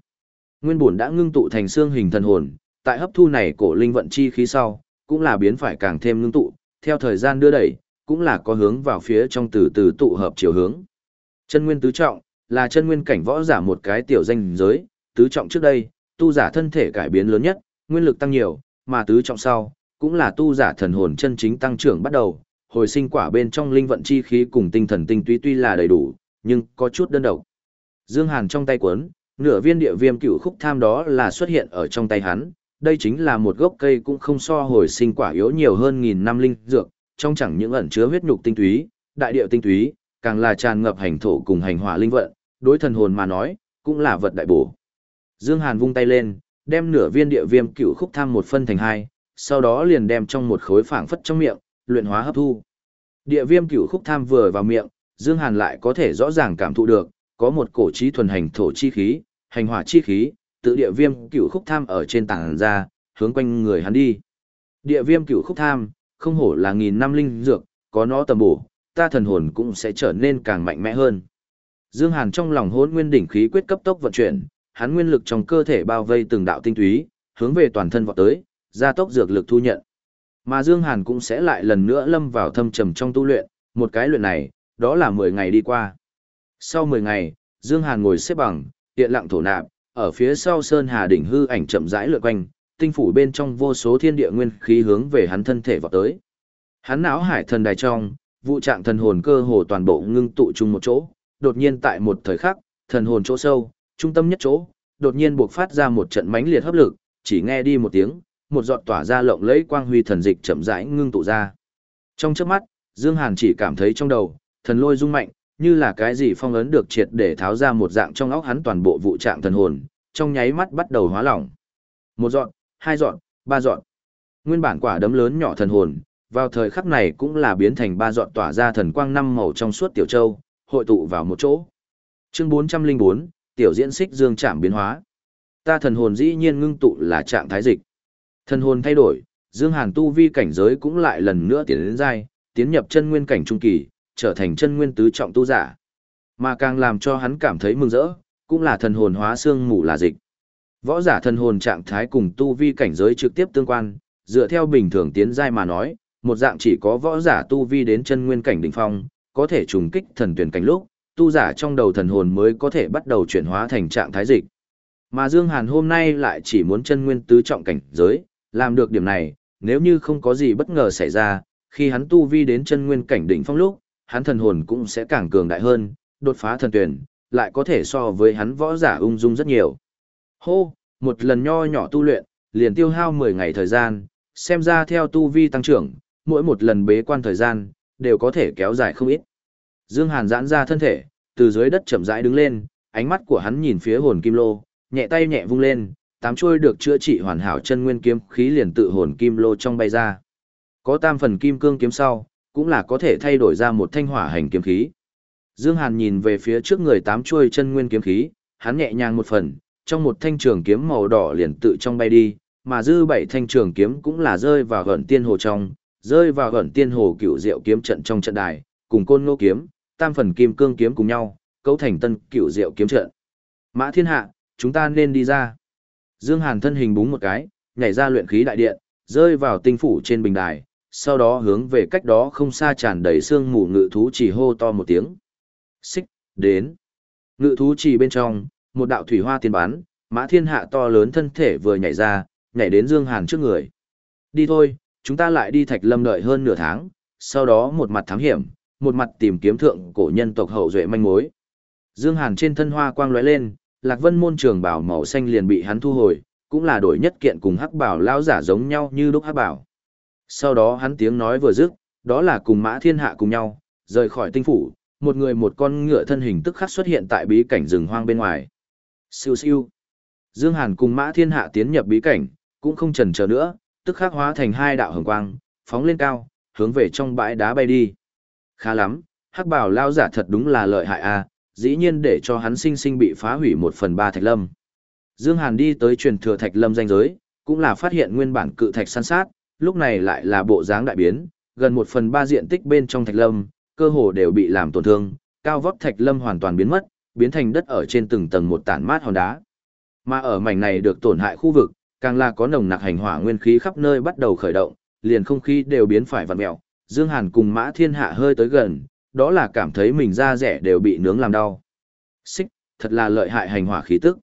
Nguyên bổn đã ngưng tụ thành xương hình thần hồn, tại hấp thu này cổ linh vận chi khí sau, cũng là biến phải càng thêm ngưng tụ, theo thời gian đưa đẩy, cũng là có hướng vào phía trong từ từ tụ hợp chiều hướng. Chân nguyên tứ trọng, là chân nguyên cảnh võ giả một cái tiểu danh giới, tứ trọng trước đây, tu giả thân thể cải biến lớn nhất, nguyên lực tăng nhiều, mà tứ trọng sau, cũng là tu giả thần hồn chân chính tăng trưởng bắt đầu, hồi sinh quả bên trong linh vận chi khí cùng tinh thần tinh túy tuy là đầy đủ, nhưng có chút đơn độc. Dương Hàn trong tay cuốn, nửa viên địa viêm cửu khúc tham đó là xuất hiện ở trong tay hắn, đây chính là một gốc cây cũng không so hồi sinh quả yếu nhiều hơn nghìn năm linh dược, trong chẳng những ẩn chứa huyết nhục tinh túy, đại điệu tinh túy, càng là tràn ngập hành thổ cùng hành hỏa linh vận, đối thần hồn mà nói, cũng là vật đại bổ. Dương Hàn vung tay lên, đem nửa viên địa viêm cựu khúc tham một phân thành hai, sau đó liền đem trong một khối phảng phất trong miệng, luyện hóa hấp thu. Địa viêm cựu khúc tham vừa vào miệng, Dương Hàn lại có thể rõ ràng cảm thụ được, có một cổ trí thuần hành thổ chi khí, hành hỏa chi khí, tự địa viêm cựu khúc tham ở trên tảng ra, hướng quanh người hắn đi. Địa viêm cựu khúc tham, không hổ là nghìn năm linh dược, có nó tầm bổ, ta thần hồn cũng sẽ trở nên càng mạnh mẽ hơn. Dương Hàn trong lòng hỗn nguyên đỉnh khí quyết cấp tốc vận chuyển, hắn nguyên lực trong cơ thể bao vây từng đạo tinh túy, hướng về toàn thân vọt tới, gia tốc dược lực thu nhận. Mà Dương Hàn cũng sẽ lại lần nữa lâm vào thâm trầm trong tu luyện, một cái luyện này, đó là 10 ngày đi qua. Sau 10 ngày, Dương Hàn ngồi xếp bằng, hiện lặng thổ nạp, ở phía sau Sơn Hà đỉnh hư ảnh chậm rãi lượn quanh, tinh phủ bên trong vô số thiên địa nguyên khí hướng về hắn thân thể vọt tới. Hắn não hải thần đài trong, vụ trạng thần hồn cơ hồ toàn bộ ngưng tụ chung một chỗ, đột nhiên tại một thời khắc, thần hồn chỗ sâu, trung tâm nhất chỗ, đột nhiên buộc phát ra một trận mãnh liệt hấp lực, chỉ nghe đi một tiếng, một giọt tỏa ra lộng lẫy quang huy thần dịch chậm rãi ngưng tụ ra. Trong chớp mắt, Dương Hàn chỉ cảm thấy trong đầu, thần lôi rung mạnh, như là cái gì phong ấn được triệt để tháo ra một dạng trong óc hắn toàn bộ vụ trạng thần hồn, trong nháy mắt bắt đầu hóa lỏng. Một giọt, hai dọn, ba dọn. Nguyên bản quả đấm lớn nhỏ thần hồn, vào thời khắc này cũng là biến thành ba dọn tỏa ra thần quang năm màu trong suốt tiểu châu, hội tụ vào một chỗ. Chương 404, tiểu diễn xích dương chạm biến hóa. Ta thần hồn dĩ nhiên ngưng tụ là trạng thái dịch. Thần hồn thay đổi, Dương Hàn tu vi cảnh giới cũng lại lần nữa tiến đến giai, tiến nhập chân nguyên cảnh trung kỳ, trở thành chân nguyên tứ trọng tu giả. Mà càng làm cho hắn cảm thấy mừng rỡ, cũng là thần hồn hóa xương mù là dịch. Võ giả thần hồn trạng thái cùng tu vi cảnh giới trực tiếp tương quan, dựa theo bình thường tiến giai mà nói, một dạng chỉ có võ giả tu vi đến chân nguyên cảnh đỉnh phong, có thể trùng kích thần tuyển cảnh lúc, tu giả trong đầu thần hồn mới có thể bắt đầu chuyển hóa thành trạng thái dịch. Mà Dương Hàn hôm nay lại chỉ muốn chân nguyên tứ trọng cảnh giới, làm được điểm này, nếu như không có gì bất ngờ xảy ra, khi hắn tu vi đến chân nguyên cảnh đỉnh phong lúc, hắn thần hồn cũng sẽ càng cường đại hơn, đột phá thần tuyển, lại có thể so với hắn võ giả ung dung rất nhiều. Hô, một lần nho nhỏ tu luyện, liền tiêu hao 10 ngày thời gian, xem ra theo tu vi tăng trưởng, mỗi một lần bế quan thời gian, đều có thể kéo dài không ít. Dương Hàn giãn ra thân thể, từ dưới đất chậm rãi đứng lên, ánh mắt của hắn nhìn phía hồn kim lô, nhẹ tay nhẹ vung lên, tám chuôi được chữa trị hoàn hảo chân nguyên kiếm khí liền tự hồn kim lô trong bay ra. Có tam phần kim cương kiếm sau, cũng là có thể thay đổi ra một thanh hỏa hành kiếm khí. Dương Hàn nhìn về phía trước người tám chuôi chân nguyên kiếm khí, hắn nhẹ nhàng một phần, trong một thanh trường kiếm màu đỏ liền tự trong bay đi, mà dư bảy thanh trường kiếm cũng là rơi vào gần tiên hồ trong, rơi vào gần tiên hồ cựu diệu kiếm trận trong trận đài, cùng côn ngô kiếm, tam phần kim cương kiếm cùng nhau, cấu thành tân cựu diệu kiếm trận. Mã thiên hạ, chúng ta nên đi ra. Dương Hàn thân hình búng một cái, nhảy ra luyện khí đại điện, rơi vào tinh phủ trên bình đài, sau đó hướng về cách đó không xa tràn đầy sương mù ngự thú chỉ hô to một tiếng. Xích, đến. Ngự thú chỉ bên trong, một đạo thủy hoa tiền bán, mã thiên hạ to lớn thân thể vừa nhảy ra, nhảy đến Dương Hàn trước người. Đi thôi, chúng ta lại đi thạch lâm đợi hơn nửa tháng, sau đó một mặt thám hiểm, một mặt tìm kiếm thượng cổ nhân tộc hậu duệ manh mối. Dương Hàn trên thân hoa quang lóe lên, Lạc Vân môn trường bảo màu xanh liền bị hắn thu hồi, cũng là đổi nhất kiện cùng hắc bảo lão giả giống nhau như lúc hắc bảo. Sau đó hắn tiếng nói vừa dứt, đó là cùng Mã Thiên Hạ cùng nhau, rời khỏi tinh phủ, một người một con ngựa thân hình tức khắc xuất hiện tại bí cảnh rừng hoang bên ngoài. Siêu siêu. Dương Hàn cùng Mã Thiên Hạ tiến nhập bí cảnh, cũng không chần chờ nữa, tức khắc hóa thành hai đạo hồng quang, phóng lên cao, hướng về trong bãi đá bay đi. Khá lắm, hắc bảo lao giả thật đúng là lợi hại a, dĩ nhiên để cho hắn sinh sinh bị phá hủy một phần ba thạch lâm. Dương Hàn đi tới truyền thừa thạch lâm danh giới, cũng là phát hiện nguyên bản cự thạch san sát, lúc này lại là bộ dáng đại biến, gần một phần ba diện tích bên trong thạch lâm, cơ hồ đều bị làm tổn thương, cao vóc thạch lâm hoàn toàn biến mất, biến thành đất ở trên từng tầng một tản mát hòn đá. Mà ở mảnh này được tổn hại khu vực, càng là có nồng nặc hành hỏa nguyên khí khắp nơi bắt đầu khởi động, liền không khí đều biến phải vặn mèo. Dương Hàn cùng Mã Thiên Hạ hơi tới gần, đó là cảm thấy mình da rẻ đều bị nướng làm đau. Xích, thật là lợi hại hành hỏa khí tức.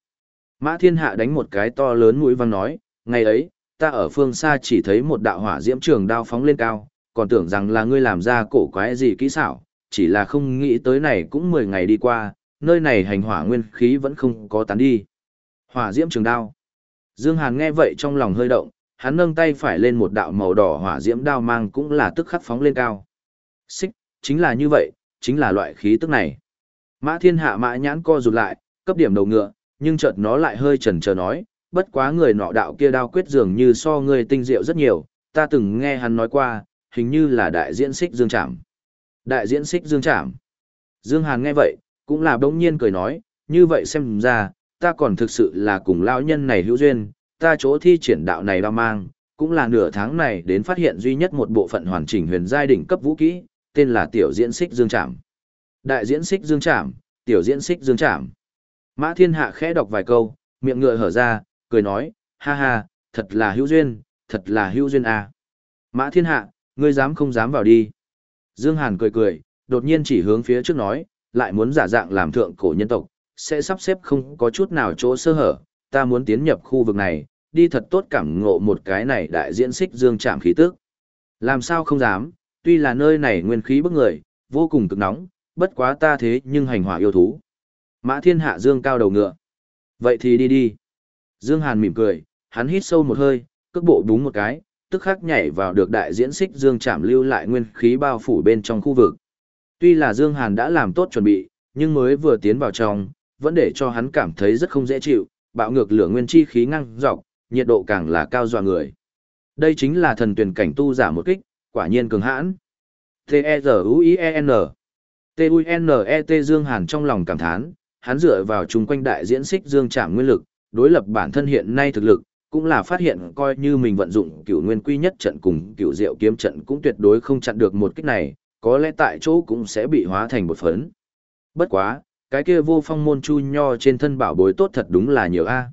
Mã Thiên Hạ đánh một cái to lớn mũi văng nói, ngày ấy, ta ở phương xa chỉ thấy một đạo hỏa diễm trường đao phóng lên cao, còn tưởng rằng là ngươi làm ra cổ quái gì kỹ xảo, chỉ là không nghĩ tới này cũng 10 ngày đi qua, nơi này hành hỏa nguyên khí vẫn không có tán đi. Hỏa diễm trường đao. Dương Hàn nghe vậy trong lòng hơi động, hắn nâng tay phải lên một đạo màu đỏ hỏa diễm đao mang cũng là tức khắc phóng lên cao. Xích, chính là như vậy, chính là loại khí tức này. Mã thiên hạ mã nhãn co rụt lại, cấp điểm đầu ngựa, nhưng chợt nó lại hơi chần chờ nói, bất quá người nọ đạo kia đao quyết dường như so người tinh diệu rất nhiều, ta từng nghe hắn nói qua, hình như là đại diễn xích dương trảm. Đại diễn xích dương trảm. Dương Hàn nghe vậy, cũng là bỗng nhiên cười nói, như vậy xem ra, ta còn thực sự là cùng lão nhân này hữu duyên, ta chỗ thi triển đạo này đao mang, cũng là nửa tháng này đến phát hiện duy nhất một bộ phận hoàn chỉnh huyền giai đỉnh cấp vũ kỹ, tên là tiểu diễn xích dương trảm. Đại diễn xích dương trảm, tiểu diễn xích dương trảm. Mã thiên hạ khẽ đọc vài câu, miệng ngựa hở ra, cười nói, ha ha, thật là hữu duyên, thật là hữu duyên à. Mã thiên hạ, ngươi dám không dám vào đi. Dương Hàn cười cười, đột nhiên chỉ hướng phía trước nói, lại muốn giả dạng làm thượng cổ nhân tộc, sẽ sắp xếp không có chút nào chỗ sơ hở, ta muốn tiến nhập khu vực này, đi thật tốt cảm ngộ một cái này đại diễn xích dương chạm khí tức. Làm sao không dám, tuy là nơi này nguyên khí bức người, vô cùng cực nóng, bất quá ta thế nhưng hành hỏa yêu thú. Mã thiên hạ dương cao đầu ngựa. Vậy thì đi đi. Dương Hàn mỉm cười, hắn hít sâu một hơi, cước bộ đúng một cái, tức khắc nhảy vào được đại diễn xích dương chạm lưu lại nguyên khí bao phủ bên trong khu vực. Tuy là Dương Hàn đã làm tốt chuẩn bị, nhưng mới vừa tiến vào trong, vẫn để cho hắn cảm thấy rất không dễ chịu, bạo ngược lửa nguyên chi khí ngăng dọc, nhiệt độ càng là cao dọa người. Đây chính là thần tuyển cảnh tu giả một kích, quả nhiên cường hãn. T-E-Z-U-I-E-N T-U-N-E-T Dương Hàn trong lòng cảm thán, hắn dựa vào chung quanh đại diễn xích Dương Trạm nguyên lực, đối lập bản thân hiện nay thực lực, cũng là phát hiện coi như mình vận dụng cửu nguyên quy nhất trận cùng cửu diệu kiếm trận cũng tuyệt đối không chặn được một kích này, có lẽ tại chỗ cũng sẽ bị hóa thành bột phấn. Bất quá, cái kia vô phong môn chu nho trên thân bảo bối tốt thật đúng là nhiều a.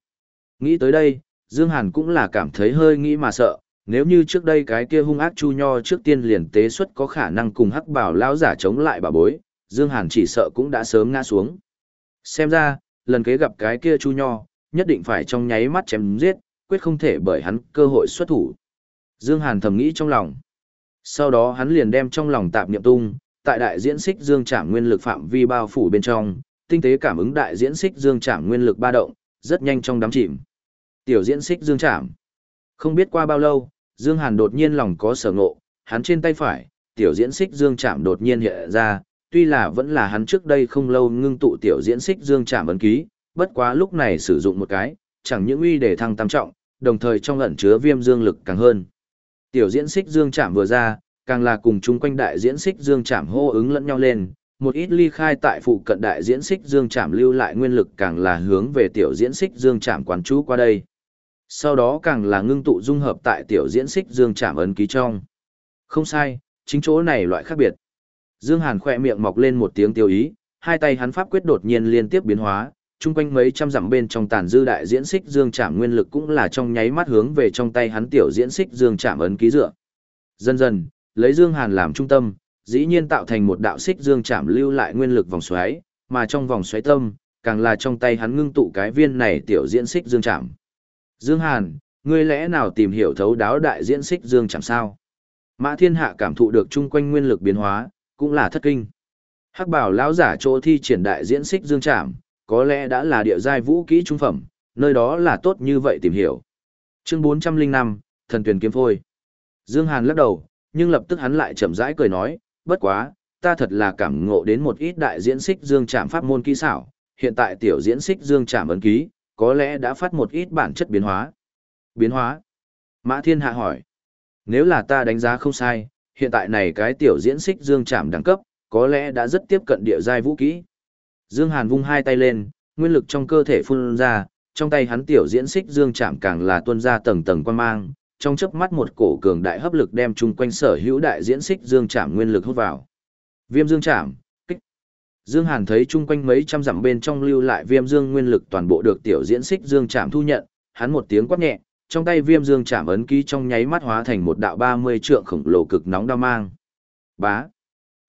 Nghĩ tới đây, Dương Hàn cũng là cảm thấy hơi nghĩ mà sợ, nếu như trước đây cái kia hung ác chu nho trước tiên liền tế xuất có khả năng cùng hắc bảo lão giả chống lại bảo bối, Dương Hàn chỉ sợ cũng đã sớm ngã xuống. Xem ra, lần kế gặp cái kia chu nho, nhất định phải trong nháy mắt chém giết, quyết không thể bởi hắn cơ hội xuất thủ. Dương Hàn thầm nghĩ trong lòng. Sau đó hắn liền đem trong lòng tạp niệm tung, tại đại diễn xích dương trảm nguyên lực phạm vi bao phủ bên trong, tinh tế cảm ứng đại diễn xích dương trảm nguyên lực ba động, rất nhanh trong đám chìm. Tiểu diễn xích dương trảm. Không biết qua bao lâu, Dương Hàn đột nhiên lòng có sở ngộ, hắn trên tay phải, tiểu diễn xích dương trảm đột nhiên hiện ra, tuy là vẫn là hắn trước đây không lâu ngưng tụ tiểu diễn xích dương trảm ấn ký, bất quá lúc này sử dụng một cái, chẳng những uy để thăng tam trọng, đồng thời trong ẩn chứa viêm dương lực càng hơn. Tiểu diễn xích dương chạm vừa ra, càng là cùng chung quanh đại diễn xích dương chạm hô ứng lẫn nhau lên, một ít ly khai tại phụ cận đại diễn xích dương chạm lưu lại nguyên lực càng là hướng về tiểu diễn xích dương chạm quán chú qua đây. Sau đó càng là ngưng tụ dung hợp tại tiểu diễn xích dương chạm ấn ký trong. Không sai, chính chỗ này loại khác biệt. Dương Hàn khỏe miệng mọc lên một tiếng tiêu ý, hai tay hắn pháp quyết đột nhiên liên tiếp biến hóa, chung quanh mấy trăm dặm bên trong tàn dư đại diễn xích dương chạm nguyên lực cũng là trong nháy mắt hướng về trong tay hắn tiểu diễn xích dương chạm ấn ký dựa. Dần dần, lấy Dương Hàn làm trung tâm, dĩ nhiên tạo thành một đạo xích dương chạm lưu lại nguyên lực vòng xoáy, mà trong vòng xoáy tâm, càng là trong tay hắn ngưng tụ cái viên này tiểu diễn xích dương chạm. Dương Hàn, ngươi lẽ nào tìm hiểu thấu đáo đại diễn xích dương chạm sao? Mã Thiên Hạ cảm thụ được chung quanh nguyên lực biến hóa, cũng là thất kinh. Hắc bảo lão giả chỗ thi triển đại diễn xích dương chạm, có lẽ đã là địa giai vũ kỹ trung phẩm, nơi đó là tốt như vậy tìm hiểu. Chương 405, Thần tuyển kiếm phôi. Dương Hàn lắc đầu, nhưng lập tức hắn lại chậm rãi cười nói, bất quá, ta thật là cảm ngộ đến một ít đại diễn xích dương trạm pháp môn kỹ xảo, hiện tại tiểu diễn xích dương trạm ấn ký, có lẽ đã phát một ít bản chất biến hóa. Biến hóa? Mã Thiên Hạ hỏi. Nếu là ta đánh giá không sai, hiện tại này cái tiểu diễn xích dương trạm đẳng cấp, có lẽ đã rất tiếp cận địa giai vũ kỹ. Dương Hàn vung hai tay lên, nguyên lực trong cơ thể phun ra, trong tay hắn tiểu diễn xích dương chạm càng là tuôn ra tầng tầng quan mang, trong chớp mắt một cổ cường đại hấp lực đem chung quanh sở hữu đại diễn xích dương chạm nguyên lực hút vào. Viêm dương chạm, kích. Dương Hàn thấy chung quanh mấy trăm dặm bên trong lưu lại viêm dương nguyên lực toàn bộ được tiểu diễn xích dương chạm thu nhận, hắn một tiếng quát nhẹ, trong tay viêm dương chạm ấn ký trong nháy mắt hóa thành một đạo 30 trượng khổng lồ cực nóng đao mang. Bá.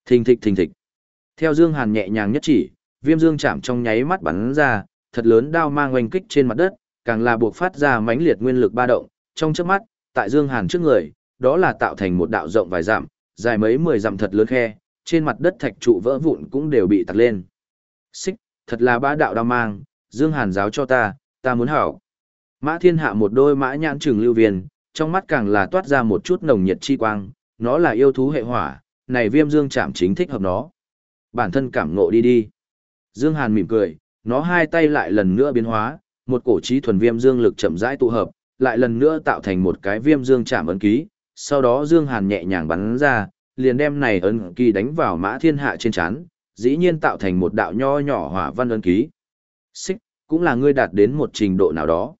Thình thịch thình thịch. Theo Dương Hàn nhẹ nhàng nhất chỉ, viêm dương chạm trong nháy mắt bắn ra, thật lớn đao mang oanh kích trên mặt đất, càng là buộc phát ra mãnh liệt nguyên lực ba động, trong chớp mắt, tại Dương Hàn trước người, đó là tạo thành một đạo rộng vài dặm, dài mấy mười dặm thật lớn khe, trên mặt đất thạch trụ vỡ vụn cũng đều bị tạc lên. Xích, thật là ba đạo đao mang, Dương Hàn giáo cho ta, ta muốn hảo. Mã Thiên Hạ một đôi mã nhãn trừng lưu viên, trong mắt càng là toát ra một chút nồng nhiệt chi quang, nó là yêu thú hệ hỏa, này viêm dương chạm chính thích hợp nó. Bản thân cảm ngộ đi đi. Dương Hàn mỉm cười, nó hai tay lại lần nữa biến hóa, một cổ trí thuần viêm dương lực chậm rãi tụ hợp, lại lần nữa tạo thành một cái viêm dương chạm ấn ký, sau đó Dương Hàn nhẹ nhàng bắn ra, liền đem này ấn ký đánh vào Mã Thiên Hạ trên chán, dĩ nhiên tạo thành một đạo nho nhỏ hỏa văn ấn ký. Xích, cũng là ngươi đạt đến một trình độ nào đó.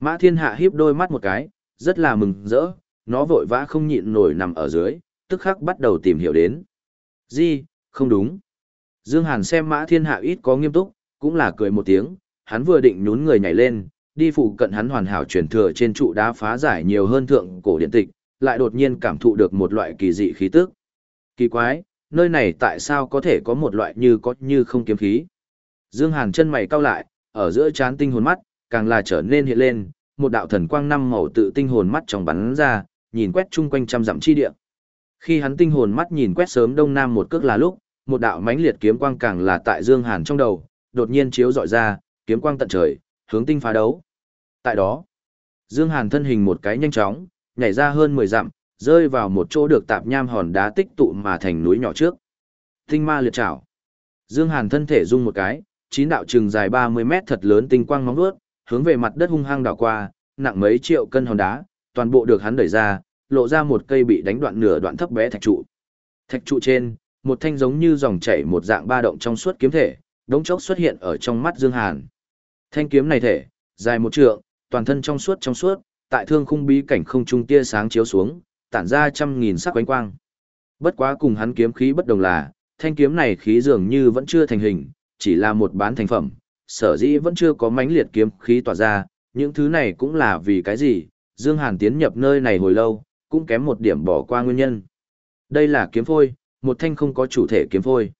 Mã Thiên Hạ híp đôi mắt một cái, rất là mừng rỡ, nó vội vã không nhịn nổi nằm ở dưới, tức khắc bắt đầu tìm hiểu đến. Gì, không đúng. Dương Hàn xem Mã Thiên Hạ ít có nghiêm túc, cũng là cười một tiếng, hắn vừa định nhún người nhảy lên, đi phụ cận hắn hoàn hảo truyền thừa trên trụ đá phá giải nhiều hơn thượng cổ điện tịch, lại đột nhiên cảm thụ được một loại kỳ dị khí tức. Kỳ quái, nơi này tại sao có thể có một loại như có như không kiếm khí? Dương Hàn chân mày cau lại, ở giữa chán tinh hồn mắt, càng là trở nên hiện lên, một đạo thần quang năm màu tự tinh hồn mắt trong bắn ra, nhìn quét chung quanh trăm dặm chi địa. Khi hắn tinh hồn mắt nhìn quét sớm đông nam một cước là lúc, một đạo mãnh liệt kiếm quang càng là tại Dương Hàn trong đầu, đột nhiên chiếu dọi ra, kiếm quang tận trời, hướng tinh phá đấu. Tại đó, Dương Hàn thân hình một cái nhanh chóng, nhảy ra hơn 10 dặm, rơi vào một chỗ được tạp nham hòn đá tích tụ mà thành núi nhỏ trước. Tinh ma liệt trảo. Dương Hàn thân thể rung một cái, chín đạo trường dài 30 mét thật lớn tinh quang móng vuốt, hướng về mặt đất hung hăng đảo qua, nặng mấy triệu cân hòn đá, toàn bộ được hắn đẩy ra, lộ ra một cây bị đánh đoạn nửa đoạn thấp bé thạch trụ. Thạch trụ trên, một thanh giống như dòng chảy một dạng ba động trong suốt kiếm thể, đống chốc xuất hiện ở trong mắt Dương Hàn. Thanh kiếm này thể, dài một trượng, toàn thân trong suốt trong suốt, tại thương khung bí cảnh không trung tia sáng chiếu xuống, tản ra trăm nghìn sắc quánh quang. Bất quá cùng hắn kiếm khí bất đồng là, thanh kiếm này khí dường như vẫn chưa thành hình, chỉ là một bán thành phẩm, sở dĩ vẫn chưa có mãnh liệt kiếm khí tỏa ra, những thứ này cũng là vì cái gì, Dương Hàn tiến nhập nơi này hồi lâu, cũng kém một điểm bỏ qua nguyên nhân. Đây là kiếm phôi, một thanh không có chủ thể kiếm phôi.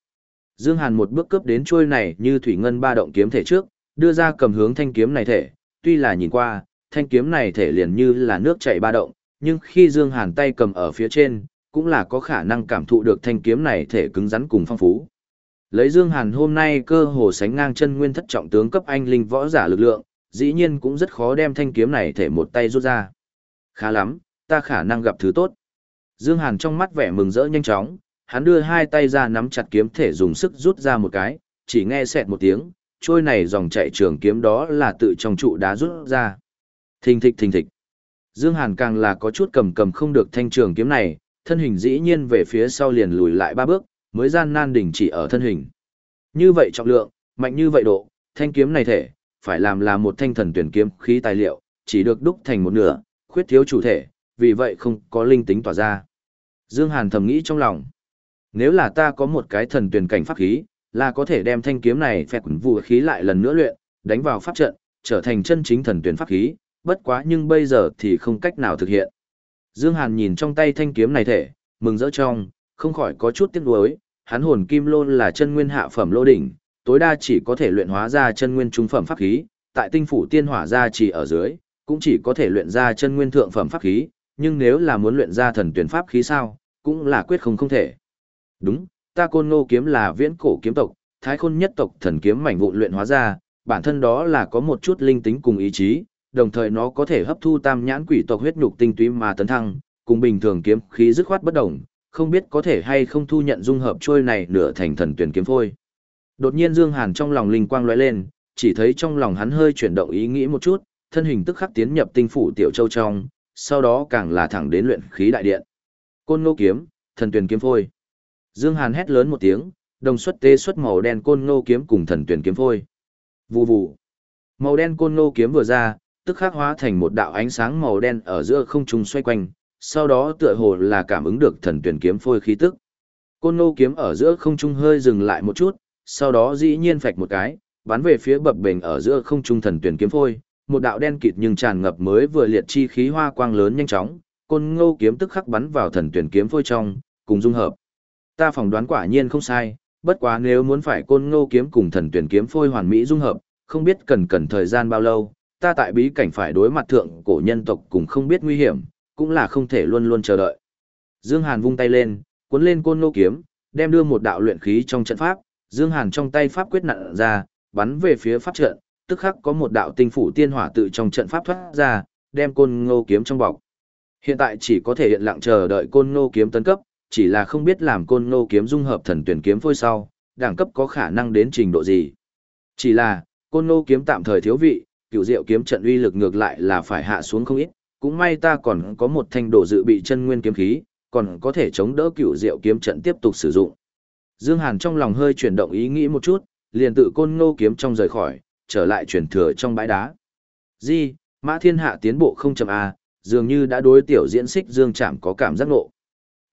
Dương Hàn một bước cướp đến chuôi này như thủy ngân ba động kiếm thể trước, đưa ra cầm hướng thanh kiếm này thể, tuy là nhìn qua, thanh kiếm này thể liền như là nước chảy ba động, nhưng khi Dương Hàn tay cầm ở phía trên, cũng là có khả năng cảm thụ được thanh kiếm này thể cứng rắn cùng phong phú. Lấy Dương Hàn hôm nay cơ hồ sánh ngang chân nguyên thất trọng tướng cấp anh linh võ giả lực lượng, dĩ nhiên cũng rất khó đem thanh kiếm này thể một tay rút ra. Khá lắm, ta khả năng gặp thứ tốt. Dương Hàn trong mắt vẻ mừng rỡ nhanh chóng, hắn đưa hai tay ra nắm chặt kiếm thể dùng sức rút ra một cái, chỉ nghe xẹt một tiếng, trôi này dòng chạy trường kiếm đó là tự trong trụ đá rút ra. Thình thịch thình thịch. Dương Hàn càng là có chút cầm cầm không được thanh trường kiếm này, thân hình dĩ nhiên về phía sau liền lùi lại ba bước, mới gian nan đỉnh chỉ ở thân hình. Như vậy trọng lượng, mạnh như vậy độ, thanh kiếm này thể, phải làm là một thanh thần tuyển kiếm khí tài liệu, chỉ được đúc thành một nửa, khuyết thiếu chủ thể, vì vậy không có linh tính tỏa ra. Dương Hàn thầm nghĩ trong lòng. Nếu là ta có một cái thần tuyển cảnh pháp khí, là có thể đem thanh kiếm này phẹt vũ khí lại lần nữa luyện, đánh vào pháp trận, trở thành chân chính thần tuyển pháp khí, bất quá nhưng bây giờ thì không cách nào thực hiện. Dương Hàn nhìn trong tay thanh kiếm này thể, mừng rỡ trong, không khỏi có chút tiếc nuối, hắn hồn kim lôn là chân nguyên hạ phẩm lô đỉnh, tối đa chỉ có thể luyện hóa ra chân nguyên trung phẩm pháp khí, tại tinh phủ tiên hỏa ra chỉ ở dưới, cũng chỉ có thể luyện ra chân nguyên thượng phẩm pháp khí, nhưng nếu là muốn luyện ra thần tuyển pháp khí sao, cũng là quyết không không thể. Đúng, ta côn ngô kiếm là viễn cổ kiếm tộc, thái khôn nhất tộc thần kiếm mảnh vụn luyện hóa ra, bản thân đó là có một chút linh tính cùng ý chí, đồng thời nó có thể hấp thu tam nhãn quỷ tộc huyết nhục tinh túy mà tấn thăng, cùng bình thường kiếm khí dứt khoát bất động, không biết có thể hay không thu nhận dung hợp trôi này nửa thành thần tuyển kiếm phôi. Đột nhiên Dương Hàn trong lòng linh quang lóe lên, chỉ thấy trong lòng hắn hơi chuyển động ý nghĩ một chút, thân hình tức khắc tiến nhập tinh phủ tiểu châu trong, sau đó càng là thẳng đến luyện khí đại điện. Côn Ngô kiếm, thần tuyển kiếm phôi. Dương Hàn hét lớn một tiếng, đồng xuất tê xuất màu đen côn ngô kiếm cùng thần tuyển kiếm phôi. Vù vù. Màu đen côn ngô kiếm vừa ra, tức khắc hóa thành một đạo ánh sáng màu đen ở giữa không trung xoay quanh, sau đó tựa hồ là cảm ứng được thần tuyển kiếm phôi khí tức. Côn ngô kiếm ở giữa không trung hơi dừng lại một chút, sau đó dĩ nhiên phạch một cái, bắn về phía bập bềnh ở giữa không trung thần tuyển kiếm phôi, một đạo đen kịt nhưng tràn ngập mới vừa liệt chi khí hoa quang lớn nhanh chóng, côn ngô kiếm tức khắc bắn vào thần tuyển kiếm phôi trong, cùng dung hợp. Ta phỏng đoán quả nhiên không sai, bất quá nếu muốn phải côn ngô kiếm cùng thần tuyển kiếm phôi hoàn mỹ dung hợp, không biết cần cần thời gian bao lâu, ta tại bí cảnh phải đối mặt thượng cổ nhân tộc cùng không biết nguy hiểm, cũng là không thể luôn luôn chờ đợi. Dương Hàn vung tay lên, cuốn lên côn ngô kiếm, đem đưa một đạo luyện khí trong trận pháp, Dương Hàn trong tay pháp quyết nặn ra, bắn về phía pháp trận, tức khắc có một đạo tinh phủ tiên hỏa tự trong trận pháp thoát ra, đem côn ngô kiếm trong bọc. Hiện tại chỉ có thể hiện lặng chờ đợi côn ngô kiếm tấn cấp, chỉ là không biết làm côn ngô kiếm dung hợp thần tuyển kiếm phôi sau, đẳng cấp có khả năng đến trình độ gì. Chỉ là, côn ngô kiếm tạm thời thiếu vị, cựu diệu kiếm trận uy lực ngược lại là phải hạ xuống không ít, cũng may ta còn có một thanh đồ dự bị chân nguyên kiếm khí, còn có thể chống đỡ cựu diệu kiếm trận tiếp tục sử dụng. Dương Hàn trong lòng hơi chuyển động ý nghĩ một chút, liền tự côn ngô kiếm trong rời khỏi, trở lại chuyển thừa trong bãi đá. Di, Mã Thiên Hạ tiến bộ không chậm A, dường như đã đối tiểu diễn xích Dương Trạm có cảm giác nộ.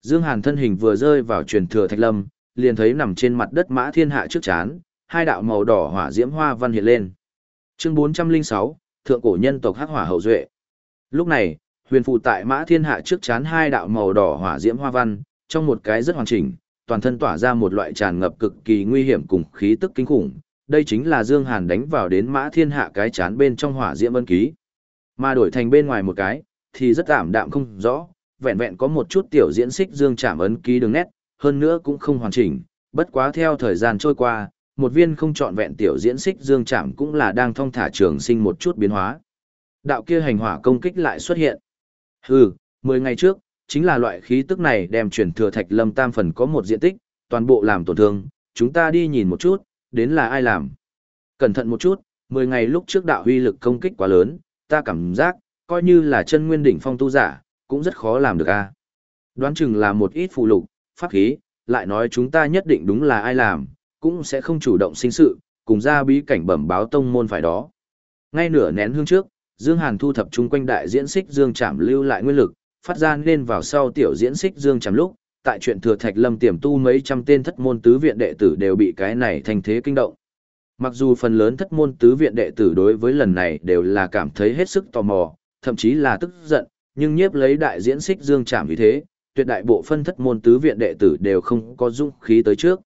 Dương Hàn thân hình vừa rơi vào truyền thừa Thạch Lâm, liền thấy nằm trên mặt đất Mã Thiên Hạ trước chán, hai đạo màu đỏ hỏa diễm hoa văn hiện lên. Chương 406, Thượng cổ nhân tộc Hắc Hỏa hậu duệ. Lúc này, huyền phụ tại Mã Thiên Hạ trước chán hai đạo màu đỏ hỏa diễm hoa văn, trong một cái rất hoàn chỉnh, toàn thân tỏa ra một loại tràn ngập cực kỳ nguy hiểm cùng khí tức kinh khủng. Đây chính là Dương Hàn đánh vào đến Mã Thiên Hạ cái chán bên trong hỏa diễm ân ký. Mà đổi thành bên ngoài một cái, thì rất ảm đạm không rõ, vẹn vẹn có một chút tiểu diễn xích dương chạm ấn ký đường nét, hơn nữa cũng không hoàn chỉnh, bất quá theo thời gian trôi qua, một viên không trọn vẹn tiểu diễn xích dương chạm cũng là đang thong thả trường sinh một chút biến hóa. Đạo kia hành hỏa công kích lại xuất hiện. Hừ, 10 ngày trước, chính là loại khí tức này đem chuyển thừa thạch lâm tam phần có một diện tích, toàn bộ làm tổn thương, chúng ta đi nhìn một chút, đến là ai làm. Cẩn thận một chút, 10 ngày lúc trước đạo huy lực công kích quá lớn, ta cảm giác, coi như là chân nguyên đỉnh phong tu giả, cũng rất khó làm được a. Đoán chừng là một ít phụ lục, pháp khí, lại nói chúng ta nhất định đúng là ai làm, cũng sẽ không chủ động sinh sự, cùng ra bí cảnh bẩm báo tông môn phải đó. Ngay nửa nén hương trước, Dương Hàn thu thập chung quanh đại diễn xích Dương Trảm lưu lại nguyên lực, phát ra nên vào sau tiểu diễn xích Dương Trảm lúc, tại chuyện thừa thạch lâm tiềm tu mấy trăm tên thất môn tứ viện đệ tử đều bị cái này thành thế kinh động. Mặc dù phần lớn thất môn tứ viện đệ tử đối với lần này đều là cảm thấy hết sức tò mò, thậm chí là tức giận, nhưng nhiếp lấy đại diễn xích dương chạm vì thế, tuyệt đại bộ phân thất môn tứ viện đệ tử đều không có dũng khí tới trước.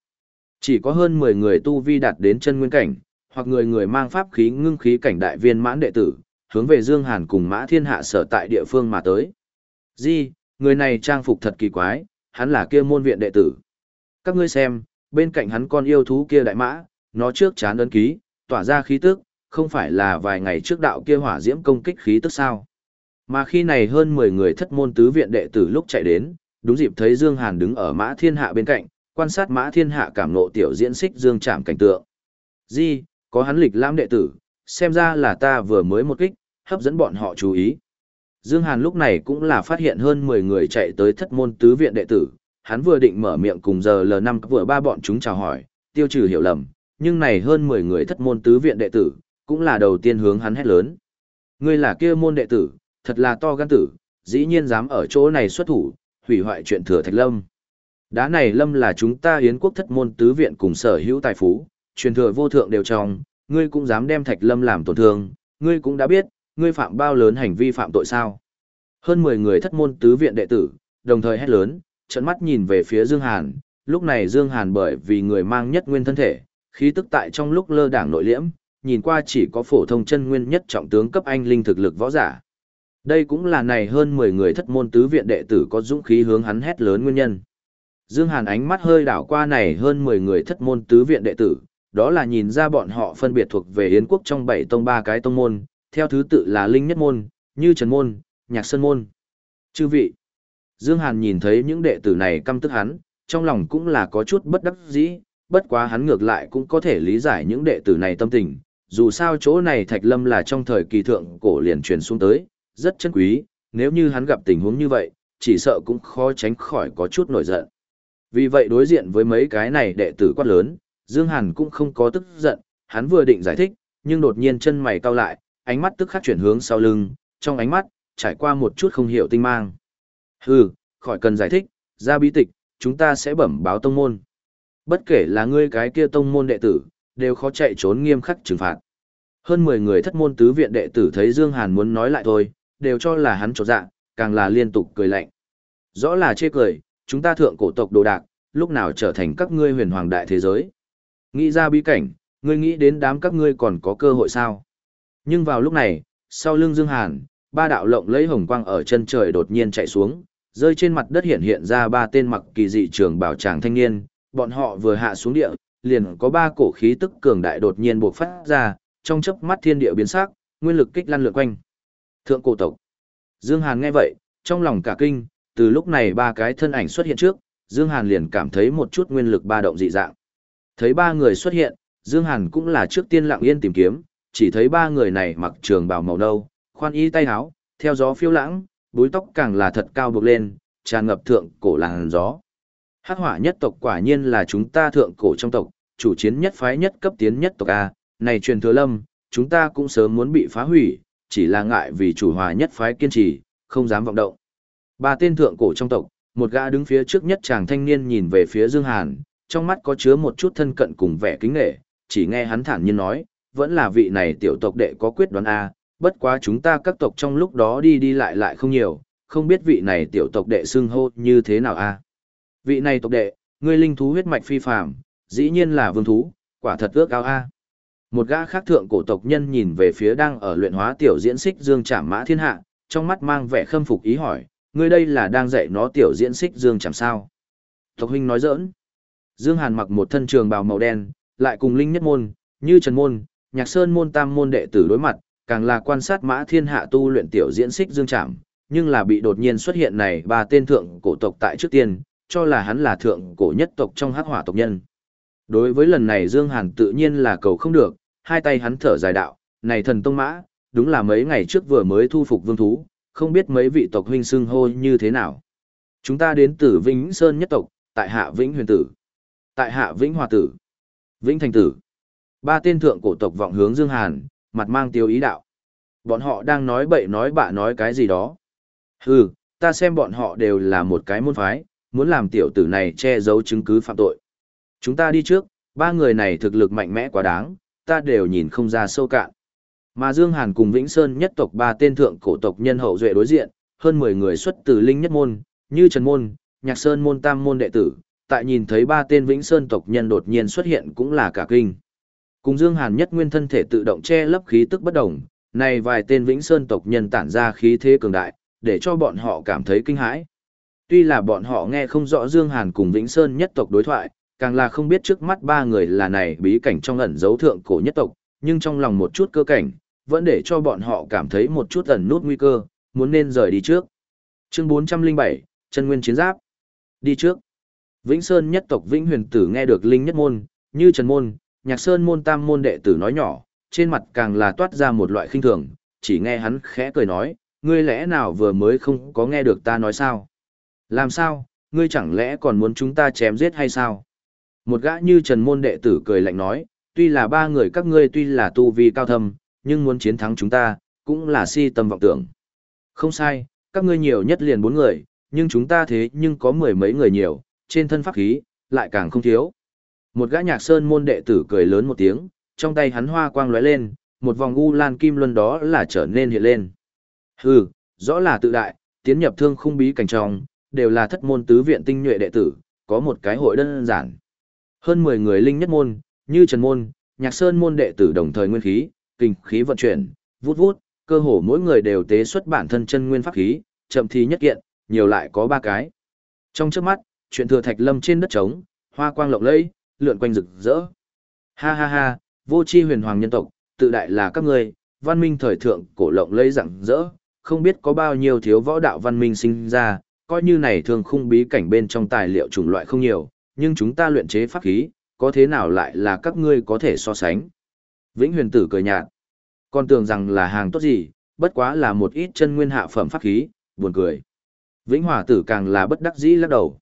Chỉ có hơn 10 người tu vi đạt đến chân nguyên cảnh, hoặc người người mang pháp khí ngưng khí cảnh đại viên mãn đệ tử, hướng về Dương Hàn cùng Mã Thiên Hạ sở tại địa phương mà tới. Di, người này trang phục thật kỳ quái, hắn là kia môn viện đệ tử. Các ngươi xem, bên cạnh hắn con yêu thú kia đại mã, nó trước chán ấn ký, tỏa ra khí tức, không phải là vài ngày trước đạo kia hỏa diễm công kích khí tức sao. Mà khi này hơn 10 người thất môn tứ viện đệ tử lúc chạy đến, đúng dịp thấy Dương Hàn đứng ở Mã Thiên Hạ bên cạnh, quan sát Mã Thiên Hạ cảm nộ tiểu diễn xích Dương chạm cảnh tượng. Di, có hắn lịch lãm đệ tử, xem ra là ta vừa mới một kích, hấp dẫn bọn họ chú ý. Dương Hàn lúc này cũng là phát hiện hơn 10 người chạy tới thất môn tứ viện đệ tử, hắn vừa định mở miệng cùng giờ L5 vừa ba bọn chúng chào hỏi, tiêu trừ hiểu lầm, nhưng này hơn 10 người thất môn tứ viện đệ tử, cũng là đầu tiên hướng hắn hét lớn. Ngươi là kia môn đệ tử, thật là to gan tử, dĩ nhiên dám ở chỗ này xuất thủ, hủy hoại chuyện thừa thạch lâm. Đá này lâm là chúng ta hiến quốc thất môn tứ viện cùng sở hữu tài phú, truyền thừa vô thượng đều trong, ngươi cũng dám đem thạch lâm làm tổn thương, ngươi cũng đã biết, ngươi phạm bao lớn hành vi phạm tội sao. Hơn 10 người thất môn tứ viện đệ tử, đồng thời hét lớn, trận mắt nhìn về phía Dương Hàn, lúc này Dương Hàn bởi vì người mang nhất nguyên thân thể, khí tức tại trong lúc lơ đảng nội liễm, nhìn qua chỉ có phổ thông chân nguyên nhất trọng tướng cấp anh linh thực lực võ giả. Đây cũng là này hơn 10 người thất môn tứ viện đệ tử có dũng khí hướng hắn hét lớn nguyên nhân. Dương Hàn ánh mắt hơi đảo qua này hơn 10 người thất môn tứ viện đệ tử, đó là nhìn ra bọn họ phân biệt thuộc về Yến quốc trong bảy tông ba cái tông môn, theo thứ tự là Linh Nhất Môn, Như Trần Môn, Nhạc Sơn Môn. Chư vị, Dương Hàn nhìn thấy những đệ tử này căm tức hắn, trong lòng cũng là có chút bất đắc dĩ, bất quá hắn ngược lại cũng có thể lý giải những đệ tử này tâm tình, dù sao chỗ này Thạch Lâm là trong thời kỳ thượng cổ liền truyền xuống tới, rất chân quý, nếu như hắn gặp tình huống như vậy, chỉ sợ cũng khó tránh khỏi có chút nổi giận. Vì vậy đối diện với mấy cái này đệ tử quát lớn, Dương Hàn cũng không có tức giận, hắn vừa định giải thích, nhưng đột nhiên chân mày cau lại, ánh mắt tức khắc chuyển hướng sau lưng, trong ánh mắt, trải qua một chút không hiểu tinh mang. Hừ, khỏi cần giải thích, ra bí tịch, chúng ta sẽ bẩm báo tông môn. Bất kể là ngươi cái kia tông môn đệ tử, đều khó chạy trốn nghiêm khắc trừng phạt. Hơn 10 người thất môn tứ viện đệ tử thấy Dương Hàn muốn nói lại thôi, đều cho là hắn trột dạ, càng là liên tục cười lạnh. Rõ là chê cười, chúng ta thượng cổ tộc đồ đạc, lúc nào trở thành các ngươi huyền hoàng đại thế giới. Nghĩ ra bí cảnh, ngươi nghĩ đến đám các ngươi còn có cơ hội sao? Nhưng vào lúc này, sau lưng Dương Hàn, ba đạo lộng lấy hồng quang ở chân trời đột nhiên chạy xuống, rơi trên mặt đất hiện hiện ra ba tên mặc kỳ dị trường bảo tràng thanh niên, bọn họ vừa hạ xuống địa, liền có ba cổ khí tức cường đại đột nhiên bộc phát ra, trong chớp mắt thiên địa biến sắc, nguyên lực kích lăn lượn quanh. Thượng cổ tộc. Dương Hàn nghe vậy, trong lòng cả kinh, từ lúc này ba cái thân ảnh xuất hiện trước, Dương Hàn liền cảm thấy một chút nguyên lực ba động dị dạng. Thấy ba người xuất hiện, Dương Hàn cũng là trước tiên lặng yên tìm kiếm, chỉ thấy ba người này mặc trường bào màu nâu, khoan y tay áo, theo gió phiêu lãng, búi tóc càng là thật cao bực lên, tràn ngập thượng cổ làn gió. Hắc hỏa nhất tộc quả nhiên là chúng ta thượng cổ trong tộc, chủ chiến nhất phái nhất cấp tiến nhất tộc A, này truyền thừa lâm, chúng ta cũng sớm muốn bị phá hủy, chỉ là ngại vì chủ hòa nhất phái kiên trì, không dám vọng động. Ba tên thượng cổ trong tộc, một gã đứng phía trước nhất chàng thanh niên nhìn về phía Dương Hàn, trong mắt có chứa một chút thân cận cùng vẻ kính nghệ, chỉ nghe hắn thản nhiên nói, vẫn là vị này tiểu tộc đệ có quyết đoán A, bất quá chúng ta các tộc trong lúc đó đi đi lại lại không nhiều, không biết vị này tiểu tộc đệ xưng hô như thế nào A. Vị này tộc đệ, ngươi linh thú huyết mạch phi phàm, dĩ nhiên là vương thú, quả thật ước ao A. Một gã khác thượng cổ tộc nhân nhìn về phía đang ở luyện hóa tiểu diễn xích dương trảm mã thiên hạ, trong mắt mang vẻ khâm phục ý hỏi, ngươi đây là đang dạy nó tiểu diễn xích dương chảm sao. Tộc huynh nói giỡn. Dương Hàn mặc một thân trường bào màu đen, lại cùng linh nhất môn, như trần môn, nhạc sơn môn tam môn đệ tử đối mặt, càng là quan sát mã thiên hạ tu luyện tiểu diễn xích dương trảm, nhưng là bị đột nhiên xuất hiện này ba tên thượng cổ tộc tại trước tiên, cho là hắn là thượng cổ nhất tộc trong hắc hỏa tộc nhân. Đối với lần này Dương Hàn tự nhiên là cầu không được, hai tay hắn thở dài đạo, này thần tông mã, đúng là mấy ngày trước vừa mới thu phục vương thú, không biết mấy vị tộc huynh xưng hô như thế nào. Chúng ta đến từ Vĩnh Sơn nhất tộc, tại hạ Vĩnh Huyền Tử, tại hạ Vĩnh Hòa Tử, Vĩnh Thành Tử. Ba tên thượng cổ tộc vọng hướng Dương Hàn, mặt mang tiêu ý đạo. Bọn họ đang nói bậy nói bạ nói cái gì đó. Hừ, ta xem bọn họ đều là một cái môn phái, muốn làm tiểu tử này che giấu chứng cứ phạm tội. Chúng ta đi trước, ba người này thực lực mạnh mẽ quá đáng, ta đều nhìn không ra sâu cạn. Mà Dương Hàn cùng Vĩnh Sơn nhất tộc ba tên thượng cổ tộc nhân hậu duệ đối diện, hơn 10 người xuất từ linh nhất môn, như Trần Môn, Nhạc Sơn Môn Tam Môn đệ tử, tại nhìn thấy ba tên Vĩnh Sơn tộc nhân đột nhiên xuất hiện cũng là cả kinh. Cùng Dương Hàn nhất nguyên thân thể tự động che lấp khí tức bất động, này vài tên Vĩnh Sơn tộc nhân tản ra khí thế cường đại, để cho bọn họ cảm thấy kinh hãi. Tuy là bọn họ nghe không rõ Dương Hàn cùng Vĩnh Sơn nhất tộc đối thoại, càng là không biết trước mắt ba người là này bí cảnh trong ẩn dấu thượng cổ nhất tộc, nhưng trong lòng một chút cơ cảnh, vẫn để cho bọn họ cảm thấy một chút ẩn nút nguy cơ, muốn nên rời đi trước. Chương 407, chân nguyên chiến giáp. Đi trước. Vĩnh Sơn nhất tộc Vĩnh Huyền Tử nghe được linh nhất môn, như Trần môn, Nhạc Sơn môn tam môn đệ tử nói nhỏ, trên mặt càng là toát ra một loại khinh thường, chỉ nghe hắn khẽ cười nói, ngươi lẽ nào vừa mới không có nghe được ta nói sao? Làm sao, ngươi chẳng lẽ còn muốn chúng ta chém giết hay sao? Một gã như Trần môn đệ tử cười lạnh nói, tuy là ba người các ngươi tuy là tu vi cao thâm, nhưng muốn chiến thắng chúng ta, cũng là si tâm vọng tưởng. Không sai, các ngươi nhiều nhất liền bốn người, nhưng chúng ta thế nhưng có mười mấy người nhiều, trên thân pháp khí, lại càng không thiếu. Một gã nhạc sơn môn đệ tử cười lớn một tiếng, trong tay hắn hoa quang lóe lên, một vòng u lan kim luân đó là trở nên hiện lên. Hừ, rõ là tự đại, tiến nhập thương khung bí cảnh trong, đều là thất môn tứ viện tinh nhuệ đệ tử, có một cái hội đơn giản. Hơn 10 người linh nhất môn, như Trần môn, Nhạc Sơn môn đệ tử đồng thời nguyên khí, kinh khí vận chuyển, vút vút, cơ hồ mỗi người đều tế xuất bản thân chân nguyên pháp khí, chậm thì nhất kiện, nhiều lại có ba cái. Trong trước mắt, chuyện thừa thạch lâm trên đất trống, hoa quang lộng lẫy, lượn quanh rực rỡ. Ha ha ha, vô chi huyền hoàng nhân tộc, tự đại là các ngươi, văn minh thời thượng cổ lộng lẫy rạng rỡ, không biết có bao nhiêu thiếu võ đạo văn minh sinh ra, coi như này thường khung bí cảnh bên trong tài liệu chủng loại không nhiều, nhưng chúng ta luyện chế pháp khí, có thế nào lại là các ngươi có thể so sánh. Vĩnh huyền tử cười nhạt. Con tưởng rằng là hàng tốt gì, bất quá là một ít chân nguyên hạ phẩm pháp khí, buồn cười. Vĩnh hòa tử càng là bất đắc dĩ lắc đầu.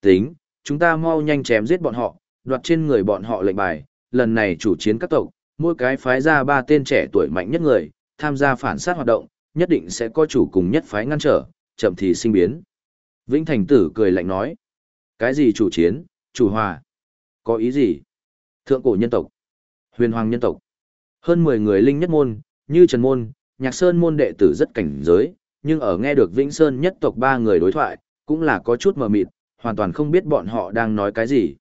Tính, chúng ta mau nhanh chém giết bọn họ, đoạt trên người bọn họ lệnh bài, lần này chủ chiến các tộc, mỗi cái phái ra ba tên trẻ tuổi mạnh nhất người, tham gia phản sát hoạt động, nhất định sẽ có chủ cùng nhất phái ngăn trở, chậm thì sinh biến. Vĩnh Thành Tử cười lạnh nói. Cái gì chủ chiến, chủ hòa? Có ý gì? Thượng cổ nhân tộc, huyền hoàng nhân tộc. Hơn 10 người linh nhất môn, như Trần Môn, Nhạc Sơn môn đệ tử rất cảnh giới, nhưng ở nghe được Vĩnh Sơn nhất tộc ba người đối thoại, cũng là có chút mờ mịt, hoàn toàn không biết bọn họ đang nói cái gì.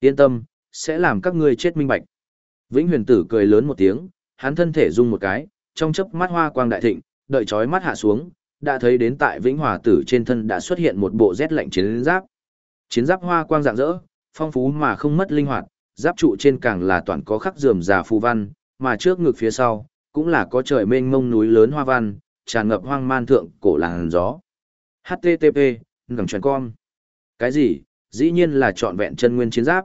Yên tâm, sẽ làm các ngươi chết minh bạch. Vĩnh huyền tử cười lớn một tiếng, hắn thân thể rung một cái, trong chớp mắt hoa quang đại thịnh, đợi chói mắt hạ xuống, đã thấy đến tại Vĩnh Hòa tử trên thân đã xuất hiện một bộ rét lạnh chiến giáp. Chiến giáp hoa quang rạng rỡ, phong phú mà không mất linh hoạt, giáp trụ trên càng là toàn có khắc rườm rà phù văn, mà trước ngực phía sau cũng là có trời mênh mông núi lớn hoa văn, tràn ngập hoang man thượng cổ làn gió. HTTP, ngầm truyền con. Cái gì? Dĩ nhiên là trọn vẹn chân nguyên chiến giáp.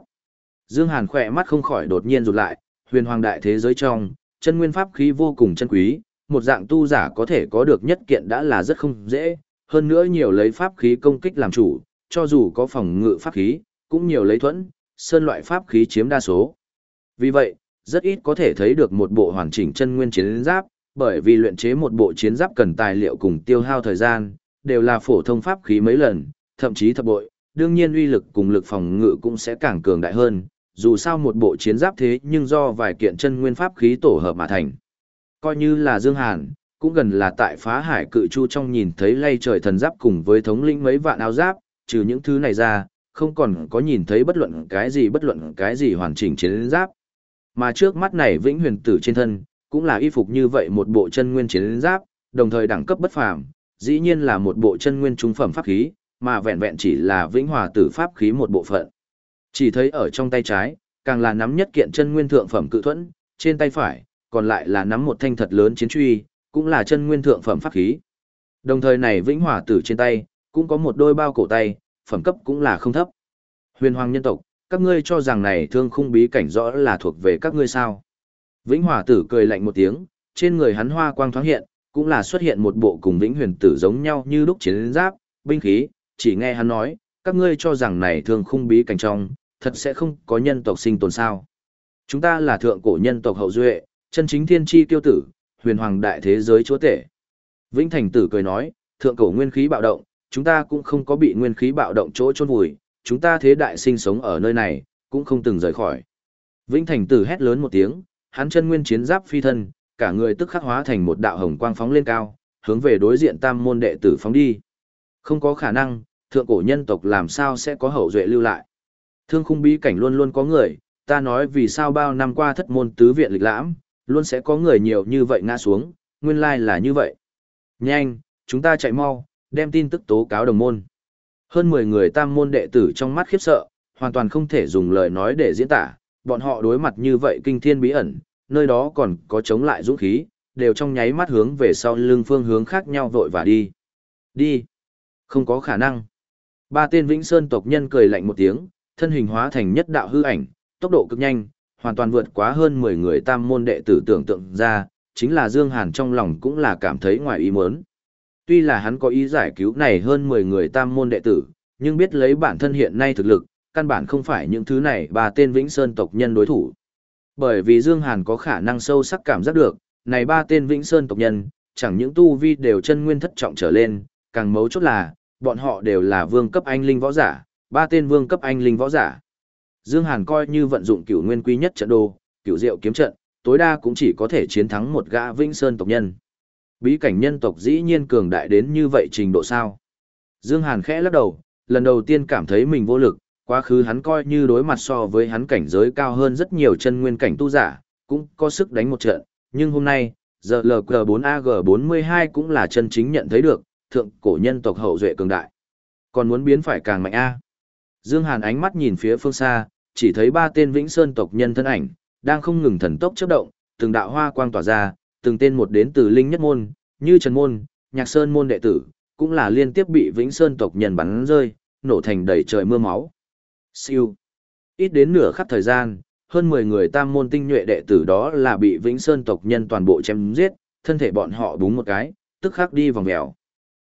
Dương Hàn khỏe mắt không khỏi đột nhiên rụt lại, huyền hoàng đại thế giới trong, chân nguyên pháp khí vô cùng chân quý, một dạng tu giả có thể có được nhất kiện đã là rất không dễ, hơn nữa nhiều lấy pháp khí công kích làm chủ, cho dù có phòng ngự pháp khí, cũng nhiều lấy thuẫn, sơn loại pháp khí chiếm đa số. Vì vậy, rất ít có thể thấy được một bộ hoàn chỉnh chân nguyên chiến giáp, bởi vì luyện chế một bộ chiến giáp cần tài liệu cùng tiêu hao thời gian, đều là phổ thông pháp khí mấy lần, thậm chí thập bội, đương nhiên uy lực cùng lực phòng ngự cũng sẽ càng cường đại hơn, dù sao một bộ chiến giáp thế nhưng do vài kiện chân nguyên pháp khí tổ hợp mà thành. Coi như là Dương Hàn, cũng gần là tại phá hải cự chu trong nhìn thấy lay trời thần giáp cùng với thống lĩnh mấy vạn áo giáp, trừ những thứ này ra, không còn có nhìn thấy bất luận cái gì bất luận cái gì hoàn chỉnh chiến giáp. Mà trước mắt này vĩnh huyền tử trên thân, cũng là y phục như vậy một bộ chân nguyên chiến giáp, đồng thời đẳng cấp bất phàm, dĩ nhiên là một bộ chân nguyên trung phẩm pháp khí, mà vẹn vẹn chỉ là vĩnh hòa tử pháp khí một bộ phận. Chỉ thấy ở trong tay trái, càng là nắm nhất kiện chân nguyên thượng phẩm cự thuẫn, trên tay phải, còn lại là nắm một thanh thật lớn chiến truy, cũng là chân nguyên thượng phẩm pháp khí. Đồng thời này vĩnh hòa tử trên tay, cũng có một đôi bao cổ tay, phẩm cấp cũng là không thấp. Huyền hoàng nhân tộc, các ngươi cho rằng này thương khung bí cảnh rõ là thuộc về các ngươi sao. Vĩnh hòa tử cười lạnh một tiếng, trên người hắn hoa quang thoáng hiện, cũng là xuất hiện một bộ cùng vĩnh huyền tử giống nhau như lúc chiến giáp, binh khí, chỉ nghe hắn nói, các ngươi cho rằng này thương khung bí cảnh trong, thật sẽ không có nhân tộc sinh tồn sao. Chúng ta là thượng cổ nhân tộc hậu duệ, chân chính thiên tri tiêu tử, huyền hoàng đại thế giới chúa tể. Vĩnh Thành Tử cười nói, thượng cổ nguyên khí bạo động, chúng ta cũng không có bị nguyên khí bạo động chỗ chôn vùi, chúng ta thế đại sinh sống ở nơi này, cũng không từng rời khỏi. Vĩnh Thành Tử hét lớn một tiếng, hắn chân nguyên chiến giáp phi thân, cả người tức khắc hóa thành một đạo hồng quang phóng lên cao, hướng về đối diện tam môn đệ tử phóng đi. Không có khả năng, thượng cổ nhân tộc làm sao sẽ có hậu duệ lưu lại. Thương khung bí cảnh luôn luôn có người, ta nói vì sao bao năm qua thất môn tứ viện lịch lãm, luôn sẽ có người nhiều như vậy ngã xuống, nguyên lai là như vậy. Nhanh, chúng ta chạy mau, đem tin tức tố cáo đồng môn. Hơn 10 người tam môn đệ tử trong mắt khiếp sợ, hoàn toàn không thể dùng lời nói để diễn tả, bọn họ đối mặt như vậy kinh thiên bí ẩn, nơi đó còn có chống lại dũng khí, đều trong nháy mắt hướng về sau lưng phương hướng khác nhau vội và đi. Đi. Không có khả năng. Ba tên Vĩnh Sơn tộc nhân cười lạnh một tiếng, thân hình hóa thành nhất đạo hư ảnh, tốc độ cực nhanh, hoàn toàn vượt quá hơn 10 người tam môn đệ tử tưởng tượng ra, chính là Dương Hàn trong lòng cũng là cảm thấy ngoài ý muốn. Tuy là hắn có ý giải cứu này hơn 10 người tam môn đệ tử, nhưng biết lấy bản thân hiện nay thực lực, căn bản không phải những thứ này ba tên Vĩnh Sơn tộc nhân đối thủ. Bởi vì Dương Hàn có khả năng sâu sắc cảm giác được, này ba tên Vĩnh Sơn tộc nhân, chẳng những tu vi đều chân nguyên thất trọng trở lên, càng mấu chốt là, bọn họ đều là vương cấp anh linh võ giả, ba tên vương cấp anh linh võ giả. Dương Hàn coi như vận dụng cửu nguyên quý nhất trận đồ, cửu diệu kiếm trận, tối đa cũng chỉ có thể chiến thắng một gã Vĩnh Sơn tộc nhân. Bí cảnh nhân tộc dĩ nhiên cường đại đến như vậy trình độ sao? Dương Hàn khẽ lắc đầu, lần đầu tiên cảm thấy mình vô lực, quá khứ hắn coi như đối mặt so với hắn cảnh giới cao hơn rất nhiều chân nguyên cảnh tu giả, cũng có sức đánh một trận, nhưng hôm nay, giờ LG4AG42 cũng là chân chính nhận thấy được, thượng cổ nhân tộc hậu duệ cường đại. Còn muốn biến phải càng mạnh A. Dương Hàn ánh mắt nhìn phía phương xa, chỉ thấy ba tên Vĩnh Sơn tộc nhân thân ảnh, đang không ngừng thần tốc chớp động, từng đạo hoa quang tỏa ra, từng tên một đến từ linh nhất môn, như Trần môn, Nhạc Sơn môn đệ tử, cũng là liên tiếp bị Vĩnh Sơn tộc nhân bắn rơi, nổ thành đầy trời mưa máu. Siêu. Ít đến nửa khắc thời gian, hơn 10 người tam môn tinh nhuệ đệ tử đó là bị Vĩnh Sơn tộc nhân toàn bộ chém giết, thân thể bọn họ búng một cái, tức khắc đi vòng mèo.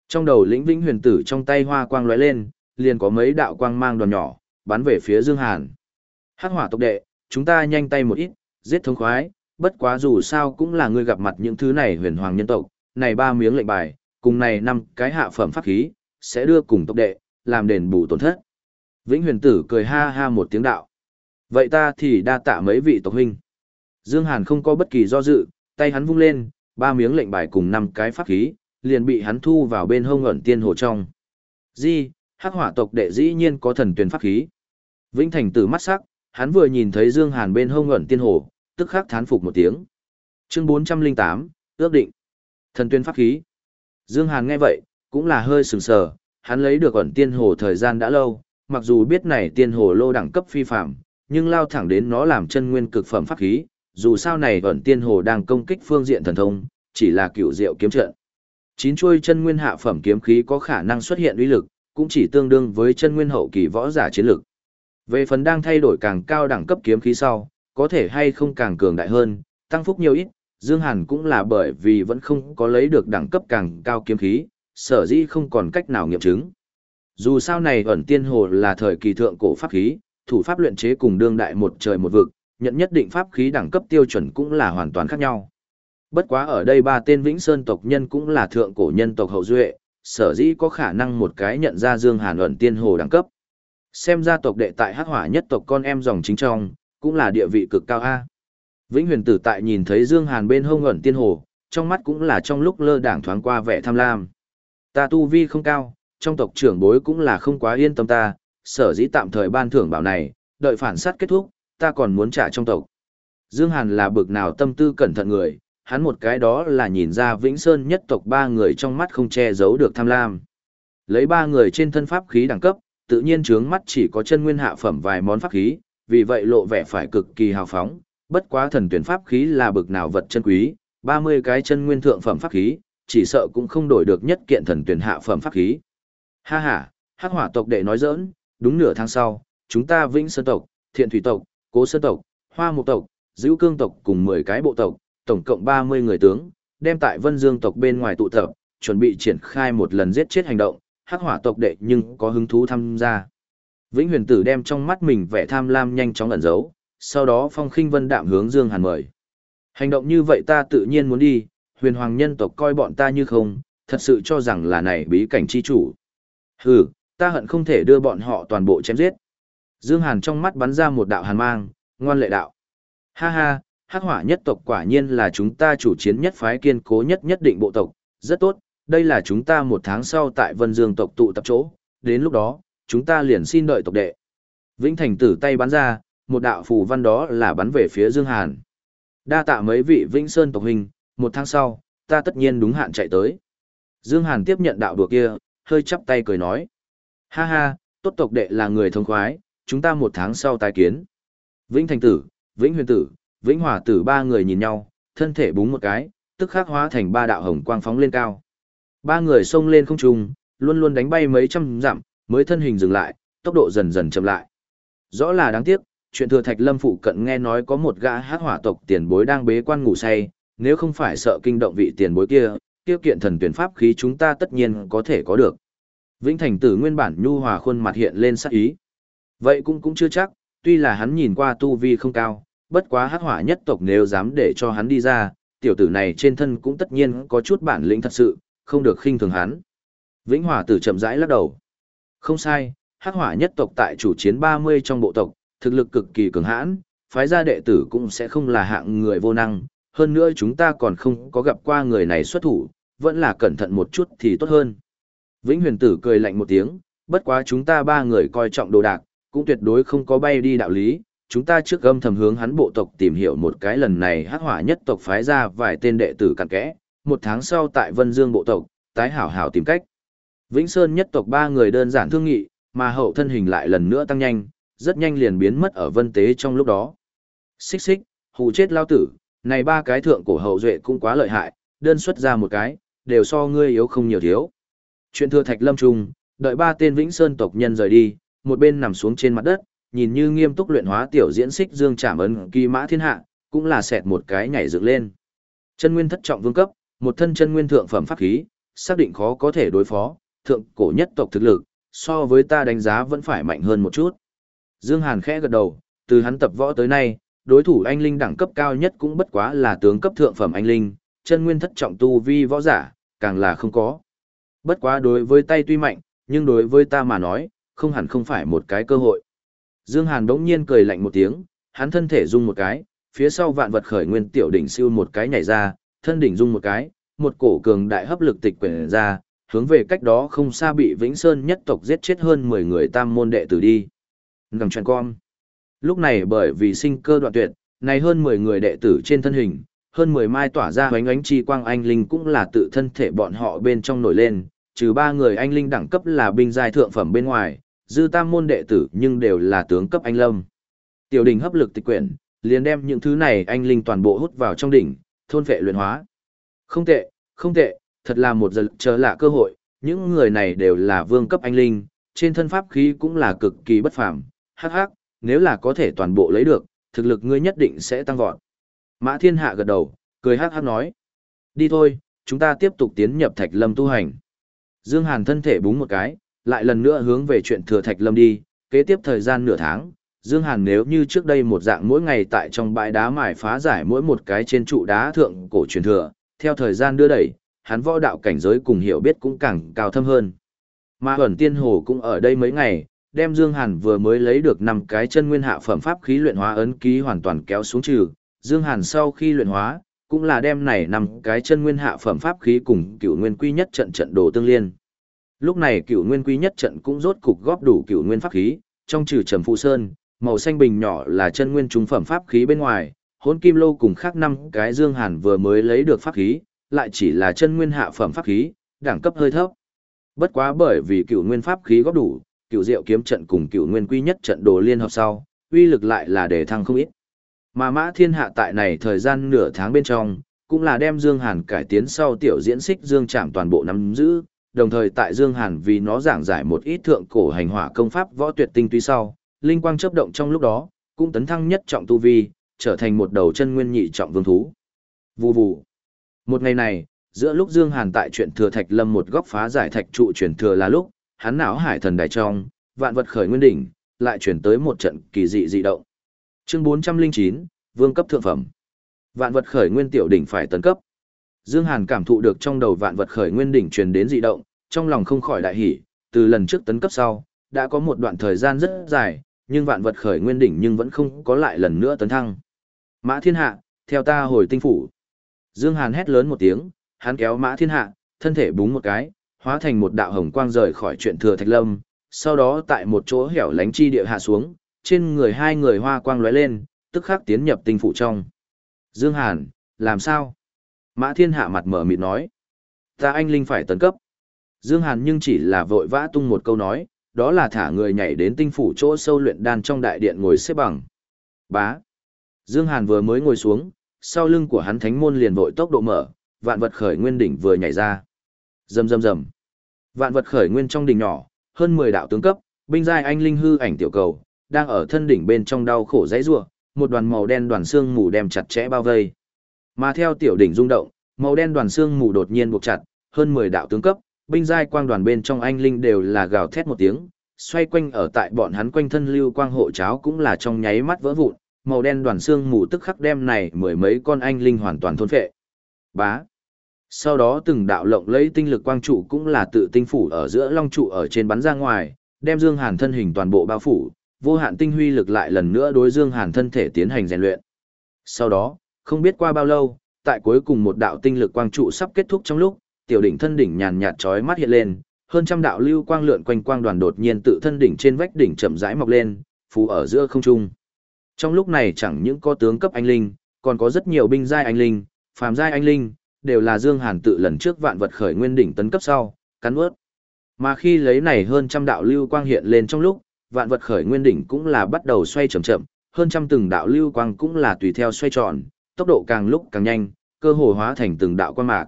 Trong đầu lĩnh Vĩnh Huyền Tử trong tay hoa quang lóe lên, liền có mấy đạo quang mang đoàn nhỏ, bắn về phía Dương Hàn. Hắc hỏa tộc đệ, chúng ta nhanh tay một ít, giết thống khoái, bất quá dù sao cũng là ngươi gặp mặt những thứ này huyền hoàng nhân tộc, này ba miếng lệnh bài, cùng này năm cái hạ phẩm pháp khí, sẽ đưa cùng tộc đệ, làm đền bù tổn thất. Vĩnh huyền tử cười ha ha một tiếng đạo. Vậy ta thì đa tạ mấy vị tộc huynh. Dương Hàn không có bất kỳ do dự, tay hắn vung lên, ba miếng lệnh bài cùng năm cái pháp khí, liền bị hắn thu vào bên hông ẩn tiên hồ trong. Di, hắc hỏa tộc đệ dĩ nhiên có thần tuyển pháp khí. Vĩnh Thành tử mắt sắc, hắn vừa nhìn thấy Dương Hàn bên hông ẩn tiên hồ, tức khắc thán phục một tiếng. Chương 408, ước định. Thần tuyên pháp khí. Dương Hàn nghe vậy, cũng là hơi sừng sờ, hắn lấy được ẩn tiên hồ thời gian đã lâu, mặc dù biết này tiên hồ lô đẳng cấp phi phàm nhưng lao thẳng đến nó làm chân nguyên cực phẩm pháp khí, dù sao này ẩn tiên hồ đang công kích phương diện thần thông, chỉ là cựu diệu kiếm trận. Chín chuôi chân nguyên hạ phẩm kiếm khí có khả năng xuất hiện uy lực, cũng chỉ tương đương với chân nguyên hậu kỳ võ giả chiến lực. Về phần đang thay đổi càng cao đẳng cấp kiếm khí sau, có thể hay không càng cường đại hơn, tăng phúc nhiều ít, Dương Hàn cũng là bởi vì vẫn không có lấy được đẳng cấp càng cao kiếm khí, sở dĩ không còn cách nào nghiệm chứng. Dù sao này ẩn tiên hồ là thời kỳ thượng cổ pháp khí, thủ pháp luyện chế cùng đương đại một trời một vực, nhận nhất định pháp khí đẳng cấp tiêu chuẩn cũng là hoàn toàn khác nhau. Bất quá ở đây ba tên Vĩnh Sơn tộc nhân cũng là thượng cổ nhân tộc hậu duệ, sở dĩ có khả năng một cái nhận ra Dương Hàn ẩn tiên hồ đẳng cấp. Xem ra tộc đệ tại Hắc Hỏa nhất tộc con em dòng chính trong, cũng là địa vị cực cao a. Vĩnh Huyền Tử tại nhìn thấy Dương Hàn bên hông ẩn tiên hồ, trong mắt cũng là trong lúc lơ đảng thoáng qua vẻ tham lam. Ta tu vi không cao, trong tộc trưởng bối cũng là không quá yên tâm ta, sở dĩ tạm thời ban thưởng bảo này, đợi phản sát kết thúc, ta còn muốn trả trong tộc. Dương Hàn là bực nào tâm tư cẩn thận người, hắn một cái đó là nhìn ra Vĩnh Sơn nhất tộc ba người trong mắt không che giấu được tham lam. Lấy ba người trên thân pháp khí đẳng cấp, tự nhiên trướng mắt chỉ có chân nguyên hạ phẩm vài món pháp khí, vì vậy lộ vẻ phải cực kỳ hào phóng, bất quá thần tuyển pháp khí là bực nào vật chân quý, 30 cái chân nguyên thượng phẩm pháp khí, chỉ sợ cũng không đổi được nhất kiện thần tuyển hạ phẩm pháp khí. Ha ha, hắc hỏa tộc đệ nói giỡn, đúng nửa tháng sau, chúng ta Vĩnh Sơn tộc, Thiện Thủy tộc, Cố Sơn tộc, Hoa Mục tộc, Dữu Cương tộc cùng 10 cái bộ tộc, tổng cộng 30 người tướng, đem tại Vân Dương tộc bên ngoài tụ tập, chuẩn bị triển khai một lần giết chết hành động, hắc hỏa tộc đệ nhưng có hứng thú tham gia. Vĩnh Huyền Tử đem trong mắt mình vẻ tham lam nhanh chóng ẩn giấu, sau đó Phong Khinh Vân đạm hướng Dương Hàn mời. Hành động như vậy ta tự nhiên muốn đi, huyền hoàng nhân tộc coi bọn ta như không, thật sự cho rằng là này bí cảnh chi chủ. Hừ, ta hận không thể đưa bọn họ toàn bộ chém giết. Dương Hàn trong mắt bắn ra một đạo hàn mang, ngoan lệ đạo. Ha ha, hắc hỏa nhất tộc quả nhiên là chúng ta chủ chiến nhất phái kiên cố nhất nhất định bộ tộc, rất tốt, đây là chúng ta một tháng sau tại Vân Dương tộc tụ tập chỗ, đến lúc đó, chúng ta liền xin đợi tộc đệ. Vĩnh Thành tử tay bắn ra, một đạo phù văn đó là bắn về phía Dương Hàn. Đa tạ mấy vị Vĩnh Sơn tộc huynh, một tháng sau, ta tất nhiên đúng hạn chạy tới. Dương Hàn tiếp nhận đạo đùa kia, hơi chắp tay cười nói. Ha ha, tốt tộc đệ là người thông khoái, chúng ta một tháng sau tái kiến. Vĩnh Thành Tử, Vĩnh Huyền Tử, Vĩnh Hòa Tử ba người nhìn nhau, thân thể búng một cái, tức khắc hóa thành ba đạo hồng quang phóng lên cao. Ba người xông lên không trung, luôn luôn đánh bay mấy trăm dặm, mới thân hình dừng lại, tốc độ dần dần chậm lại. Rõ là đáng tiếc, chuyện thừa Thạch Lâm phụ cận nghe nói có một gã hắc hỏa tộc tiền bối đang bế quan ngủ say, nếu không phải sợ kinh động vị tiền bối kia, tiêu kiện thần tuyển pháp khí chúng ta tất nhiên có thể có được. Vĩnh Thành Tử nguyên bản nhu hòa khuôn mặt hiện lên sắc ý. Vậy cũng cũng chưa chắc, tuy là hắn nhìn qua tu vi không cao, bất quá hắc hỏa nhất tộc nếu dám để cho hắn đi ra, tiểu tử này trên thân cũng tất nhiên có chút bản lĩnh thật sự, không được khinh thường hắn. Vĩnh hỏa Tử chậm rãi lắc đầu. Không sai, hắc hỏa nhất tộc tại chủ chiến 30 trong bộ tộc, thực lực cực kỳ cường hãn, phái gia đệ tử cũng sẽ không là hạng người vô năng, hơn nữa chúng ta còn không có gặp qua người này xuất thủ, vẫn là cẩn thận một chút thì tốt hơn. Vĩnh huyền tử cười lạnh một tiếng, bất quá chúng ta ba người coi trọng đồ đạc, cũng tuyệt đối không có bay đi đạo lý, chúng ta trước âm thầm hướng hắn bộ tộc tìm hiểu một cái lần này hắc hỏa nhất tộc phái ra vài tên đệ tử cặn kẽ, một tháng sau tại Vân Dương bộ tộc, tái hảo hảo tìm cách. Vĩnh Sơn nhất tộc ba người đơn giản thương nghị, mà hậu thân hình lại lần nữa tăng nhanh, rất nhanh liền biến mất ở vân tế trong lúc đó. Xích xích, hù chết lao tử, này ba cái thượng cổ hậu duệ cũng quá lợi hại, đơn xuất ra một cái, đều so ngươi yếu không nhiều thiếu. Chuyện thưa Thạch Lâm Trung, đợi ba tên Vĩnh Sơn tộc nhân rời đi, một bên nằm xuống trên mặt đất, nhìn như nghiêm túc luyện hóa tiểu diễn xích dương trảm ấn kỳ mã thiên hạ, cũng là xẹt một cái nhảy dựng lên. Chân nguyên thất trọng vương cấp, một thân chân nguyên thượng phẩm pháp khí, xác định khó có thể đối phó, thượng cổ nhất tộc thực lực, so với ta đánh giá vẫn phải mạnh hơn một chút. Dương Hàn khẽ gật đầu, từ hắn tập võ tới nay, đối thủ anh linh đẳng cấp cao nhất cũng bất quá là tướng cấp thượng phẩm anh linh, chân nguyên thất trọng tu vi võ giả, càng là không có. Bất quá đối với tay tuy mạnh, nhưng đối với ta mà nói, không hẳn không phải một cái cơ hội. Dương Hàn đống nhiên cười lạnh một tiếng, hắn thân thể rung một cái, phía sau vạn vật khởi nguyên tiểu đỉnh siêu một cái nhảy ra, thân đỉnh rung một cái, một cổ cường đại hấp lực tịch quyển ra, hướng về cách đó không xa bị Vĩnh Sơn nhất tộc giết chết hơn 10 người tam môn đệ tử đi. Ngầm truyền con. Lúc này bởi vì sinh cơ đoạn tuyệt, này hơn 10 người đệ tử trên thân hình, hơn 10 mai tỏa ra hoánh ánh chi quang anh linh cũng là tự thân thể bọn họ bên trong nổi lên, trừ ba người anh linh đẳng cấp là binh giai thượng phẩm bên ngoài, dư tam môn đệ tử nhưng đều là tướng cấp anh lâm. Tiểu đỉnh hấp lực tịch quyển, liền đem những thứ này anh linh toàn bộ hút vào trong đỉnh, thôn vệ luyện hóa. Không tệ, không tệ, thật là một giờ chờ lạ cơ hội, những người này đều là vương cấp anh linh, trên thân pháp khí cũng là cực kỳ bất phàm, hắc hắc, nếu là có thể toàn bộ lấy được, thực lực ngươi nhất định sẽ tăng vọt. Mã Thiên Hạ gật đầu, cười hắc hắc nói. Đi thôi, chúng ta tiếp tục tiến nhập Thạch Lâm tu hành. Dương Hàn thân thể búng một cái, lại lần nữa hướng về chuyện thừa Thạch Lâm đi, kế tiếp thời gian nửa tháng. Dương Hàn nếu như trước đây một dạng mỗi ngày tại trong bãi đá mài phá giải mỗi một cái trên trụ đá thượng cổ truyền thừa, theo thời gian đưa đẩy, hắn võ đạo cảnh giới cùng hiểu biết cũng càng cao thâm hơn. Mà Huẩn Tiên Hồ cũng ở đây mấy ngày, đem Dương Hàn vừa mới lấy được năm cái chân nguyên hạ phẩm pháp khí luyện hóa ấn ký hoàn toàn kéo xuống trừ. Dương Hàn sau khi luyện hóa, cũng là đem này năm cái chân nguyên hạ phẩm pháp khí cùng cựu nguyên quy nhất trận trận đồ tương liên. Lúc này cựu nguyên quy nhất trận cũng rốt cục góp đủ cựu nguyên pháp khí, trong trừ trầm phụ sơn, màu xanh bình nhỏ là chân nguyên trung phẩm pháp khí bên ngoài, hỗn kim lô cùng khác năm cái Dương Hàn vừa mới lấy được pháp khí, lại chỉ là chân nguyên hạ phẩm pháp khí, đẳng cấp hơi thấp. Bất quá bởi vì cựu nguyên pháp khí góp đủ, cựu diệu kiếm trận cùng cựu nguyên quy nhất trận đồ liên hợp sau, uy lực lại là để thăng không ít. Mà mã thiên hạ tại này thời gian nửa tháng bên trong, cũng là đem Dương Hàn cải tiến sau tiểu diễn xích Dương Trạm toàn bộ nắm giữ, đồng thời tại Dương Hàn vì nó giảng giải một ít thượng cổ hành hỏa công pháp võ tuyệt tinh tuy sau, linh quang chớp động trong lúc đó, cũng tấn thăng nhất trọng tu vi, trở thành một đầu chân nguyên nhị trọng vương thú. Vù vù. Một ngày này, giữa lúc Dương Hàn tại chuyện thừa thạch lâm một góc phá giải thạch trụ truyền thừa là lúc, hắn não hải thần đại trong, vạn vật khởi nguyên đỉnh, lại chuyển tới một trận kỳ dị dị động. Chương 409, vương cấp thượng phẩm. Vạn vật khởi nguyên tiểu đỉnh phải tấn cấp. Dương Hàn cảm thụ được trong đầu vạn vật khởi nguyên đỉnh truyền đến dị động, trong lòng không khỏi đại hỉ, từ lần trước tấn cấp sau, đã có một đoạn thời gian rất dài, nhưng vạn vật khởi nguyên đỉnh nhưng vẫn không có lại lần nữa tấn thăng. Mã Thiên Hạ, theo ta hồi tinh phủ. Dương Hàn hét lớn một tiếng, hắn kéo Mã Thiên Hạ, thân thể búng một cái, hóa thành một đạo hồng quang rời khỏi chuyện thừa thạch lâm, sau đó tại một chỗ hẻo lánh chi địa hạ xuống, trên người hai người hoa quang lóe lên, tức khắc tiến nhập tinh phủ trong. Dương Hàn, làm sao? Mã Thiên Hạ mặt mở mịt nói. Ta anh Linh phải tấn cấp. Dương Hàn nhưng chỉ là vội vã tung một câu nói, đó là thả người nhảy đến tinh phủ chỗ sâu luyện đan trong đại điện ngồi xếp bằng. Bá. Dương Hàn vừa mới ngồi xuống, sau lưng của hắn thánh môn liền vội tốc độ mở, vạn vật khởi nguyên đỉnh vừa nhảy ra. Rầm rầm rầm. Vạn vật khởi nguyên trong đỉnh nhỏ, hơn 10 đạo tướng cấp, binh giai anh linh hư ảnh tiểu cầu, đang ở thân đỉnh bên trong đau khổ dãy rủa, một đoàn màu đen đoàn xương mù đem chặt chẽ bao vây. Mà theo tiểu đỉnh rung động, màu đen đoàn xương mù đột nhiên buộc chặt, hơn 10 đạo tướng cấp, binh giai quang đoàn bên trong anh linh đều là gào thét một tiếng, xoay quanh ở tại bọn hắn quanh thân lưu quang hộ cháo cũng là trong nháy mắt vỡ vụn, màu đen đoàn xương mù tức khắc đem này mười mấy con anh linh hoàn toàn thôn phệ. Bá. Sau đó từng đạo lộng lấy tinh lực quang trụ cũng là tự tinh phủ ở giữa long trụ ở trên bắn ra ngoài, đem Dương Hàn thân hình toàn bộ bao phủ, vô hạn tinh huy lực lại lần nữa đối Dương Hàn thân thể tiến hành rèn luyện. Sau đó, không biết qua bao lâu, tại cuối cùng một đạo tinh lực quang trụ sắp kết thúc trong lúc, tiểu đỉnh thân đỉnh nhàn nhạt chói mắt hiện lên, hơn trăm đạo lưu quang lượn quanh quang đoàn đột nhiên tự thân đỉnh trên vách đỉnh chậm rãi mọc lên, phù ở giữa không trung. Trong lúc này chẳng những có tướng cấp anh linh, còn có rất nhiều binh giai anh linh, phàm giai anh linh, đều là Dương Hàn tự lần trước vạn vật khởi nguyên đỉnh tấn cấp sau, cắn ướt. Mà khi lấy này hơn trăm đạo lưu quang hiện lên trong lúc, vạn vật khởi nguyên đỉnh cũng là bắt đầu xoay chậm chậm, hơn trăm từng đạo lưu quang cũng là tùy theo xoay tròn, tốc độ càng lúc càng nhanh, cơ hồ hóa thành từng đạo quang mạc.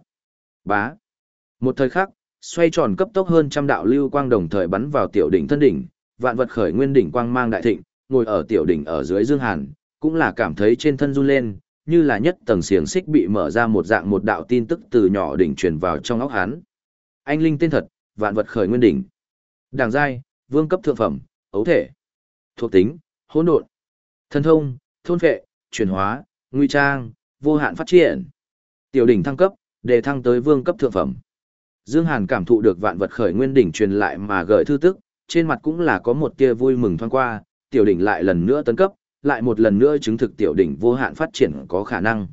Bá. Một thời khắc, xoay tròn cấp tốc hơn trăm đạo lưu quang đồng thời bắn vào tiểu đỉnh thân đỉnh, vạn vật khởi nguyên đỉnh quang mang đại thịnh, ngồi ở tiểu đỉnh ở dưới Dương Hàn, cũng là cảm thấy trên thân run lên, như là nhất tầng xiềng xích bị mở ra một dạng một đạo tin tức từ nhỏ đỉnh truyền vào trong óc hắn. Anh linh tên thật, vạn vật khởi nguyên đỉnh. đẳng giai, vương cấp thượng phẩm, ấu thể. Thuộc tính, hỗn độn. Thân thông, thôn phệ, chuyển hóa, nguy trang, vô hạn phát triển. Tiểu đỉnh thăng cấp, đề thăng tới vương cấp thượng phẩm. Dương Hàn cảm thụ được vạn vật khởi nguyên đỉnh truyền lại mà gợi thư tức, trên mặt cũng là có một tia vui mừng thoáng qua, tiểu đỉnh lại lần nữa tấn cấp, lại một lần nữa chứng thực tiểu đỉnh vô hạn phát triển có khả năng.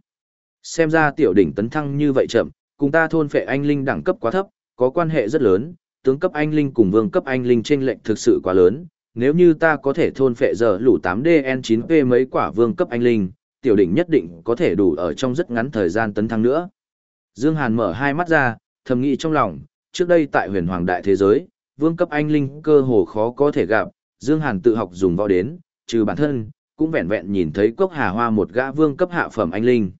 Xem ra tiểu đỉnh tấn thăng như vậy chậm, cùng ta thôn phệ anh linh đẳng cấp quá thấp, có quan hệ rất lớn, tướng cấp anh linh cùng vương cấp anh linh trên lệnh thực sự quá lớn, nếu như ta có thể thôn phệ giờ lũ 8DN9P mấy quả vương cấp anh linh, tiểu đỉnh nhất định có thể đủ ở trong rất ngắn thời gian tấn thăng nữa. Dương Hàn mở hai mắt ra, thầm nghĩ trong lòng, trước đây tại huyền hoàng đại thế giới, vương cấp anh linh cơ hồ khó có thể gặp, Dương Hàn tự học dùng võ đến, trừ bản thân, cũng vẹn vẹn nhìn thấy cốc hà hoa một gã vương cấp hạ phẩm anh linh.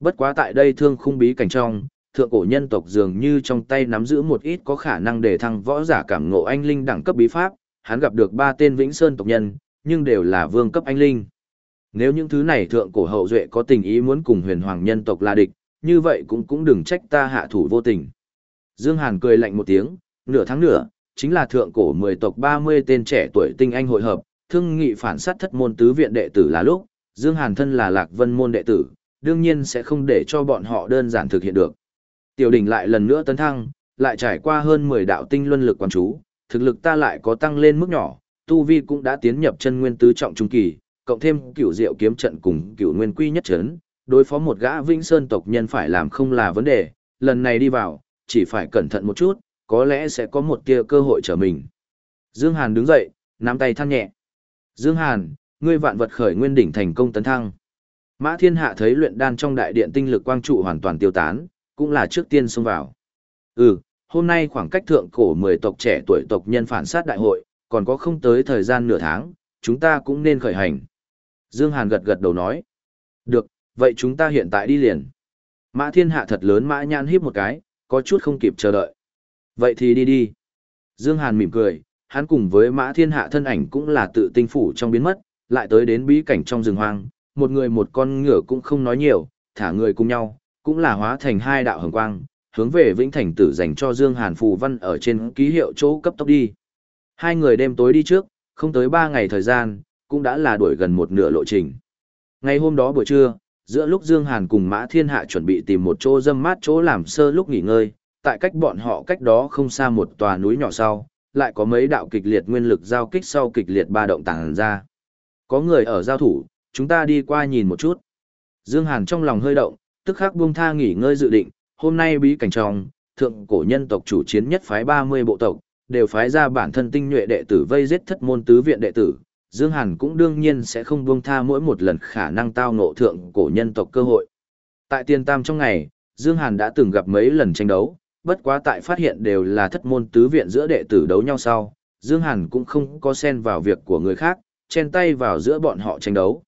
Bất quá tại đây thương khung bí cảnh trong, thượng cổ nhân tộc dường như trong tay nắm giữ một ít có khả năng để thăng võ giả cảm ngộ anh linh đẳng cấp bí pháp, hắn gặp được ba tên Vĩnh Sơn tộc nhân, nhưng đều là vương cấp anh linh. Nếu những thứ này thượng cổ hậu duệ có tình ý muốn cùng huyền hoàng nhân tộc là địch, như vậy cũng cũng đừng trách ta hạ thủ vô tình. Dương Hàn cười lạnh một tiếng, nửa tháng nửa, chính là thượng cổ mười tộc 30 tên trẻ tuổi tinh anh hội hợp, thương nghị phản sát thất môn tứ viện đệ tử là lúc, Dương Hàn thân là lạc vân môn đệ tử, đương nhiên sẽ không để cho bọn họ đơn giản thực hiện được. Tiểu đỉnh lại lần nữa tấn thăng, lại trải qua hơn 10 đạo tinh luân lực quan chú, thực lực ta lại có tăng lên mức nhỏ, tu vi cũng đã tiến nhập chân nguyên tứ trọng trung kỳ, cộng thêm cửu diệu kiếm trận cùng cửu nguyên quy nhất chấn, đối phó một gã vĩnh sơn tộc nhân phải làm không là vấn đề, lần này đi vào, chỉ phải cẩn thận một chút, có lẽ sẽ có một tia cơ hội trở mình. Dương Hàn đứng dậy, nắm tay than nhẹ. Dương Hàn, ngươi vạn vật khởi nguyên đỉnh thành công tấn thăng. Mã Thiên Hạ thấy luyện đan trong đại điện tinh lực quang trụ hoàn toàn tiêu tán, cũng là trước tiên xông vào. Ừ, hôm nay khoảng cách thượng cổ 10 tộc trẻ tuổi tộc nhân phản sát đại hội, còn có không tới thời gian nửa tháng, chúng ta cũng nên khởi hành. Dương Hàn gật gật đầu nói. Được, vậy chúng ta hiện tại đi liền. Mã Thiên Hạ thật lớn mã nhãn híp một cái, có chút không kịp chờ đợi. Vậy thì đi đi. Dương Hàn mỉm cười, hắn cùng với Mã Thiên Hạ thân ảnh cũng là tự tinh phủ trong biến mất, lại tới đến bí cảnh trong rừng hoang, một người một con ngựa cũng không nói nhiều, thả người cùng nhau, cũng là hóa thành hai đạo hồng quang, hướng về Vĩnh Thành Tử dành cho Dương Hàn phù văn ở trên ký hiệu chỗ cấp tốc đi. Hai người đêm tối đi trước, không tới ba ngày thời gian, cũng đã là đuổi gần một nửa lộ trình. Ngày hôm đó buổi trưa, giữa lúc Dương Hàn cùng Mã Thiên Hạ chuẩn bị tìm một chỗ dâm mát chỗ làm sơ lúc nghỉ ngơi, tại cách bọn họ cách đó không xa một tòa núi nhỏ sau, lại có mấy đạo kịch liệt nguyên lực giao kích sau kịch liệt ba động tàng ra. Có người ở giao thủ, chúng ta đi qua nhìn một chút. Dương Hàn trong lòng hơi động, tức khắc buông tha nghỉ ngơi dự định, hôm nay bí cảnh trong, thượng cổ nhân tộc chủ chiến nhất phái 30 bộ tộc, đều phái ra bản thân tinh nhuệ đệ tử vây giết thất môn tứ viện đệ tử. Dương Hàn cũng đương nhiên sẽ không buông tha mỗi một lần khả năng tao ngộ thượng cổ nhân tộc cơ hội. Tại tiền tam trong ngày, Dương Hàn đã từng gặp mấy lần tranh đấu, bất quá tại phát hiện đều là thất môn tứ viện giữa đệ tử đấu nhau sau, Dương Hàn cũng không có xen vào việc của người khác, chen tay vào giữa bọn họ tranh đấu.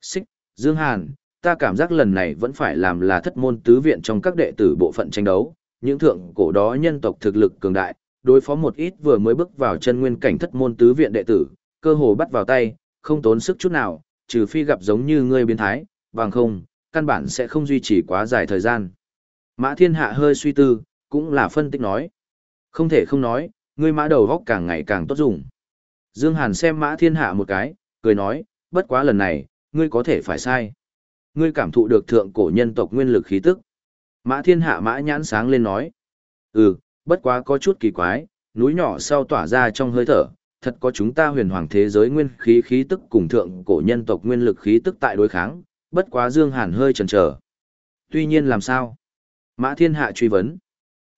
Xích, Dương Hàn, ta cảm giác lần này vẫn phải làm là thất môn tứ viện trong các đệ tử bộ phận tranh đấu, những thượng cổ đó nhân tộc thực lực cường đại, đối phó một ít vừa mới bước vào chân nguyên cảnh thất môn tứ viện đệ tử, cơ hồ bắt vào tay, không tốn sức chút nào, trừ phi gặp giống như ngươi biến thái, bằng không, căn bản sẽ không duy trì quá dài thời gian. Mã Thiên Hạ hơi suy tư, cũng là phân tích nói. Không thể không nói, ngươi mã đầu góc càng ngày càng tốt dùng. Dương Hàn xem mã thiên hạ một cái, cười nói, bất quá lần này, ngươi có thể phải sai. Ngươi cảm thụ được thượng cổ nhân tộc nguyên lực khí tức. Mã thiên hạ mã nhãn sáng lên nói. Ừ, bất quá có chút kỳ quái, núi nhỏ sau tỏa ra trong hơi thở, thật có chúng ta huyền hoàng thế giới nguyên khí khí tức cùng thượng cổ nhân tộc nguyên lực khí tức tại đối kháng, bất quá Dương Hàn hơi chần chờ. Tuy nhiên làm sao? Mã thiên hạ truy vấn.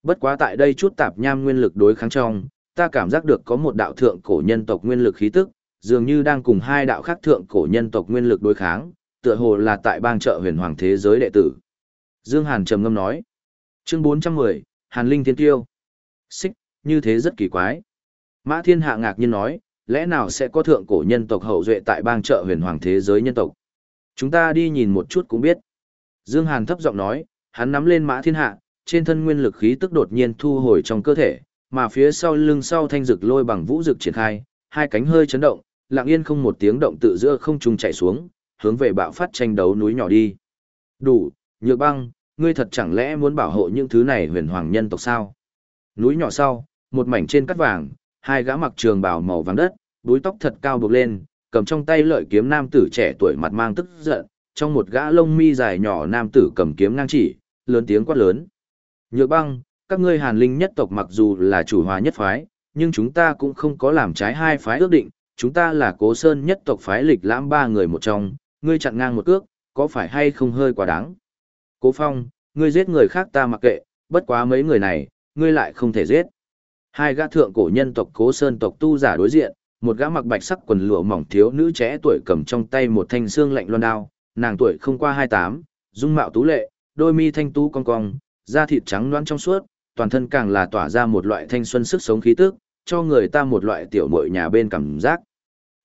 Bất quá tại đây chút tạp nham nguyên lực đối kháng trong, ta cảm giác được có một đạo thượng cổ nhân tộc nguyên lực khí tức, dường như đang cùng hai đạo khác thượng cổ nhân tộc nguyên lực đối kháng, tựa hồ là tại bang trợ huyền hoàng thế giới đệ tử. Dương Hàn trầm ngâm nói. Chương 410, Hàn Linh Thiên Tiêu. Xích, như thế rất kỳ quái. Mã Thiên Hạ ngạc nhiên nói, lẽ nào sẽ có thượng cổ nhân tộc hậu duệ tại bang trợ huyền hoàng thế giới nhân tộc? Chúng ta đi nhìn một chút cũng biết. Dương Hàn thấp giọng nói, hắn nắm lên Mã Thiên Hạ, trên thân nguyên lực khí tức đột nhiên thu hồi trong cơ thể, mà phía sau lưng sau thanh dực lôi bằng vũ dực triển khai, hai cánh hơi chấn động, lặng yên không một tiếng động tự giữa không trung chạy xuống, hướng về bạo phát tranh đấu núi nhỏ đi. Đủ, nhược băng, ngươi thật chẳng lẽ muốn bảo hộ những thứ này huyền hoàng nhân tộc sao? Núi nhỏ sau, một mảnh trên cắt vàng, hai gã mặc trường bào màu vàng đất, búi tóc thật cao buộc lên, cầm trong tay lợi kiếm nam tử trẻ tuổi mặt mang tức giận, trong một gã lông mi dài nhỏ nam tử cầm kiếm ngang chỉ, lớn tiếng quát lớn. Nhược băng, các ngươi hàn linh nhất tộc mặc dù là chủ hòa nhất phái, nhưng chúng ta cũng không có làm trái hai phái ước định, chúng ta là cố sơn nhất tộc phái lịch lãm ba người một trong, ngươi chặn ngang một cước, có phải hay không hơi quá đáng? Cố phong, ngươi giết người khác ta mặc kệ, bất quá mấy người này, ngươi lại không thể giết. Hai gã thượng cổ nhân tộc cố sơn tộc tu giả đối diện, một gã mặc bạch sắc quần lụa mỏng thiếu nữ trẻ tuổi cầm trong tay một thanh xương lạnh loan đao, nàng tuổi không qua 28, dung mạo tú lệ, đôi mi thanh tú cong cong, da thịt trắng loãng trong suốt, toàn thân càng là tỏa ra một loại thanh xuân sức sống khí tức, cho người ta một loại tiểu muội nhà bên cảm giác.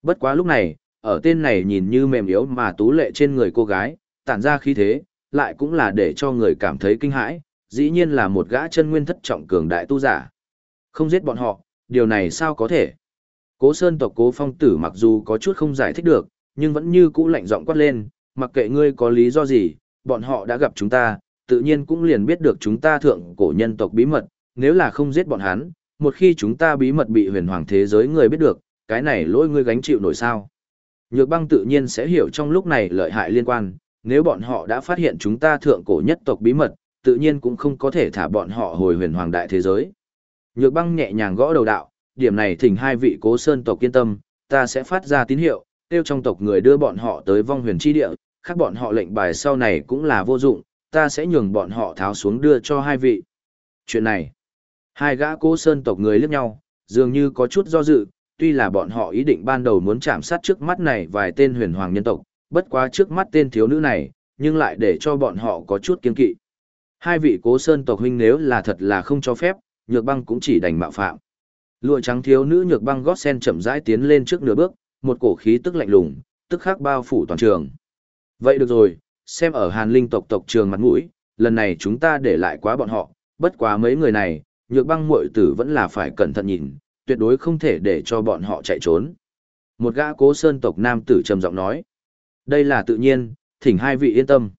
Bất quá lúc này, ở tên này nhìn như mềm yếu mà tú lệ trên người cô gái, tản ra khí thế, lại cũng là để cho người cảm thấy kinh hãi, dĩ nhiên là một gã chân nguyên thất trọng cường đại tu giả. Không giết bọn họ, điều này sao có thể? Cố Sơn tộc Cố Phong tử mặc dù có chút không giải thích được, nhưng vẫn như cũ lạnh giọng quát lên, mặc kệ ngươi có lý do gì, bọn họ đã gặp chúng ta, tự nhiên cũng liền biết được chúng ta thượng cổ nhân tộc bí mật, nếu là không giết bọn hắn, một khi chúng ta bí mật bị huyền hoàng thế giới người biết được, cái này lỗi ngươi gánh chịu nổi sao. Nhược băng tự nhiên sẽ hiểu trong lúc này lợi hại liên quan, nếu bọn họ đã phát hiện chúng ta thượng cổ nhất tộc bí mật, tự nhiên cũng không có thể thả bọn họ hồi huyền hoàng đại thế giới. Nhược băng nhẹ nhàng gõ đầu đạo, điểm này thỉnh hai vị cố sơn tộc yên tâm, ta sẽ phát ra tín hiệu, tiêu trong tộc người đưa bọn họ tới vong huyền chi địa, khác bọn họ lệnh bài sau này cũng là vô dụng, ta sẽ nhường bọn họ tháo xuống đưa cho hai vị. Chuyện này, hai gã cố sơn tộc người liếc nhau, dường như có chút do dự, tuy là bọn họ ý định ban đầu muốn chạm sát trước mắt này vài tên huyền hoàng nhân tộc, bất quá trước mắt tên thiếu nữ này, nhưng lại để cho bọn họ có chút kiên kỵ. Hai vị cố sơn tộc huynh nếu là thật là không cho phép, nhược băng cũng chỉ đành mạo phạm. Lụa trắng thiếu nữ nhược băng gót sen chậm rãi tiến lên trước nửa bước, một cổ khí tức lạnh lùng, tức khắc bao phủ toàn trường. Vậy được rồi, xem ở Hàn Linh tộc tộc trường mặt mũi, lần này chúng ta để lại quá bọn họ, bất quá mấy người này, nhược băng muội tử vẫn là phải cẩn thận nhìn, tuyệt đối không thể để cho bọn họ chạy trốn. Một gã cố sơn tộc nam tử trầm giọng nói. Đây là tự nhiên, thỉnh hai vị yên tâm.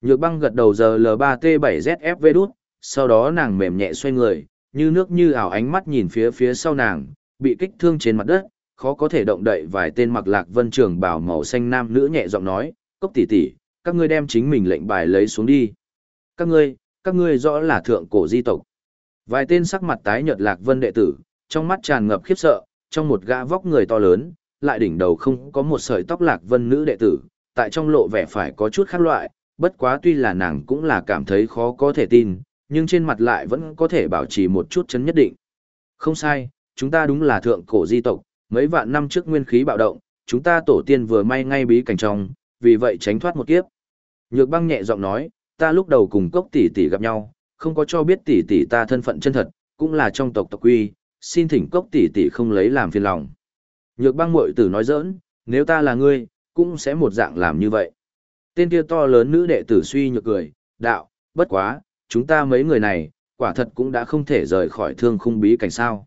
Nhược băng gật đầu giờ L3T7ZFV đút, sau đó nàng mềm nhẹ xoay người, như nước như ảo ánh mắt nhìn phía phía sau nàng, bị kích thương trên mặt đất, khó có thể động đậy vài tên mặc lạc vân trường bảo màu xanh nam nữ nhẹ giọng nói, cốc tỷ tỷ, các ngươi đem chính mình lệnh bài lấy xuống đi. Các ngươi, các ngươi rõ là thượng cổ di tộc. Vài tên sắc mặt tái nhợt lạc vân đệ tử, trong mắt tràn ngập khiếp sợ, trong một gã vóc người to lớn, lại đỉnh đầu không có một sợi tóc lạc vân nữ đệ tử, tại trong lộ vẻ phải có chút khác loại, bất quá tuy là nàng cũng là cảm thấy khó có thể tin, nhưng trên mặt lại vẫn có thể bảo trì một chút chấn nhất định. Không sai, chúng ta đúng là thượng cổ di tộc, mấy vạn năm trước nguyên khí bạo động, chúng ta tổ tiên vừa may ngay bí cảnh trong, vì vậy tránh thoát một kiếp. Nhược băng nhẹ giọng nói, ta lúc đầu cùng cốc tỷ tỷ gặp nhau, không có cho biết tỷ tỷ ta thân phận chân thật, cũng là trong tộc tộc quy, xin thỉnh cốc tỷ tỷ không lấy làm phiền lòng. Nhược băng muội tử nói giỡn, nếu ta là ngươi, cũng sẽ một dạng làm như vậy. Tên kia to lớn nữ đệ tử suy nhược cười, đạo, bất quá, chúng ta mấy người này, quả thật cũng đã không thể rời khỏi thương khung bí cảnh sao.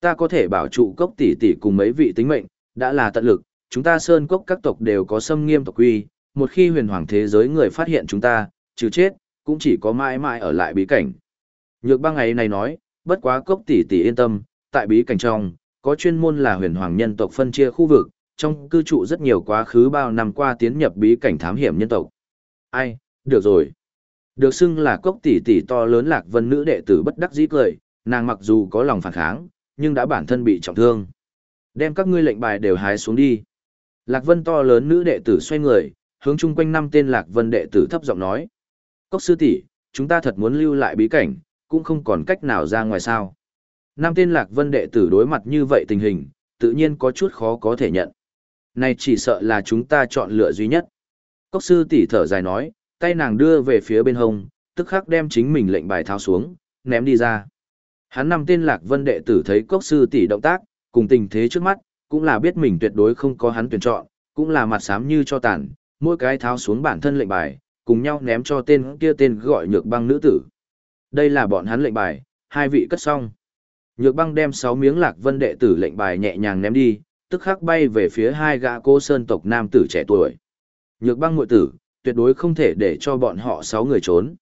Ta có thể bảo trụ cốc tỷ tỷ cùng mấy vị tính mệnh, đã là tận lực, chúng ta sơn cốc các tộc đều có xâm nghiêm tộc quy, một khi huyền hoàng thế giới người phát hiện chúng ta, trừ chết, cũng chỉ có mãi mãi ở lại bí cảnh. Nhược băng ngày này nói, bất quá cốc tỷ tỷ yên tâm, tại bí cảnh trong, có chuyên môn là huyền hoàng nhân tộc phân chia khu vực, trong cư trụ rất nhiều quá khứ bao năm qua tiến nhập bí cảnh thám hiểm nhân tộc. Ai, được rồi. Được xưng là cốc tỷ tỷ to lớn lạc vân nữ đệ tử bất đắc dĩ cười, nàng mặc dù có lòng phản kháng, nhưng đã bản thân bị trọng thương. Đem các ngươi lệnh bài đều hái xuống đi. Lạc vân to lớn nữ đệ tử xoay người, hướng chung quanh năm tên lạc vân đệ tử thấp giọng nói. Cốc sư tỷ, chúng ta thật muốn lưu lại bí cảnh, cũng không còn cách nào ra ngoài sao. Năm tên lạc vân đệ tử đối mặt như vậy tình hình, tự nhiên có chút khó có thể nhận. Này chỉ sợ là chúng ta chọn lựa duy nhất. Cốc sư tỷ thở dài nói, tay nàng đưa về phía bên hông, tức khắc đem chính mình lệnh bài tháo xuống, ném đi ra. Hắn năm tên lạc vân đệ tử thấy cốc sư tỷ động tác, cùng tình thế trước mắt, cũng là biết mình tuyệt đối không có hắn tuyển chọn, cũng là mặt xám như cho tàn, mỗi cái tháo xuống bản thân lệnh bài, cùng nhau ném cho tên kia tên gọi nhược băng nữ tử. Đây là bọn hắn lệnh bài, hai vị cất xong. Nhược băng đem sáu miếng lạc vân đệ tử lệnh bài nhẹ nhàng ném đi, tức khắc bay về phía hai gã cô sơn tộc nam tử trẻ tuổi. Nhược băng ngụy tử, tuyệt đối không thể để cho bọn họ sáu người trốn.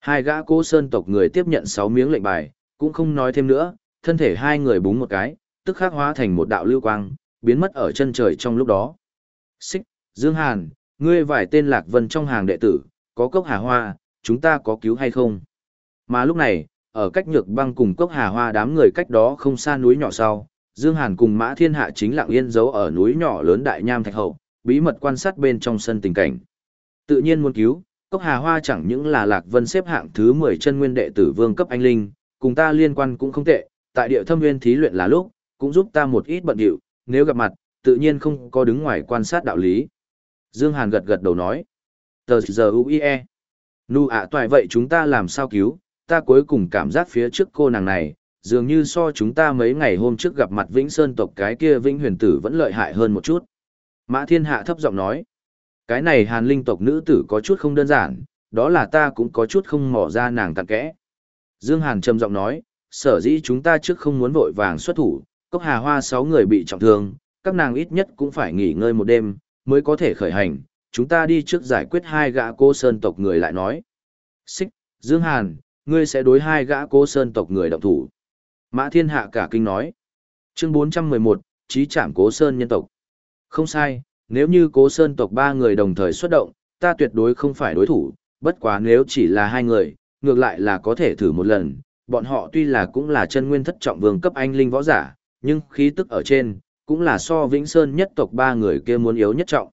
Hai gã cô sơn tộc người tiếp nhận sáu miếng lệnh bài, cũng không nói thêm nữa, thân thể hai người búng một cái, tức khắc hóa thành một đạo lưu quang, biến mất ở chân trời trong lúc đó. Xích, Dương Hàn, ngươi vài tên lạc vân trong hàng đệ tử, có cốc hà hoa, chúng ta có cứu hay không? Mà lúc này, ở cách nhược băng cùng cốc hà hoa đám người cách đó không xa núi nhỏ sau, Dương Hàn cùng Mã Thiên Hạ chính lặng yên giấu ở núi nhỏ lớn Đại Nham Thạch Hậu, bí mật quan sát bên trong sân tình cảnh. Tự nhiên muốn cứu, cốc hà hoa chẳng những là lạc vân xếp hạng thứ 10 chân nguyên đệ tử vương cấp anh linh, cùng ta liên quan cũng không tệ, tại địa thâm nguyên thí luyện là lúc, cũng giúp ta một ít bận điệu, nếu gặp mặt, tự nhiên không có đứng ngoài quan sát đạo lý. Dương Hàn gật gật đầu nói. Tờ giờ UIE. Nụ ạ toại vậy chúng ta làm sao cứu, ta cuối cùng cảm giác phía trước cô nàng này, dường như so chúng ta mấy ngày hôm trước gặp mặt Vĩnh Sơn tộc cái kia Vĩnh Huyền Tử vẫn lợi hại hơn một chút. Mã Thiên Hạ thấp giọng nói. Cái này hàn linh tộc nữ tử có chút không đơn giản, đó là ta cũng có chút không mò ra nàng tặng kẽ. Dương Hàn trầm giọng nói, sở dĩ chúng ta trước không muốn vội vàng xuất thủ, cốc hà hoa sáu người bị trọng thương, các nàng ít nhất cũng phải nghỉ ngơi một đêm, mới có thể khởi hành, chúng ta đi trước giải quyết hai gã cô sơn tộc người lại nói. Xích, Dương Hàn, ngươi sẽ đối hai gã cô sơn tộc người động thủ. Mã Thiên Hạ cả kinh nói. Chương 411, trí trảm cố sơn nhân tộc. Không sai, nếu như cố sơn tộc ba người đồng thời xuất động, ta tuyệt đối không phải đối thủ, bất quá nếu chỉ là hai người, ngược lại là có thể thử một lần. Bọn họ tuy là cũng là chân nguyên thất trọng vương cấp anh linh võ giả, nhưng khí tức ở trên, cũng là so Vĩnh Sơn nhất tộc ba người kia muốn yếu nhất trọng.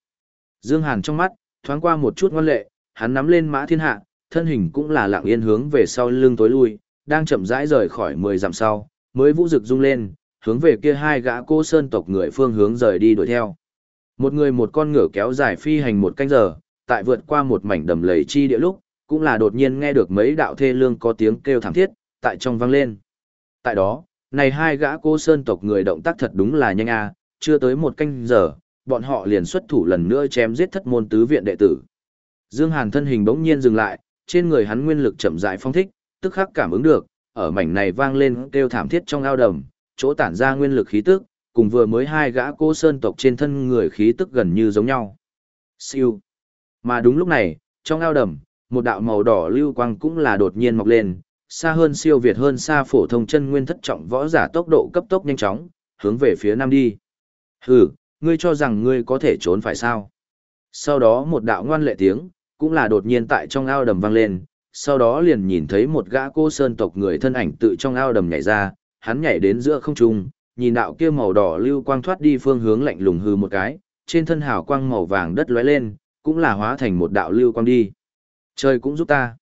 Dương Hàn trong mắt, thoáng qua một chút ngoan lệ, hắn nắm lên mã thiên hạ, thân hình cũng là lặng yên hướng về sau lưng tối lui, đang chậm rãi rời khỏi mười dặm sau, mới vũ rực rung lên, hướng về kia hai gã cô sơn tộc người phương hướng rời đi đuổi theo. Một người một con ngựa kéo dài phi hành một canh giờ, tại vượt qua một mảnh đầm lầy chi địa lúc, cũng là đột nhiên nghe được mấy đạo thê lương có tiếng kêu thảm thiết, tại trong vang lên. Tại đó, này hai gã cô sơn tộc người động tác thật đúng là nhanh a, chưa tới một canh giờ, bọn họ liền xuất thủ lần nữa chém giết thất môn tứ viện đệ tử. Dương Hàn thân hình bỗng nhiên dừng lại, trên người hắn nguyên lực chậm rãi phong thích, tức khắc cảm ứng được, ở mảnh này vang lên kêu thảm thiết trong ao đầm, chỗ tản ra nguyên lực khí tức, cùng vừa mới hai gã cô sơn tộc trên thân người khí tức gần như giống nhau. Siêu. Mà đúng lúc này, trong ao đầm, một đạo màu đỏ lưu quang cũng là đột nhiên mọc lên, xa hơn siêu việt hơn xa phổ thông chân nguyên thất trọng võ giả tốc độ cấp tốc nhanh chóng, hướng về phía nam đi. Hừ, ngươi cho rằng ngươi có thể trốn phải sao? Sau đó một đạo ngoan lệ tiếng, cũng là đột nhiên tại trong ao đầm vang lên, sau đó liền nhìn thấy một gã cô sơn tộc người thân ảnh tự trong ao đầm nhảy ra, hắn nhảy đến giữa không trung, nhìn đạo kia màu đỏ lưu quang thoát đi phương hướng lạnh lùng hư một cái, trên thân hào quang màu vàng đất lóe lên, cũng là hóa thành một đạo lưu quang đi. Trời cũng giúp ta.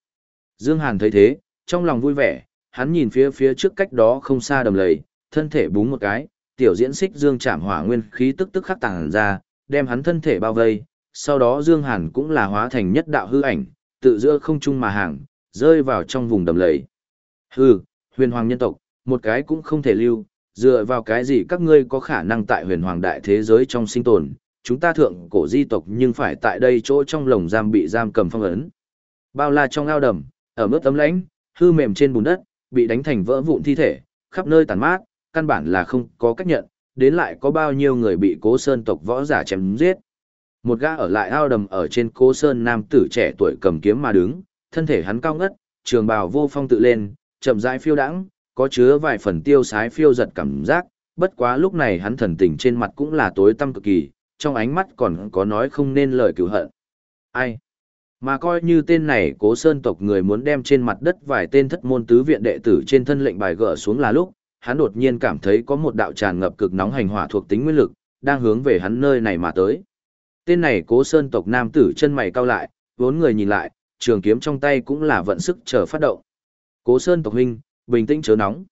Dương Hàn thấy thế, trong lòng vui vẻ, hắn nhìn phía phía trước cách đó không xa đầm lầy, thân thể búng một cái, tiểu diễn xích dương chạm hỏa nguyên khí tức tức khắc tàng ra, đem hắn thân thể bao vây, sau đó Dương Hàn cũng là hóa thành nhất đạo hư ảnh, tự giữa không trung mà hàng, rơi vào trong vùng đầm lầy. Hừ, huyền hoàng nhân tộc, một cái cũng không thể lưu, dựa vào cái gì các ngươi có khả năng tại huyền hoàng đại thế giới trong sinh tồn, chúng ta thượng cổ di tộc nhưng phải tại đây chỗ trong lồng giam bị giam cầm phong ấn. Bao la trong ao đầm, ở mức tấm lãnh, hư mềm trên bùn đất, bị đánh thành vỡ vụn thi thể, khắp nơi tàn mát, căn bản là không có cách nhận, đến lại có bao nhiêu người bị cố sơn tộc võ giả chém giết. Một gã ở lại ao đầm ở trên cố sơn nam tử trẻ tuổi cầm kiếm mà đứng, thân thể hắn cao ngất, trường bào vô phong tự lên, chậm rãi phiêu đãng, có chứa vài phần tiêu sái phiêu giật cảm giác, bất quá lúc này hắn thần tình trên mặt cũng là tối tăm cực kỳ, trong ánh mắt còn có nói không nên lời cửu hận. Ai? Mà coi như tên này cố sơn tộc người muốn đem trên mặt đất vài tên thất môn tứ viện đệ tử trên thân lệnh bài gỡ xuống là lúc, hắn đột nhiên cảm thấy có một đạo tràn ngập cực nóng hành hỏa thuộc tính nguyên lực, đang hướng về hắn nơi này mà tới. Tên này cố sơn tộc nam tử chân mày cao lại, vốn người nhìn lại, trường kiếm trong tay cũng là vận sức chờ phát động. Cố sơn tộc huynh, bình tĩnh chớ nóng.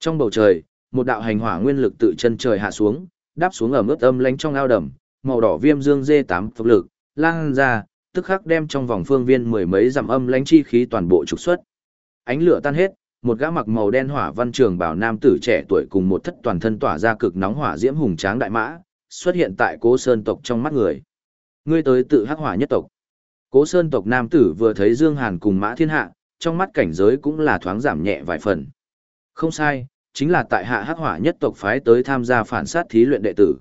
Trong bầu trời, một đạo hành hỏa nguyên lực tự chân trời hạ xuống, đáp xuống ở mức âm lánh trong ao đầm, màu đỏ viêm dương dê tám phục lực, lan ra, tức khắc đem trong vòng phương viên mười mấy dặm âm lánh chi khí toàn bộ trục xuất. Ánh lửa tan hết, một gã mặc màu đen hỏa văn trường bảo nam tử trẻ tuổi cùng một thất toàn thân tỏa ra cực nóng hỏa diễm hùng tráng đại mã, xuất hiện tại Cố Sơn tộc trong mắt người. Ngươi tới tự hắc hỏa nhất tộc. Cố Sơn tộc nam tử vừa thấy Dương Hàn cùng Mã Thiên Hạ, trong mắt cảnh giới cũng là thoáng giảm nhẹ vài phần. Không sai, chính là tại hạ hắc hỏa nhất tộc phái tới tham gia phản sát thí luyện đệ tử.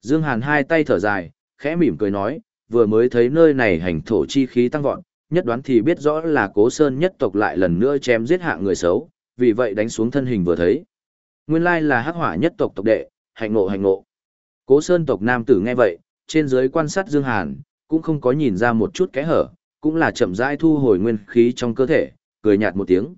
Dương Hàn hai tay thở dài, khẽ mỉm cười nói, vừa mới thấy nơi này hành thổ chi khí tăng vọt, nhất đoán thì biết rõ là cố sơn nhất tộc lại lần nữa chém giết hạ người xấu, vì vậy đánh xuống thân hình vừa thấy. Nguyên lai là hắc hỏa nhất tộc tộc đệ, hạnh ngộ hạnh ngộ. Cố sơn tộc nam tử nghe vậy, trên dưới quan sát Dương Hàn, cũng không có nhìn ra một chút kẽ hở, cũng là chậm rãi thu hồi nguyên khí trong cơ thể, cười nhạt một tiếng.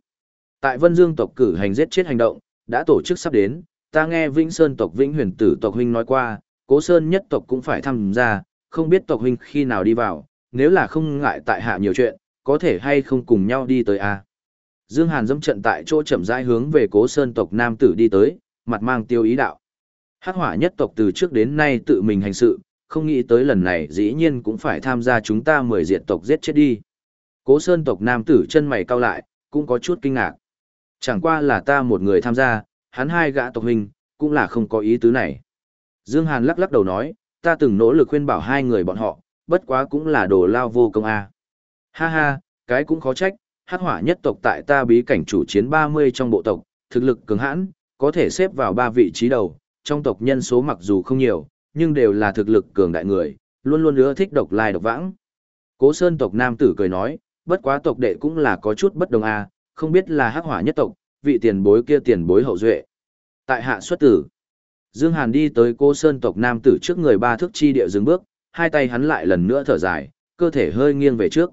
Tại Vân Dương tộc cử hành giết chết hành động, đã tổ chức sắp đến, ta nghe Vĩnh Sơn tộc Vĩnh Huyền Tử tộc huynh nói qua, Cố Sơn nhất tộc cũng phải tham gia, không biết tộc huynh khi nào đi vào, nếu là không ngại tại hạ nhiều chuyện, có thể hay không cùng nhau đi tới a. Dương Hàn dâm trận tại chỗ chậm rãi hướng về Cố Sơn tộc nam tử đi tới, mặt mang tiêu ý đạo. Hắc Hỏa nhất tộc từ trước đến nay tự mình hành sự, không nghĩ tới lần này dĩ nhiên cũng phải tham gia chúng ta mười diện tộc giết chết đi. Cố Sơn tộc nam tử chân mày cau lại, cũng có chút kinh ngạc. Chẳng qua là ta một người tham gia, hắn hai gã tộc huynh, cũng là không có ý tứ này. Dương Hàn lắc lắc đầu nói, ta từng nỗ lực khuyên bảo hai người bọn họ, bất quá cũng là đồ lao vô công a. Ha ha, cái cũng khó trách, hắc hỏa nhất tộc tại ta bí cảnh chủ chiến 30 trong bộ tộc, thực lực cường hãn, có thể xếp vào ba vị trí đầu, trong tộc nhân số mặc dù không nhiều, nhưng đều là thực lực cường đại người, luôn luôn ưa thích độc lai độc vãng. Cố Sơn tộc nam tử cười nói, bất quá tộc đệ cũng là có chút bất đồng a, không biết là hắc hỏa nhất tộc, vị tiền bối kia tiền bối hậu duệ. Tại hạ xuất tử. Dương Hàn đi tới Cố Sơn tộc nam tử trước người ba thước chi địa dừng bước, hai tay hắn lại lần nữa thở dài, cơ thể hơi nghiêng về trước.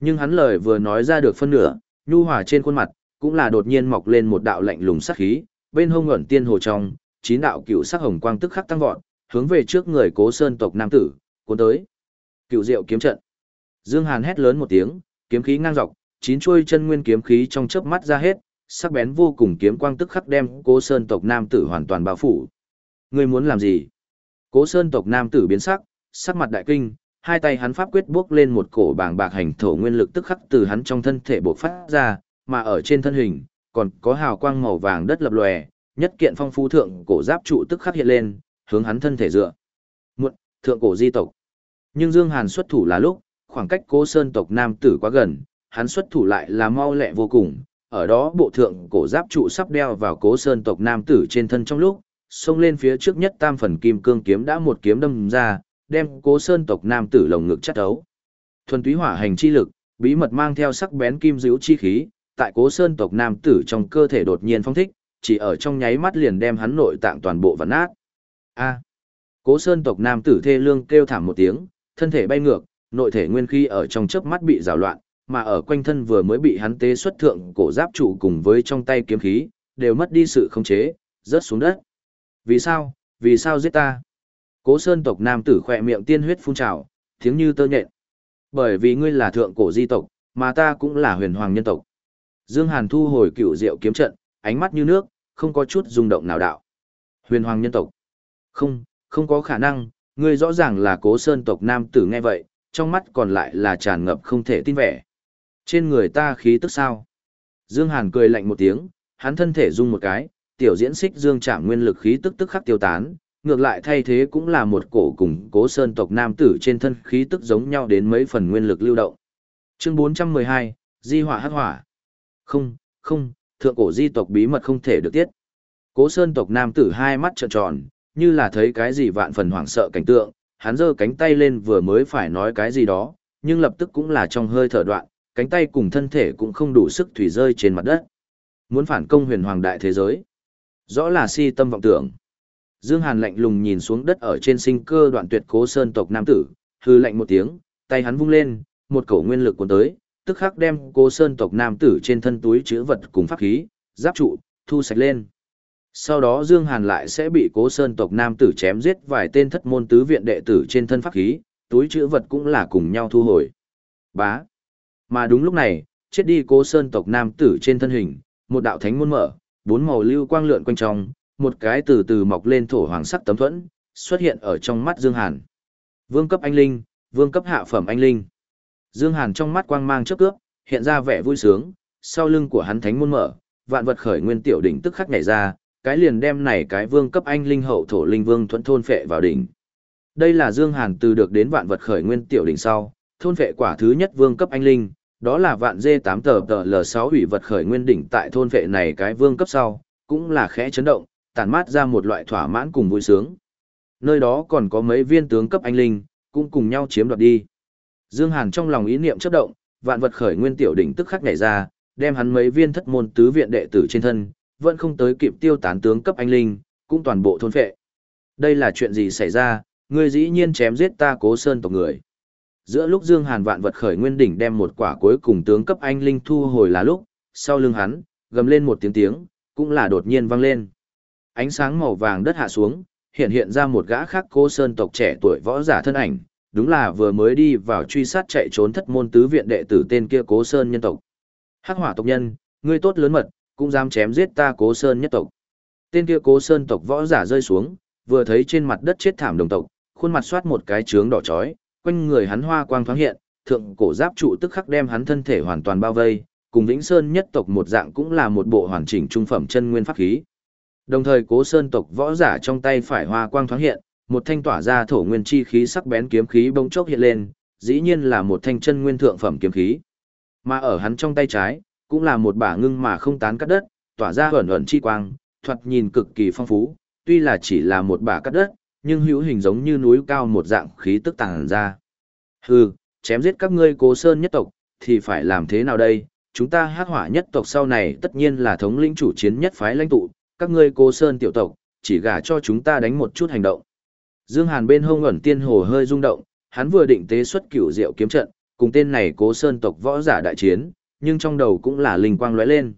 Nhưng hắn lời vừa nói ra được phân nửa, nhu hòa trên khuôn mặt, cũng là đột nhiên mọc lên một đạo lạnh lùng sắc khí, bên hông ẩn tiên hồ trong, chín đạo cựu sắc hồng quang tức khắc tăng vọt, hướng về trước người Cố Sơn tộc nam tử, cuốn tới. Cựu Diệu kiếm trận. Dương Hàn hét lớn một tiếng, kiếm khí ngang dọc, chín chuôi chân nguyên kiếm khí trong chớp mắt ra hết, sắc bén vô cùng kiếm quang tức khắc đem Cố Sơn tộc nam tử hoàn toàn bao phủ. Ngươi muốn làm gì? Cố Sơn tộc nam tử biến sắc, sắc mặt đại kinh, hai tay hắn pháp quyết bước lên một cổ bảng bạc hành thổ nguyên lực tức khắc từ hắn trong thân thể bộc phát ra, mà ở trên thân hình còn có hào quang màu vàng đất lập lòe, nhất kiện phong phú thượng cổ giáp trụ tức khắc hiện lên, hướng hắn thân thể dựa. Muộn, thượng cổ di tộc. Nhưng Dương Hàn xuất thủ là lúc, khoảng cách Cố Sơn tộc nam tử quá gần, hắn xuất thủ lại là mau lẹ vô cùng, ở đó bộ thượng cổ giáp trụ sắp đeo vào Cố Sơn tộc nam tử trên thân trong lúc, xông lên phía trước nhất tam phần kim cương kiếm đã một kiếm đâm ra, đem cố sơn tộc nam tử lồng ngực chắt ấu. Thuần túy hỏa hành chi lực, bí mật mang theo sắc bén kim dữ chi khí, tại cố sơn tộc nam tử trong cơ thể đột nhiên phong thích, chỉ ở trong nháy mắt liền đem hắn nội tạng toàn bộ vặn nát. A. À. Cố sơn tộc nam tử thê lương kêu thảm một tiếng, thân thể bay ngược, nội thể nguyên khí ở trong chớp mắt bị rào loạn, mà ở quanh thân vừa mới bị hắn tế xuất thượng cổ giáp trụ cùng với trong tay kiếm khí, đều mất đi sự khống chế, rớt xuống đất. Vì sao, vì sao giết ta? Cố sơn tộc nam tử khỏe miệng tiên huyết phun trào, tiếng như tơ nhện. Bởi vì ngươi là thượng cổ di tộc, mà ta cũng là huyền hoàng nhân tộc. Dương Hàn thu hồi cựu diệu kiếm trận, ánh mắt như nước, không có chút rung động nào đạo. Huyền hoàng nhân tộc. Không, không có khả năng, ngươi rõ ràng là cố sơn tộc nam tử nghe vậy, trong mắt còn lại là tràn ngập không thể tin vẻ. Trên người ta khí tức sao? Dương Hàn cười lạnh một tiếng, hắn thân thể rung một cái, tiểu diễn xích dương chạm nguyên lực khí tức tức khắc tiêu tán, ngược lại thay thế cũng là một cổ cùng cố sơn tộc nam tử trên thân khí tức giống nhau đến mấy phần nguyên lực lưu động. Chương 412, Di hỏa hắc hỏa. Không, không, thượng cổ di tộc bí mật không thể được tiết. Cố sơn tộc nam tử hai mắt trợn tròn, như là thấy cái gì vạn phần hoảng sợ cảnh tượng, hắn giơ cánh tay lên vừa mới phải nói cái gì đó, nhưng lập tức cũng là trong hơi thở đoạn, cánh tay cùng thân thể cũng không đủ sức thủy rơi trên mặt đất. Muốn phản công huyền hoàng đại thế giới. Rõ là si tâm vọng tưởng. Dương Hàn lạnh lùng nhìn xuống đất ở trên sinh cơ đoạn tuyệt cố sơn tộc nam tử, hư lạnh một tiếng, tay hắn vung lên, một cổ nguyên lực cuốn tới, tức khắc đem cố sơn tộc nam tử trên thân túi chứa vật cùng pháp khí, giáp trụ, thu sạch lên. Sau đó Dương Hàn lại sẽ bị cố sơn tộc nam tử chém giết vài tên thất môn tứ viện đệ tử trên thân pháp khí, túi chứa vật cũng là cùng nhau thu hồi. Bá. Mà đúng lúc này, chết đi cố sơn tộc nam tử trên thân hình, một đạo thánh môn mở, bốn màu lưu quang lượn quanh trong, một cái từ từ mọc lên thổ hoàng sắc tấm thuẫn, xuất hiện ở trong mắt Dương Hàn. Vương cấp anh linh, vương cấp hạ phẩm anh linh. Dương Hàn trong mắt quang mang chớp cướp, hiện ra vẻ vui sướng, sau lưng của hắn thánh môn mở, vạn vật khởi nguyên tiểu đỉnh tức khắc nhảy ra, cái liền đem này cái vương cấp anh linh hậu thổ linh vương thuẫn thôn phệ vào đỉnh. Đây là Dương Hàn từ được đến vạn vật khởi nguyên tiểu đỉnh sau, thôn phệ quả thứ nhất vương cấp anh linh, đó là vạn dê 8 tờ tờ L6 hủy vật khởi nguyên đỉnh tại thôn vệ này cái vương cấp sau, cũng là khẽ chấn động, tản mát ra một loại thỏa mãn cùng vui sướng. Nơi đó còn có mấy viên tướng cấp anh linh, cũng cùng nhau chiếm đoạt đi. Dương Hàn trong lòng ý niệm chớp động, vạn vật khởi nguyên tiểu đỉnh tức khắc nhảy ra, đem hắn mấy viên thất môn tứ viện đệ tử trên thân, vẫn không tới kịp tiêu tán tướng cấp anh linh, cũng toàn bộ thôn phệ. Đây là chuyện gì xảy ra, ngươi dĩ nhiên chém giết ta cố sơn tộc người. Giữa lúc Dương Hàn vạn vật khởi nguyên đỉnh đem một quả cuối cùng tướng cấp anh linh thu hồi là lúc, sau lưng hắn, gầm lên một tiếng tiếng, cũng là đột nhiên vang lên. Ánh sáng màu vàng đất hạ xuống, hiện hiện ra một gã khác cố sơn tộc trẻ tuổi võ giả thân ảnh, đúng là vừa mới đi vào truy sát chạy trốn thất môn tứ viện đệ tử tên kia cố sơn nhân tộc. Hắc hỏa tộc nhân, ngươi tốt lớn mật, cũng dám chém giết ta cố sơn nhất tộc. Tên kia cố sơn tộc võ giả rơi xuống, vừa thấy trên mặt đất chết thảm đồng tộc, khuôn mặt xoát một cái trướng đỏ chói, quanh người hắn hoa quang thoáng hiện, thượng cổ giáp trụ tức khắc đem hắn thân thể hoàn toàn bao vây, cùng Vĩnh Sơn nhất tộc một dạng cũng là một bộ hoàn chỉnh trung phẩm chân nguyên pháp khí. Đồng thời Cố Sơn tộc võ giả trong tay phải hoa quang thoáng hiện, một thanh tỏa ra thổ nguyên chi khí sắc bén kiếm khí bỗng chốc hiện lên, dĩ nhiên là một thanh chân nguyên thượng phẩm kiếm khí. Mà ở hắn trong tay trái, cũng là một bả ngưng mà không tán cắt đất, tỏa ra ẩn ẩn chi quang, thoạt nhìn cực kỳ phong phú, tuy là chỉ là một bả cắt đất, nhưng hữu hình giống như núi cao một dạng khí tức tàng ra. Hừ, chém giết các ngươi cố sơn nhất tộc, thì phải làm thế nào đây? Chúng ta hát hỏa nhất tộc sau này tất nhiên là thống lĩnh chủ chiến nhất phái lãnh tụ, các ngươi cố sơn tiểu tộc, chỉ gả cho chúng ta đánh một chút hành động. Dương Hàn bên hông ẩn tiên hồ hơi rung động, hắn vừa định tế xuất cửu diệu kiếm trận, cùng tên này cố sơn tộc võ giả đại chiến, nhưng trong đầu cũng là linh quang lóe lên.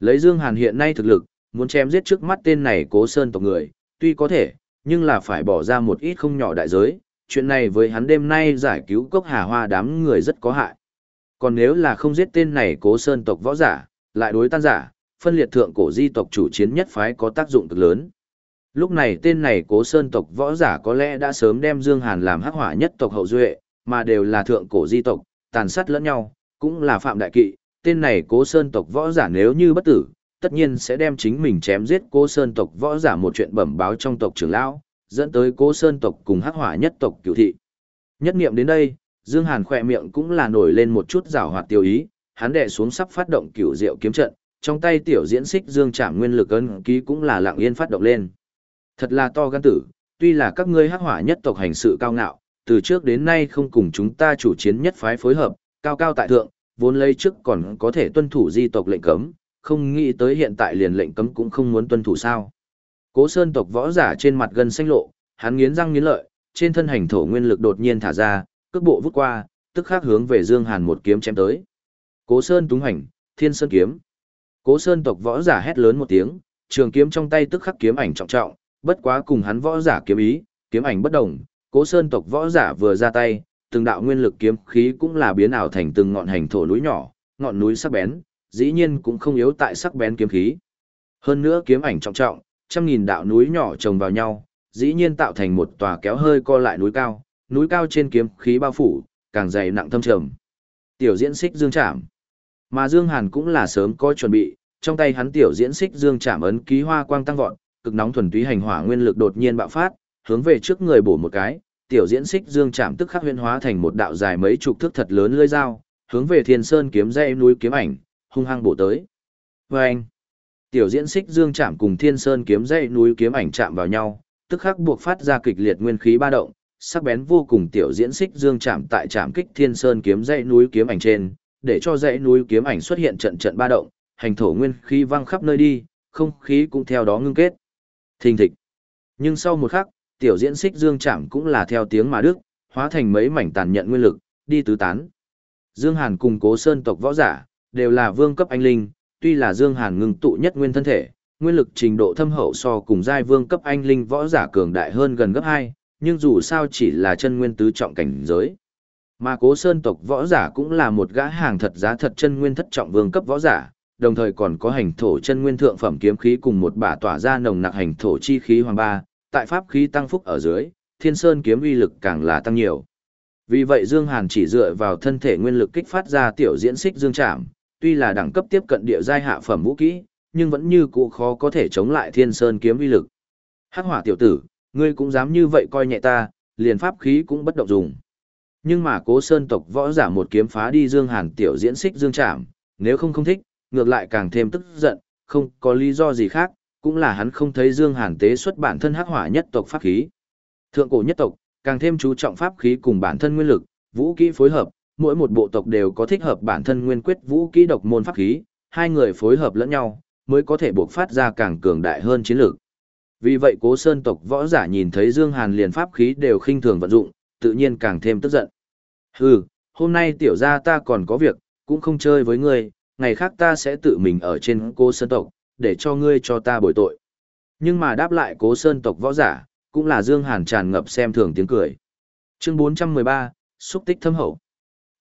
Lấy Dương Hàn hiện nay thực lực, muốn chém giết trước mắt tên này cố sơn tộc người, tuy có thể, nhưng là phải bỏ ra một ít không nhỏ đại giới, chuyện này với hắn đêm nay giải cứu cốc hà hoa đám người rất có hại. Còn nếu là không giết tên này cố sơn tộc võ giả, lại đối tan giả, phân liệt thượng cổ di tộc chủ chiến nhất phái có tác dụng cực lớn. Lúc này tên này cố sơn tộc võ giả có lẽ đã sớm đem Dương Hàn làm hắc hỏa nhất tộc hậu duệ, mà đều là thượng cổ di tộc, tàn sát lẫn nhau, cũng là phạm đại kỵ. Tên này cố sơn tộc võ giả nếu như bất tử, tất nhiên sẽ đem chính mình chém giết cố sơn tộc võ giả một chuyện bẩm báo trong tộc trưởng lão, dẫn tới cố sơn tộc cùng hắc hỏa nhất tộc cựu thị. Nhất niệm đến đây, Dương Hàn khỏe miệng cũng là nổi lên một chút rào hoạt tiêu ý, hắn đệ xuống sắp phát động cựu diệu kiếm trận, trong tay tiểu diễn xích Dương Trảm nguyên lực ấn ký cũng là lặng yên phát động lên. Thật là to gan tử, tuy là các ngươi hắc hỏa nhất tộc hành sự cao ngạo, từ trước đến nay không cùng chúng ta chủ chiến nhất phái phối hợp, cao cao tại thượng, vốn lấy trước còn có thể tuân thủ di tộc lệnh cấm, không nghĩ tới hiện tại liền lệnh cấm cũng không muốn tuân thủ sao. Cố Sơn tộc võ giả trên mặt gần xanh lộ, hắn nghiến răng nghiến lợi, trên thân hành thổ nguyên lực đột nhiên thả ra, cước bộ vút qua, tức khắc hướng về Dương Hàn một kiếm chém tới. Cố Sơn túng hành, Thiên Sơn kiếm. Cố Sơn tộc võ giả hét lớn một tiếng, trường kiếm trong tay tức khắc kiếm ảnh trọng trọng, bất quá cùng hắn võ giả kiếm ý, kiếm ảnh bất động, Cố Sơn tộc võ giả vừa ra tay, từng đạo nguyên lực kiếm khí cũng là biến ảo thành từng ngọn hành thổ núi nhỏ, ngọn núi sắc bén, dĩ nhiên cũng không yếu tại sắc bén kiếm khí. Hơn nữa kiếm ảnh trọng trọng, trăm nghìn đạo núi nhỏ chồng vào nhau, dĩ nhiên tạo thành một tòa kéo hơi co lại núi cao, núi cao trên kiếm khí bao phủ, càng dày nặng thâm trầm. Tiểu diễn xích dương chạm. Mà Dương Hàn cũng là sớm có chuẩn bị, trong tay hắn tiểu diễn xích dương chạm ấn ký hoa quang tăng vọt, cực nóng thuần túy hành hỏa nguyên lực đột nhiên bạo phát, hướng về trước người bổ một cái, tiểu diễn xích dương chạm tức khắc huyễn hóa thành một đạo dài mấy chục thước thật lớn lưỡi dao, hướng về Thiên Sơn kiếm dây núi kiếm ảnh, hung hăng bổ tới. Và anh, tiểu diễn xích dương chạm cùng Thiên Sơn kiếm dây núi kiếm ảnh chạm vào nhau, tức khắc buộc phát ra kịch liệt nguyên khí ba động, sắc bén vô cùng tiểu diễn xích dương chạm tại chạm kích Thiên Sơn kiếm dây núi kiếm ảnh trên, để cho dãy núi kiếm ảnh xuất hiện trận trận ba động, hành thổ nguyên khí văng khắp nơi đi, không khí cũng theo đó ngưng kết. Thình thịch. Nhưng sau một khắc, tiểu diễn xích dương chạm cũng là theo tiếng mà đức, hóa thành mấy mảnh tàn nhận nguyên lực, đi tứ tán. Dương Hàn cùng cố sơn tộc võ giả, đều là vương cấp anh linh, tuy là Dương Hàn ngưng tụ nhất nguyên thân thể, nguyên lực trình độ thâm hậu so cùng giai vương cấp anh linh võ giả cường đại hơn gần gấp 2, nhưng dù sao chỉ là chân nguyên tứ trọng cảnh giới. Mà cố sơn tộc võ giả cũng là một gã hàng thật giá thật chân nguyên thất trọng vương cấp võ giả, đồng thời còn có hành thổ chân nguyên thượng phẩm kiếm khí cùng một bả tỏa ra nồng nặc hành thổ chi khí hoàng ba, tại pháp khí tăng phúc ở dưới, thiên sơn kiếm uy lực càng là tăng nhiều. Vì vậy Dương Hàn chỉ dựa vào thân thể nguyên lực kích phát ra tiểu diễn xích dương trảm, tuy là đẳng cấp tiếp cận địa giai hạ phẩm vũ kỹ, nhưng vẫn như cũ khó có thể chống lại thiên sơn kiếm uy lực. Hắc hỏa tiểu tử, ngươi cũng dám như vậy coi nhẹ ta, liền pháp khí cũng bất động dùng. Nhưng mà cố sơn tộc võ giả một kiếm phá đi Dương Hàn tiểu diễn xích Dương Trảm, nếu không không thích, ngược lại càng thêm tức giận, không có lý do gì khác, cũng là hắn không thấy Dương Hàn tế xuất bản thân hắc hỏa nhất tộc pháp khí. Thượng cổ nhất tộc, càng thêm chú trọng pháp khí cùng bản thân nguyên lực, vũ kỹ phối hợp, mỗi một bộ tộc đều có thích hợp bản thân nguyên quyết vũ kỹ độc môn pháp khí, hai người phối hợp lẫn nhau, mới có thể buộc phát ra càng cường đại hơn chiến lược. Vì vậy cố sơn tộc võ giả nhìn thấy Dương Hàn liền pháp khí đều khinh thường vận dụng, tự nhiên càng thêm tức giận. Hừ, hôm nay tiểu gia ta còn có việc, cũng không chơi với ngươi, ngày khác ta sẽ tự mình ở trên cố sơn tộc, để cho ngươi cho ta bồi tội. Nhưng mà đáp lại cố sơn tộc võ giả, cũng là Dương Hàn tràn ngập xem thường tiếng cười. Chương 413, xúc tích thâm hậu.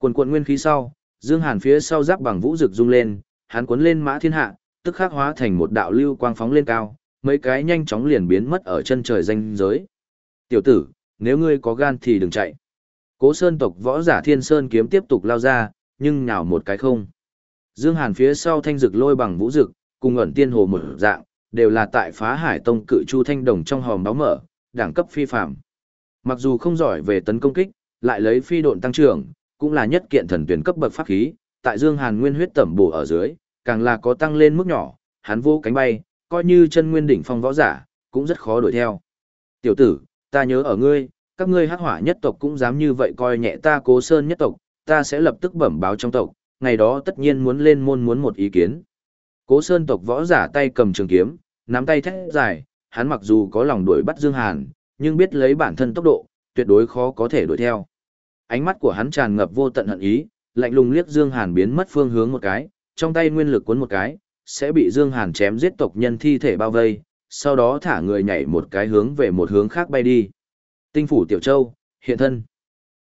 Quần quần nguyên khí sau, Dương Hàn phía sau giáp bằng vũ rực rung lên, hắn cuốn lên mã thiên hạ, tức khắc hóa thành một đạo lưu quang phóng lên cao, mấy cái nhanh chóng liền biến mất ở chân trời danh giới. Tiểu tử, nếu ngươi có gan thì đừng chạy. Cố sơn tộc võ giả thiên sơn kiếm tiếp tục lao ra, nhưng nhào một cái không. Dương Hàn phía sau thanh rực lôi bằng vũ rực, cùng ẩn tiên hồ một dạng, đều là tại phá hải tông cự chu thanh đồng trong hòm báo mở, đẳng cấp phi phạm. Mặc dù không giỏi về tấn công kích, lại lấy phi độn tăng trưởng, cũng là nhất kiện thần tuyển cấp bậc pháp khí, tại Dương Hàn nguyên huyết tẩm bổ ở dưới, càng là có tăng lên mức nhỏ, hắn vô cánh bay, coi như chân nguyên đỉnh phong võ giả, cũng rất khó đuổi theo. Tiểu tử, ta nhớ ở ngươi, các ngươi hắc hỏa nhất tộc cũng dám như vậy coi nhẹ ta cố sơn nhất tộc, ta sẽ lập tức bẩm báo trong tộc, ngày đó tất nhiên muốn lên môn muốn một ý kiến. Cố sơn tộc võ giả tay cầm trường kiếm, nắm tay thét dài, hắn mặc dù có lòng đuổi bắt Dương Hàn, nhưng biết lấy bản thân tốc độ, tuyệt đối khó có thể đuổi theo. Ánh mắt của hắn tràn ngập vô tận hận ý, lạnh lùng liếc Dương Hàn biến mất phương hướng một cái, trong tay nguyên lực cuốn một cái, sẽ bị Dương Hàn chém giết tộc nhân thi thể bao vây, sau đó thả người nhảy một cái hướng về một hướng khác bay đi. Tinh phủ Tiểu Châu, hiện thân.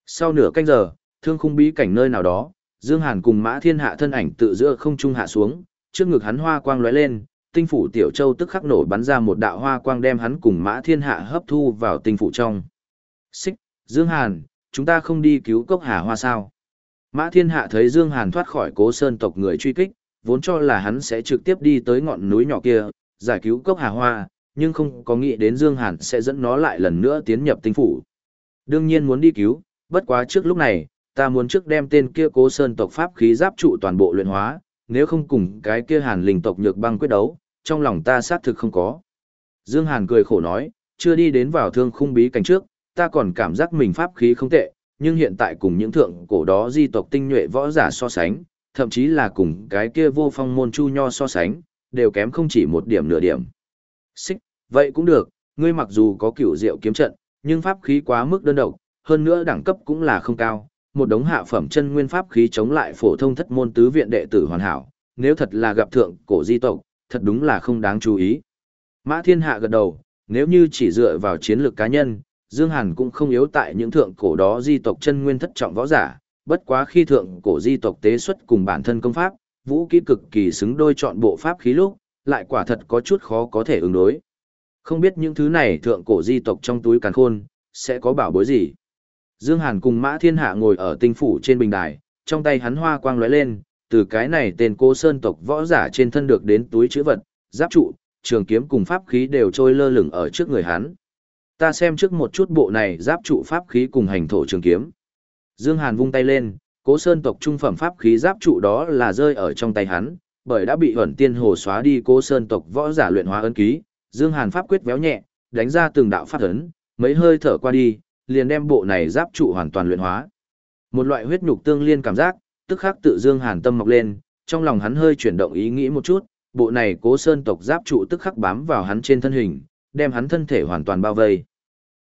Sau nửa canh giờ, thương khung bí cảnh nơi nào đó, Dương Hàn cùng Mã Thiên Hạ thân ảnh tự giữa không trung hạ xuống, trước ngực hắn hoa quang lóe lên, tinh phủ Tiểu Châu tức khắc nổ bắn ra một đạo hoa quang đem hắn cùng Mã Thiên Hạ hấp thu vào tinh phủ trong. Xích, Dương Hàn, chúng ta không đi cứu cốc hà hoa sao? Mã Thiên Hạ thấy Dương Hàn thoát khỏi cố sơn tộc người truy kích, vốn cho là hắn sẽ trực tiếp đi tới ngọn núi nhỏ kia, giải cứu cốc hà hoa, nhưng không có nghĩ đến Dương Hàn sẽ dẫn nó lại lần nữa tiến nhập tinh phủ. Đương nhiên muốn đi cứu, bất quá trước lúc này, ta muốn trước đem tên kia cố sơn tộc pháp khí giáp trụ toàn bộ luyện hóa, nếu không cùng cái kia hàn linh tộc nhược băng quyết đấu, trong lòng ta xác thực không có. Dương Hàn cười khổ nói, chưa đi đến vào thương khung bí cảnh trước, ta còn cảm giác mình pháp khí không tệ, nhưng hiện tại cùng những thượng cổ đó di tộc tinh nhuệ võ giả so sánh, thậm chí là cùng cái kia vô phong môn chu nho so sánh, đều kém không chỉ một điểm nửa điểm. Xích, vậy cũng được, ngươi mặc dù có cửu diệu kiếm trận, nhưng pháp khí quá mức đơn độc, hơn nữa đẳng cấp cũng là không cao, một đống hạ phẩm chân nguyên pháp khí chống lại phổ thông thất môn tứ viện đệ tử hoàn hảo, nếu thật là gặp thượng cổ di tộc, thật đúng là không đáng chú ý. Mã Thiên Hạ gật đầu, nếu như chỉ dựa vào chiến lược cá nhân, Dương Hàn cũng không yếu tại những thượng cổ đó di tộc chân nguyên thất trọng võ giả, bất quá khi thượng cổ di tộc tế xuất cùng bản thân công pháp, vũ kỹ cực kỳ xứng đôi chọn bộ pháp khí lúc, lại quả thật có chút khó có thể ứng đối. Không biết những thứ này thượng cổ di tộc trong túi càn khôn, sẽ có bảo bối gì. Dương Hàn cùng Mã Thiên Hạ ngồi ở tinh phủ trên bình đài, trong tay hắn hoa quang lóe lên, từ cái này tên cô sơn tộc võ giả trên thân được đến túi chữ vật, giáp trụ, trường kiếm cùng pháp khí đều trôi lơ lửng ở trước người hắn. Ta xem trước một chút bộ này giáp trụ pháp khí cùng hành thổ trường kiếm. Dương Hàn vung tay lên, cố sơn tộc trung phẩm pháp khí giáp trụ đó là rơi ở trong tay hắn, bởi đã bị huẩn tiên hồ xóa đi cố sơn tộc võ giả luyện hóa ấn ký. Dương Hàn pháp quyết véo nhẹ, đánh ra từng đạo pháp ấn, mấy hơi thở qua đi, liền đem bộ này giáp trụ hoàn toàn luyện hóa. Một loại huyết nhục tương liên cảm giác, tức khắc tự Dương Hàn tâm mọc lên, trong lòng hắn hơi chuyển động ý nghĩ một chút, bộ này cố sơn tộc giáp trụ tức khắc bám vào hắn trên thân hình, đem hắn thân thể hoàn toàn bao vây.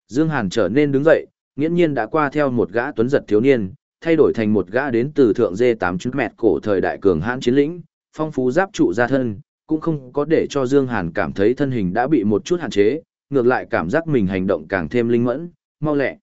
Dương Hàn trở nên đứng dậy, nghiễm nhiên đã qua theo một gã tuấn giật thiếu niên, thay đổi thành một gã đến từ thượng dê 8 chút mẹt cổ thời đại cường hãn chiến lĩnh, phong phú giáp trụ ra thân, cũng không có để cho Dương Hàn cảm thấy thân hình đã bị một chút hạn chế, ngược lại cảm giác mình hành động càng thêm linh mẫn, mau lẹ.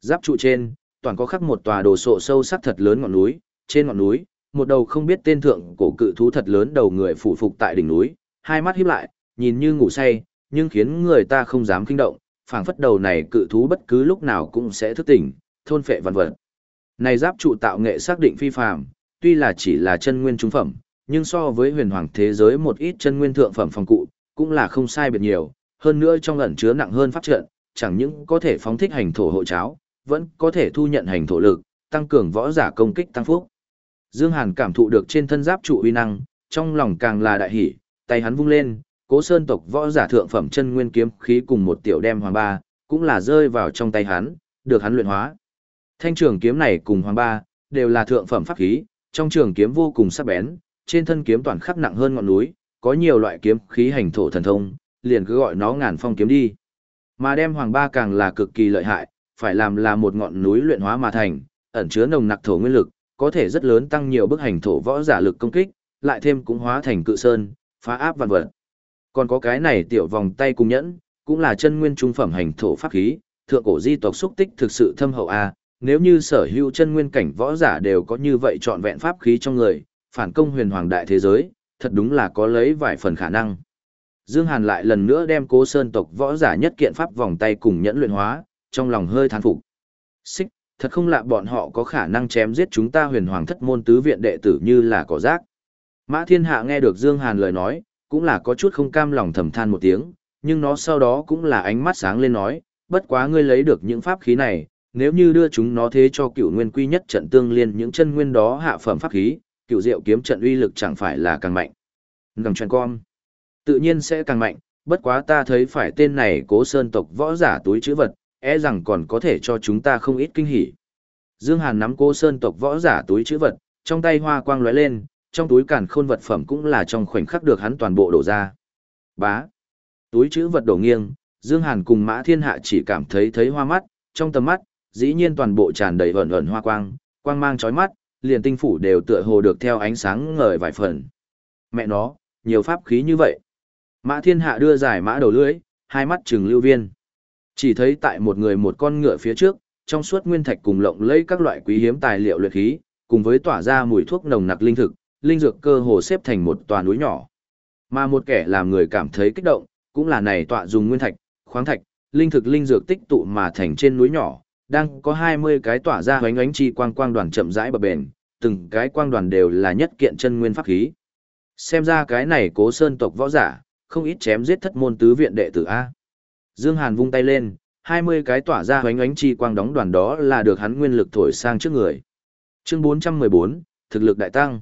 Giáp trụ trên, toàn có khắc một tòa đồ sộ sâu sắc thật lớn ngọn núi, trên ngọn núi, một đầu không biết tên thượng cổ cự thú thật lớn đầu người phủ phục tại đỉnh núi, hai mắt híp lại, nhìn như ngủ say, nhưng khiến người ta không dám kinh động, phảng phất đầu này cự thú bất cứ lúc nào cũng sẽ thức tỉnh, thôn phệ vạn vật. Này giáp trụ tạo nghệ xác định phi phàm, tuy là chỉ là chân nguyên trung phẩm, nhưng so với huyền hoàng thế giới một ít chân nguyên thượng phẩm phòng cụ, cũng là không sai biệt nhiều, hơn nữa trong ẩn chứa nặng hơn pháp trận, chẳng những có thể phóng thích hành thổ hộ cháo, vẫn có thể thu nhận hành thổ lực, tăng cường võ giả công kích tăng phúc. Dương Hàn cảm thụ được trên thân giáp trụ uy năng, trong lòng càng là đại hỉ, tay hắn vung lên, Cố Sơn tộc võ giả thượng phẩm chân nguyên kiếm khí cùng một tiểu đem hoàng ba, cũng là rơi vào trong tay hắn, được hắn luyện hóa. Thanh trường kiếm này cùng hoàng ba, đều là thượng phẩm pháp khí, trong trường kiếm vô cùng sắc bén, trên thân kiếm toàn khắc nặng hơn ngọn núi, có nhiều loại kiếm khí hành thổ thần thông, liền cứ gọi nó ngàn phong kiếm đi. Mà đem hoàng ba càng là cực kỳ lợi hại, phải làm là một ngọn núi luyện hóa mà thành, ẩn chứa nồng nặc thổ nguyên lực, có thể rất lớn tăng nhiều bức hành thổ võ giả lực công kích, lại thêm cũng hóa thành cự sơn, phá áp vạn vật. Còn có cái này tiểu vòng tay cùng nhẫn, cũng là chân nguyên trung phẩm hành thổ pháp khí, thượng cổ di tộc xúc tích thực sự thâm hậu a, nếu như sở hữu chân nguyên cảnh võ giả đều có như vậy trọn vẹn pháp khí trong người, phản công huyền hoàng đại thế giới, thật đúng là có lấy vài phần khả năng. Dương Hàn lại lần nữa đem Cố Sơn tộc võ giả nhất kiện pháp vòng tay cùng nhẫn luyện hóa, trong lòng hơi thán phục. Xích, thật không lạ bọn họ có khả năng chém giết chúng ta huyền hoàng thất môn tứ viện đệ tử như là cỏ rác. Mã Thiên Hạ nghe được Dương Hàn lời nói, cũng là có chút không cam lòng thầm than một tiếng, nhưng nó sau đó cũng là ánh mắt sáng lên nói, bất quá ngươi lấy được những pháp khí này, nếu như đưa chúng nó thế cho cựu nguyên quy nhất trận tương liên những chân nguyên đó hạ phẩm pháp khí, cựu diệu kiếm trận uy lực chẳng phải là càng mạnh. Ngầm truyền con, tự nhiên sẽ càng mạnh, bất quá ta thấy phải tên này cố sơn tộc võ giả túi chữ vật, e rằng còn có thể cho chúng ta không ít kinh hỉ. Dương Hàn nắm cố sơn tộc võ giả túi chữ vật, trong tay hoa quang lóe lên, trong túi càn khôn vật phẩm cũng là trong khoảnh khắc được hắn toàn bộ đổ ra. Bá. Túi chữ vật đổ nghiêng, Dương Hàn cùng Mã Thiên Hạ chỉ cảm thấy thấy hoa mắt, trong tầm mắt, dĩ nhiên toàn bộ tràn đầy vẩn vẩn hoa quang, quang mang chói mắt, liền tinh phủ đều tựa hồ được theo ánh sáng ngời vài phần. Mẹ nó, nhiều pháp khí như vậy. Mã Thiên Hạ đưa giải mã đầu lưỡi, hai mắt trừng lưu viên. Chỉ thấy tại một người một con ngựa phía trước, trong suốt nguyên thạch cùng lộng lẫy các loại quý hiếm tài liệu luyện khí, cùng với tỏa ra mùi thuốc nồng nặc linh thực, linh dược cơ hồ xếp thành một tòa núi nhỏ. Mà một kẻ làm người cảm thấy kích động, cũng là này tọa dùng nguyên thạch, khoáng thạch, linh thực linh dược tích tụ mà thành trên núi nhỏ, đang có 20 cái tỏa ra hoánh ánh chi quang quang đoàn chậm rãi bờ bền, từng cái quang đoàn đều là nhất kiện chân nguyên pháp khí. Xem ra cái này cố sơn tộc võ giả, không ít chém giết thất môn tứ viện đệ tử A. Dương Hàn vung tay lên, 20 cái tỏa ra hoánh ánh chi quang đóng đoàn đó là được hắn nguyên lực thổi sang trước người. Chương 414, thực lực đại tăng.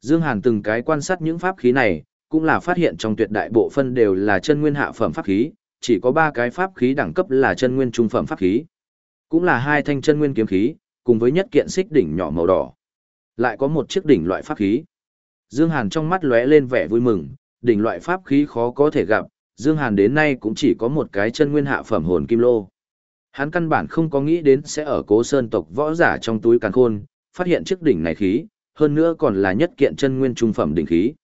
Dương Hàn từng cái quan sát những pháp khí này, cũng là phát hiện trong tuyệt đại bộ phân đều là chân nguyên hạ phẩm pháp khí, chỉ có 3 cái pháp khí đẳng cấp là chân nguyên trung phẩm pháp khí. Cũng là hai thanh chân nguyên kiếm khí, cùng với nhất kiện xích đỉnh nhỏ màu đỏ. Lại có một chiếc đỉnh loại pháp khí. Dương Hàn trong mắt lóe lên vẻ vui mừng, đỉnh loại pháp khí khó có thể gặp, Dương Hàn đến nay cũng chỉ có một cái chân nguyên hạ phẩm hồn kim lô. Hắn căn bản không có nghĩ đến sẽ ở cố sơn tộc võ giả trong túi càn khôn, phát hiện chiếc đỉnh này khí, hơn nữa còn là nhất kiện chân nguyên trung phẩm đỉnh khí.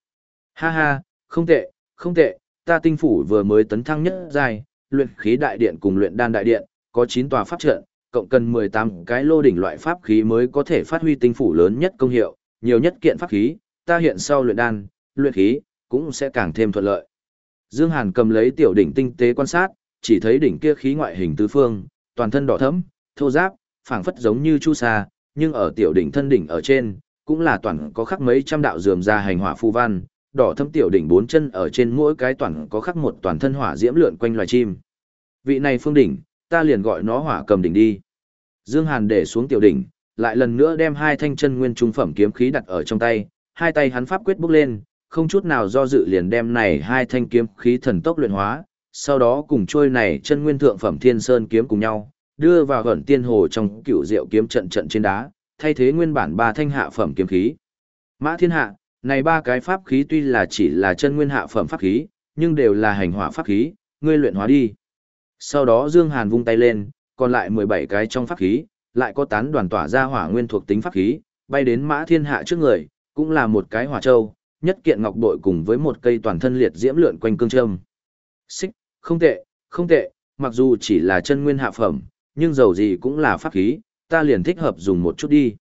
Ha ha, không tệ, không tệ, ta tinh phủ vừa mới tấn thăng nhất giai, luyện khí đại điện cùng luyện đan đại điện, có 9 tòa pháp trận, cộng cần 18 cái lô đỉnh loại pháp khí mới có thể phát huy tinh phủ lớn nhất công hiệu, nhiều nhất kiện pháp khí, ta hiện sau luyện đan, luyện khí, cũng sẽ càng thêm thuận lợi. Dương Hàn cầm lấy tiểu đỉnh tinh tế quan sát, chỉ thấy đỉnh kia khí ngoại hình tứ phương, toàn thân đỏ thẫm, thô ráp, phảng phất giống như chu sa, nhưng ở tiểu đỉnh thân đỉnh ở trên, cũng là toàn có khắc mấy trăm đạo dườm ra hành hỏa phù văn, đỏ thâm tiểu đỉnh bốn chân ở trên mỗi cái toàn có khắc một toàn thân hỏa diễm lượn quanh loài chim. Vị này phương đỉnh, ta liền gọi nó hỏa cầm đỉnh đi. Dương Hàn để xuống tiểu đỉnh, lại lần nữa đem hai thanh chân nguyên trung phẩm kiếm khí đặt ở trong tay, hai tay hắn pháp quyết bốc lên, không chút nào do dự liền đem này hai thanh kiếm khí thần tốc luyện hóa, sau đó cùng trôi này chân nguyên thượng phẩm thiên sơn kiếm cùng nhau, đưa vào gần tiên hồ trong cựu diệu kiếm trận trận trên đá, thay thế nguyên bản ba thanh hạ phẩm kiếm khí. Mã thiên hạ, này ba cái pháp khí tuy là chỉ là chân nguyên hạ phẩm pháp khí, nhưng đều là hành hỏa pháp khí, ngươi luyện hóa đi. Sau đó Dương Hàn vung tay lên, còn lại 17 cái trong pháp khí, lại có tán đoàn tỏa ra hỏa nguyên thuộc tính pháp khí, bay đến Mã Thiên Hạ trước người, cũng là một cái hỏa châu, nhất kiện ngọc bội cùng với một cây toàn thân liệt diễm lượn quanh cương châm. Xích, không tệ, không tệ, mặc dù chỉ là chân nguyên hạ phẩm, nhưng dầu gì cũng là pháp khí, ta liền thích hợp dùng một chút đi.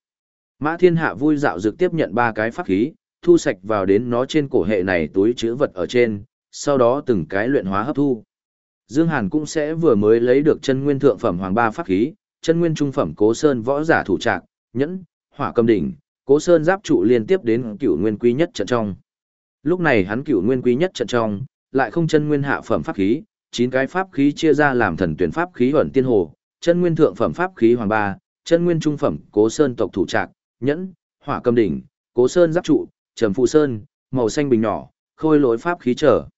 Mã Thiên Hạ vui dạo dược tiếp nhận ba cái pháp khí, thu sạch vào đến nó trên cổ hệ này túi chữ vật ở trên, sau đó từng cái luyện hóa hấp thu. Dương Hàn cũng sẽ vừa mới lấy được chân nguyên thượng phẩm hoàng ba pháp khí, chân nguyên trung phẩm cố sơn võ giả thủ trạc, nhẫn, hỏa cầm đỉnh, cố sơn giáp trụ liên tiếp đến cửu nguyên quý nhất trận trong. Lúc này hắn cửu nguyên quý nhất trận trong, lại không chân nguyên hạ phẩm pháp khí, chín cái pháp khí chia ra làm thần tuyển pháp khí ẩn tiên hồ, chân nguyên thượng phẩm pháp khí hoàng ba, chân nguyên trung phẩm cố sơn tộc thủ trạc, nhẫn, hỏa cầm đỉnh, cố sơn giáp trụ, trầm phụ sơn, màu xanh bình nhỏ, khôi lỗi pháp khí trở.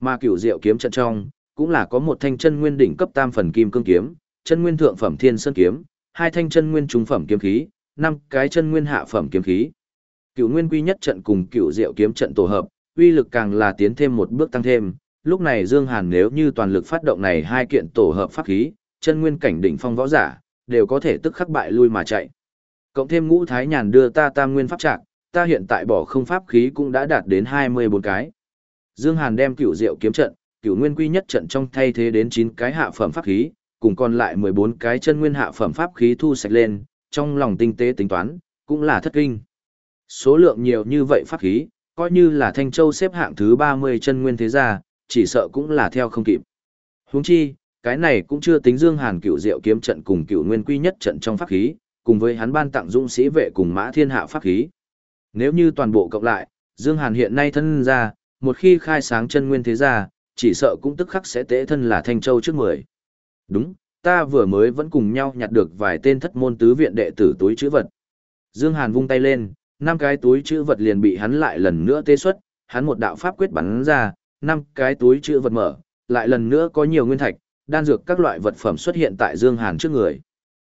Mà cửu diệu kiếm trận trong, cũng là có một thanh chân nguyên đỉnh cấp tam phần kim cương kiếm, chân nguyên thượng phẩm thiên sơn kiếm, hai thanh chân nguyên trung phẩm kiếm khí, năm cái chân nguyên hạ phẩm kiếm khí. Cựu nguyên quy nhất trận cùng cựu diệu kiếm trận tổ hợp, uy lực càng là tiến thêm một bước tăng thêm. Lúc này Dương Hàn nếu như toàn lực phát động này hai kiện tổ hợp pháp khí, chân nguyên cảnh đỉnh phong võ giả, đều có thể tức khắc bại lui mà chạy. Cộng thêm ngũ thái nhàn đưa ta tam nguyên pháp trạng, ta hiện tại bỏ không pháp khí cũng đã đạt đến 24 cái. Dương Hàn đem cửu diệu kiếm trận, cửu nguyên quy nhất trận trong thay thế đến 9 cái hạ phẩm pháp khí, cùng còn lại 14 cái chân nguyên hạ phẩm pháp khí thu sạch lên, trong lòng tinh tế tính toán, cũng là thất kinh. Số lượng nhiều như vậy pháp khí, coi như là Thanh Châu xếp hạng thứ 30 chân nguyên thế gia, chỉ sợ cũng là theo không kịp. Huống chi, cái này cũng chưa tính Dương Hàn cựu diệu kiếm trận cùng cựu nguyên quy nhất trận trong pháp khí, cùng với hắn ban tặng dũng sĩ vệ cùng mã thiên hạ pháp khí. Nếu như toàn bộ cộng lại, Dương Hàn hiện nay thân ra, một khi khai sáng chân nguyên thế gia, chỉ sợ cũng tức khắc sẽ tế thân là Thanh Châu trước mười. Đúng, ta vừa mới vẫn cùng nhau nhặt được vài tên thất môn tứ viện đệ tử túi chữ vật. Dương Hàn vung tay lên, năm cái túi chữ vật liền bị hắn lại lần nữa tê xuất, hắn một đạo pháp quyết bắn ra, năm cái túi chữ vật mở, lại lần nữa có nhiều nguyên thạch, đan dược các loại vật phẩm xuất hiện tại Dương Hàn trước người.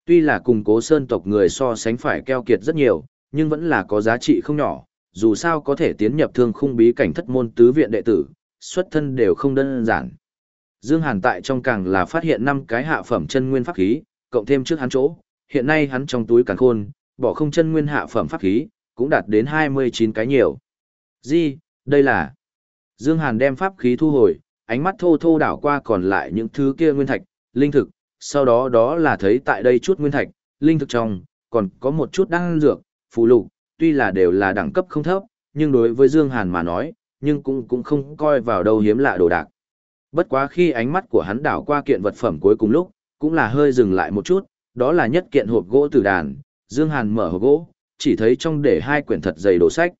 Tuy là cùng cố sơn tộc người so sánh phải keo kiệt rất nhiều, nhưng vẫn là có giá trị không nhỏ, dù sao có thể tiến nhập thương khung bí cảnh thất môn tứ viện đệ tử, xuất thân đều không đơn giản. Dương Hàn tại trong càng là phát hiện năm cái hạ phẩm chân nguyên pháp khí, cộng thêm trước hắn chỗ, hiện nay hắn trong túi càng khôn, bỏ không chân nguyên hạ phẩm pháp khí, cũng đạt đến 29 cái nhiều. Gì, đây là... Dương Hàn đem pháp khí thu hồi, ánh mắt thô thô đảo qua còn lại những thứ kia nguyên thạch, linh thực, sau đó đó là thấy tại đây chút nguyên thạch, linh thực trong, còn có một chút đan dược, phù lục, tuy là đều là đẳng cấp không thấp, nhưng đối với Dương Hàn mà nói, nhưng cũng cũng không coi vào đâu hiếm lạ đồ đạc. Bất quá khi ánh mắt của hắn đảo qua kiện vật phẩm cuối cùng lúc, cũng là hơi dừng lại một chút, đó là nhất kiện hộp gỗ từ đàn, Dương Hàn mở hộp gỗ, chỉ thấy trong để hai quyển thật dày đồ sách.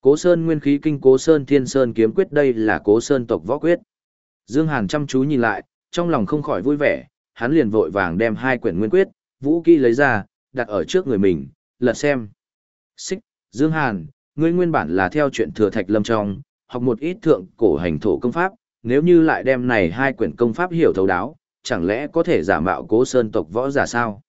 Cố Sơn Nguyên khí kinh Cố Sơn Thiên Sơn kiếm quyết đây là Cố Sơn tộc võ quyết. Dương Hàn chăm chú nhìn lại, trong lòng không khỏi vui vẻ, hắn liền vội vàng đem hai quyển nguyên quyết, vũ kỹ lấy ra, đặt ở trước người mình, lật xem. Xích, Dương Hàn, ngươi nguyên bản là theo chuyện thừa thạch lâm trong, học một ít thượng cổ hành thổ công pháp, nếu như lại đem này hai quyển công pháp hiểu thấu đáo, chẳng lẽ có thể giả mạo cố sơn tộc võ giả sao?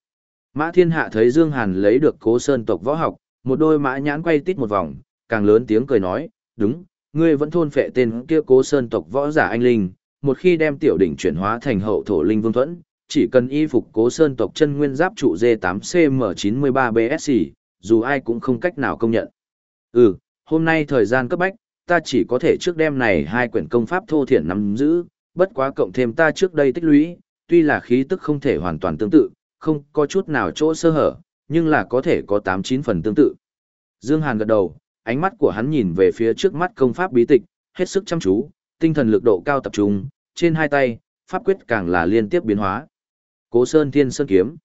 Mã thiên hạ thấy Dương Hàn lấy được cố sơn tộc võ học, một đôi mã nhãn quay tít một vòng, càng lớn tiếng cười nói, đúng, ngươi vẫn thôn phệ tên kia cố sơn tộc võ giả anh linh, một khi đem tiểu đỉnh chuyển hóa thành hậu thổ linh vương thuẫn, chỉ cần y phục cố sơn tộc chân nguyên giáp trụ D8CM93BSC, dù ai cũng không cách nào công nhận. Ừ, hôm nay thời gian cấp bách, ta chỉ có thể trước đêm này hai quyển công pháp thô thiển nắm giữ, bất quá cộng thêm ta trước đây tích lũy, tuy là khí tức không thể hoàn toàn tương tự, không có chút nào chỗ sơ hở, nhưng là có thể có 8-9 phần tương tự. Dương Hàn gật đầu, ánh mắt của hắn nhìn về phía trước mắt công pháp bí tịch, hết sức chăm chú, tinh thần lực độ cao tập trung, trên hai tay, pháp quyết càng là liên tiếp biến hóa. Cố Sơn Thiên Sơn kiếm.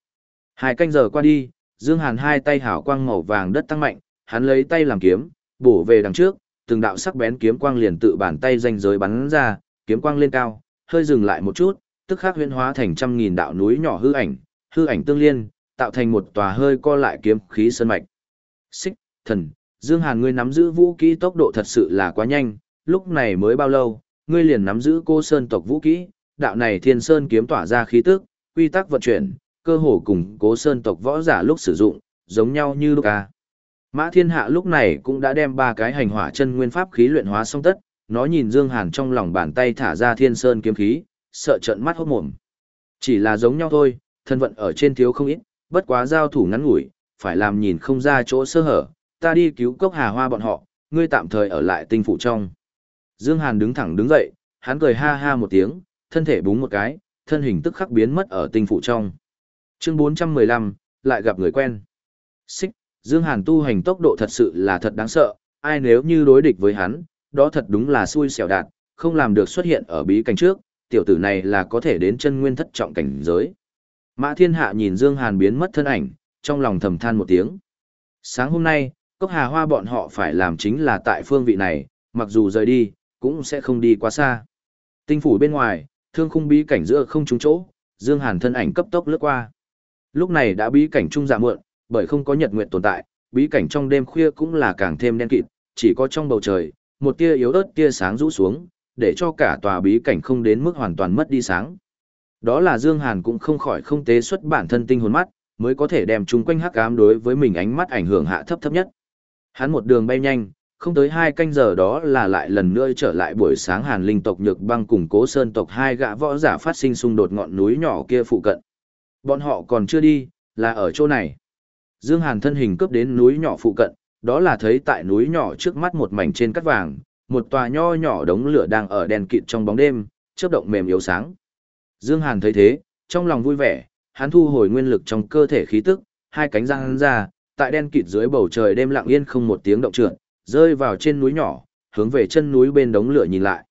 Hai canh giờ qua đi, Dương Hàn hai tay hảo quang màu vàng đất tăng mạnh, hắn lấy tay làm kiếm, bổ về đằng trước, từng đạo sắc bén kiếm quang liền tự bàn tay danh giới bắn ra, kiếm quang lên cao, hơi dừng lại một chút, tức khắc huyễn hóa thành trăm nghìn đạo núi nhỏ hư ảnh, hư ảnh tương liên, tạo thành một tòa hơi co lại kiếm khí sơn mạch. Xích, thần, Dương Hàn ngươi nắm giữ vũ khí tốc độ thật sự là quá nhanh, lúc này mới bao lâu, ngươi liền nắm giữ cô sơn tộc vũ kỹ, đạo này thiên sơn kiếm tỏa ra khí tức, quy tắc vận chuyển, cơ hồ cùng cố sơn tộc võ giả lúc sử dụng, giống nhau như lúc à. Mã thiên hạ lúc này cũng đã đem ba cái hành hỏa chân nguyên pháp khí luyện hóa xong tất, nó nhìn Dương Hàn trong lòng bàn tay thả ra thiên sơn kiếm khí, sợ trợn mắt hốt mồm. Chỉ là giống nhau thôi, thân vận ở trên thiếu không ít, bất quá giao thủ ngắn ngủi, phải làm nhìn không ra chỗ sơ hở, ta đi cứu cốc hà hoa bọn họ, ngươi tạm thời ở lại tinh phủ trong. Dương Hàn đứng thẳng đứng dậy, hắn cười ha ha một tiếng, thân thể búng một cái, thân hình tức khắc biến mất ở tinh phủ trong. Chương 415, lại gặp người quen. Xích, Dương Hàn tu hành tốc độ thật sự là thật đáng sợ, ai nếu như đối địch với hắn, đó thật đúng là xui xẻo đạt, không làm được xuất hiện ở bí cảnh trước, tiểu tử này là có thể đến chân nguyên thất trọng cảnh giới. Mã Thiên Hạ nhìn Dương Hàn biến mất thân ảnh, trong lòng thầm than một tiếng. Sáng hôm nay, Cốc Hà Hoa bọn họ phải làm chính là tại phương vị này, mặc dù rời đi, cũng sẽ không đi quá xa. Tinh phủ bên ngoài, thương khung bí cảnh giữa không trúng chỗ, Dương Hàn thân ảnh cấp tốc lướt qua. Lúc này đã bí cảnh trung dạ muộn, bởi không có nhật nguyệt tồn tại, bí cảnh trong đêm khuya cũng là càng thêm đen kịt, chỉ có trong bầu trời, một tia yếu ớt tia sáng rũ xuống, để cho cả tòa bí cảnh không đến mức hoàn toàn mất đi sáng. Đó là Dương Hàn cũng không khỏi không tế xuất bản thân tinh hồn mắt, mới có thể đem chúng quanh hắc ám đối với mình ánh mắt ảnh hưởng hạ thấp thấp nhất. Hắn một đường bay nhanh, không tới hai canh giờ đó là lại lần nữa trở lại buổi sáng Hàn Linh tộc Nhược Băng cùng Cố Sơn tộc hai gã võ giả phát sinh xung đột ngọn núi nhỏ kia phụ cận. Bọn họ còn chưa đi, là ở chỗ này. Dương Hàn thân hình cướp đến núi nhỏ phụ cận, đó là thấy tại núi nhỏ trước mắt một mảnh trên cát vàng, một tòa nho nhỏ đống lửa đang ở đèn kịt trong bóng đêm, chớp động mềm yếu sáng. Dương Hàn thấy thế, trong lòng vui vẻ, hắn thu hồi nguyên lực trong cơ thể khí tức, hai cánh răng hắn ra, tại đen kịt dưới bầu trời đêm lặng yên không một tiếng động trượt, rơi vào trên núi nhỏ, hướng về chân núi bên đống lửa nhìn lại.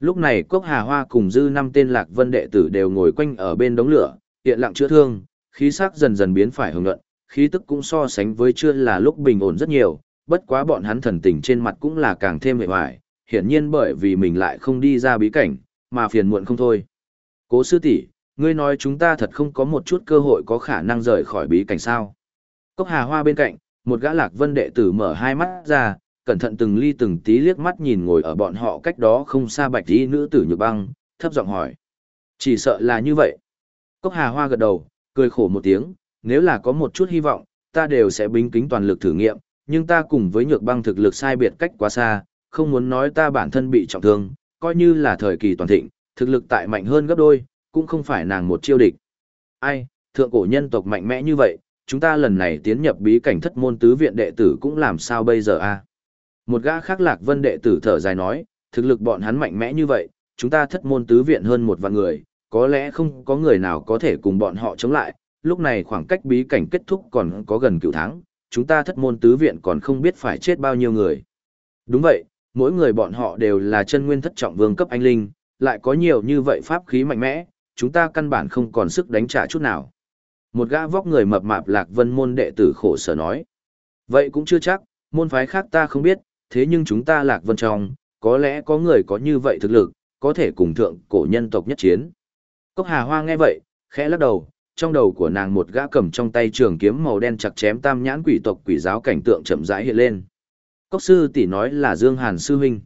Lúc này Cốc Hà Hoa cùng dư năm tên Lạc Vân đệ tử đều ngồi quanh ở bên đống lửa, hiện lặng chữa thương, khí sắc dần dần biến phải hưởng luận, khí tức cũng so sánh với chưa là lúc bình ổn rất nhiều, bất quá bọn hắn thần tình trên mặt cũng là càng thêm vẻ mỏi. hiển nhiên bởi vì mình lại không đi ra bí cảnh, mà phiền muộn không thôi. Cố sư tỷ, ngươi nói chúng ta thật không có một chút cơ hội có khả năng rời khỏi bí cảnh sao. Cốc hà hoa bên cạnh, một gã lạc vân đệ tử mở hai mắt ra, cẩn thận từng ly từng tí liếc mắt nhìn ngồi ở bọn họ cách đó không xa bạch y nữ tử nhược băng, thấp giọng hỏi. Chỉ sợ là như vậy. Cốc hà hoa gật đầu, cười khổ một tiếng, nếu là có một chút hy vọng, ta đều sẽ bính kính toàn lực thử nghiệm, nhưng ta cùng với nhược băng thực lực sai biệt cách quá xa, không muốn nói ta bản thân bị trọng thương, coi như là thời kỳ toàn thịnh, thực lực tại mạnh hơn gấp đôi, cũng không phải nàng một chiêu địch. Ai, thượng cổ nhân tộc mạnh mẽ như vậy, chúng ta lần này tiến nhập bí cảnh thất môn tứ viện đệ tử cũng làm sao bây giờ a? Một gã khác lạc vân đệ tử thở dài nói, thực lực bọn hắn mạnh mẽ như vậy, chúng ta thất môn tứ viện hơn một vạn người, có lẽ không có người nào có thể cùng bọn họ chống lại, lúc này khoảng cách bí cảnh kết thúc còn có gần cựu tháng, chúng ta thất môn tứ viện còn không biết phải chết bao nhiêu người. Đúng vậy, mỗi người bọn họ đều là chân nguyên thất trọng vương cấp anh linh, lại có nhiều như vậy pháp khí mạnh mẽ, chúng ta căn bản không còn sức đánh trả chút nào. Một gã vóc người mập mạp lạc vân môn đệ tử khổ sở nói. Vậy cũng chưa chắc, môn phái khác ta không biết, thế nhưng chúng ta lạc vân trong, có lẽ có người có như vậy thực lực, có thể cùng thượng cổ nhân tộc nhất chiến. Cốc hà hoa nghe vậy, khẽ lắc đầu, trong đầu của nàng một gã cầm trong tay trường kiếm màu đen chặt chém tam nhãn quỷ tộc quỷ giáo cảnh tượng chậm rãi hiện lên. Cốc sư tỷ nói là Dương Hàn sư huynh.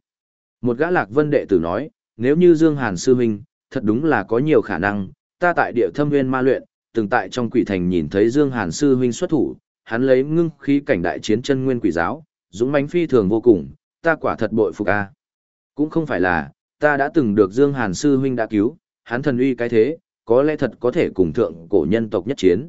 Một gã lạc vân đệ tử nói, nếu như Dương Hàn sư huynh, thật đúng là có nhiều khả năng, ta tại địa thâm nguyên ma luyện, từng tại trong quỷ thành nhìn thấy Dương Hàn sư huynh xuất thủ, hắn lấy ngưng khí cảnh đại chiến chân nguyên quỷ giáo, dũng mãnh phi thường vô cùng, ta quả thật bội phục a. Cũng không phải là, ta đã từng được Dương Hàn sư huynh đã cứu, hắn thần uy cái thế, có lẽ thật có thể cùng thượng cổ nhân tộc nhất chiến.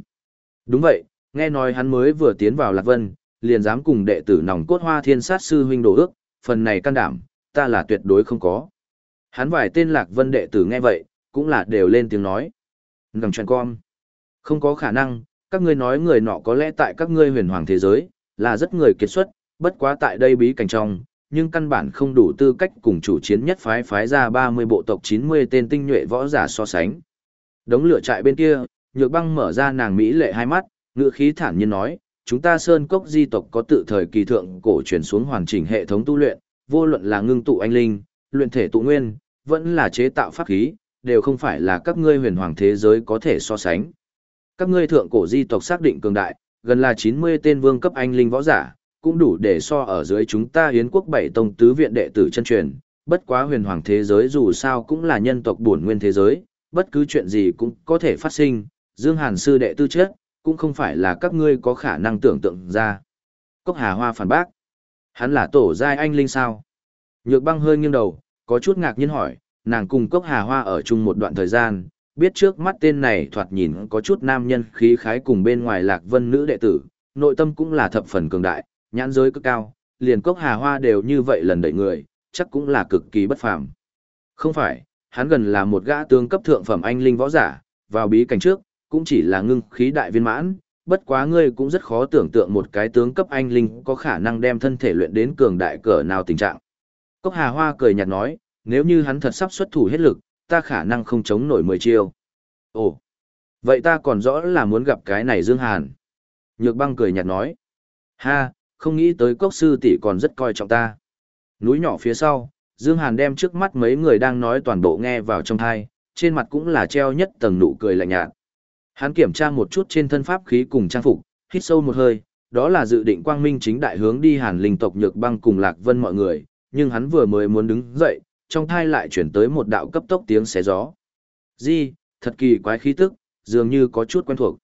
Đúng vậy, nghe nói hắn mới vừa tiến vào Lạc Vân, liền dám cùng đệ tử nòng cốt hoa thiên sát sư huynh đổ ước, phần này can đảm, ta là tuyệt đối không có. Hắn vài tên Lạc Vân đệ tử nghe vậy, cũng là đều lên tiếng nói. Ngầm chuyện con. Không có khả năng, các ngươi nói người nọ có lẽ tại các ngươi huyền hoàng thế giới, là rất người kiệt xuất, bất quá tại đây bí cảnh trong, nhưng căn bản không đủ tư cách cùng chủ chiến nhất phái phái ra 30 bộ tộc 90 tên tinh nhuệ võ giả so sánh. Đống lửa trại bên kia, nhược băng mở ra nàng Mỹ lệ hai mắt, ngữ khí thản nhiên nói, chúng ta sơn cốc di tộc có tự thời kỳ thượng cổ truyền xuống hoàn chỉnh hệ thống tu luyện, vô luận là ngưng tụ anh linh, luyện thể tụ nguyên, vẫn là chế tạo pháp khí, đều không phải là các ngươi huyền hoàng thế giới có thể so sánh. Các ngươi thượng cổ di tộc xác định cường đại, gần là 90 tên vương cấp anh linh võ giả, cũng đủ để so ở dưới chúng ta hiến quốc bảy tông tứ viện đệ tử chân truyền, bất quá huyền hoàng thế giới dù sao cũng là nhân tộc bổn nguyên thế giới, bất cứ chuyện gì cũng có thể phát sinh, Dương Hàn sư đệ tư chất, cũng không phải là các ngươi có khả năng tưởng tượng ra. Cốc Hà Hoa phản bác. Hắn là tổ giai anh linh sao? Nhược băng hơi nghiêng đầu, có chút ngạc nhiên hỏi, nàng cùng Cốc Hà Hoa ở chung một đoạn thời gian, biết trước mắt tên này thoạt nhìn có chút nam nhân khí khái cùng bên ngoài lạc vân nữ đệ tử, nội tâm cũng là thập phần cường đại, nhãn giới cực cao, liền Cốc Hà Hoa đều như vậy lần đẩy người, chắc cũng là cực kỳ bất phàm. Không phải, hắn gần là một gã tướng cấp thượng phẩm anh linh võ giả, vào bí cảnh trước, cũng chỉ là ngưng khí đại viên mãn, bất quá ngươi cũng rất khó tưởng tượng một cái tướng cấp anh linh có khả năng đem thân thể luyện đến cường đại cỡ nào tình trạng. Cốc Hà Hoa cười nhạt nói, nếu như hắn thật sắp xuất thủ hết lực, ta khả năng không chống nổi mười chiêu. Ồ, vậy ta còn rõ là muốn gặp cái này Dương Hàn. Nhược băng cười nhạt nói, ha, không nghĩ tới cốc sư tỷ còn rất coi trọng ta. Núi nhỏ phía sau, Dương Hàn đem trước mắt mấy người đang nói toàn bộ nghe vào trong tai, trên mặt cũng là treo nhất tầng nụ cười lạnh nhạt. Hắn kiểm tra một chút trên thân pháp khí cùng trang phục, hít sâu một hơi, đó là dự định quang minh chính đại hướng đi hàn linh tộc nhược băng cùng lạc vân mọi người, nhưng hắn vừa mới muốn đứng dậy, trong tai lại chuyển tới một đạo cấp tốc tiếng xé gió. Di, thật kỳ quái khí tức, dường như có chút quen thuộc.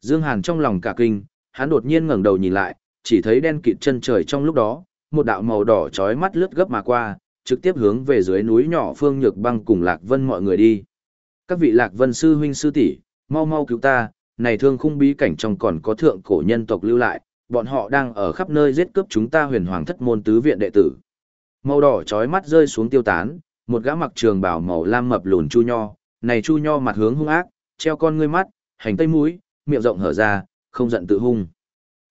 Dương Hàn trong lòng cả kinh, hắn đột nhiên ngẩng đầu nhìn lại, chỉ thấy đen kịt chân trời trong lúc đó, một đạo màu đỏ chói mắt lướt gấp mà qua, trực tiếp hướng về dưới núi nhỏ Phương Nhược Băng cùng Lạc Vân mọi người đi. Các vị Lạc Vân sư huynh sư tỷ, mau mau cứu ta, này thương khung bí cảnh trong còn có thượng cổ nhân tộc lưu lại, bọn họ đang ở khắp nơi giết cướp chúng ta huyền hoàng thất môn tứ viện đệ tử. Màu đỏ chói mắt rơi xuống tiêu tán, một gã mặc trường bào màu lam mập lùn chu nho, này chu nho mặt hướng hung ác, treo con ngươi mắt, hành tây mũi, miệng rộng hở ra, không giận tự hung.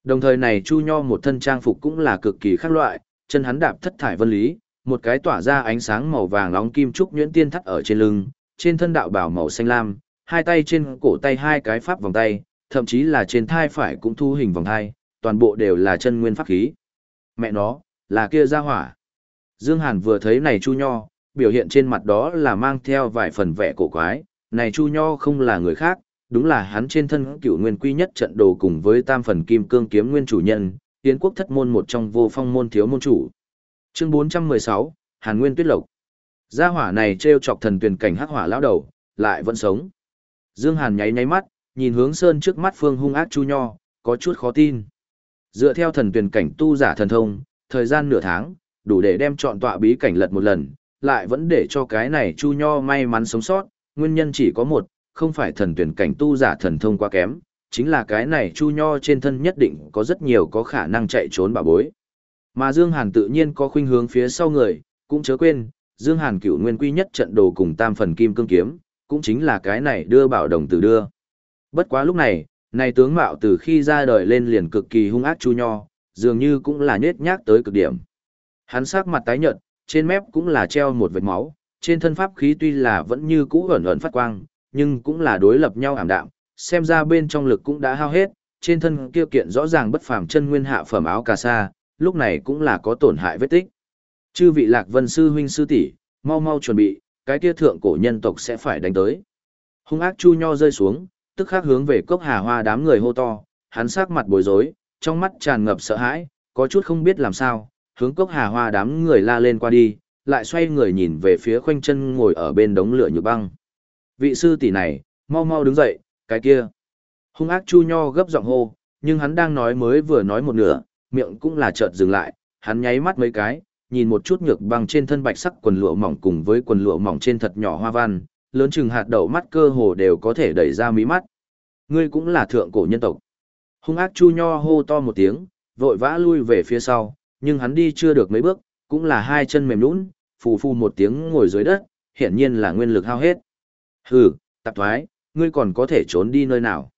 Đồng thời này chu nho một thân trang phục cũng là cực kỳ khác loại, chân hắn đạp thất thải vân lý, một cái tỏa ra ánh sáng màu vàng nóng kim trúc nhuyễn tiên thắt ở trên lưng, trên thân đạo bảo màu xanh lam, hai tay trên cổ tay hai cái pháp vòng tay, thậm chí là trên thai phải cũng thu hình vòng thai, toàn bộ đều là chân nguyên pháp khí. Mẹ nó, là kia ra hỏa. Dương Hàn vừa thấy này Chu Nho, biểu hiện trên mặt đó là mang theo vài phần vẻ cổ quái, này Chu Nho không là người khác, đúng là hắn trên thân cựu nguyên quy nhất trận đồ cùng với tam phần kim cương kiếm nguyên chủ nhân, tiến quốc thất môn một trong vô phong môn thiếu môn chủ. Chương 416, Hàn Nguyên Tuyết Lộc. Gia hỏa này treo chọc thần tuyển cảnh hắc hỏa lão đầu, lại vẫn sống. Dương Hàn nháy nháy mắt, nhìn hướng sơn trước mắt phương hung ác chu nho, có chút khó tin. Dựa theo thần tuyển cảnh tu giả thần thông, thời gian nửa tháng, đủ để đem chọn tọa bí cảnh lật một lần, lại vẫn để cho cái này chu nho may mắn sống sót, nguyên nhân chỉ có một, không phải thần tuyển cảnh tu giả thần thông quá kém, chính là cái này chu nho trên thân nhất định có rất nhiều có khả năng chạy trốn bà bối. Mà Dương Hàn tự nhiên có khuynh hướng phía sau người, cũng chớ quên, Dương Hàn cựu nguyên quy nhất trận đồ cùng tam phần kim cương kiếm, cũng chính là cái này đưa bảo đồng tử đưa. Bất quá lúc này, này tướng mạo từ khi ra đời lên liền cực kỳ hung ác chu nho, dường như cũng là nhết nhác tới cực điểm. Hắn sắc mặt tái nhợt, trên mép cũng là treo một vệt máu, trên thân pháp khí tuy là vẫn như cũ ẩn ẩn phát quang, nhưng cũng là đối lập nhau ảm đạm, xem ra bên trong lực cũng đã hao hết, trên thân kia kiện rõ ràng bất phàm chân nguyên hạ phẩm áo cà sa, lúc này cũng là có tổn hại vết tích. Chư vị Lạc Vân sư huynh sư tỷ, mau mau chuẩn bị, cái kia thượng cổ nhân tộc sẽ phải đánh tới. Hung ác chu nho rơi xuống, tức khắc hướng về cốc hà hoa đám người hô to, hắn sắc mặt bối rối, trong mắt tràn ngập sợ hãi, có chút không biết làm sao, hướng cốc hà hoa đám người la lên qua đi, lại xoay người nhìn về phía khoanh chân ngồi ở bên đống lửa như băng. Vị sư tỷ này, mau mau đứng dậy, cái kia. Hung ác chu nho gấp giọng hô, nhưng hắn đang nói mới vừa nói một nửa, miệng cũng là chợt dừng lại, hắn nháy mắt mấy cái, nhìn một chút nhược băng trên thân bạch sắc quần lụa mỏng cùng với quần lụa mỏng trên thật nhỏ hoa văn, lớn chừng hạt đậu mắt cơ hồ đều có thể đẩy ra mí mắt. Ngươi cũng là thượng cổ nhân tộc. Hung ác chu nho hô to một tiếng, vội vã lui về phía sau, nhưng hắn đi chưa được mấy bước, cũng là hai chân mềm nhũn, phù phù một tiếng ngồi dưới đất, hiển nhiên là nguyên lực hao hết. Hừ, tạp thoái, ngươi còn có thể trốn đi nơi nào.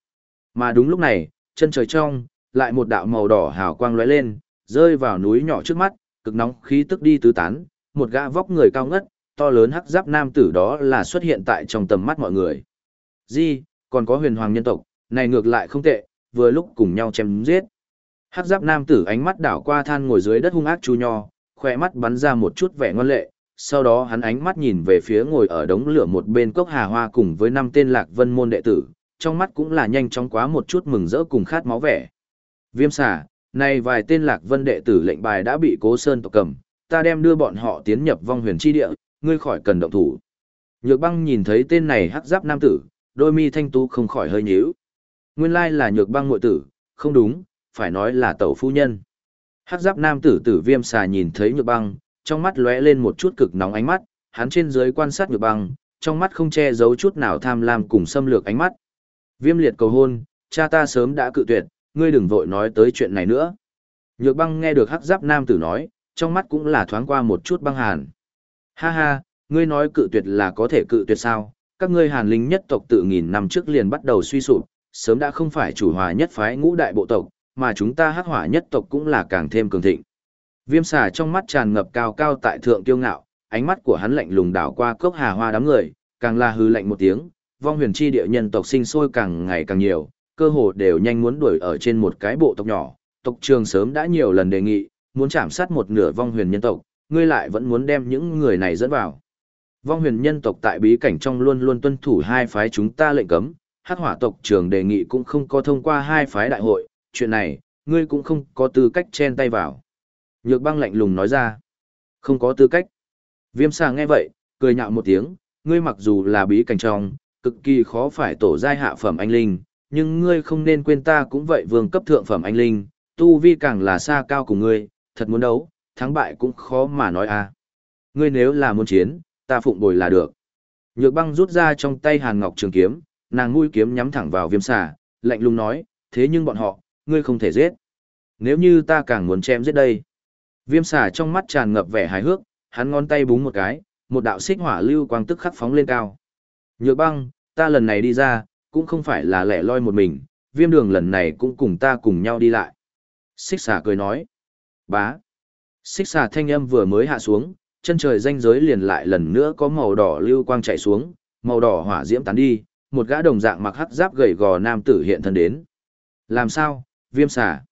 Mà đúng lúc này, chân trời trong, lại một đạo màu đỏ hào quang lóe lên, rơi vào núi nhỏ trước mắt, cực nóng khí tức đi tứ tán, một gã vóc người cao ngất, to lớn hắc giáp nam tử đó là xuất hiện tại trong tầm mắt mọi người. Di, còn có huyền hoàng nhân tộc, này ngược lại không tệ, vừa lúc cùng nhau chém giết. Hắc giáp nam tử ánh mắt đảo qua than ngồi dưới đất hung ác chu nho, khỏe mắt bắn ra một chút vẻ ngoan lệ, sau đó hắn ánh mắt nhìn về phía ngồi ở đống lửa một bên cốc hà hoa cùng với năm tên lạc vân môn đệ tử, trong mắt cũng là nhanh chóng quá một chút mừng rỡ cùng khát máu vẻ. Viêm xà, này vài tên lạc vân đệ tử lệnh bài đã bị cố sơn tộc cầm, ta đem đưa bọn họ tiến nhập vong huyền chi địa, ngươi khỏi cần động thủ. Nhược băng nhìn thấy tên này hắc giáp nam tử, đôi mi thanh tú không khỏi hơi nhíu. Nguyên lai là nhược băng ngội tử, không đúng, phải nói là tẩu phu nhân. Hắc giáp nam tử tử viêm xà nhìn thấy nhược băng, trong mắt lóe lên một chút cực nóng ánh mắt, hắn trên dưới quan sát nhược băng, trong mắt không che giấu chút nào tham lam cùng xâm lược ánh mắt. Viêm liệt cầu hôn, cha ta sớm đã cự tuyệt, ngươi đừng vội nói tới chuyện này nữa. Nhược băng nghe được hắc giáp nam tử nói, trong mắt cũng là thoáng qua một chút băng hàn. Ha ha, ngươi nói cự tuyệt là có thể cự tuyệt sao, các ngươi hàn linh nhất tộc tự nghìn năm trước liền bắt đầu suy sụp, sớm đã không phải chủ hòa nhất phái ngũ đại bộ tộc, mà chúng ta hắc hỏa nhất tộc cũng là càng thêm cường thịnh. Viêm xà trong mắt tràn ngập cao cao tại thượng kiêu ngạo, ánh mắt của hắn lạnh lùng đảo qua cốc hà hoa đám người, càng là hư lạnh một tiếng, vong huyền chi địa nhân tộc sinh sôi càng ngày càng nhiều, cơ hồ đều nhanh muốn đuổi ở trên một cái bộ tộc nhỏ, tộc trường sớm đã nhiều lần đề nghị, muốn chạm sát một nửa vong huyền nhân tộc, ngươi lại vẫn muốn đem những người này dẫn vào. Vong huyền nhân tộc tại bí cảnh trong luôn luôn tuân thủ hai phái chúng ta lệnh cấm, hát hỏa tộc trường đề nghị cũng không có thông qua hai phái đại hội, chuyện này, ngươi cũng không có tư cách chen tay vào. Nhược băng lạnh lùng nói ra, không có tư cách. Viêm xà nghe vậy, cười nhạo một tiếng, ngươi mặc dù là bí cảnh trong, cực kỳ khó phải tổ giai hạ phẩm anh linh, nhưng ngươi không nên quên ta cũng vậy vương cấp thượng phẩm anh linh, tu vi càng là xa cao của ngươi, thật muốn đấu, thắng bại cũng khó mà nói a. Ngươi nếu là muốn chiến, ta phụng bồi là được. Nhược băng rút ra trong tay hàn ngọc trường kiếm, nàng mũi kiếm nhắm thẳng vào viêm xà, lạnh lùng nói, thế nhưng bọn họ, ngươi không thể giết. Nếu như ta càng muốn chém giết đây. Viêm xà trong mắt tràn ngập vẻ hài hước, hắn ngón tay búng một cái, một đạo xích hỏa lưu quang tức khắc phóng lên cao. Nhược băng, ta lần này đi ra, cũng không phải là lẻ loi một mình, viêm đường lần này cũng cùng ta cùng nhau đi lại. Xích xà cười nói. Bá. Xích xà thanh âm vừa mới hạ xuống, chân trời danh giới liền lại lần nữa có màu đỏ lưu quang chạy xuống, màu đỏ hỏa diễm tán đi, một gã đồng dạng mặc hắc giáp gầy gò nam tử hiện thân đến. Làm sao, viêm xà.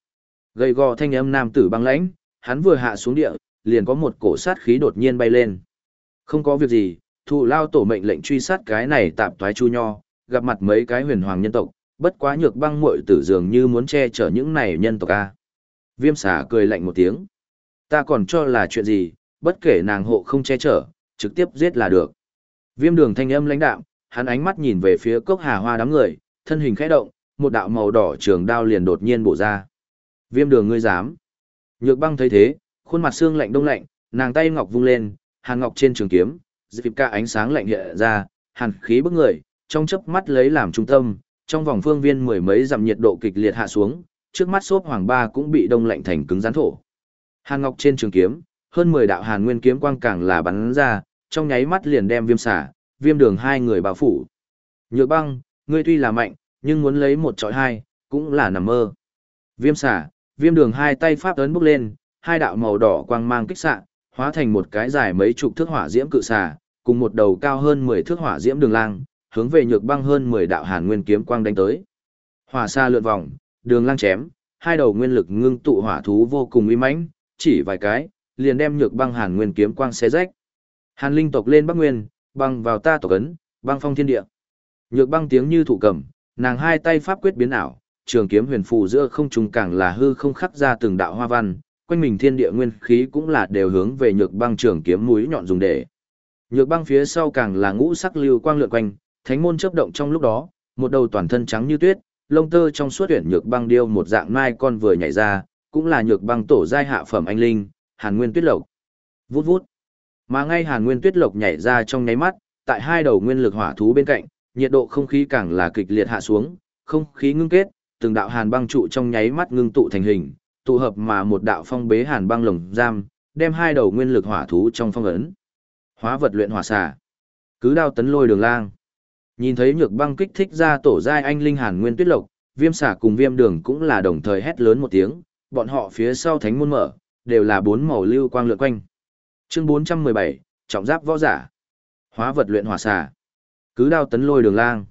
Gầy gò thanh âm nam tử băng lãnh, hắn vừa hạ xuống địa, liền có một cổ sát khí đột nhiên bay lên. Không có việc gì, thụ lao tổ mệnh lệnh truy sát cái này tạp toái chu nho, gặp mặt mấy cái huyền hoàng nhân tộc, bất quá nhược băng muội tử dường như muốn che chở những này nhân tộc a. Viêm xà cười lạnh một tiếng. Ta còn cho là chuyện gì, bất kể nàng hộ không che chở, trực tiếp giết là được. Viêm đường thanh âm lãnh đạm, hắn ánh mắt nhìn về phía cốc hà hoa đám người, thân hình khẽ động, một đạo màu đỏ trường đao liền đột nhiên bổ ra. Viêm đường ngươi dám. Nhược băng thấy thế, khuôn mặt xương lạnh đông lạnh, nàng tay ngọc vung lên, hàn ngọc trên trường kiếm, dịp ca ánh sáng lạnh hiện ra, hàn khí bức người, trong chớp mắt lấy làm trung tâm, trong vòng phương viên mười mấy dặm nhiệt độ kịch liệt hạ xuống, trước mắt xốp hoàng ba cũng bị đông lạnh thành cứng rắn thổ. Hàn ngọc trên trường kiếm, hơn 10 đạo hàn nguyên kiếm quang càng là bắn ra, trong nháy mắt liền đem viêm xả, viêm đường hai người bao phủ. Nhược băng, ngươi tuy là mạnh, nhưng muốn lấy một trọi hai, cũng là nằm mơ. Viêm xả, viêm đường hai tay pháp ấn bốc lên, hai đạo màu đỏ quang mang kích xạ, hóa thành một cái dài mấy chục thước hỏa diễm cự xà, cùng một đầu cao hơn 10 thước hỏa diễm đường lang, hướng về nhược băng hơn 10 đạo hàn nguyên kiếm quang đánh tới. Hỏa xa lượn vòng, đường lang chém, hai đầu nguyên lực ngưng tụ hỏa thú vô cùng uy mãnh, chỉ vài cái, liền đem nhược băng hàn nguyên kiếm quang xé rách. Hàn linh tộc lên Bắc Nguyên, băng vào ta tộc ấn, băng phong thiên địa. Nhược băng tiếng như thủ cầm, nàng hai tay pháp quyết biến ảo, trường kiếm huyền phù giữa không trung càng là hư không khắc ra từng đạo hoa văn, quanh mình thiên địa nguyên khí cũng là đều hướng về nhược băng trường kiếm mũi nhọn dùng để. Nhược băng phía sau càng là ngũ sắc lưu quang lượn quanh, thánh môn chớp động trong lúc đó, một đầu toàn thân trắng như tuyết, lông tơ trong suốt tuyển nhược băng điêu một dạng mai con vừa nhảy ra, cũng là nhược băng tổ giai hạ phẩm anh linh, Hàn Nguyên Tuyết Lộc. Vút vút. Mà ngay Hàn Nguyên Tuyết Lộc nhảy ra trong nháy mắt, tại hai đầu nguyên lực hỏa thú bên cạnh, nhiệt độ không khí càng là kịch liệt hạ xuống, không khí ngưng kết, từng đạo hàn băng trụ trong nháy mắt ngưng tụ thành hình, tụ hợp mà một đạo phong bế hàn băng lồng giam, đem hai đầu nguyên lực hỏa thú trong phong ấn. Hóa vật luyện hỏa xà. Cứ đao tấn lôi đường lang. Nhìn thấy nhược băng kích thích ra tổ giai anh linh hàn nguyên tuyết lộc, viêm xà cùng viêm đường cũng là đồng thời hét lớn một tiếng, bọn họ phía sau thánh môn mở, đều là bốn màu lưu quang lượn quanh. Chương 417, trọng giáp võ giả. Hóa vật luyện hỏa xà. Cứ đao tấn lôi đường lang.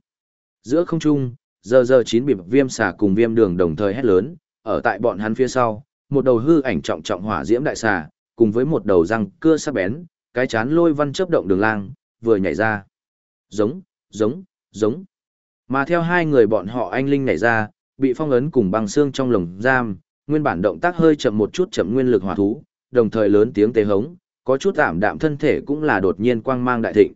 Giữa không trung, giờ giờ chín bịp viêm xà cùng viêm đường đồng thời hét lớn, ở tại bọn hắn phía sau, một đầu hư ảnh trọng trọng hỏa diễm đại xà, cùng với một đầu răng cưa sắc bén, cái chán lôi văn chớp động đường lang, vừa nhảy ra. Giống, giống, giống. Mà theo hai người bọn họ anh linh nhảy ra, bị phong ấn cùng băng xương trong lồng giam, nguyên bản động tác hơi chậm một chút chậm nguyên lực hỏa thú, đồng thời lớn tiếng tế hống, có chút tạm đạm thân thể cũng là đột nhiên quang mang đại thịnh.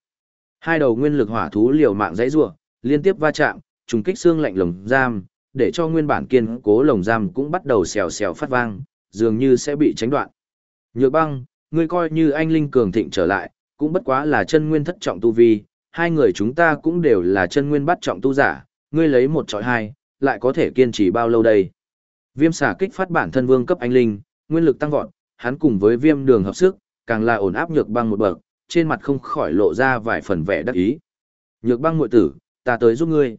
Hai đầu nguyên lực hỏa thú liều mạng dãy rủa, liên tiếp va chạm, trùng kích xương lạnh lồng giam, để cho nguyên bản kiên cố lồng giam cũng bắt đầu xèo xèo phát vang, dường như sẽ bị tránh đoạn. Nhược băng, ngươi coi như anh Linh cường thịnh trở lại, cũng bất quá là chân nguyên thất trọng tu vi, hai người chúng ta cũng đều là chân nguyên bắt trọng tu giả, ngươi lấy một trọi hai, lại có thể kiên trì bao lâu đây? Viêm xả kích phát bản thân vương cấp anh linh, nguyên lực tăng vọt, hắn cùng với viêm đường hợp sức, càng là ổn áp nhược băng một bậc, trên mặt không khỏi lộ ra vài phần vẻ đắc ý. Nhược băng muội tử, ta tới giúp ngươi.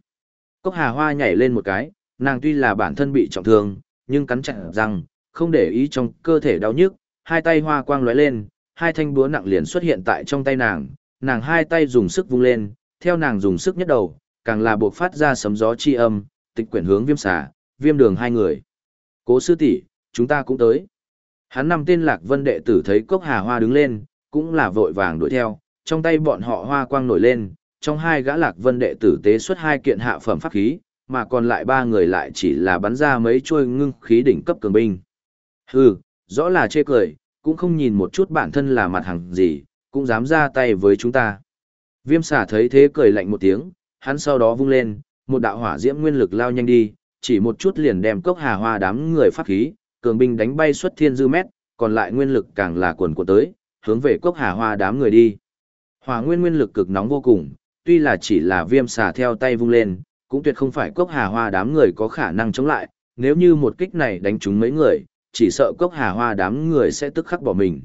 Cốc Hà Hoa nhảy lên một cái, nàng tuy là bản thân bị trọng thương, nhưng cắn chặt răng, không để ý trong cơ thể đau nhức, hai tay hoa quang lóe lên, hai thanh búa nặng liền xuất hiện tại trong tay nàng, nàng hai tay dùng sức vung lên, theo nàng dùng sức nhất đầu, càng là buộc phát ra sấm gió chi âm, tịch quyển hướng viêm xà, viêm đường hai người. Cố sư tỷ, chúng ta cũng tới. Hắn năm tên lạc vân đệ tử thấy cốc hà hoa đứng lên, cũng là vội vàng đuổi theo, trong tay bọn họ hoa quang nổi lên, trong hai gã lạc vân đệ tử tế xuất hai kiện hạ phẩm pháp khí, mà còn lại ba người lại chỉ là bắn ra mấy chuôi ngưng khí đỉnh cấp cường binh. Hừ, rõ là chê cười, cũng không nhìn một chút bản thân là mặt hàng gì, cũng dám ra tay với chúng ta. Viêm xả thấy thế cười lạnh một tiếng, hắn sau đó vung lên, một đạo hỏa diễm nguyên lực lao nhanh đi, chỉ một chút liền đem cốc hà hoa đám người pháp khí, cường binh đánh bay xuất thiên dư mét, còn lại nguyên lực càng là quần của tới, hướng về cốc hà hoa đám người đi. Hỏa nguyên nguyên lực cực nóng vô cùng, tuy là chỉ là viêm xà theo tay vung lên, cũng tuyệt không phải cốc hà hoa đám người có khả năng chống lại, nếu như một kích này đánh trúng mấy người, chỉ sợ cốc hà hoa đám người sẽ tức khắc bỏ mình.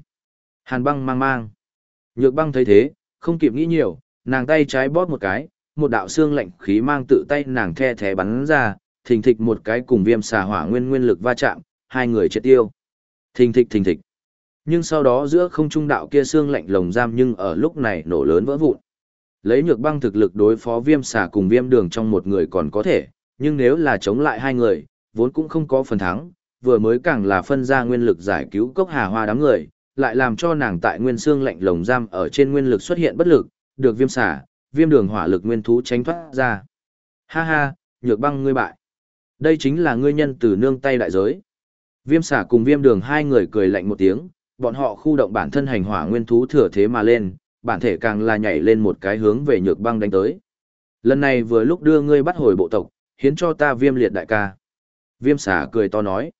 Hàn băng mang mang. Nhược băng thấy thế, không kịp nghĩ nhiều, nàng tay trái bóp một cái, một đạo xương lạnh khí mang tự tay nàng the thé bắn ra, thình thịch một cái cùng viêm xà hỏa nguyên nguyên lực va chạm, hai người chết tiêu. Thình thịch thình thịch. Nhưng sau đó giữa không trung đạo kia xương lạnh lồng giam nhưng ở lúc này nổ lớn vỡ vụn. Lấy nhược băng thực lực đối phó viêm xà cùng viêm đường trong một người còn có thể, nhưng nếu là chống lại hai người, vốn cũng không có phần thắng, vừa mới càng là phân ra nguyên lực giải cứu cốc hà hoa đám người, lại làm cho nàng tại nguyên xương lạnh lồng giam ở trên nguyên lực xuất hiện bất lực, được viêm xả, viêm đường hỏa lực nguyên thú tránh thoát ra. Ha ha, nhược băng ngươi bại. Đây chính là ngươi nhân từ nương tay đại giới. Viêm xả cùng viêm đường hai người cười lạnh một tiếng, bọn họ khu động bản thân hành hỏa nguyên thú thừa thế mà lên, bản thể càng là nhảy lên một cái hướng về nhược băng đánh tới. Lần này vừa lúc đưa ngươi bắt hồi bộ tộc, hiến cho ta viêm liệt đại ca. Viêm xà cười to nói.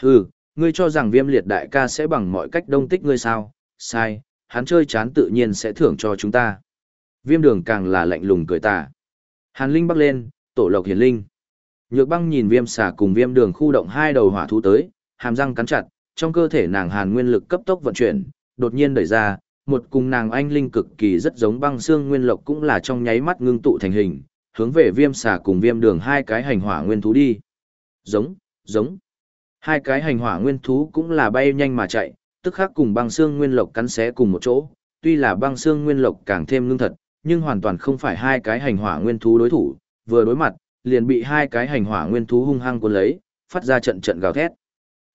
Hừ, ngươi cho rằng viêm liệt đại ca sẽ bằng mọi cách đông tích ngươi sao? Sai, hắn chơi chán tự nhiên sẽ thưởng cho chúng ta. Viêm đường càng là lạnh lùng cười tà. Hàn linh bắc lên, tổ lộc hiền linh. Nhược băng nhìn viêm xà cùng viêm đường khu động hai đầu hỏa thú tới, hàm răng cắn chặt, trong cơ thể nàng hàn nguyên lực cấp tốc vận chuyển, đột nhiên đẩy ra, một cùng nàng anh linh cực kỳ rất giống băng xương nguyên lộc cũng là trong nháy mắt ngưng tụ thành hình, hướng về viêm xà cùng viêm đường hai cái hành hỏa nguyên thú đi. Giống, giống. Hai cái hành hỏa nguyên thú cũng là bay nhanh mà chạy, tức khắc cùng băng xương nguyên lộc cắn xé cùng một chỗ, tuy là băng xương nguyên lộc càng thêm ngưng thật, nhưng hoàn toàn không phải hai cái hành hỏa nguyên thú đối thủ, vừa đối mặt, liền bị hai cái hành hỏa nguyên thú hung hăng cuốn lấy, phát ra trận trận gào thét.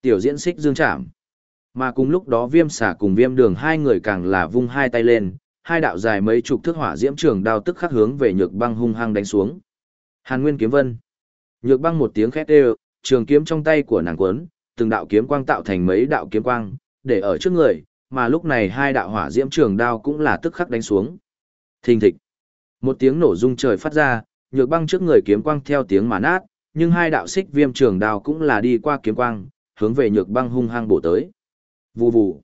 Tiểu diễn xích dương chạm. Mà cùng lúc đó viêm xả cùng viêm đường hai người càng là vung hai tay lên, hai đạo dài mấy chục thước hỏa diễm trường đao tức khắc hướng về nhược băng hung hăng đánh xuống. Hàn Nguyên kiếm vân. Nhược băng một tiếng khét đều, trường kiếm trong tay của nàng quấn, từng đạo kiếm quang tạo thành mấy đạo kiếm quang, để ở trước người, mà lúc này hai đạo hỏa diễm trường đao cũng là tức khắc đánh xuống. Thình thịch. Một tiếng nổ rung trời phát ra, nhược băng trước người kiếm quang theo tiếng mà nát, nhưng hai đạo xích viêm trường đao cũng là đi qua kiếm quang, hướng về nhược băng hung hăng bổ tới. Vù vù.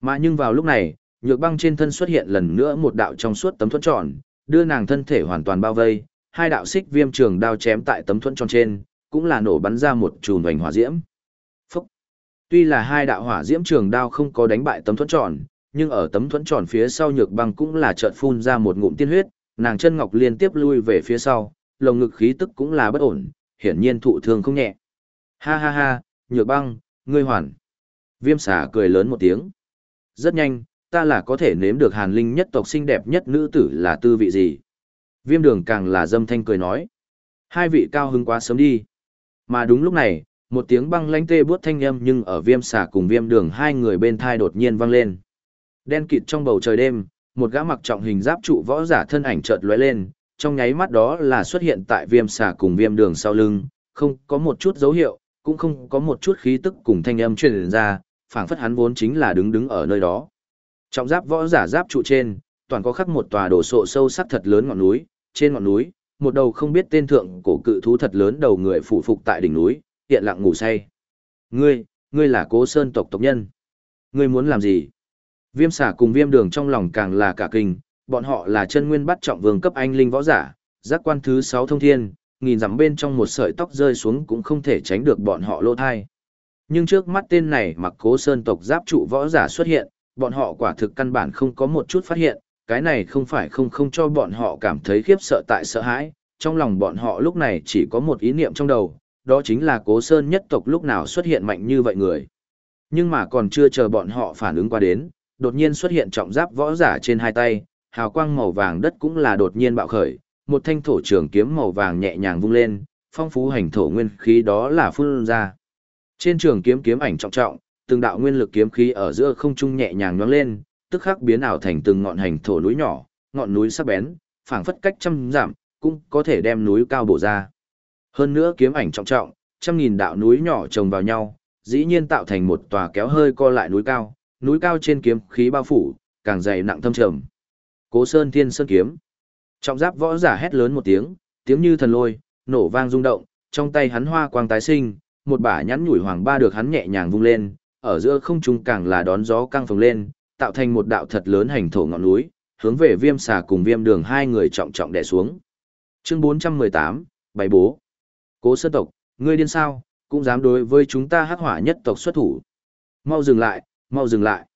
Mà nhưng vào lúc này, nhược băng trên thân xuất hiện lần nữa một đạo trong suốt tấm thuẫn tròn, đưa nàng thân thể hoàn toàn bao vây, hai đạo xích viêm trường đao chém tại tấm thuẫn tròn trên, cũng là nổ bắn ra một chùm vành hỏa diễm. Phúc. Tuy là hai đạo hỏa diễm trường đao không có đánh bại tấm thuẫn tròn, nhưng ở tấm thuẫn tròn phía sau nhược băng cũng là chợt phun ra một ngụm tiên huyết, nàng chân ngọc liên tiếp lui về phía sau, lồng ngực khí tức cũng là bất ổn, hiển nhiên thụ thương không nhẹ. Ha ha ha, nhược băng, ngươi hoàn. Viêm xà cười lớn một tiếng. Rất nhanh, ta là có thể nếm được hàn linh nhất tộc xinh đẹp nhất nữ tử là tư vị gì. Viêm đường càng là dâm thanh cười nói. Hai vị cao hứng quá sớm đi. Mà đúng lúc này, một tiếng băng lanh tê buốt thanh âm nhưng ở viêm xà cùng viêm đường hai người bên thai đột nhiên vang lên. Đen kịt trong bầu trời đêm, một gã mặc trọng hình giáp trụ võ giả thân ảnh chợt lóe lên, trong nháy mắt đó là xuất hiện tại viêm xà cùng viêm đường sau lưng, không có một chút dấu hiệu, cũng không có một chút khí tức cùng thanh âm truyền ra, phảng phất hắn vốn chính là đứng đứng ở nơi đó. Trọng giáp võ giả giáp trụ trên, toàn có khắc một tòa đồ sộ sâu sắc thật lớn ngọn núi, trên ngọn núi, một đầu không biết tên thượng cổ cự thú thật lớn đầu người phủ phục tại đỉnh núi, hiện lặng ngủ say. Ngươi, ngươi là Cố Sơn tộc tộc nhân. Ngươi muốn làm gì? Viêm xả cùng viêm đường trong lòng càng là cả kinh, bọn họ là chân nguyên bắt trọng vương cấp anh linh võ giả, giác quan thứ 6 thông thiên, nghìn dặm bên trong một sợi tóc rơi xuống cũng không thể tránh được bọn họ lỗ thai. Nhưng trước mắt tên này mặc cố sơn tộc giáp trụ võ giả xuất hiện, bọn họ quả thực căn bản không có một chút phát hiện, cái này không phải không không cho bọn họ cảm thấy khiếp sợ tại sợ hãi, trong lòng bọn họ lúc này chỉ có một ý niệm trong đầu, đó chính là cố sơn nhất tộc lúc nào xuất hiện mạnh như vậy người. Nhưng mà còn chưa chờ bọn họ phản ứng qua đến, đột nhiên xuất hiện trọng giáp võ giả trên hai tay, hào quang màu vàng đất cũng là đột nhiên bạo khởi, một thanh thổ trường kiếm màu vàng nhẹ nhàng vung lên, phong phú hành thổ nguyên khí đó là phun ra. Trên trường kiếm kiếm ảnh trọng trọng, từng đạo nguyên lực kiếm khí ở giữa không trung nhẹ nhàng nhoáng lên, tức khắc biến ảo thành từng ngọn hành thổ núi nhỏ, ngọn núi sắc bén, phảng phất cách trăm giảm, cũng có thể đem núi cao bổ ra. Hơn nữa kiếm ảnh trọng trọng, trăm nghìn đạo núi nhỏ chồng vào nhau, dĩ nhiên tạo thành một tòa kéo hơi co lại núi cao, núi cao trên kiếm khí bao phủ, càng dày nặng thâm trầm. Cố Sơn Thiên Sơn kiếm. Trọng giáp võ giả hét lớn một tiếng, tiếng như thần lôi, nổ vang rung động, trong tay hắn hoa quang tái sinh, một bả nhắn nhủi hoàng ba được hắn nhẹ nhàng vung lên, ở giữa không trung càng là đón gió căng phồng lên, tạo thành một đạo thật lớn hành thổ ngọn núi, hướng về Viêm Xà cùng Viêm Đường hai người trọng trọng đè xuống. Chương 418, Bảy bố. Cố Sơn tộc, ngươi điên sao, cũng dám đối với chúng ta hắc hỏa nhất tộc xuất thủ. Mau dừng lại, mau dừng lại.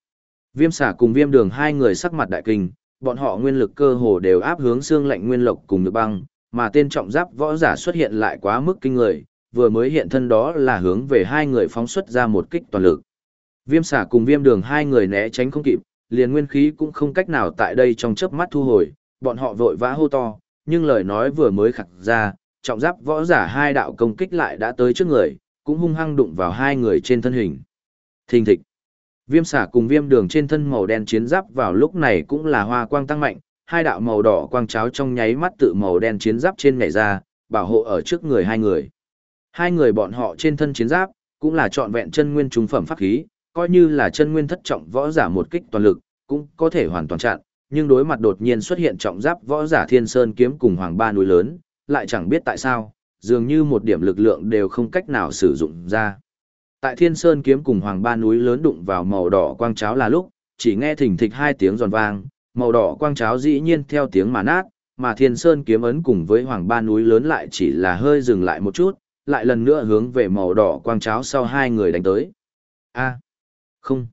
Viêm xà cùng viêm đường hai người sắc mặt đại kinh, bọn họ nguyên lực cơ hồ đều áp hướng xương lạnh nguyên lộc cùng nhược băng, mà tên trọng giáp võ giả xuất hiện lại quá mức kinh người, vừa mới hiện thân đó là hướng về hai người phóng xuất ra một kích toàn lực. Viêm xả cùng viêm đường hai người né tránh không kịp, liền nguyên khí cũng không cách nào tại đây trong chớp mắt thu hồi, bọn họ vội vã hô to, nhưng lời nói vừa mới khặt ra, trọng giáp võ giả hai đạo công kích lại đã tới trước người, cũng hung hăng đụng vào hai người trên thân hình. Thình thịch. Viêm xả cùng viêm đường trên thân màu đen chiến giáp vào lúc này cũng là hoa quang tăng mạnh, hai đạo màu đỏ quang cháo trong nháy mắt tự màu đen chiến giáp trên nhảy ra, bảo hộ ở trước người hai người. Hai người bọn họ trên thân chiến giáp, cũng là trọn vẹn chân nguyên trung phẩm pháp khí, coi như là chân nguyên thất trọng võ giả một kích toàn lực, cũng có thể hoàn toàn chặn, nhưng đối mặt đột nhiên xuất hiện trọng giáp võ giả Thiên Sơn kiếm cùng Hoàng Ba núi lớn, lại chẳng biết tại sao, dường như một điểm lực lượng đều không cách nào sử dụng ra. Tại Thiên Sơn kiếm cùng Hoàng Ba núi lớn đụng vào màu đỏ quang cháo là lúc, chỉ nghe thỉnh thịch hai tiếng giòn vang, màu đỏ quang cháo dĩ nhiên theo tiếng mà nát, mà Thiên Sơn kiếm ấn cùng với Hoàng Ba núi lớn lại chỉ là hơi dừng lại một chút, lại lần nữa hướng về màu đỏ quang cháo sau hai người đánh tới. A. không.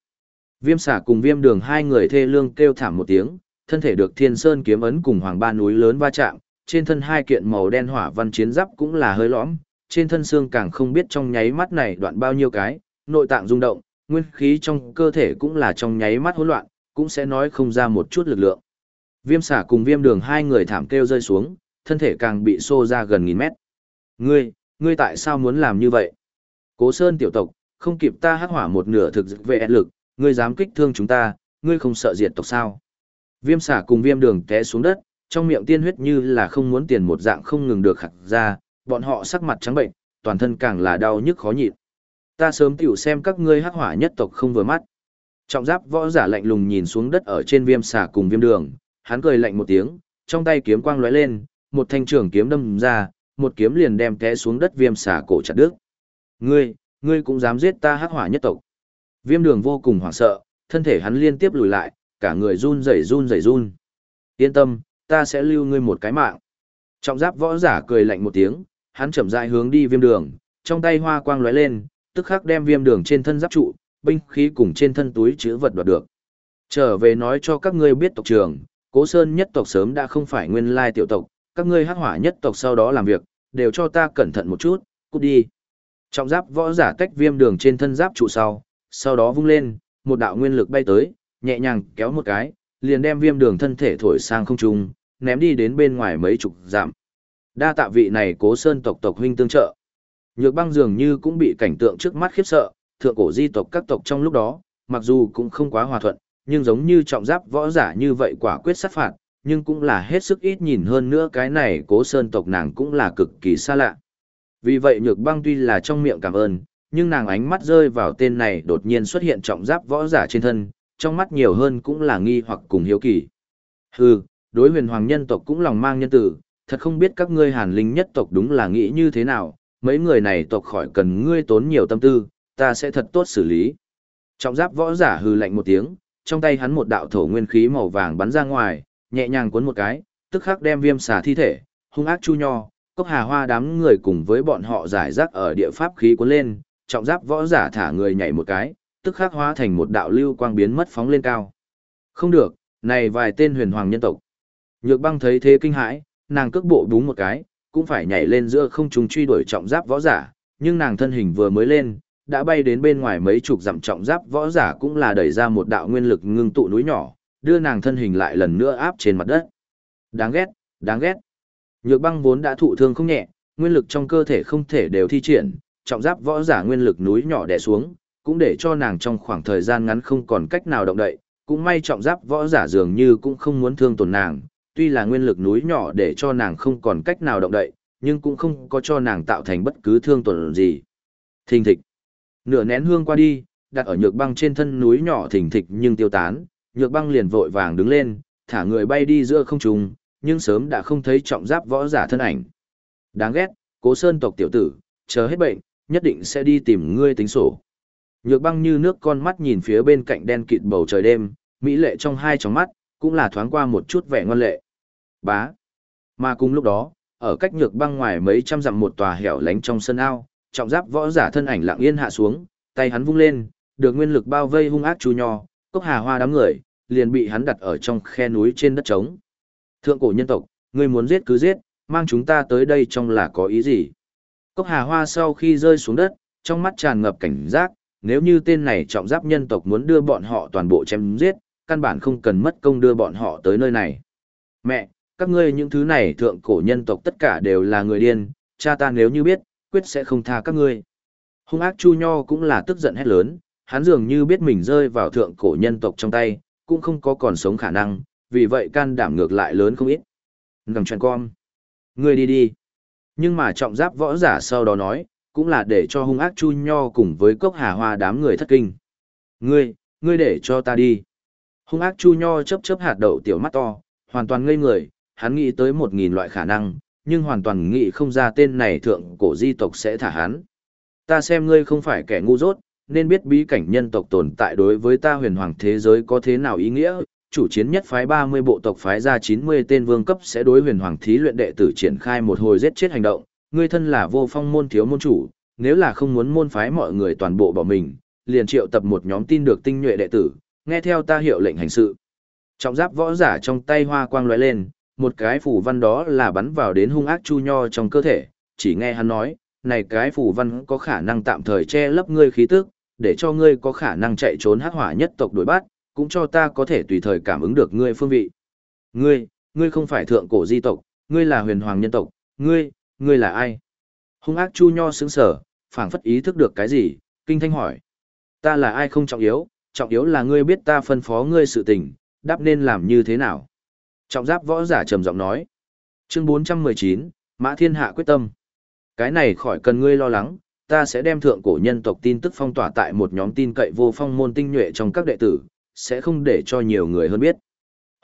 Viêm xả cùng viêm đường hai người thê lương kêu thảm một tiếng, thân thể được Thiên Sơn kiếm ấn cùng Hoàng Ba núi lớn va chạm, trên thân hai kiện màu đen hỏa văn chiến giáp cũng là hơi lõm, trên thân xương càng không biết trong nháy mắt này đoạn bao nhiêu cái, nội tạng rung động, nguyên khí trong cơ thể cũng là trong nháy mắt hỗn loạn, cũng sẽ nói không ra một chút lực lượng. Viêm xả cùng viêm đường hai người thảm kêu rơi xuống, thân thể càng bị xô ra gần nghìn mét. Ngươi, ngươi tại sao muốn làm như vậy? Cố Sơn tiểu tộc, không kịp ta hắc hỏa một nửa thực dực về lực, ngươi dám kích thương chúng ta, ngươi không sợ diệt tộc sao? Viêm xả cùng viêm đường té xuống đất, trong miệng tiên huyết như là không muốn tiền một dạng không ngừng được khặt ra, bọn họ sắc mặt trắng bệnh, toàn thân càng là đau nhức khó nhịn. Ta sớm tiểu xem các ngươi hắc hỏa nhất tộc không vừa mắt. Trọng giáp võ giả lạnh lùng nhìn xuống đất ở trên viêm xả cùng viêm đường, hắn cười lạnh một tiếng, trong tay kiếm quang lóe lên, một thanh trường kiếm đâm ra, một kiếm liền đem té xuống đất viêm xà cổ chặt đứt. Ngươi, ngươi cũng dám giết ta hắc hỏa nhất tộc. Viêm đường vô cùng hoảng sợ, thân thể hắn liên tiếp lùi lại, cả người run rẩy run rẩy run. Yên tâm, ta sẽ lưu ngươi một cái mạng. Trọng giáp võ giả cười lạnh một tiếng, hắn chậm rãi hướng đi viêm đường, trong tay hoa quang lóe lên, tức khắc đem viêm đường trên thân giáp trụ, binh khí cùng trên thân túi chứa vật đoạt được. Trở về nói cho các ngươi biết tộc trường Cố Sơn nhất tộc sớm đã không phải nguyên lai tiểu tộc, các ngươi hắc hỏa nhất tộc sau đó làm việc, đều cho ta cẩn thận một chút, cút đi. Trọng giáp võ giả tách viêm đường trên thân giáp trụ sau, sau đó vung lên, một đạo nguyên lực bay tới, nhẹ nhàng kéo một cái, liền đem viêm đường thân thể thổi sang không trung, ném đi đến bên ngoài mấy chục dặm. Đa tạ vị này cố sơn tộc tộc huynh tương trợ. Nhược băng dường như cũng bị cảnh tượng trước mắt khiếp sợ, thượng cổ di tộc các tộc trong lúc đó, mặc dù cũng không quá hòa thuận, nhưng giống như trọng giáp võ giả như vậy quả quyết sát phạt, nhưng cũng là hết sức ít nhìn hơn nữa cái này cố sơn tộc nàng cũng là cực kỳ xa lạ. Vì vậy nhược băng tuy là trong miệng cảm ơn, nhưng nàng ánh mắt rơi vào tên này đột nhiên xuất hiện trọng giáp võ giả trên thân, trong mắt nhiều hơn cũng là nghi hoặc cùng hiếu kỳ. Hừ, đối huyền hoàng nhân tộc cũng lòng mang nhân tử, thật không biết các ngươi hàn linh nhất tộc đúng là nghĩ như thế nào, mấy người này tộc khỏi cần ngươi tốn nhiều tâm tư, ta sẽ thật tốt xử lý. Trọng giáp võ giả hư lạnh một tiếng, trong tay hắn một đạo thổ nguyên khí màu vàng bắn ra ngoài, nhẹ nhàng cuốn một cái, tức khắc đem viêm xà thi thể, hung ác chu nho, cốc hà hoa đám người cùng với bọn họ giải rác ở địa pháp khí cuốn lên, trọng giáp võ giả thả người nhảy một cái, tức khắc hóa thành một đạo lưu quang biến mất phóng lên cao. Không được, này vài tên huyền hoàng nhân tộc. Nhược băng thấy thế kinh hãi, nàng cước bộ đúng một cái, cũng phải nhảy lên giữa không trung truy đuổi trọng giáp võ giả, nhưng nàng thân hình vừa mới lên, đã bay đến bên ngoài mấy chục dặm trọng giáp võ giả cũng là đẩy ra một đạo nguyên lực ngưng tụ núi nhỏ, đưa nàng thân hình lại lần nữa áp trên mặt đất. Đáng ghét, đáng ghét. Nhược băng vốn đã thụ thương không nhẹ, nguyên lực trong cơ thể không thể đều thi triển, trọng giáp võ giả nguyên lực núi nhỏ đè xuống, cũng để cho nàng trong khoảng thời gian ngắn không còn cách nào động đậy, cũng may trọng giáp võ giả dường như cũng không muốn thương tổn nàng, tuy là nguyên lực núi nhỏ để cho nàng không còn cách nào động đậy, nhưng cũng không có cho nàng tạo thành bất cứ thương tổn gì. Thình thịch. Nửa nén hương qua đi, đặt ở nhược băng trên thân núi nhỏ thình thịch nhưng tiêu tán, nhược băng liền vội vàng đứng lên, thả người bay đi giữa không trung, nhưng sớm đã không thấy trọng giáp võ giả thân ảnh. Đáng ghét, cố sơn tộc tiểu tử, chờ hết bệnh, nhất định sẽ đi tìm ngươi tính sổ. Nhược băng như nước con mắt nhìn phía bên cạnh đen kịt bầu trời đêm, mỹ lệ trong hai tròng mắt, cũng là thoáng qua một chút vẻ ngoan lệ. Bá. Mà cùng lúc đó, ở cách nhược băng ngoài mấy trăm dặm một tòa hẻo lánh trong sân ao, trọng giáp võ giả thân ảnh lặng yên hạ xuống, tay hắn vung lên, được nguyên lực bao vây hung ác chu nho, cốc hà hoa đám người, liền bị hắn đặt ở trong khe núi trên đất trống. Thượng cổ nhân tộc, ngươi muốn giết cứ giết, mang chúng ta tới đây trong là có ý gì? Cốc hà hoa sau khi rơi xuống đất, trong mắt tràn ngập cảnh giác, nếu như tên này trọng giáp nhân tộc muốn đưa bọn họ toàn bộ chém giết, căn bản không cần mất công đưa bọn họ tới nơi này. Mẹ, các ngươi những thứ này thượng cổ nhân tộc tất cả đều là người điên, cha ta nếu như biết, quyết sẽ không tha các ngươi. Hung ác Chu Nho cũng là tức giận hét lớn, hắn dường như biết mình rơi vào thượng cổ nhân tộc trong tay, cũng không có còn sống khả năng, vì vậy can đảm ngược lại lớn không ít. Ngầm chuyện con. Ngươi đi đi. Nhưng mà trọng giáp võ giả sau đó nói, cũng là để cho hung ác Chu Nho cùng với cốc hà hoa đám người thất kinh. Ngươi, ngươi để cho ta đi. Hung ác Chu Nho chớp chớp hạt đậu tiểu mắt to, hoàn toàn ngây người, hắn nghĩ tới một nghìn loại khả năng, nhưng hoàn toàn nghĩ không ra tên này thượng cổ di tộc sẽ thả hắn. Ta xem ngươi không phải kẻ ngu dốt, nên biết bí cảnh nhân tộc tồn tại đối với ta huyền hoàng thế giới có thế nào ý nghĩa, chủ chiến nhất phái 30 bộ tộc phái ra 90 tên vương cấp sẽ đối huyền hoàng thí luyện đệ tử triển khai một hồi giết chết hành động, ngươi thân là vô phong môn thiếu môn chủ, nếu là không muốn môn phái mọi người toàn bộ bỏ mình, liền triệu tập một nhóm tin được tinh nhuệ đệ tử, nghe theo ta hiệu lệnh hành sự. Trọng giáp võ giả trong tay hoa quang lóe lên, một cái phủ văn đó là bắn vào đến hung ác chu nho trong cơ thể, chỉ nghe hắn nói, này cái phủ văn có khả năng tạm thời che lấp ngươi khí tức, để cho ngươi có khả năng chạy trốn hắc hỏa nhất tộc đuổi bắt, cũng cho ta có thể tùy thời cảm ứng được ngươi phương vị. Ngươi, ngươi không phải thượng cổ di tộc, ngươi là huyền hoàng nhân tộc, ngươi, ngươi là ai? Hung ác chu nho sững sở, phảng phất ý thức được cái gì, kinh thanh hỏi. Ta là ai không trọng yếu, trọng yếu là ngươi biết ta phân phó ngươi sự tình, đáp nên làm như thế nào. Trọng giáp võ giả trầm giọng nói. Chương 419, Mã Thiên Hạ quyết tâm. Cái này khỏi cần ngươi lo lắng, ta sẽ đem thượng cổ nhân tộc tin tức phong tỏa tại một nhóm tin cậy vô phong môn tinh nhuệ trong các đệ tử, sẽ không để cho nhiều người hơn biết.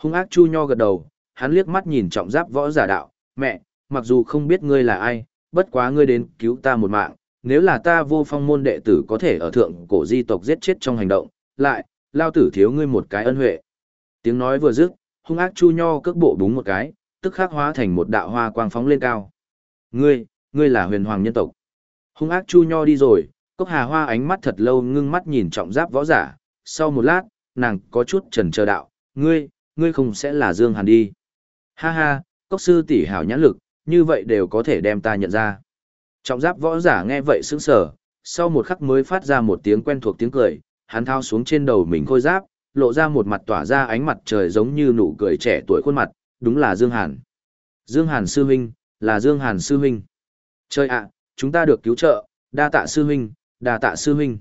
Hung ác Chu Nho gật đầu, hắn liếc mắt nhìn trọng giáp võ giả đạo, mẹ, mặc dù không biết ngươi là ai, bất quá ngươi đến cứu ta một mạng, nếu là ta vô phong môn đệ tử có thể ở thượng cổ di tộc giết chết trong hành động, lại, lao tử thiếu ngươi một cái ân huệ. Tiếng nói vừa dứt, hung ác chu nho cước bộ búng một cái, tức khắc hóa thành một đạo hoa quang phóng lên cao. Ngươi, ngươi là huyền hoàng nhân tộc. Hung ác chu nho đi rồi, cốc hà hoa ánh mắt thật lâu ngưng mắt nhìn trọng giáp võ giả, sau một lát, nàng có chút trần chờ đạo, ngươi, ngươi không sẽ là Dương Hàn đi. Ha ha, cốc sư tỷ hảo nhãn lực, như vậy đều có thể đem ta nhận ra. Trọng giáp võ giả nghe vậy sững sờ, sau một khắc mới phát ra một tiếng quen thuộc tiếng cười, hắn thao xuống trên đầu mình khôi giáp, lộ ra một mặt tỏa ra ánh mặt trời giống như nụ cười trẻ tuổi khuôn mặt, đúng là Dương Hàn. Dương Hàn sư huynh, là Dương Hàn sư huynh. Chơi ạ, chúng ta được cứu trợ, đa tạ sư huynh, đa tạ sư huynh.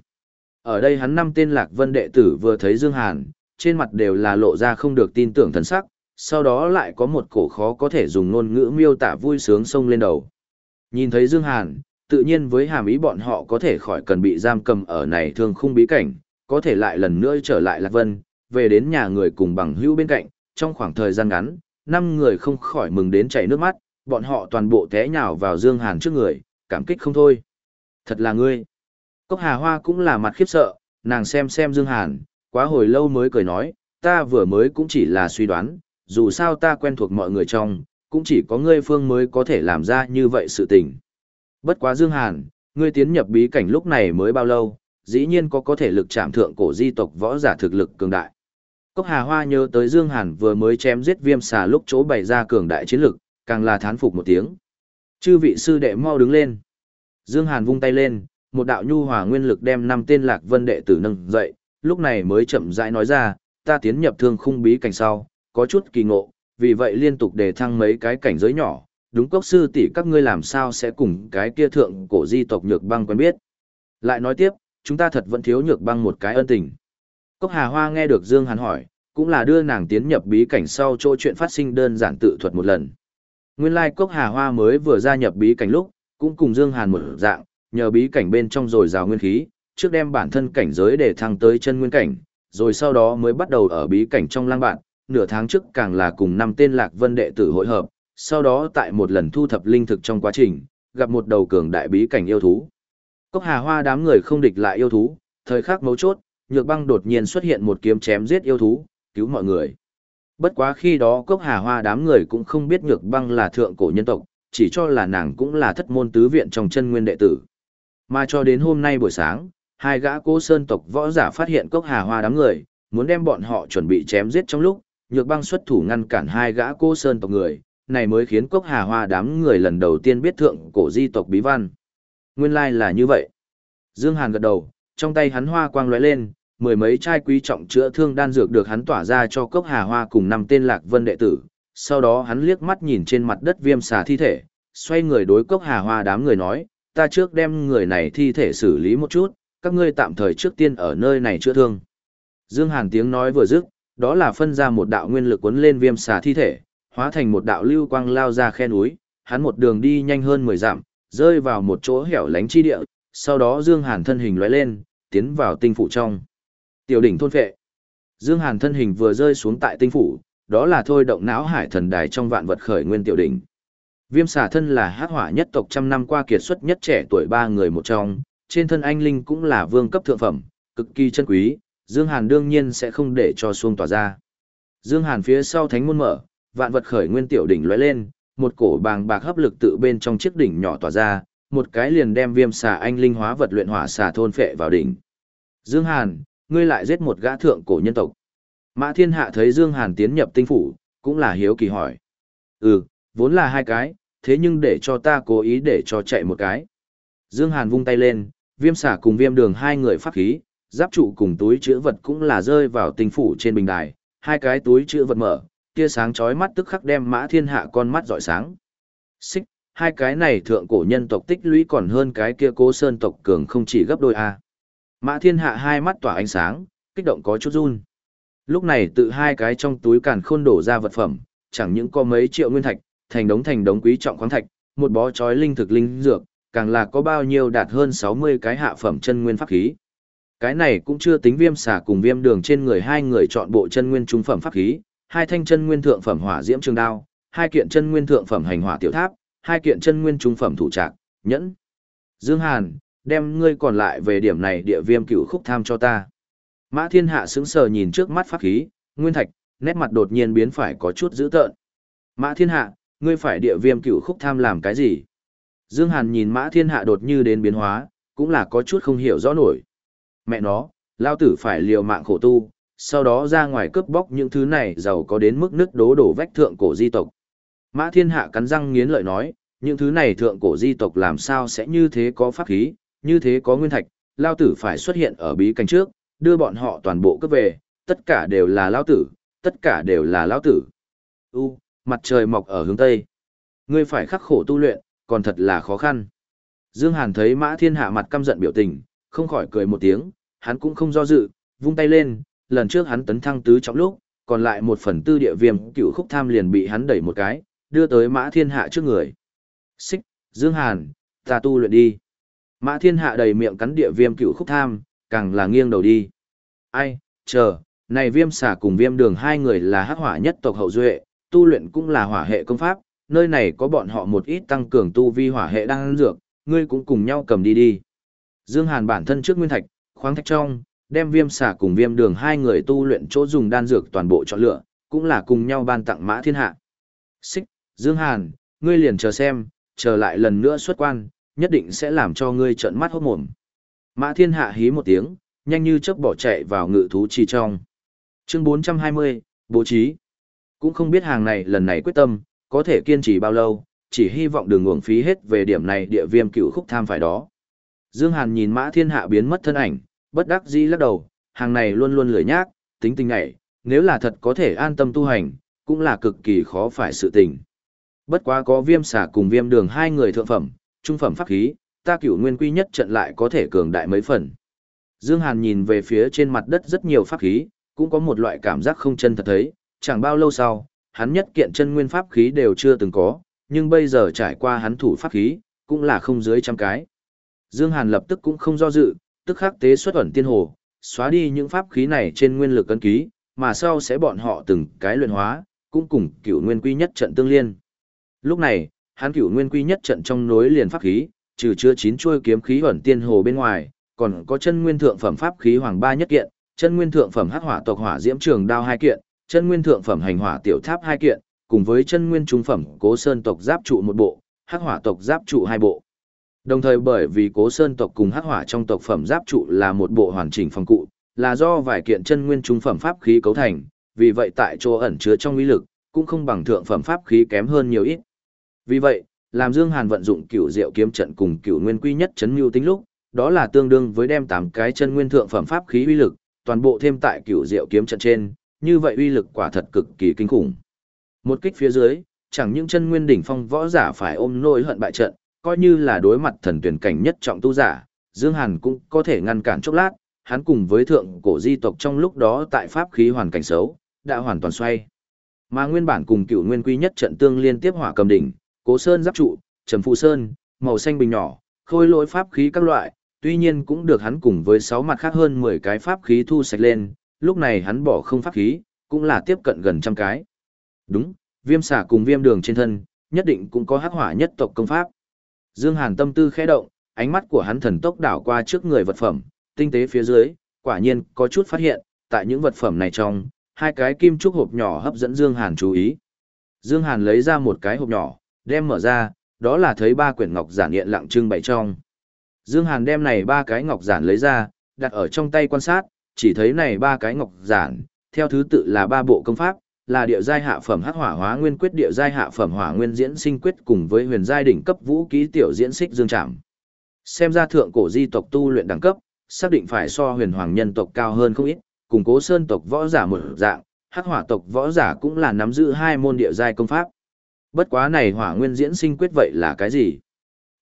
Ở đây hắn năm tên lạc vân đệ tử vừa thấy Dương Hàn, trên mặt đều là lộ ra không được tin tưởng thần sắc, sau đó lại có một cổ khó có thể dùng ngôn ngữ miêu tả vui sướng sông lên đầu. Nhìn thấy Dương Hàn, tự nhiên với hàm ý bọn họ có thể khỏi cần bị giam cầm ở này thương khung bí cảnh, có thể lại lần nữa trở lại Lạc Vân, về đến nhà người cùng bằng hữu bên cạnh, trong khoảng thời gian ngắn, năm người không khỏi mừng đến chảy nước mắt, bọn họ toàn bộ té nhào vào Dương Hàn trước người, cảm kích không thôi. Thật là ngươi. Cốc Hà Hoa cũng là mặt khiếp sợ, nàng xem xem Dương Hàn, quá hồi lâu mới cười nói, ta vừa mới cũng chỉ là suy đoán, dù sao ta quen thuộc mọi người trong, cũng chỉ có ngươi phương mới có thể làm ra như vậy sự tình. Bất quá Dương Hàn, ngươi tiến nhập bí cảnh lúc này mới bao lâu, dĩ nhiên có có thể lực chạm thượng cổ di tộc võ giả thực lực cường đại. Cốc Hà Hoa nhớ tới Dương Hàn vừa mới chém giết viêm xà lúc chỗ bày ra cường đại chiến lực, càng là thán phục một tiếng. Chư vị sư đệ mau đứng lên. Dương Hàn vung tay lên, một đạo nhu hòa nguyên lực đem năm tên lạc vân đệ tử nâng dậy, lúc này mới chậm rãi nói ra, ta tiến nhập thương khung bí cảnh sau, có chút kỳ ngộ, vì vậy liên tục đề thăng mấy cái cảnh giới nhỏ, đúng cốc sư tỷ các ngươi làm sao sẽ cùng cái kia thượng cổ di tộc nhược băng quen biết. Lại nói tiếp, chúng ta thật vẫn thiếu nhược băng một cái ân tình. Cốc Hà Hoa nghe được Dương Hàn hỏi, cũng là đưa nàng tiến nhập bí cảnh sau chỗ chuyện phát sinh đơn giản tự thuật một lần. Nguyên lai Cốc Hà Hoa mới vừa gia nhập bí cảnh lúc, cũng cùng Dương Hàn một dạng, nhờ bí cảnh bên trong rồi rào nguyên khí, trước đem bản thân cảnh giới để thăng tới chân nguyên cảnh, rồi sau đó mới bắt đầu ở bí cảnh trong lang bạn, nửa tháng trước càng là cùng năm tên lạc vân đệ tử hội hợp, sau đó tại một lần thu thập linh thực trong quá trình, gặp một đầu cường đại bí cảnh yêu thú. Cốc Hà Hoa đám người không địch lại yêu thú, thời khắc mấu chốt, Nhược Băng đột nhiên xuất hiện một kiếm chém giết yêu thú, cứu mọi người. Bất quá khi đó Cốc Hà Hoa đám người cũng không biết Nhược Băng là thượng cổ nhân tộc, chỉ cho là nàng cũng là thất môn tứ viện trong chân nguyên đệ tử. Mà cho đến hôm nay buổi sáng, hai gã cố sơn tộc võ giả phát hiện Cốc Hà Hoa đám người, muốn đem bọn họ chuẩn bị chém giết trong lúc, Nhược Băng xuất thủ ngăn cản hai gã cố sơn tộc người, này mới khiến Cốc Hà Hoa đám người lần đầu tiên biết thượng cổ di tộc bí văn. Nguyên lai like là như vậy. Dương Hàn gật đầu, trong tay hắn hoa quang lóe lên, mười mấy chai quý trọng chữa thương đan dược được hắn tỏa ra cho Cốc Hà Hoa cùng năm tên Lạc Vân đệ tử. Sau đó hắn liếc mắt nhìn trên mặt đất viêm xà thi thể, xoay người đối Cốc Hà Hoa đám người nói, ta trước đem người này thi thể xử lý một chút, các ngươi tạm thời trước tiên ở nơi này chữa thương. Dương Hàn tiếng nói vừa dứt, đó là phân ra một đạo nguyên lực cuốn lên viêm xà thi thể, hóa thành một đạo lưu quang lao ra khe núi, hắn một đường đi nhanh hơn 10 dặm, rơi vào một chỗ hẻo lánh chi địa, sau đó Dương Hàn thân hình lóe lên, tiến vào tinh phủ trong. Tiểu đỉnh thôn phệ. Dương Hàn thân hình vừa rơi xuống tại tinh phủ, đó là thôi động não hải thần đài trong vạn vật khởi nguyên tiểu đỉnh. Viêm xà thân là hắc hỏa nhất tộc trăm năm qua kiệt xuất nhất trẻ tuổi ba người một trong, trên thân anh linh cũng là vương cấp thượng phẩm, cực kỳ chân quý, Dương Hàn đương nhiên sẽ không để cho xuông tỏa ra. Dương Hàn phía sau thánh môn mở, vạn vật khởi nguyên tiểu đỉnh lóe lên, một cổ bàng bạc hấp lực tự bên trong chiếc đỉnh nhỏ tỏa ra, một cái liền đem viêm xà anh linh hóa vật luyện hỏa xà thôn phệ vào đỉnh. Dương Hàn, ngươi lại giết một gã thượng cổ nhân tộc. Mã Thiên Hạ thấy Dương Hàn tiến nhập tinh phủ, cũng là hiếu kỳ hỏi. Ừ, vốn là hai cái, thế nhưng để cho ta cố ý để cho chạy một cái. Dương Hàn vung tay lên, viêm xả cùng viêm đường hai người phát khí, giáp trụ cùng túi chữ vật cũng là rơi vào tinh phủ trên bình đài, hai cái túi chữ vật mở, tia sáng chói mắt tức khắc đem mã thiên hạ con mắt dọi sáng. Xích, hai cái này thượng cổ nhân tộc tích lũy còn hơn cái kia cố sơn tộc cường không chỉ gấp đôi a. Mã thiên hạ hai mắt tỏa ánh sáng, kích động có chút run. Lúc này tự hai cái trong túi càn khôn đổ ra vật phẩm, chẳng những có mấy triệu nguyên thạch, thành đống thành đống quý trọng khoáng thạch, một bó chói linh thực linh dược, càng là có bao nhiêu đạt hơn 60 cái hạ phẩm chân nguyên pháp khí. Cái này cũng chưa tính viêm xả cùng viêm đường trên người hai người chọn bộ chân nguyên trung phẩm pháp khí, hai thanh chân nguyên thượng phẩm hỏa diễm trường đao, hai kiện chân nguyên thượng phẩm hành hỏa tiểu tháp, hai kiện chân nguyên trung phẩm thủ trạc, nhẫn. Dương Hàn, đem ngươi còn lại về điểm này địa viêm cửu khúc tham cho ta. Mã Thiên Hạ sững sờ nhìn trước mắt pháp khí, nguyên thạch, nét mặt đột nhiên biến phải có chút dữ tợn. Mã Thiên Hạ, ngươi phải địa viêm cửu khúc tham làm cái gì? Dương Hàn nhìn Mã Thiên Hạ đột như đến biến hóa, cũng là có chút không hiểu rõ nổi. Mẹ nó, lao tử phải liều mạng khổ tu, sau đó ra ngoài cướp bóc những thứ này giàu có đến mức nứt đố đổ vách thượng cổ di tộc. Mã Thiên Hạ cắn răng nghiến lợi nói, những thứ này thượng cổ di tộc làm sao sẽ như thế có pháp khí, như thế có nguyên thạch, lao tử phải xuất hiện ở bí cảnh trước, đưa bọn họ toàn bộ cấp về, tất cả đều là lao tử, tất cả đều là lao tử. U, mặt trời mọc ở hướng Tây. Ngươi phải khắc khổ tu luyện, còn thật là khó khăn. Dương Hàn thấy Mã Thiên Hạ mặt căm giận biểu tình, không khỏi cười một tiếng, hắn cũng không do dự, vung tay lên, lần trước hắn tấn thăng tứ trọng lúc, còn lại một phần tư địa viêm cựu khúc tham liền bị hắn đẩy một cái, đưa tới Mã Thiên Hạ trước người. Xích, Dương Hàn, ta tu luyện đi. Mã Thiên Hạ đầy miệng cắn địa viêm cựu khúc tham, càng là nghiêng đầu đi. Ai, chờ, này viêm xà cùng viêm đường hai người là hắc hỏa nhất tộc hậu duệ, tu luyện cũng là hỏa hệ công pháp, nơi này có bọn họ một ít tăng cường tu vi hỏa hệ đang dược, ngươi cũng cùng nhau cầm đi đi. Dương Hàn bản thân trước nguyên thạch, khoáng thạch trong, đem viêm xà cùng viêm đường hai người tu luyện chỗ dùng đan dược toàn bộ chọn lựa, cũng là cùng nhau ban tặng mã thiên hạ. Xích, Dương Hàn, ngươi liền chờ xem, chờ lại lần nữa xuất quan, nhất định sẽ làm cho ngươi trợn mắt hốt mồm. Mã thiên hạ hí một tiếng, nhanh như chớp bỏ chạy vào ngự thú chi trong. Chương 420, bố trí. Cũng không biết hàng này lần này quyết tâm, có thể kiên trì bao lâu, chỉ hy vọng đừng uổng phí hết về điểm này địa viêm cựu khúc tham phải đó. Dương Hàn nhìn mã thiên hạ biến mất thân ảnh, bất đắc dĩ lắc đầu, hàng này luôn luôn lười nhác, tính tình ngại, nếu là thật có thể an tâm tu hành, cũng là cực kỳ khó phải sự tình. Bất quá có viêm xả cùng viêm đường hai người thượng phẩm, trung phẩm pháp khí, ta cửu nguyên quy nhất trận lại có thể cường đại mấy phần. Dương Hàn nhìn về phía trên mặt đất rất nhiều pháp khí, cũng có một loại cảm giác không chân thật thấy, chẳng bao lâu sau, hắn nhất kiện chân nguyên pháp khí đều chưa từng có, nhưng bây giờ trải qua hắn thủ pháp khí, cũng là không dưới trăm cái. Dương Hàn lập tức cũng không do dự, tức khắc tế xuất ẩn tiên hồ, xóa đi những pháp khí này trên nguyên lực cân ký, mà sau sẽ bọn họ từng cái luyện hóa, cũng cùng cửu nguyên quy nhất trận tương liên. Lúc này, hắn cửu nguyên quy nhất trận trong nối liền pháp khí, trừ chứa chín chuôi kiếm khí ẩn tiên hồ bên ngoài, còn có chân nguyên thượng phẩm pháp khí hoàng ba nhất kiện, chân nguyên thượng phẩm hắc hỏa tộc hỏa diễm trường đao hai kiện, chân nguyên thượng phẩm hành hỏa tiểu tháp hai kiện, cùng với chân nguyên trung phẩm cố sơn tộc giáp trụ một bộ, hắc hỏa tộc giáp trụ hai bộ. Đồng thời bởi vì cố sơn tộc cùng hắc hỏa trong tộc phẩm giáp trụ là một bộ hoàn chỉnh phong cụ, là do vài kiện chân nguyên trung phẩm pháp khí cấu thành, vì vậy tại chỗ ẩn chứa trong uy lực, cũng không bằng thượng phẩm pháp khí kém hơn nhiều ít. Vì vậy, làm Dương Hàn vận dụng cửu diệu kiếm trận cùng cửu nguyên quy nhất chấn lưu tính lúc, đó là tương đương với đem 8 cái chân nguyên thượng phẩm pháp khí uy lực, toàn bộ thêm tại cửu diệu kiếm trận trên, như vậy uy lực quả thật cực kỳ kinh khủng. Một kích phía dưới, chẳng những chân nguyên đỉnh phong võ giả phải ôm nỗi hận bại trận, coi như là đối mặt thần tuyển cảnh nhất trọng tu giả, Dương Hàn cũng có thể ngăn cản chốc lát, hắn cùng với thượng cổ di tộc trong lúc đó tại pháp khí hoàn cảnh xấu, đã hoàn toàn xoay. Mà nguyên bản cùng cựu nguyên quy nhất trận tương liên tiếp hỏa cầm đỉnh, cố sơn giáp trụ, trầm phụ sơn, màu xanh bình nhỏ, khôi lỗi pháp khí các loại, tuy nhiên cũng được hắn cùng với sáu mặt khác hơn 10 cái pháp khí thu sạch lên, lúc này hắn bỏ không pháp khí, cũng là tiếp cận gần trăm cái. Đúng, viêm xả cùng viêm đường trên thân, nhất định cũng có hắc hỏa nhất tộc công pháp. Dương Hàn tâm tư khẽ động, ánh mắt của hắn thần tốc đảo qua trước người vật phẩm, tinh tế phía dưới, quả nhiên có chút phát hiện, tại những vật phẩm này trong, hai cái kim trúc hộp nhỏ hấp dẫn Dương Hàn chú ý. Dương Hàn lấy ra một cái hộp nhỏ, đem mở ra, đó là thấy ba quyển ngọc giản hiện lặng trưng bày trong. Dương Hàn đem này ba cái ngọc giản lấy ra, đặt ở trong tay quan sát, chỉ thấy này ba cái ngọc giản, theo thứ tự là ba bộ công pháp, là địa giai hạ phẩm hắc hỏa hóa nguyên quyết địa giai hạ phẩm hỏa nguyên diễn sinh quyết cùng với huyền giai đỉnh cấp vũ ký tiểu diễn xích dương trảm. Xem ra thượng cổ di tộc tu luyện đẳng cấp, xác định phải so huyền hoàng nhân tộc cao hơn không ít, cùng cố sơn tộc võ giả một dạng, hắc hỏa tộc võ giả cũng là nắm giữ hai môn địa giai công pháp. Bất quá này hỏa nguyên diễn sinh quyết vậy là cái gì?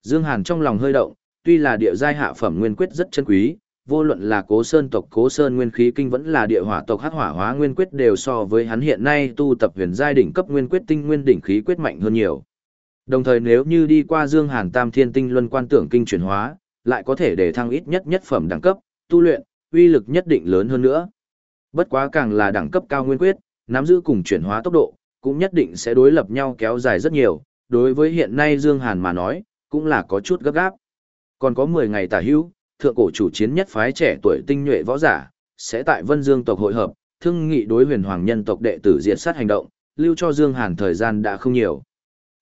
Dương Hàn trong lòng hơi động, tuy là địa giai hạ phẩm nguyên quyết rất chân quý, vô luận là cố sơn tộc cố sơn nguyên khí kinh vẫn là địa hỏa tộc hắc hỏa hóa nguyên quyết đều so với hắn hiện nay tu tập huyền giai đỉnh cấp nguyên quyết tinh nguyên đỉnh khí quyết mạnh hơn nhiều. Đồng thời nếu như đi qua Dương Hàn Tam Thiên Tinh Luân quan tưởng kinh chuyển hóa, lại có thể để thăng ít nhất nhất phẩm đẳng cấp, tu luyện, uy lực nhất định lớn hơn nữa. Bất quá càng là đẳng cấp cao nguyên quyết, nắm giữ cùng chuyển hóa tốc độ, cũng nhất định sẽ đối lập nhau kéo dài rất nhiều, đối với hiện nay Dương Hàn mà nói, cũng là có chút gấp gáp. Còn có 10 ngày tả hữu, thượng cổ chủ chiến nhất phái trẻ tuổi tinh nhuệ võ giả, sẽ tại Vân Dương tộc hội hợp, thương nghị đối huyền hoàng nhân tộc đệ tử diệt sát hành động, lưu cho Dương Hàn thời gian đã không nhiều.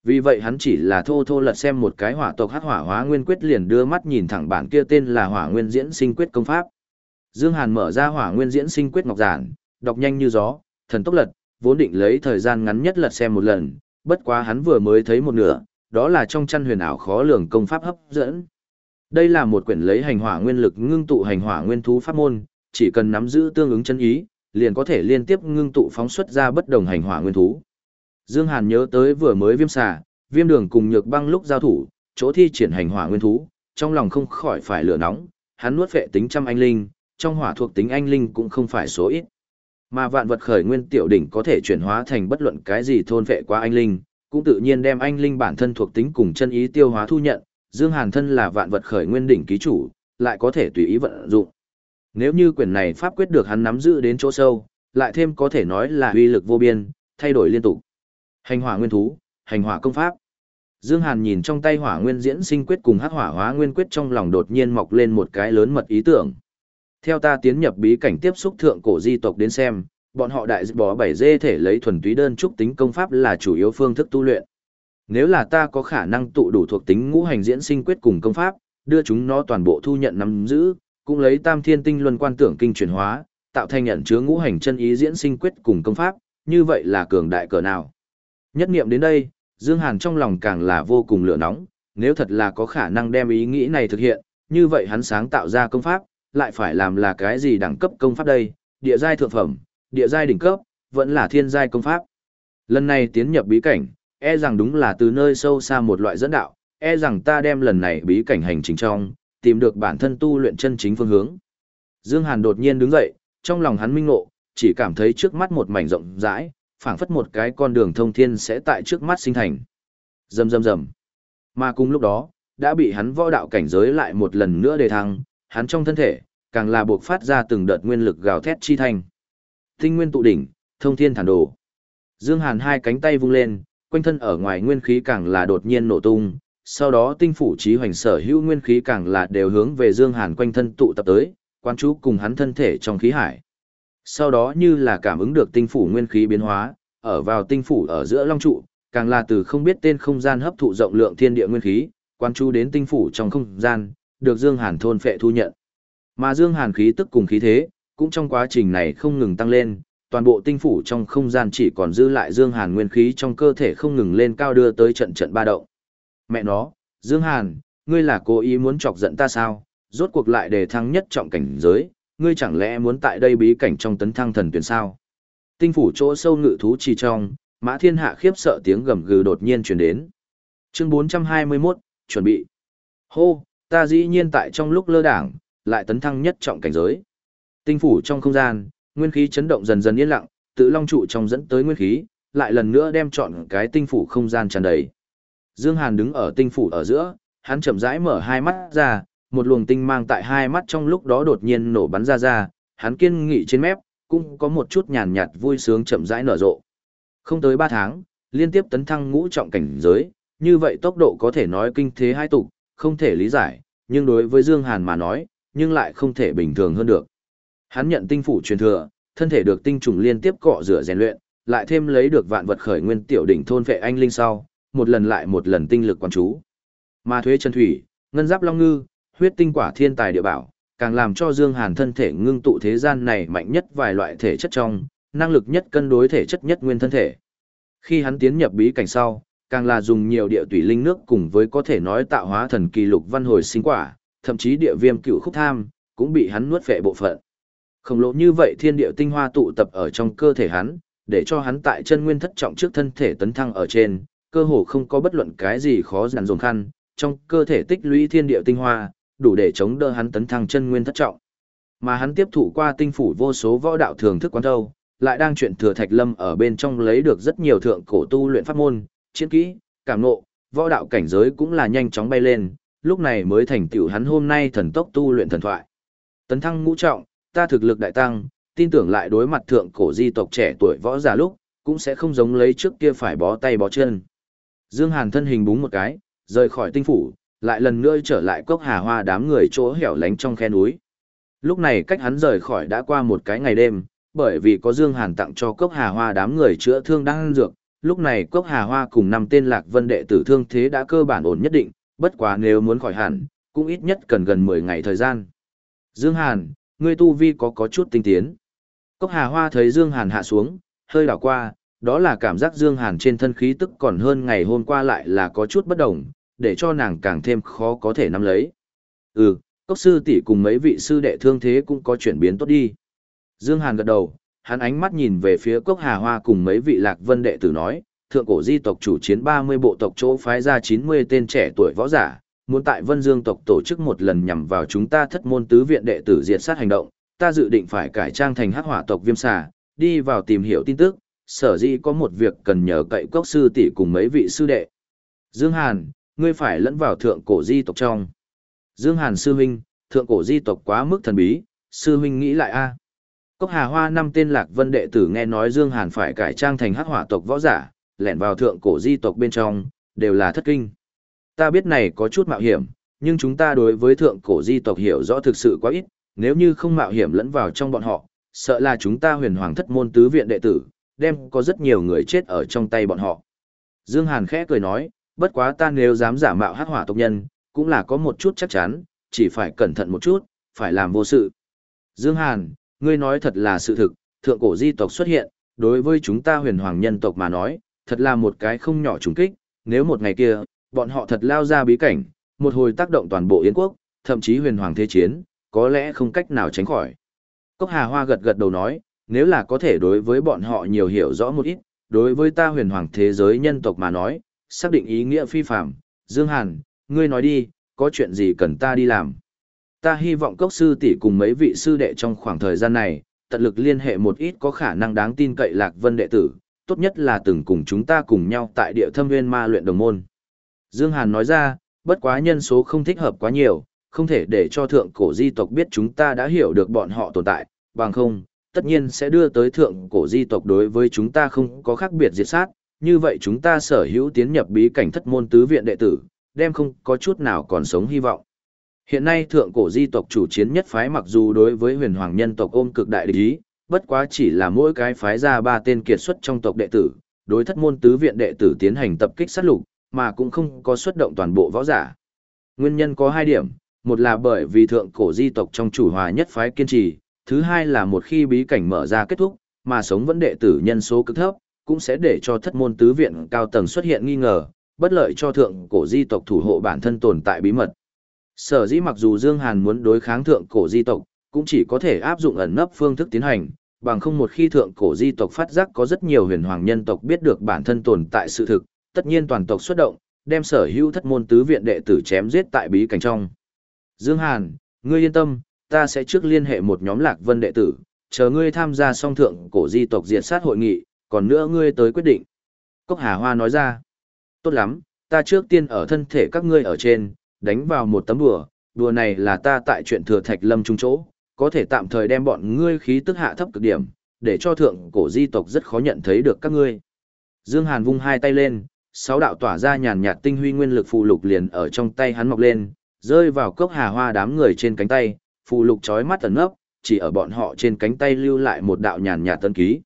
Vì vậy hắn chỉ là thô thô lật xem một cái hỏa tộc hắc hỏa hóa nguyên quyết liền đưa mắt nhìn thẳng bản kia tên là hỏa nguyên diễn sinh quyết công pháp. Dương Hàn mở ra hỏa nguyên diễn sinh quyết ngọc giản, đọc nhanh như gió, thần tốc lật, vốn định lấy thời gian ngắn nhất lật xem một lần, bất quá hắn vừa mới thấy một nửa, đó là trong chăn huyền ảo khó lường công pháp hấp dẫn. Đây là một quyển lấy hành hỏa nguyên lực ngưng tụ hành hỏa nguyên thú pháp môn, chỉ cần nắm giữ tương ứng chân ý, liền có thể liên tiếp ngưng tụ phóng xuất ra bất đồng hành hỏa nguyên thú. Dương Hàn nhớ tới vừa mới viêm xà, viêm đường cùng nhược băng lúc giao thủ, chỗ thi triển hành hỏa nguyên thú, trong lòng không khỏi phải lửa nóng, hắn nuốt vệ tính trăm anh linh, trong hỏa thuộc tính anh linh cũng không phải số ít. Mà vạn vật khởi nguyên tiểu đỉnh có thể chuyển hóa thành bất luận cái gì thôn vệ qua anh linh, cũng tự nhiên đem anh linh bản thân thuộc tính cùng chân ý tiêu hóa thu nhận, Dương Hàn thân là vạn vật khởi nguyên đỉnh ký chủ, lại có thể tùy ý vận dụng. Nếu như quyền này pháp quyết được hắn nắm giữ đến chỗ sâu, lại thêm có thể nói là uy lực vô biên, thay đổi liên tục. Hành hỏa nguyên thú, hành hỏa công pháp. Dương Hàn nhìn trong tay hỏa nguyên diễn sinh quyết cùng hắc hỏa hóa nguyên quyết trong lòng đột nhiên mọc lên một cái lớn mật ý tưởng. Theo ta tiến nhập bí cảnh tiếp xúc thượng cổ di tộc đến xem, bọn họ đại bỏ bảy dê thể lấy thuần túy đơn trúc tính công pháp là chủ yếu phương thức tu luyện. Nếu là ta có khả năng tụ đủ thuộc tính ngũ hành diễn sinh quyết cùng công pháp, đưa chúng nó toàn bộ thu nhận nắm giữ, cũng lấy tam thiên tinh luân quan tưởng kinh chuyển hóa, tạo thành nhận chứa ngũ hành chân ý diễn sinh quyết cùng công pháp, như vậy là cường đại cỡ nào. Nhất niệm đến đây, Dương Hàn trong lòng càng là vô cùng lửa nóng, nếu thật là có khả năng đem ý nghĩ này thực hiện, như vậy hắn sáng tạo ra công pháp, lại phải làm là cái gì đẳng cấp công pháp đây, địa giai thượng phẩm, địa giai đỉnh cấp, vẫn là thiên giai công pháp. Lần này tiến nhập bí cảnh, e rằng đúng là từ nơi sâu xa một loại dẫn đạo, e rằng ta đem lần này bí cảnh hành trình trong, tìm được bản thân tu luyện chân chính phương hướng. Dương Hàn đột nhiên đứng dậy, trong lòng hắn minh ngộ, chỉ cảm thấy trước mắt một mảnh rộng rãi, phảng phất một cái con đường thông thiên sẽ tại trước mắt sinh thành. Rầm rầm rầm. Mà cùng lúc đó, đã bị hắn võ đạo cảnh giới lại một lần nữa đề thăng, hắn trong thân thể, càng là buộc phát ra từng đợt nguyên lực gào thét chi thành. Tinh nguyên tụ đỉnh, thông thiên thản đồ. Dương Hàn hai cánh tay vung lên, quanh thân ở ngoài nguyên khí càng là đột nhiên nổ tung, sau đó tinh phủ trí hoành sở hữu nguyên khí càng là đều hướng về Dương Hàn quanh thân tụ tập tới, quan chú cùng hắn thân thể trong khí hải. Sau đó như là cảm ứng được tinh phủ nguyên khí biến hóa, ở vào tinh phủ ở giữa long trụ, càng là từ không biết tên không gian hấp thụ rộng lượng thiên địa nguyên khí, quan chú đến tinh phủ trong không gian, được Dương Hàn thôn phệ thu nhận. Mà Dương Hàn khí tức cùng khí thế, cũng trong quá trình này không ngừng tăng lên, toàn bộ tinh phủ trong không gian chỉ còn dư lại Dương Hàn nguyên khí trong cơ thể không ngừng lên cao đưa tới trận trận ba động. Mẹ nó, Dương Hàn, ngươi là cố ý muốn chọc giận ta sao? Rốt cuộc lại để thăng nhất trọng cảnh giới, ngươi chẳng lẽ muốn tại đây bí cảnh trong tấn thăng thần tuyển sao? Tinh phủ chỗ sâu ngự thú trì trong, Mã Thiên Hạ khiếp sợ tiếng gầm gừ đột nhiên truyền đến. Chương 421, chuẩn bị. Hô, ta dĩ nhiên tại trong lúc lơ đảng, lại tấn thăng nhất trọng cảnh giới. Tinh phủ trong không gian, nguyên khí chấn động dần dần yên lặng, tự long trụ trong dẫn tới nguyên khí, lại lần nữa đem chọn cái tinh phủ không gian tràn đầy. Dương Hàn đứng ở tinh phủ ở giữa, hắn chậm rãi mở hai mắt ra, một luồng tinh mang tại hai mắt trong lúc đó đột nhiên nổ bắn ra ra, hắn kiên nghị trên mép, cũng có một chút nhàn nhạt vui sướng chậm rãi nở rộ. Không tới 3 tháng, liên tiếp tấn thăng ngũ trọng cảnh giới, như vậy tốc độ có thể nói kinh thế hai tục, không thể lý giải, nhưng đối với Dương Hàn mà nói, nhưng lại không thể bình thường hơn được. Hắn nhận tinh phủ truyền thừa, thân thể được tinh trùng liên tiếp cọ rửa rèn luyện, lại thêm lấy được vạn vật khởi nguyên tiểu đỉnh thôn vệ anh linh sau, một lần lại một lần tinh lực quan chú. Mà thuế chân thủy, ngân giáp long ngư, huyết tinh quả thiên tài địa bảo, càng làm cho Dương Hàn thân thể ngưng tụ thế gian này mạnh nhất vài loại thể chất trong, năng lực nhất cân đối thể chất nhất nguyên thân thể. Khi hắn tiến nhập bí cảnh sau, càng là dùng nhiều địa tủy linh nước cùng với có thể nói tạo hóa thần kỳ lục văn hồi sinh quả, thậm chí địa viêm cựu khúc tham, cũng bị hắn nuốt phệ bộ phận. Khổng lồ như vậy thiên địa tinh hoa tụ tập ở trong cơ thể hắn, để cho hắn tại chân nguyên thất trọng trước thân thể tấn thăng ở trên, cơ hồ không có bất luận cái gì khó dàn dồn khăn, trong cơ thể tích lũy thiên địa tinh hoa, đủ để chống đỡ hắn tấn thăng chân nguyên thất trọng. Mà hắn tiếp thụ qua tinh phủ vô số võ đạo thường thức quán đâu, lại đang chuyện thừa thạch lâm ở bên trong lấy được rất nhiều thượng cổ tu luyện pháp môn, chiến kỹ, cảm nộ, võ đạo cảnh giới cũng là nhanh chóng bay lên, lúc này mới thành tựu hắn hôm nay thần tốc tu luyện thần thoại. Tấn thăng ngũ trọng, ta thực lực đại tăng, tin tưởng lại đối mặt thượng cổ di tộc trẻ tuổi võ giả lúc, cũng sẽ không giống lấy trước kia phải bó tay bó chân. Dương Hàn thân hình búng một cái, rời khỏi tinh phủ, lại lần nữa trở lại cốc hà hoa đám người chỗ hẻo lánh trong khe núi. Lúc này cách hắn rời khỏi đã qua một cái ngày đêm, bởi vì có Dương Hàn tặng cho cốc hà hoa đám người chữa thương đang dược, lúc này cốc hà hoa cùng năm tên lạc vân đệ tử thương thế đã cơ bản ổn nhất định, bất quá nếu muốn khỏi hẳn, cũng ít nhất cần gần 10 ngày thời gian. Dương Hàn, ngươi tu vi có có chút tinh tiến. Cốc hà hoa thấy Dương Hàn hạ xuống, hơi đảo qua, đó là cảm giác Dương Hàn trên thân khí tức còn hơn ngày hôm qua lại là có chút bất đồng, để cho nàng càng thêm khó có thể nắm lấy. Ừ, cốc sư tỷ cùng mấy vị sư đệ thương thế cũng có chuyển biến tốt đi. Dương Hàn gật đầu, hắn ánh mắt nhìn về phía cốc hà hoa cùng mấy vị lạc vân đệ tử nói, thượng cổ di tộc chủ chiến 30 bộ tộc chỗ phái ra 90 tên trẻ tuổi võ giả, muốn tại Vân Dương tộc tổ chức một lần nhằm vào chúng ta thất môn tứ viện đệ tử diệt sát hành động, ta dự định phải cải trang thành hắc hỏa tộc viêm xà, đi vào tìm hiểu tin tức, sở dĩ có một việc cần nhờ cậy cốc sư tỷ cùng mấy vị sư đệ. Dương Hàn, ngươi phải lẫn vào thượng cổ di tộc trong. Dương Hàn sư huynh, thượng cổ di tộc quá mức thần bí, sư huynh nghĩ lại a. Cốc Hà Hoa năm tên lạc vân đệ tử nghe nói Dương Hàn phải cải trang thành hắc hỏa tộc võ giả, lẻn vào thượng cổ di tộc bên trong, đều là thất kinh. Ta biết này có chút mạo hiểm, nhưng chúng ta đối với thượng cổ di tộc hiểu rõ thực sự quá ít, nếu như không mạo hiểm lẫn vào trong bọn họ, sợ là chúng ta huyền hoàng thất môn tứ viện đệ tử, đem có rất nhiều người chết ở trong tay bọn họ. Dương Hàn khẽ cười nói, bất quá ta nếu dám giả mạo hắc hỏa tộc nhân, cũng là có một chút chắc chắn, chỉ phải cẩn thận một chút, phải làm vô sự. Dương Hàn, ngươi nói thật là sự thực, thượng cổ di tộc xuất hiện, đối với chúng ta huyền hoàng nhân tộc mà nói, thật là một cái không nhỏ trùng kích, nếu một ngày kia, bọn họ thật lao ra bí cảnh, một hồi tác động toàn bộ Yến quốc, thậm chí huyền hoàng thế chiến, có lẽ không cách nào tránh khỏi. Cốc Hà Hoa gật gật đầu nói, nếu là có thể đối với bọn họ nhiều hiểu rõ một ít, đối với ta huyền hoàng thế giới nhân tộc mà nói, xác định ý nghĩa phi phạm, Dương Hàn, ngươi nói đi, có chuyện gì cần ta đi làm? Ta hy vọng cốc sư tỷ cùng mấy vị sư đệ trong khoảng thời gian này, tận lực liên hệ một ít có khả năng đáng tin cậy Lạc Vân đệ tử, tốt nhất là từng cùng chúng ta cùng nhau tại địa thâm nguyên ma luyện đồng môn. Dương Hàn nói ra, bất quá nhân số không thích hợp quá nhiều, không thể để cho thượng cổ di tộc biết chúng ta đã hiểu được bọn họ tồn tại, bằng không, tất nhiên sẽ đưa tới thượng cổ di tộc đối với chúng ta không có khác biệt diệt sát, như vậy chúng ta sở hữu tiến nhập bí cảnh thất môn tứ viện đệ tử, đem không có chút nào còn sống hy vọng. Hiện nay thượng cổ di tộc chủ chiến nhất phái mặc dù đối với huyền hoàng nhân tộc ôm cực đại địch ý, bất quá chỉ là mỗi cái phái ra ba tên kiệt xuất trong tộc đệ tử, đối thất môn tứ viện đệ tử tiến hành tập kích sát lục, mà cũng không có xuất động toàn bộ võ giả. Nguyên nhân có hai điểm, một là bởi vì thượng cổ di tộc trong chủ hòa nhất phái kiên trì, thứ hai là một khi bí cảnh mở ra kết thúc, mà sống vẫn đệ tử nhân số cực thấp, cũng sẽ để cho thất môn tứ viện cao tầng xuất hiện nghi ngờ, bất lợi cho thượng cổ di tộc thủ hộ bản thân tồn tại bí mật. Sở dĩ mặc dù Dương Hàn muốn đối kháng thượng cổ di tộc, cũng chỉ có thể áp dụng ẩn nấp phương thức tiến hành, bằng không một khi thượng cổ di tộc phát giác có rất nhiều huyền hoàng nhân tộc biết được bản thân tồn tại sự thực, tất nhiên toàn tộc xuất động, đem sở hữu thất môn tứ viện đệ tử chém giết tại bí cảnh trong. Dương Hàn, ngươi yên tâm, ta sẽ trước liên hệ một nhóm lạc vân đệ tử, chờ ngươi tham gia song thượng cổ di tộc diệt sát hội nghị, còn nữa ngươi tới quyết định. Cốc Hà Hoa nói ra, tốt lắm, ta trước tiên ở thân thể các ngươi ở trên, đánh vào một tấm đùa, đùa này là ta tại chuyện thừa thạch lâm trung chỗ, có thể tạm thời đem bọn ngươi khí tức hạ thấp cực điểm, để cho thượng cổ di tộc rất khó nhận thấy được các ngươi. Dương Hàn vung hai tay lên, sáu đạo tỏa ra nhàn nhạt tinh huy nguyên lực phù lục liền ở trong tay hắn mọc lên, rơi vào cốc hà hoa đám người trên cánh tay, phù lục chói mắt ẩn nấp, chỉ ở bọn họ trên cánh tay lưu lại một đạo nhàn nhạt tân ký.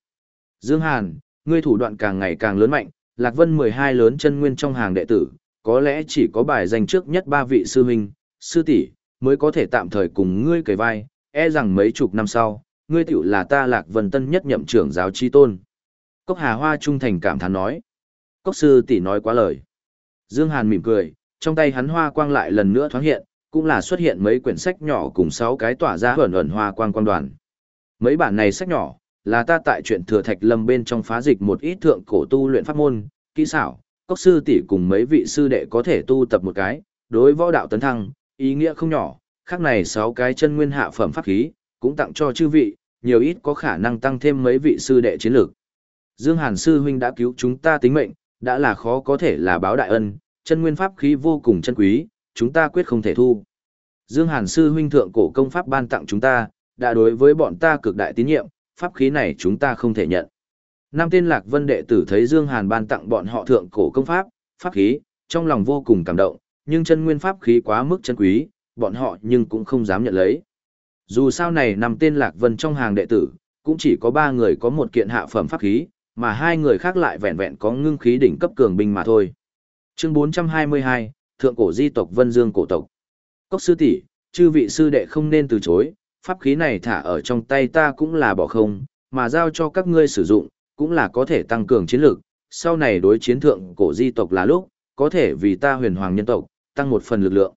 Dương Hàn, ngươi thủ đoạn càng ngày càng lớn mạnh, Lạc Vân 12 lớn chân nguyên trong hàng đệ tử, có lẽ chỉ có bài danh trước nhất ba vị sư huynh, sư tỷ mới có thể tạm thời cùng ngươi kề vai, e rằng mấy chục năm sau, ngươi tiểu là ta Lạc Vân tân nhất nhậm trưởng giáo chi tôn. Cốc Hà Hoa trung thành cảm thán nói. Cốc sư tỷ nói quá lời. Dương Hàn mỉm cười, trong tay hắn hoa quang lại lần nữa thoáng hiện, cũng là xuất hiện mấy quyển sách nhỏ cùng sáu cái tỏa ra ẩn ẩn hoa quang quang đoàn. Mấy bản này sách nhỏ, là ta tại chuyện thừa thạch lâm bên trong phá dịch một ít thượng cổ tu luyện pháp môn, kỹ xảo, cốc sư tỷ cùng mấy vị sư đệ có thể tu tập một cái, đối võ đạo tấn thăng, ý nghĩa không nhỏ, khác này sáu cái chân nguyên hạ phẩm pháp khí, cũng tặng cho chư vị, nhiều ít có khả năng tăng thêm mấy vị sư đệ chiến lược. Dương Hàn sư huynh đã cứu chúng ta tính mệnh, đã là khó có thể là báo đại ân, chân nguyên pháp khí vô cùng chân quý, chúng ta quyết không thể thu. Dương Hàn sư huynh thượng cổ công pháp ban tặng chúng ta, đã đối với bọn ta cực đại tín nhiệm, pháp khí này chúng ta không thể nhận. Nam tên Lạc Vân đệ tử thấy Dương Hàn ban tặng bọn họ thượng cổ công pháp, pháp khí, trong lòng vô cùng cảm động, nhưng chân nguyên pháp khí quá mức chân quý, bọn họ nhưng cũng không dám nhận lấy. Dù sao này nằm tên Lạc Vân trong hàng đệ tử, cũng chỉ có ba người có một kiện hạ phẩm pháp khí, mà hai người khác lại vẹn vẹn có ngưng khí đỉnh cấp cường binh mà thôi. Chương 422, Thượng cổ di tộc Vân Dương cổ tộc. Cốc sư tỷ, chư vị sư đệ không nên từ chối, pháp khí này thả ở trong tay ta cũng là bỏ không, mà giao cho các ngươi sử dụng, cũng là có thể tăng cường chiến lược, sau này đối chiến thượng cổ di tộc là lúc, có thể vì ta huyền hoàng nhân tộc, tăng một phần lực lượng.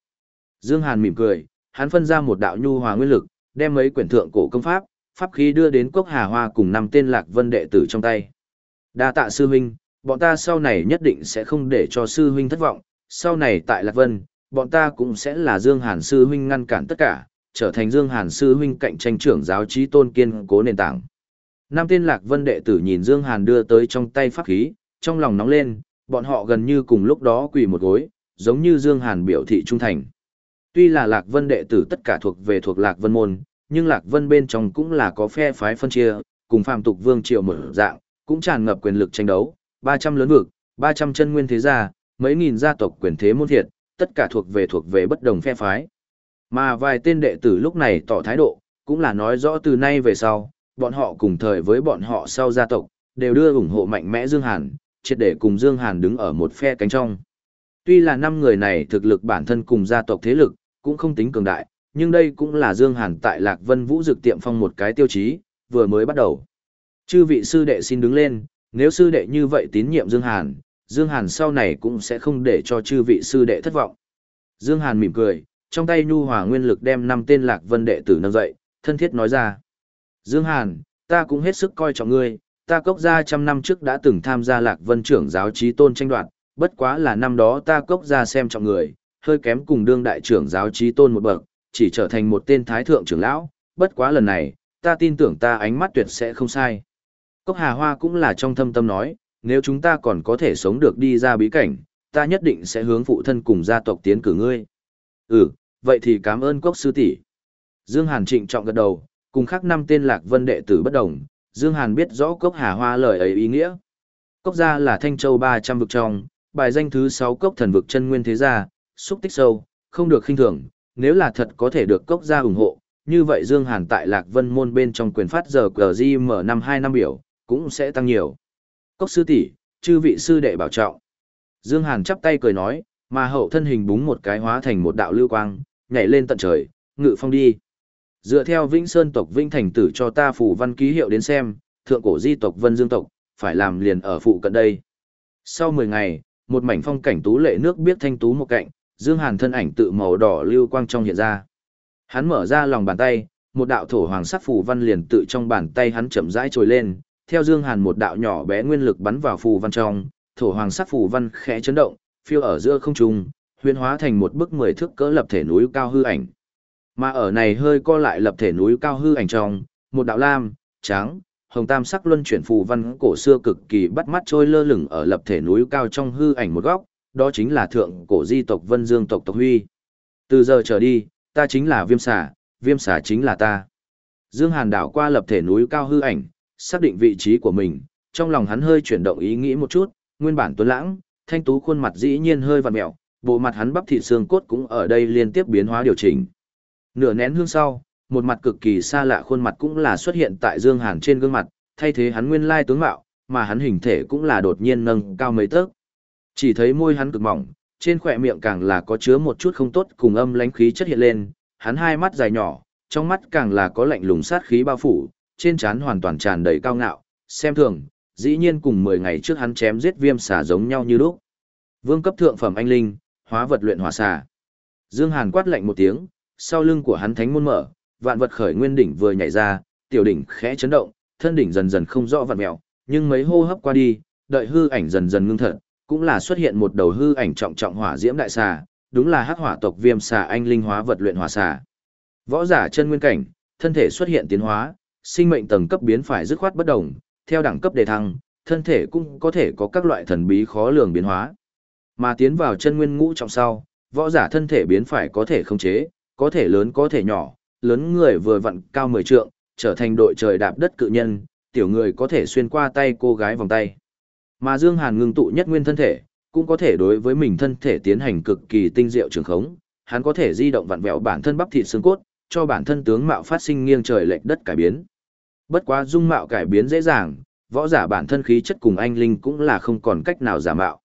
Dương Hàn mỉm cười, hắn phân ra một đạo nhu hòa nguyên lực, đem mấy quyển thượng cổ công pháp, pháp khí đưa đến cốc Hà Hoa cùng năm tên Lạc Vân đệ tử trong tay. Đa tạ sư huynh, bọn ta sau này nhất định sẽ không để cho sư huynh thất vọng, sau này tại Lạc Vân, bọn ta cũng sẽ là Dương Hàn sư huynh ngăn cản tất cả, trở thành Dương Hàn sư huynh cạnh tranh trưởng giáo trí tôn kiên cố nền tảng. Nam tên Lạc Vân đệ tử nhìn Dương Hàn đưa tới trong tay pháp khí, trong lòng nóng lên, bọn họ gần như cùng lúc đó quỳ một gối, giống như Dương Hàn biểu thị trung thành. Tuy là Lạc Vân đệ tử tất cả thuộc về thuộc Lạc Vân môn, nhưng Lạc Vân bên trong cũng là có phe phái phân chia, cùng phàm tục vương triều mở dạng, cũng tràn ngập quyền lực tranh đấu, 300 lớn vực, 300 chân nguyên thế gia, mấy nghìn gia tộc quyền thế môn thiệt, tất cả thuộc về thuộc về bất đồng phe phái. Mà vài tên đệ tử lúc này tỏ thái độ, cũng là nói rõ từ nay về sau, bọn họ cùng thời với bọn họ sau gia tộc, đều đưa ủng hộ mạnh mẽ Dương Hàn, triệt để cùng Dương Hàn đứng ở một phe cánh trong. Tuy là năm người này thực lực bản thân cùng gia tộc thế lực, cũng không tính cường đại, nhưng đây cũng là Dương Hàn tại Lạc Vân Vũ Dực tiệm phong một cái tiêu chí, vừa mới bắt đầu. Chư vị sư đệ xin đứng lên, nếu sư đệ như vậy tín nhiệm Dương Hàn, Dương Hàn sau này cũng sẽ không để cho chư vị sư đệ thất vọng. Dương Hàn mỉm cười, trong tay nhu hòa nguyên lực đem năm tên Lạc Vân đệ tử nâng dậy, thân thiết nói ra. Dương Hàn, ta cũng hết sức coi trọng ngươi, ta cốc gia trăm năm trước đã từng tham gia Lạc Vân trưởng giáo trí tôn tranh đoạt, bất quá là năm đó ta cốc gia xem trọng người, hơi kém cùng đương đại trưởng giáo trí tôn một bậc, chỉ trở thành một tên thái thượng trưởng lão, bất quá lần này, ta tin tưởng ta ánh mắt tuyệt sẽ không sai. Cốc Hà Hoa cũng là trong thâm tâm nói, nếu chúng ta còn có thể sống được đi ra bí cảnh, ta nhất định sẽ hướng phụ thân cùng gia tộc tiến cử ngươi. Ừ, vậy thì cảm ơn Cốc sư tỷ. Dương Hàn trịnh trọng gật đầu, cùng khác năm tên lạc vân đệ tử bất đồng, Dương Hàn biết rõ Cốc Hà Hoa lời ấy ý nghĩa. Cốc gia là Thanh Châu 300 vực trong, bài danh thứ 6 cốc thần vực chân nguyên thế gia, xúc tích sâu, không được khinh thường, nếu là thật có thể được cốc gia ủng hộ, như vậy Dương Hàn tại Lạc Vân môn bên trong quyền phát giờ mở năm 2 năm biểu, cũng sẽ tăng nhiều. Cốc sư tỷ, chư vị sư đệ bảo trọng. Dương Hàn chắp tay cười nói, mà hậu thân hình búng một cái hóa thành một đạo lưu quang, nhảy lên tận trời, ngự phong đi. Dựa theo Vĩnh Sơn tộc Vĩnh Thành tử cho ta phủ văn ký hiệu đến xem, thượng cổ di tộc Vân Dương tộc, phải làm liền ở phụ cận đây. Sau 10 ngày, một mảnh phong cảnh tú lệ nước biết thanh tú một cạnh, Dương Hàn thân ảnh tự màu đỏ lưu quang trong hiện ra. Hắn mở ra lòng bàn tay, một đạo thổ hoàng sắc phù văn liền tự trong bàn tay hắn chậm rãi trồi lên, theo Dương Hàn một đạo nhỏ bé nguyên lực bắn vào phù văn trong, thổ hoàng sắc phù văn khẽ chấn động, phiêu ở giữa không trung, huyễn hóa thành một bức mười thước cỡ lập thể núi cao hư ảnh. Mà ở này hơi co lại lập thể núi cao hư ảnh trong, một đạo lam, trắng, hồng tam sắc luân chuyển phù văn cổ xưa cực kỳ bắt mắt trôi lơ lửng ở lập thể núi cao trong hư ảnh một góc, đó chính là thượng cổ di tộc Vân Dương tộc tộc huy. Từ giờ trở đi, ta chính là viêm xà, viêm xà chính là ta. Dương Hàn đảo qua lập thể núi cao hư ảnh, xác định vị trí của mình, trong lòng hắn hơi chuyển động ý nghĩ một chút, nguyên bản tuấn lãng, thanh tú khuôn mặt dĩ nhiên hơi vặn mẹo, bộ mặt hắn bắp thịt xương cốt cũng ở đây liên tiếp biến hóa điều chỉnh. Nửa nén hương sau, một mặt cực kỳ xa lạ khuôn mặt cũng là xuất hiện tại Dương Hàn trên gương mặt, thay thế hắn nguyên lai tướng mạo, mà hắn hình thể cũng là đột nhiên nâng cao mấy tấc. Chỉ thấy môi hắn cực mỏng, trên khóe miệng càng là có chứa một chút không tốt cùng âm lãnh khí chất hiện lên, hắn hai mắt dài nhỏ, trong mắt càng là có lạnh lùng sát khí bao phủ, trên trán hoàn toàn tràn đầy cao ngạo, xem thường, dĩ nhiên cùng 10 ngày trước hắn chém giết viêm xà giống nhau như lúc. Vương cấp thượng phẩm anh linh, hóa vật luyện hỏa xà. Dương Hàn quát lạnh một tiếng, sau lưng của hắn thánh môn mở, vạn vật khởi nguyên đỉnh vừa nhảy ra, tiểu đỉnh khẽ chấn động, thân đỉnh dần dần không rõ vặn mèo, nhưng mấy hô hấp qua đi, đợi hư ảnh dần dần ngưng thật, cũng là xuất hiện một đầu hư ảnh trọng trọng hỏa diễm đại xà, đúng là hắc hỏa tộc viêm xà anh linh hóa vật luyện hỏa xà. Võ giả chân nguyên cảnh, thân thể xuất hiện tiến hóa, sinh mệnh tầng cấp biến phải dứt khoát bất động, theo đẳng cấp đề thăng, thân thể cũng có thể có các loại thần bí khó lường biến hóa. Mà tiến vào chân nguyên ngũ trọng sau, võ giả thân thể biến phải có thể khống chế, có thể lớn có thể nhỏ, lớn người vừa vặn cao 10 trượng, trở thành đội trời đạp đất cự nhân, tiểu người có thể xuyên qua tay cô gái vòng tay. Mà Dương Hàn ngưng tụ nhất nguyên thân thể, cũng có thể đối với mình thân thể tiến hành cực kỳ tinh diệu trường khống, hắn có thể di động vặn vẹo bản thân bắp thịt xương cốt, cho bản thân tướng mạo phát sinh nghiêng trời lệch đất cải biến. Bất quá dung mạo cải biến dễ dàng, võ giả bản thân khí chất cùng anh linh cũng là không còn cách nào giả mạo.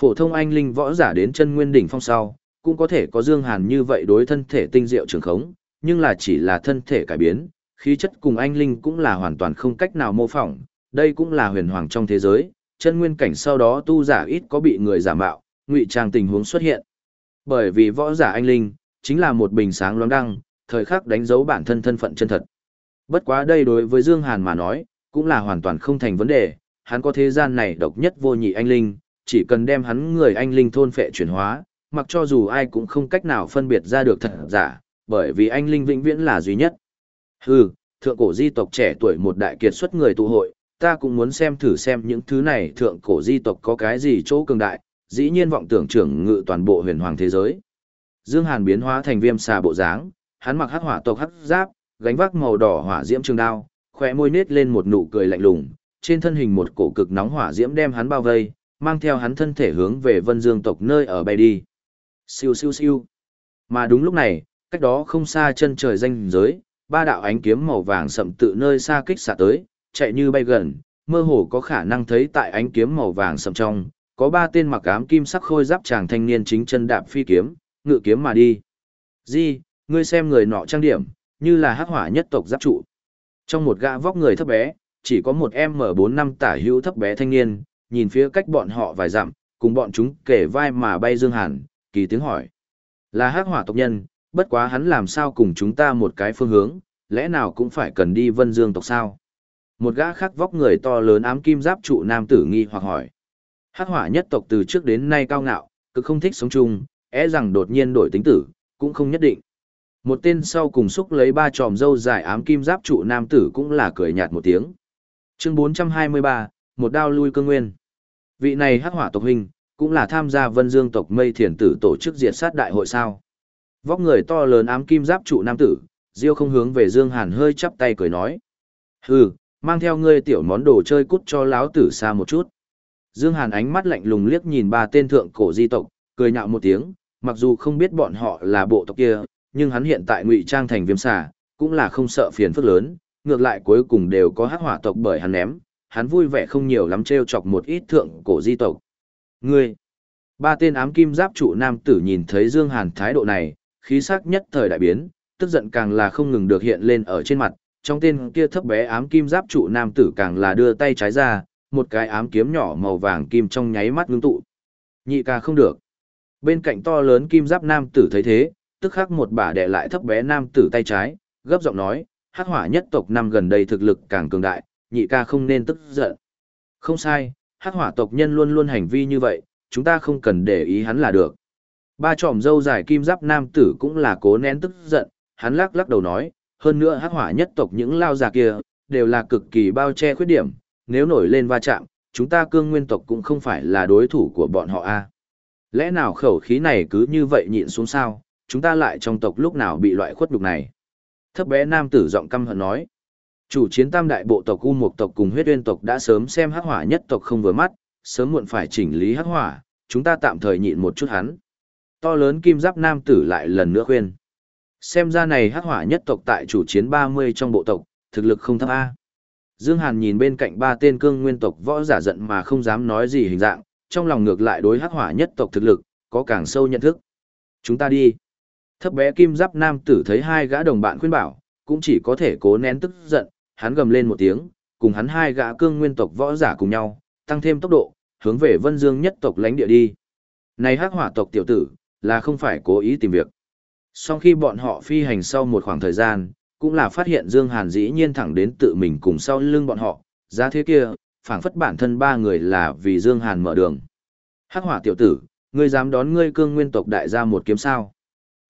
Phổ thông anh linh võ giả đến chân nguyên đỉnh phong sau, cũng có thể có Dương Hàn như vậy đối thân thể tinh diệu trường khống, nhưng là chỉ là thân thể cải biến, khí chất cùng anh linh cũng là hoàn toàn không cách nào mô phỏng, đây cũng là huyền hoàng trong thế giới, chân nguyên cảnh sau đó tu giả ít có bị người giả mạo, ngụy trang tình huống xuất hiện. Bởi vì võ giả anh linh, chính là một bình sáng loáng đăng, thời khắc đánh dấu bản thân thân phận chân thật. Bất quá đây đối với Dương Hàn mà nói, cũng là hoàn toàn không thành vấn đề, hắn có thế gian này độc nhất vô nhị anh linh, chỉ cần đem hắn người anh linh thôn phệ chuyển hóa, mặc cho dù ai cũng không cách nào phân biệt ra được thật giả, bởi vì anh linh vĩnh viễn là duy nhất. Hừ, thượng cổ di tộc trẻ tuổi một đại kiệt xuất người tụ hội, ta cũng muốn xem thử xem những thứ này thượng cổ di tộc có cái gì chỗ cường đại, dĩ nhiên vọng tưởng trưởng ngự toàn bộ huyền hoàng thế giới. Dương Hàn biến hóa thành viêm xà bộ dáng, hắn mặc hắc hỏa tộc hắc giáp, gánh vác màu đỏ hỏa diễm trường đao, khóe môi nết lên một nụ cười lạnh lùng, trên thân hình một cổ cực nóng hỏa diễm đem hắn bao vây, mang theo hắn thân thể hướng về Vân Dương tộc nơi ở bay đi. Siêu siêu siêu. Mà đúng lúc này, cách đó không xa chân trời danh giới, ba đạo ánh kiếm màu vàng sậm tự nơi xa kích xạ tới, chạy như bay gần, mơ hồ có khả năng thấy tại ánh kiếm màu vàng sậm trong, có ba tên mặc ám kim sắc khôi giáp chàng thanh niên chính chân đạp phi kiếm, ngự kiếm mà đi. Di, ngươi xem người nọ trang điểm, như là hắc hỏa nhất tộc giáp trụ. Trong một gã vóc người thấp bé, chỉ có một em m bốn năm tả hữu thấp bé thanh niên, nhìn phía cách bọn họ vài dặm, cùng bọn chúng kể vai mà bay dương hàn, kỳ tiếng hỏi. Là hắc hỏa tộc nhân, bất quá hắn làm sao cùng chúng ta một cái phương hướng, lẽ nào cũng phải cần đi vân dương tộc sao? Một gã khác vóc người to lớn ám kim giáp trụ nam tử nghi hoặc hỏi. Hắc hỏa nhất tộc từ trước đến nay cao ngạo, cực không thích sống chung, é e rằng đột nhiên đổi tính tử, cũng không nhất định. Một tên sau cùng xúc lấy ba tròm dâu dài ám kim giáp trụ nam tử cũng là cười nhạt một tiếng. Chương 423, một đao lui cương nguyên. Vị này hắc hỏa tộc hình cũng là tham gia vân dương tộc mây thiền tử tổ chức diệt sát đại hội sao. Vóc người to lớn ám kim giáp trụ nam tử, Diêu không hướng về Dương Hàn hơi chắp tay cười nói. Hừ, mang theo ngươi tiểu món đồ chơi cút cho láo tử xa một chút. Dương Hàn ánh mắt lạnh lùng liếc nhìn ba tên thượng cổ di tộc, cười nhạo một tiếng, mặc dù không biết bọn họ là bộ tộc kia, nhưng hắn hiện tại ngụy trang thành viêm xà, cũng là không sợ phiền phức lớn, ngược lại cuối cùng đều có hắc hỏa tộc bởi hắn ném, hắn vui vẻ không nhiều lắm treo chọc một ít thượng cổ di tộc. Ngươi, ba tên ám kim giáp trụ nam tử nhìn thấy Dương Hàn thái độ này, khí sắc nhất thời đại biến, tức giận càng là không ngừng được hiện lên ở trên mặt, trong tên kia thấp bé ám kim giáp trụ nam tử càng là đưa tay trái ra, một cái ám kiếm nhỏ màu vàng kim trong nháy mắt ngưng tụ. Nhị ca không được. Bên cạnh to lớn kim giáp nam tử thấy thế, tức khắc một bả đè lại thấp bé nam tử tay trái, gấp giọng nói, hắc hỏa nhất tộc năm gần đây thực lực càng cường đại, nhị ca không nên tức giận. Không sai, hắc hỏa tộc nhân luôn luôn hành vi như vậy, chúng ta không cần để ý hắn là được. Ba tròm dâu dài kim giáp nam tử cũng là cố nén tức giận, hắn lắc lắc đầu nói, hơn nữa hắc hỏa nhất tộc những lao già kia, đều là cực kỳ bao che khuyết điểm, nếu nổi lên va chạm, chúng ta cương nguyên tộc cũng không phải là đối thủ của bọn họ a. Lẽ nào khẩu khí này cứ như vậy nhịn xuống sao, chúng ta lại trong tộc lúc nào bị loại khuất nhục này. Thấp bé nam tử giọng căm hận nói. Chủ chiến tam đại bộ tộc U Mộc tộc cùng huyết uyên tộc đã sớm xem hắc hỏa nhất tộc không vừa mắt, sớm muộn phải chỉnh lý hắc hỏa, chúng ta tạm thời nhịn một chút hắn. To lớn kim giáp nam tử lại lần nữa khuyên. Xem ra này hắc hỏa nhất tộc tại chủ chiến 30 trong bộ tộc, thực lực không thấp A. Dương Hàn nhìn bên cạnh ba tên cương nguyên tộc võ giả giận mà không dám nói gì hình dạng, trong lòng ngược lại đối hắc hỏa nhất tộc thực lực, có càng sâu nhận thức. Chúng ta đi. Thấp bé kim giáp nam tử thấy hai gã đồng bạn khuyên bảo, cũng chỉ có thể cố nén tức giận, hắn gầm lên một tiếng, cùng hắn hai gã cương nguyên tộc võ giả cùng nhau, tăng thêm tốc độ, hướng về Vân Dương nhất tộc lãnh địa đi. Này hắc hỏa tộc tiểu tử, là không phải cố ý tìm việc. Sau khi bọn họ phi hành sau một khoảng thời gian, cũng là phát hiện Dương Hàn dĩ nhiên thẳng đến tự mình cùng sau lưng bọn họ, giá thế kia, phảng phất bản thân ba người là vì Dương Hàn mở đường. Hắc hỏa tiểu tử, ngươi dám đón ngươi cương nguyên tộc đại gia một kiếm sao?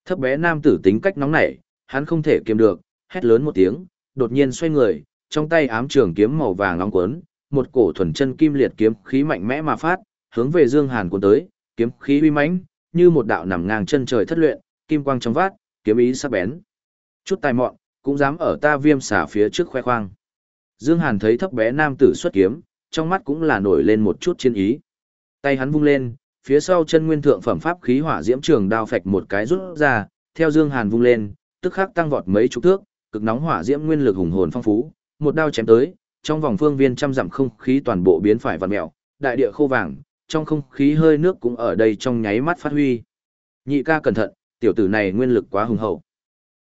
Thấp bé nam tử tính cách nóng nảy, hắn không thể kiềm được, hét lớn một tiếng, đột nhiên xoay người, trong tay ám trường kiếm màu vàng nóng cuốn, một cổ thuần chân kim liệt kiếm khí mạnh mẽ mà phát, hướng về Dương Hàn cuốn tới, kiếm khí uy mãnh, như một đạo nằm ngang chân trời thất luyện, kim quang trong vát, kiếm ý sắc bén. Chút tài mọn, cũng dám ở ta viêm xả phía trước khoe khoang. Dương Hàn thấy thấp bé nam tử xuất kiếm, trong mắt cũng là nổi lên một chút chiến ý. Tay hắn vung lên, phía sau chân nguyên thượng phẩm pháp khí hỏa diễm trường đao phạch một cái rút ra, theo Dương Hàn vung lên, tức khắc tăng vọt mấy chục thước, cực nóng hỏa diễm nguyên lực hùng hồn phong phú, một đao chém tới, trong vòng phương viên trăm dặm không khí toàn bộ biến phải vặn mèo, đại địa khô vàng, trong không khí hơi nước cũng ở đây trong nháy mắt phát huy. Nhị ca cẩn thận, tiểu tử này nguyên lực quá hùng hậu.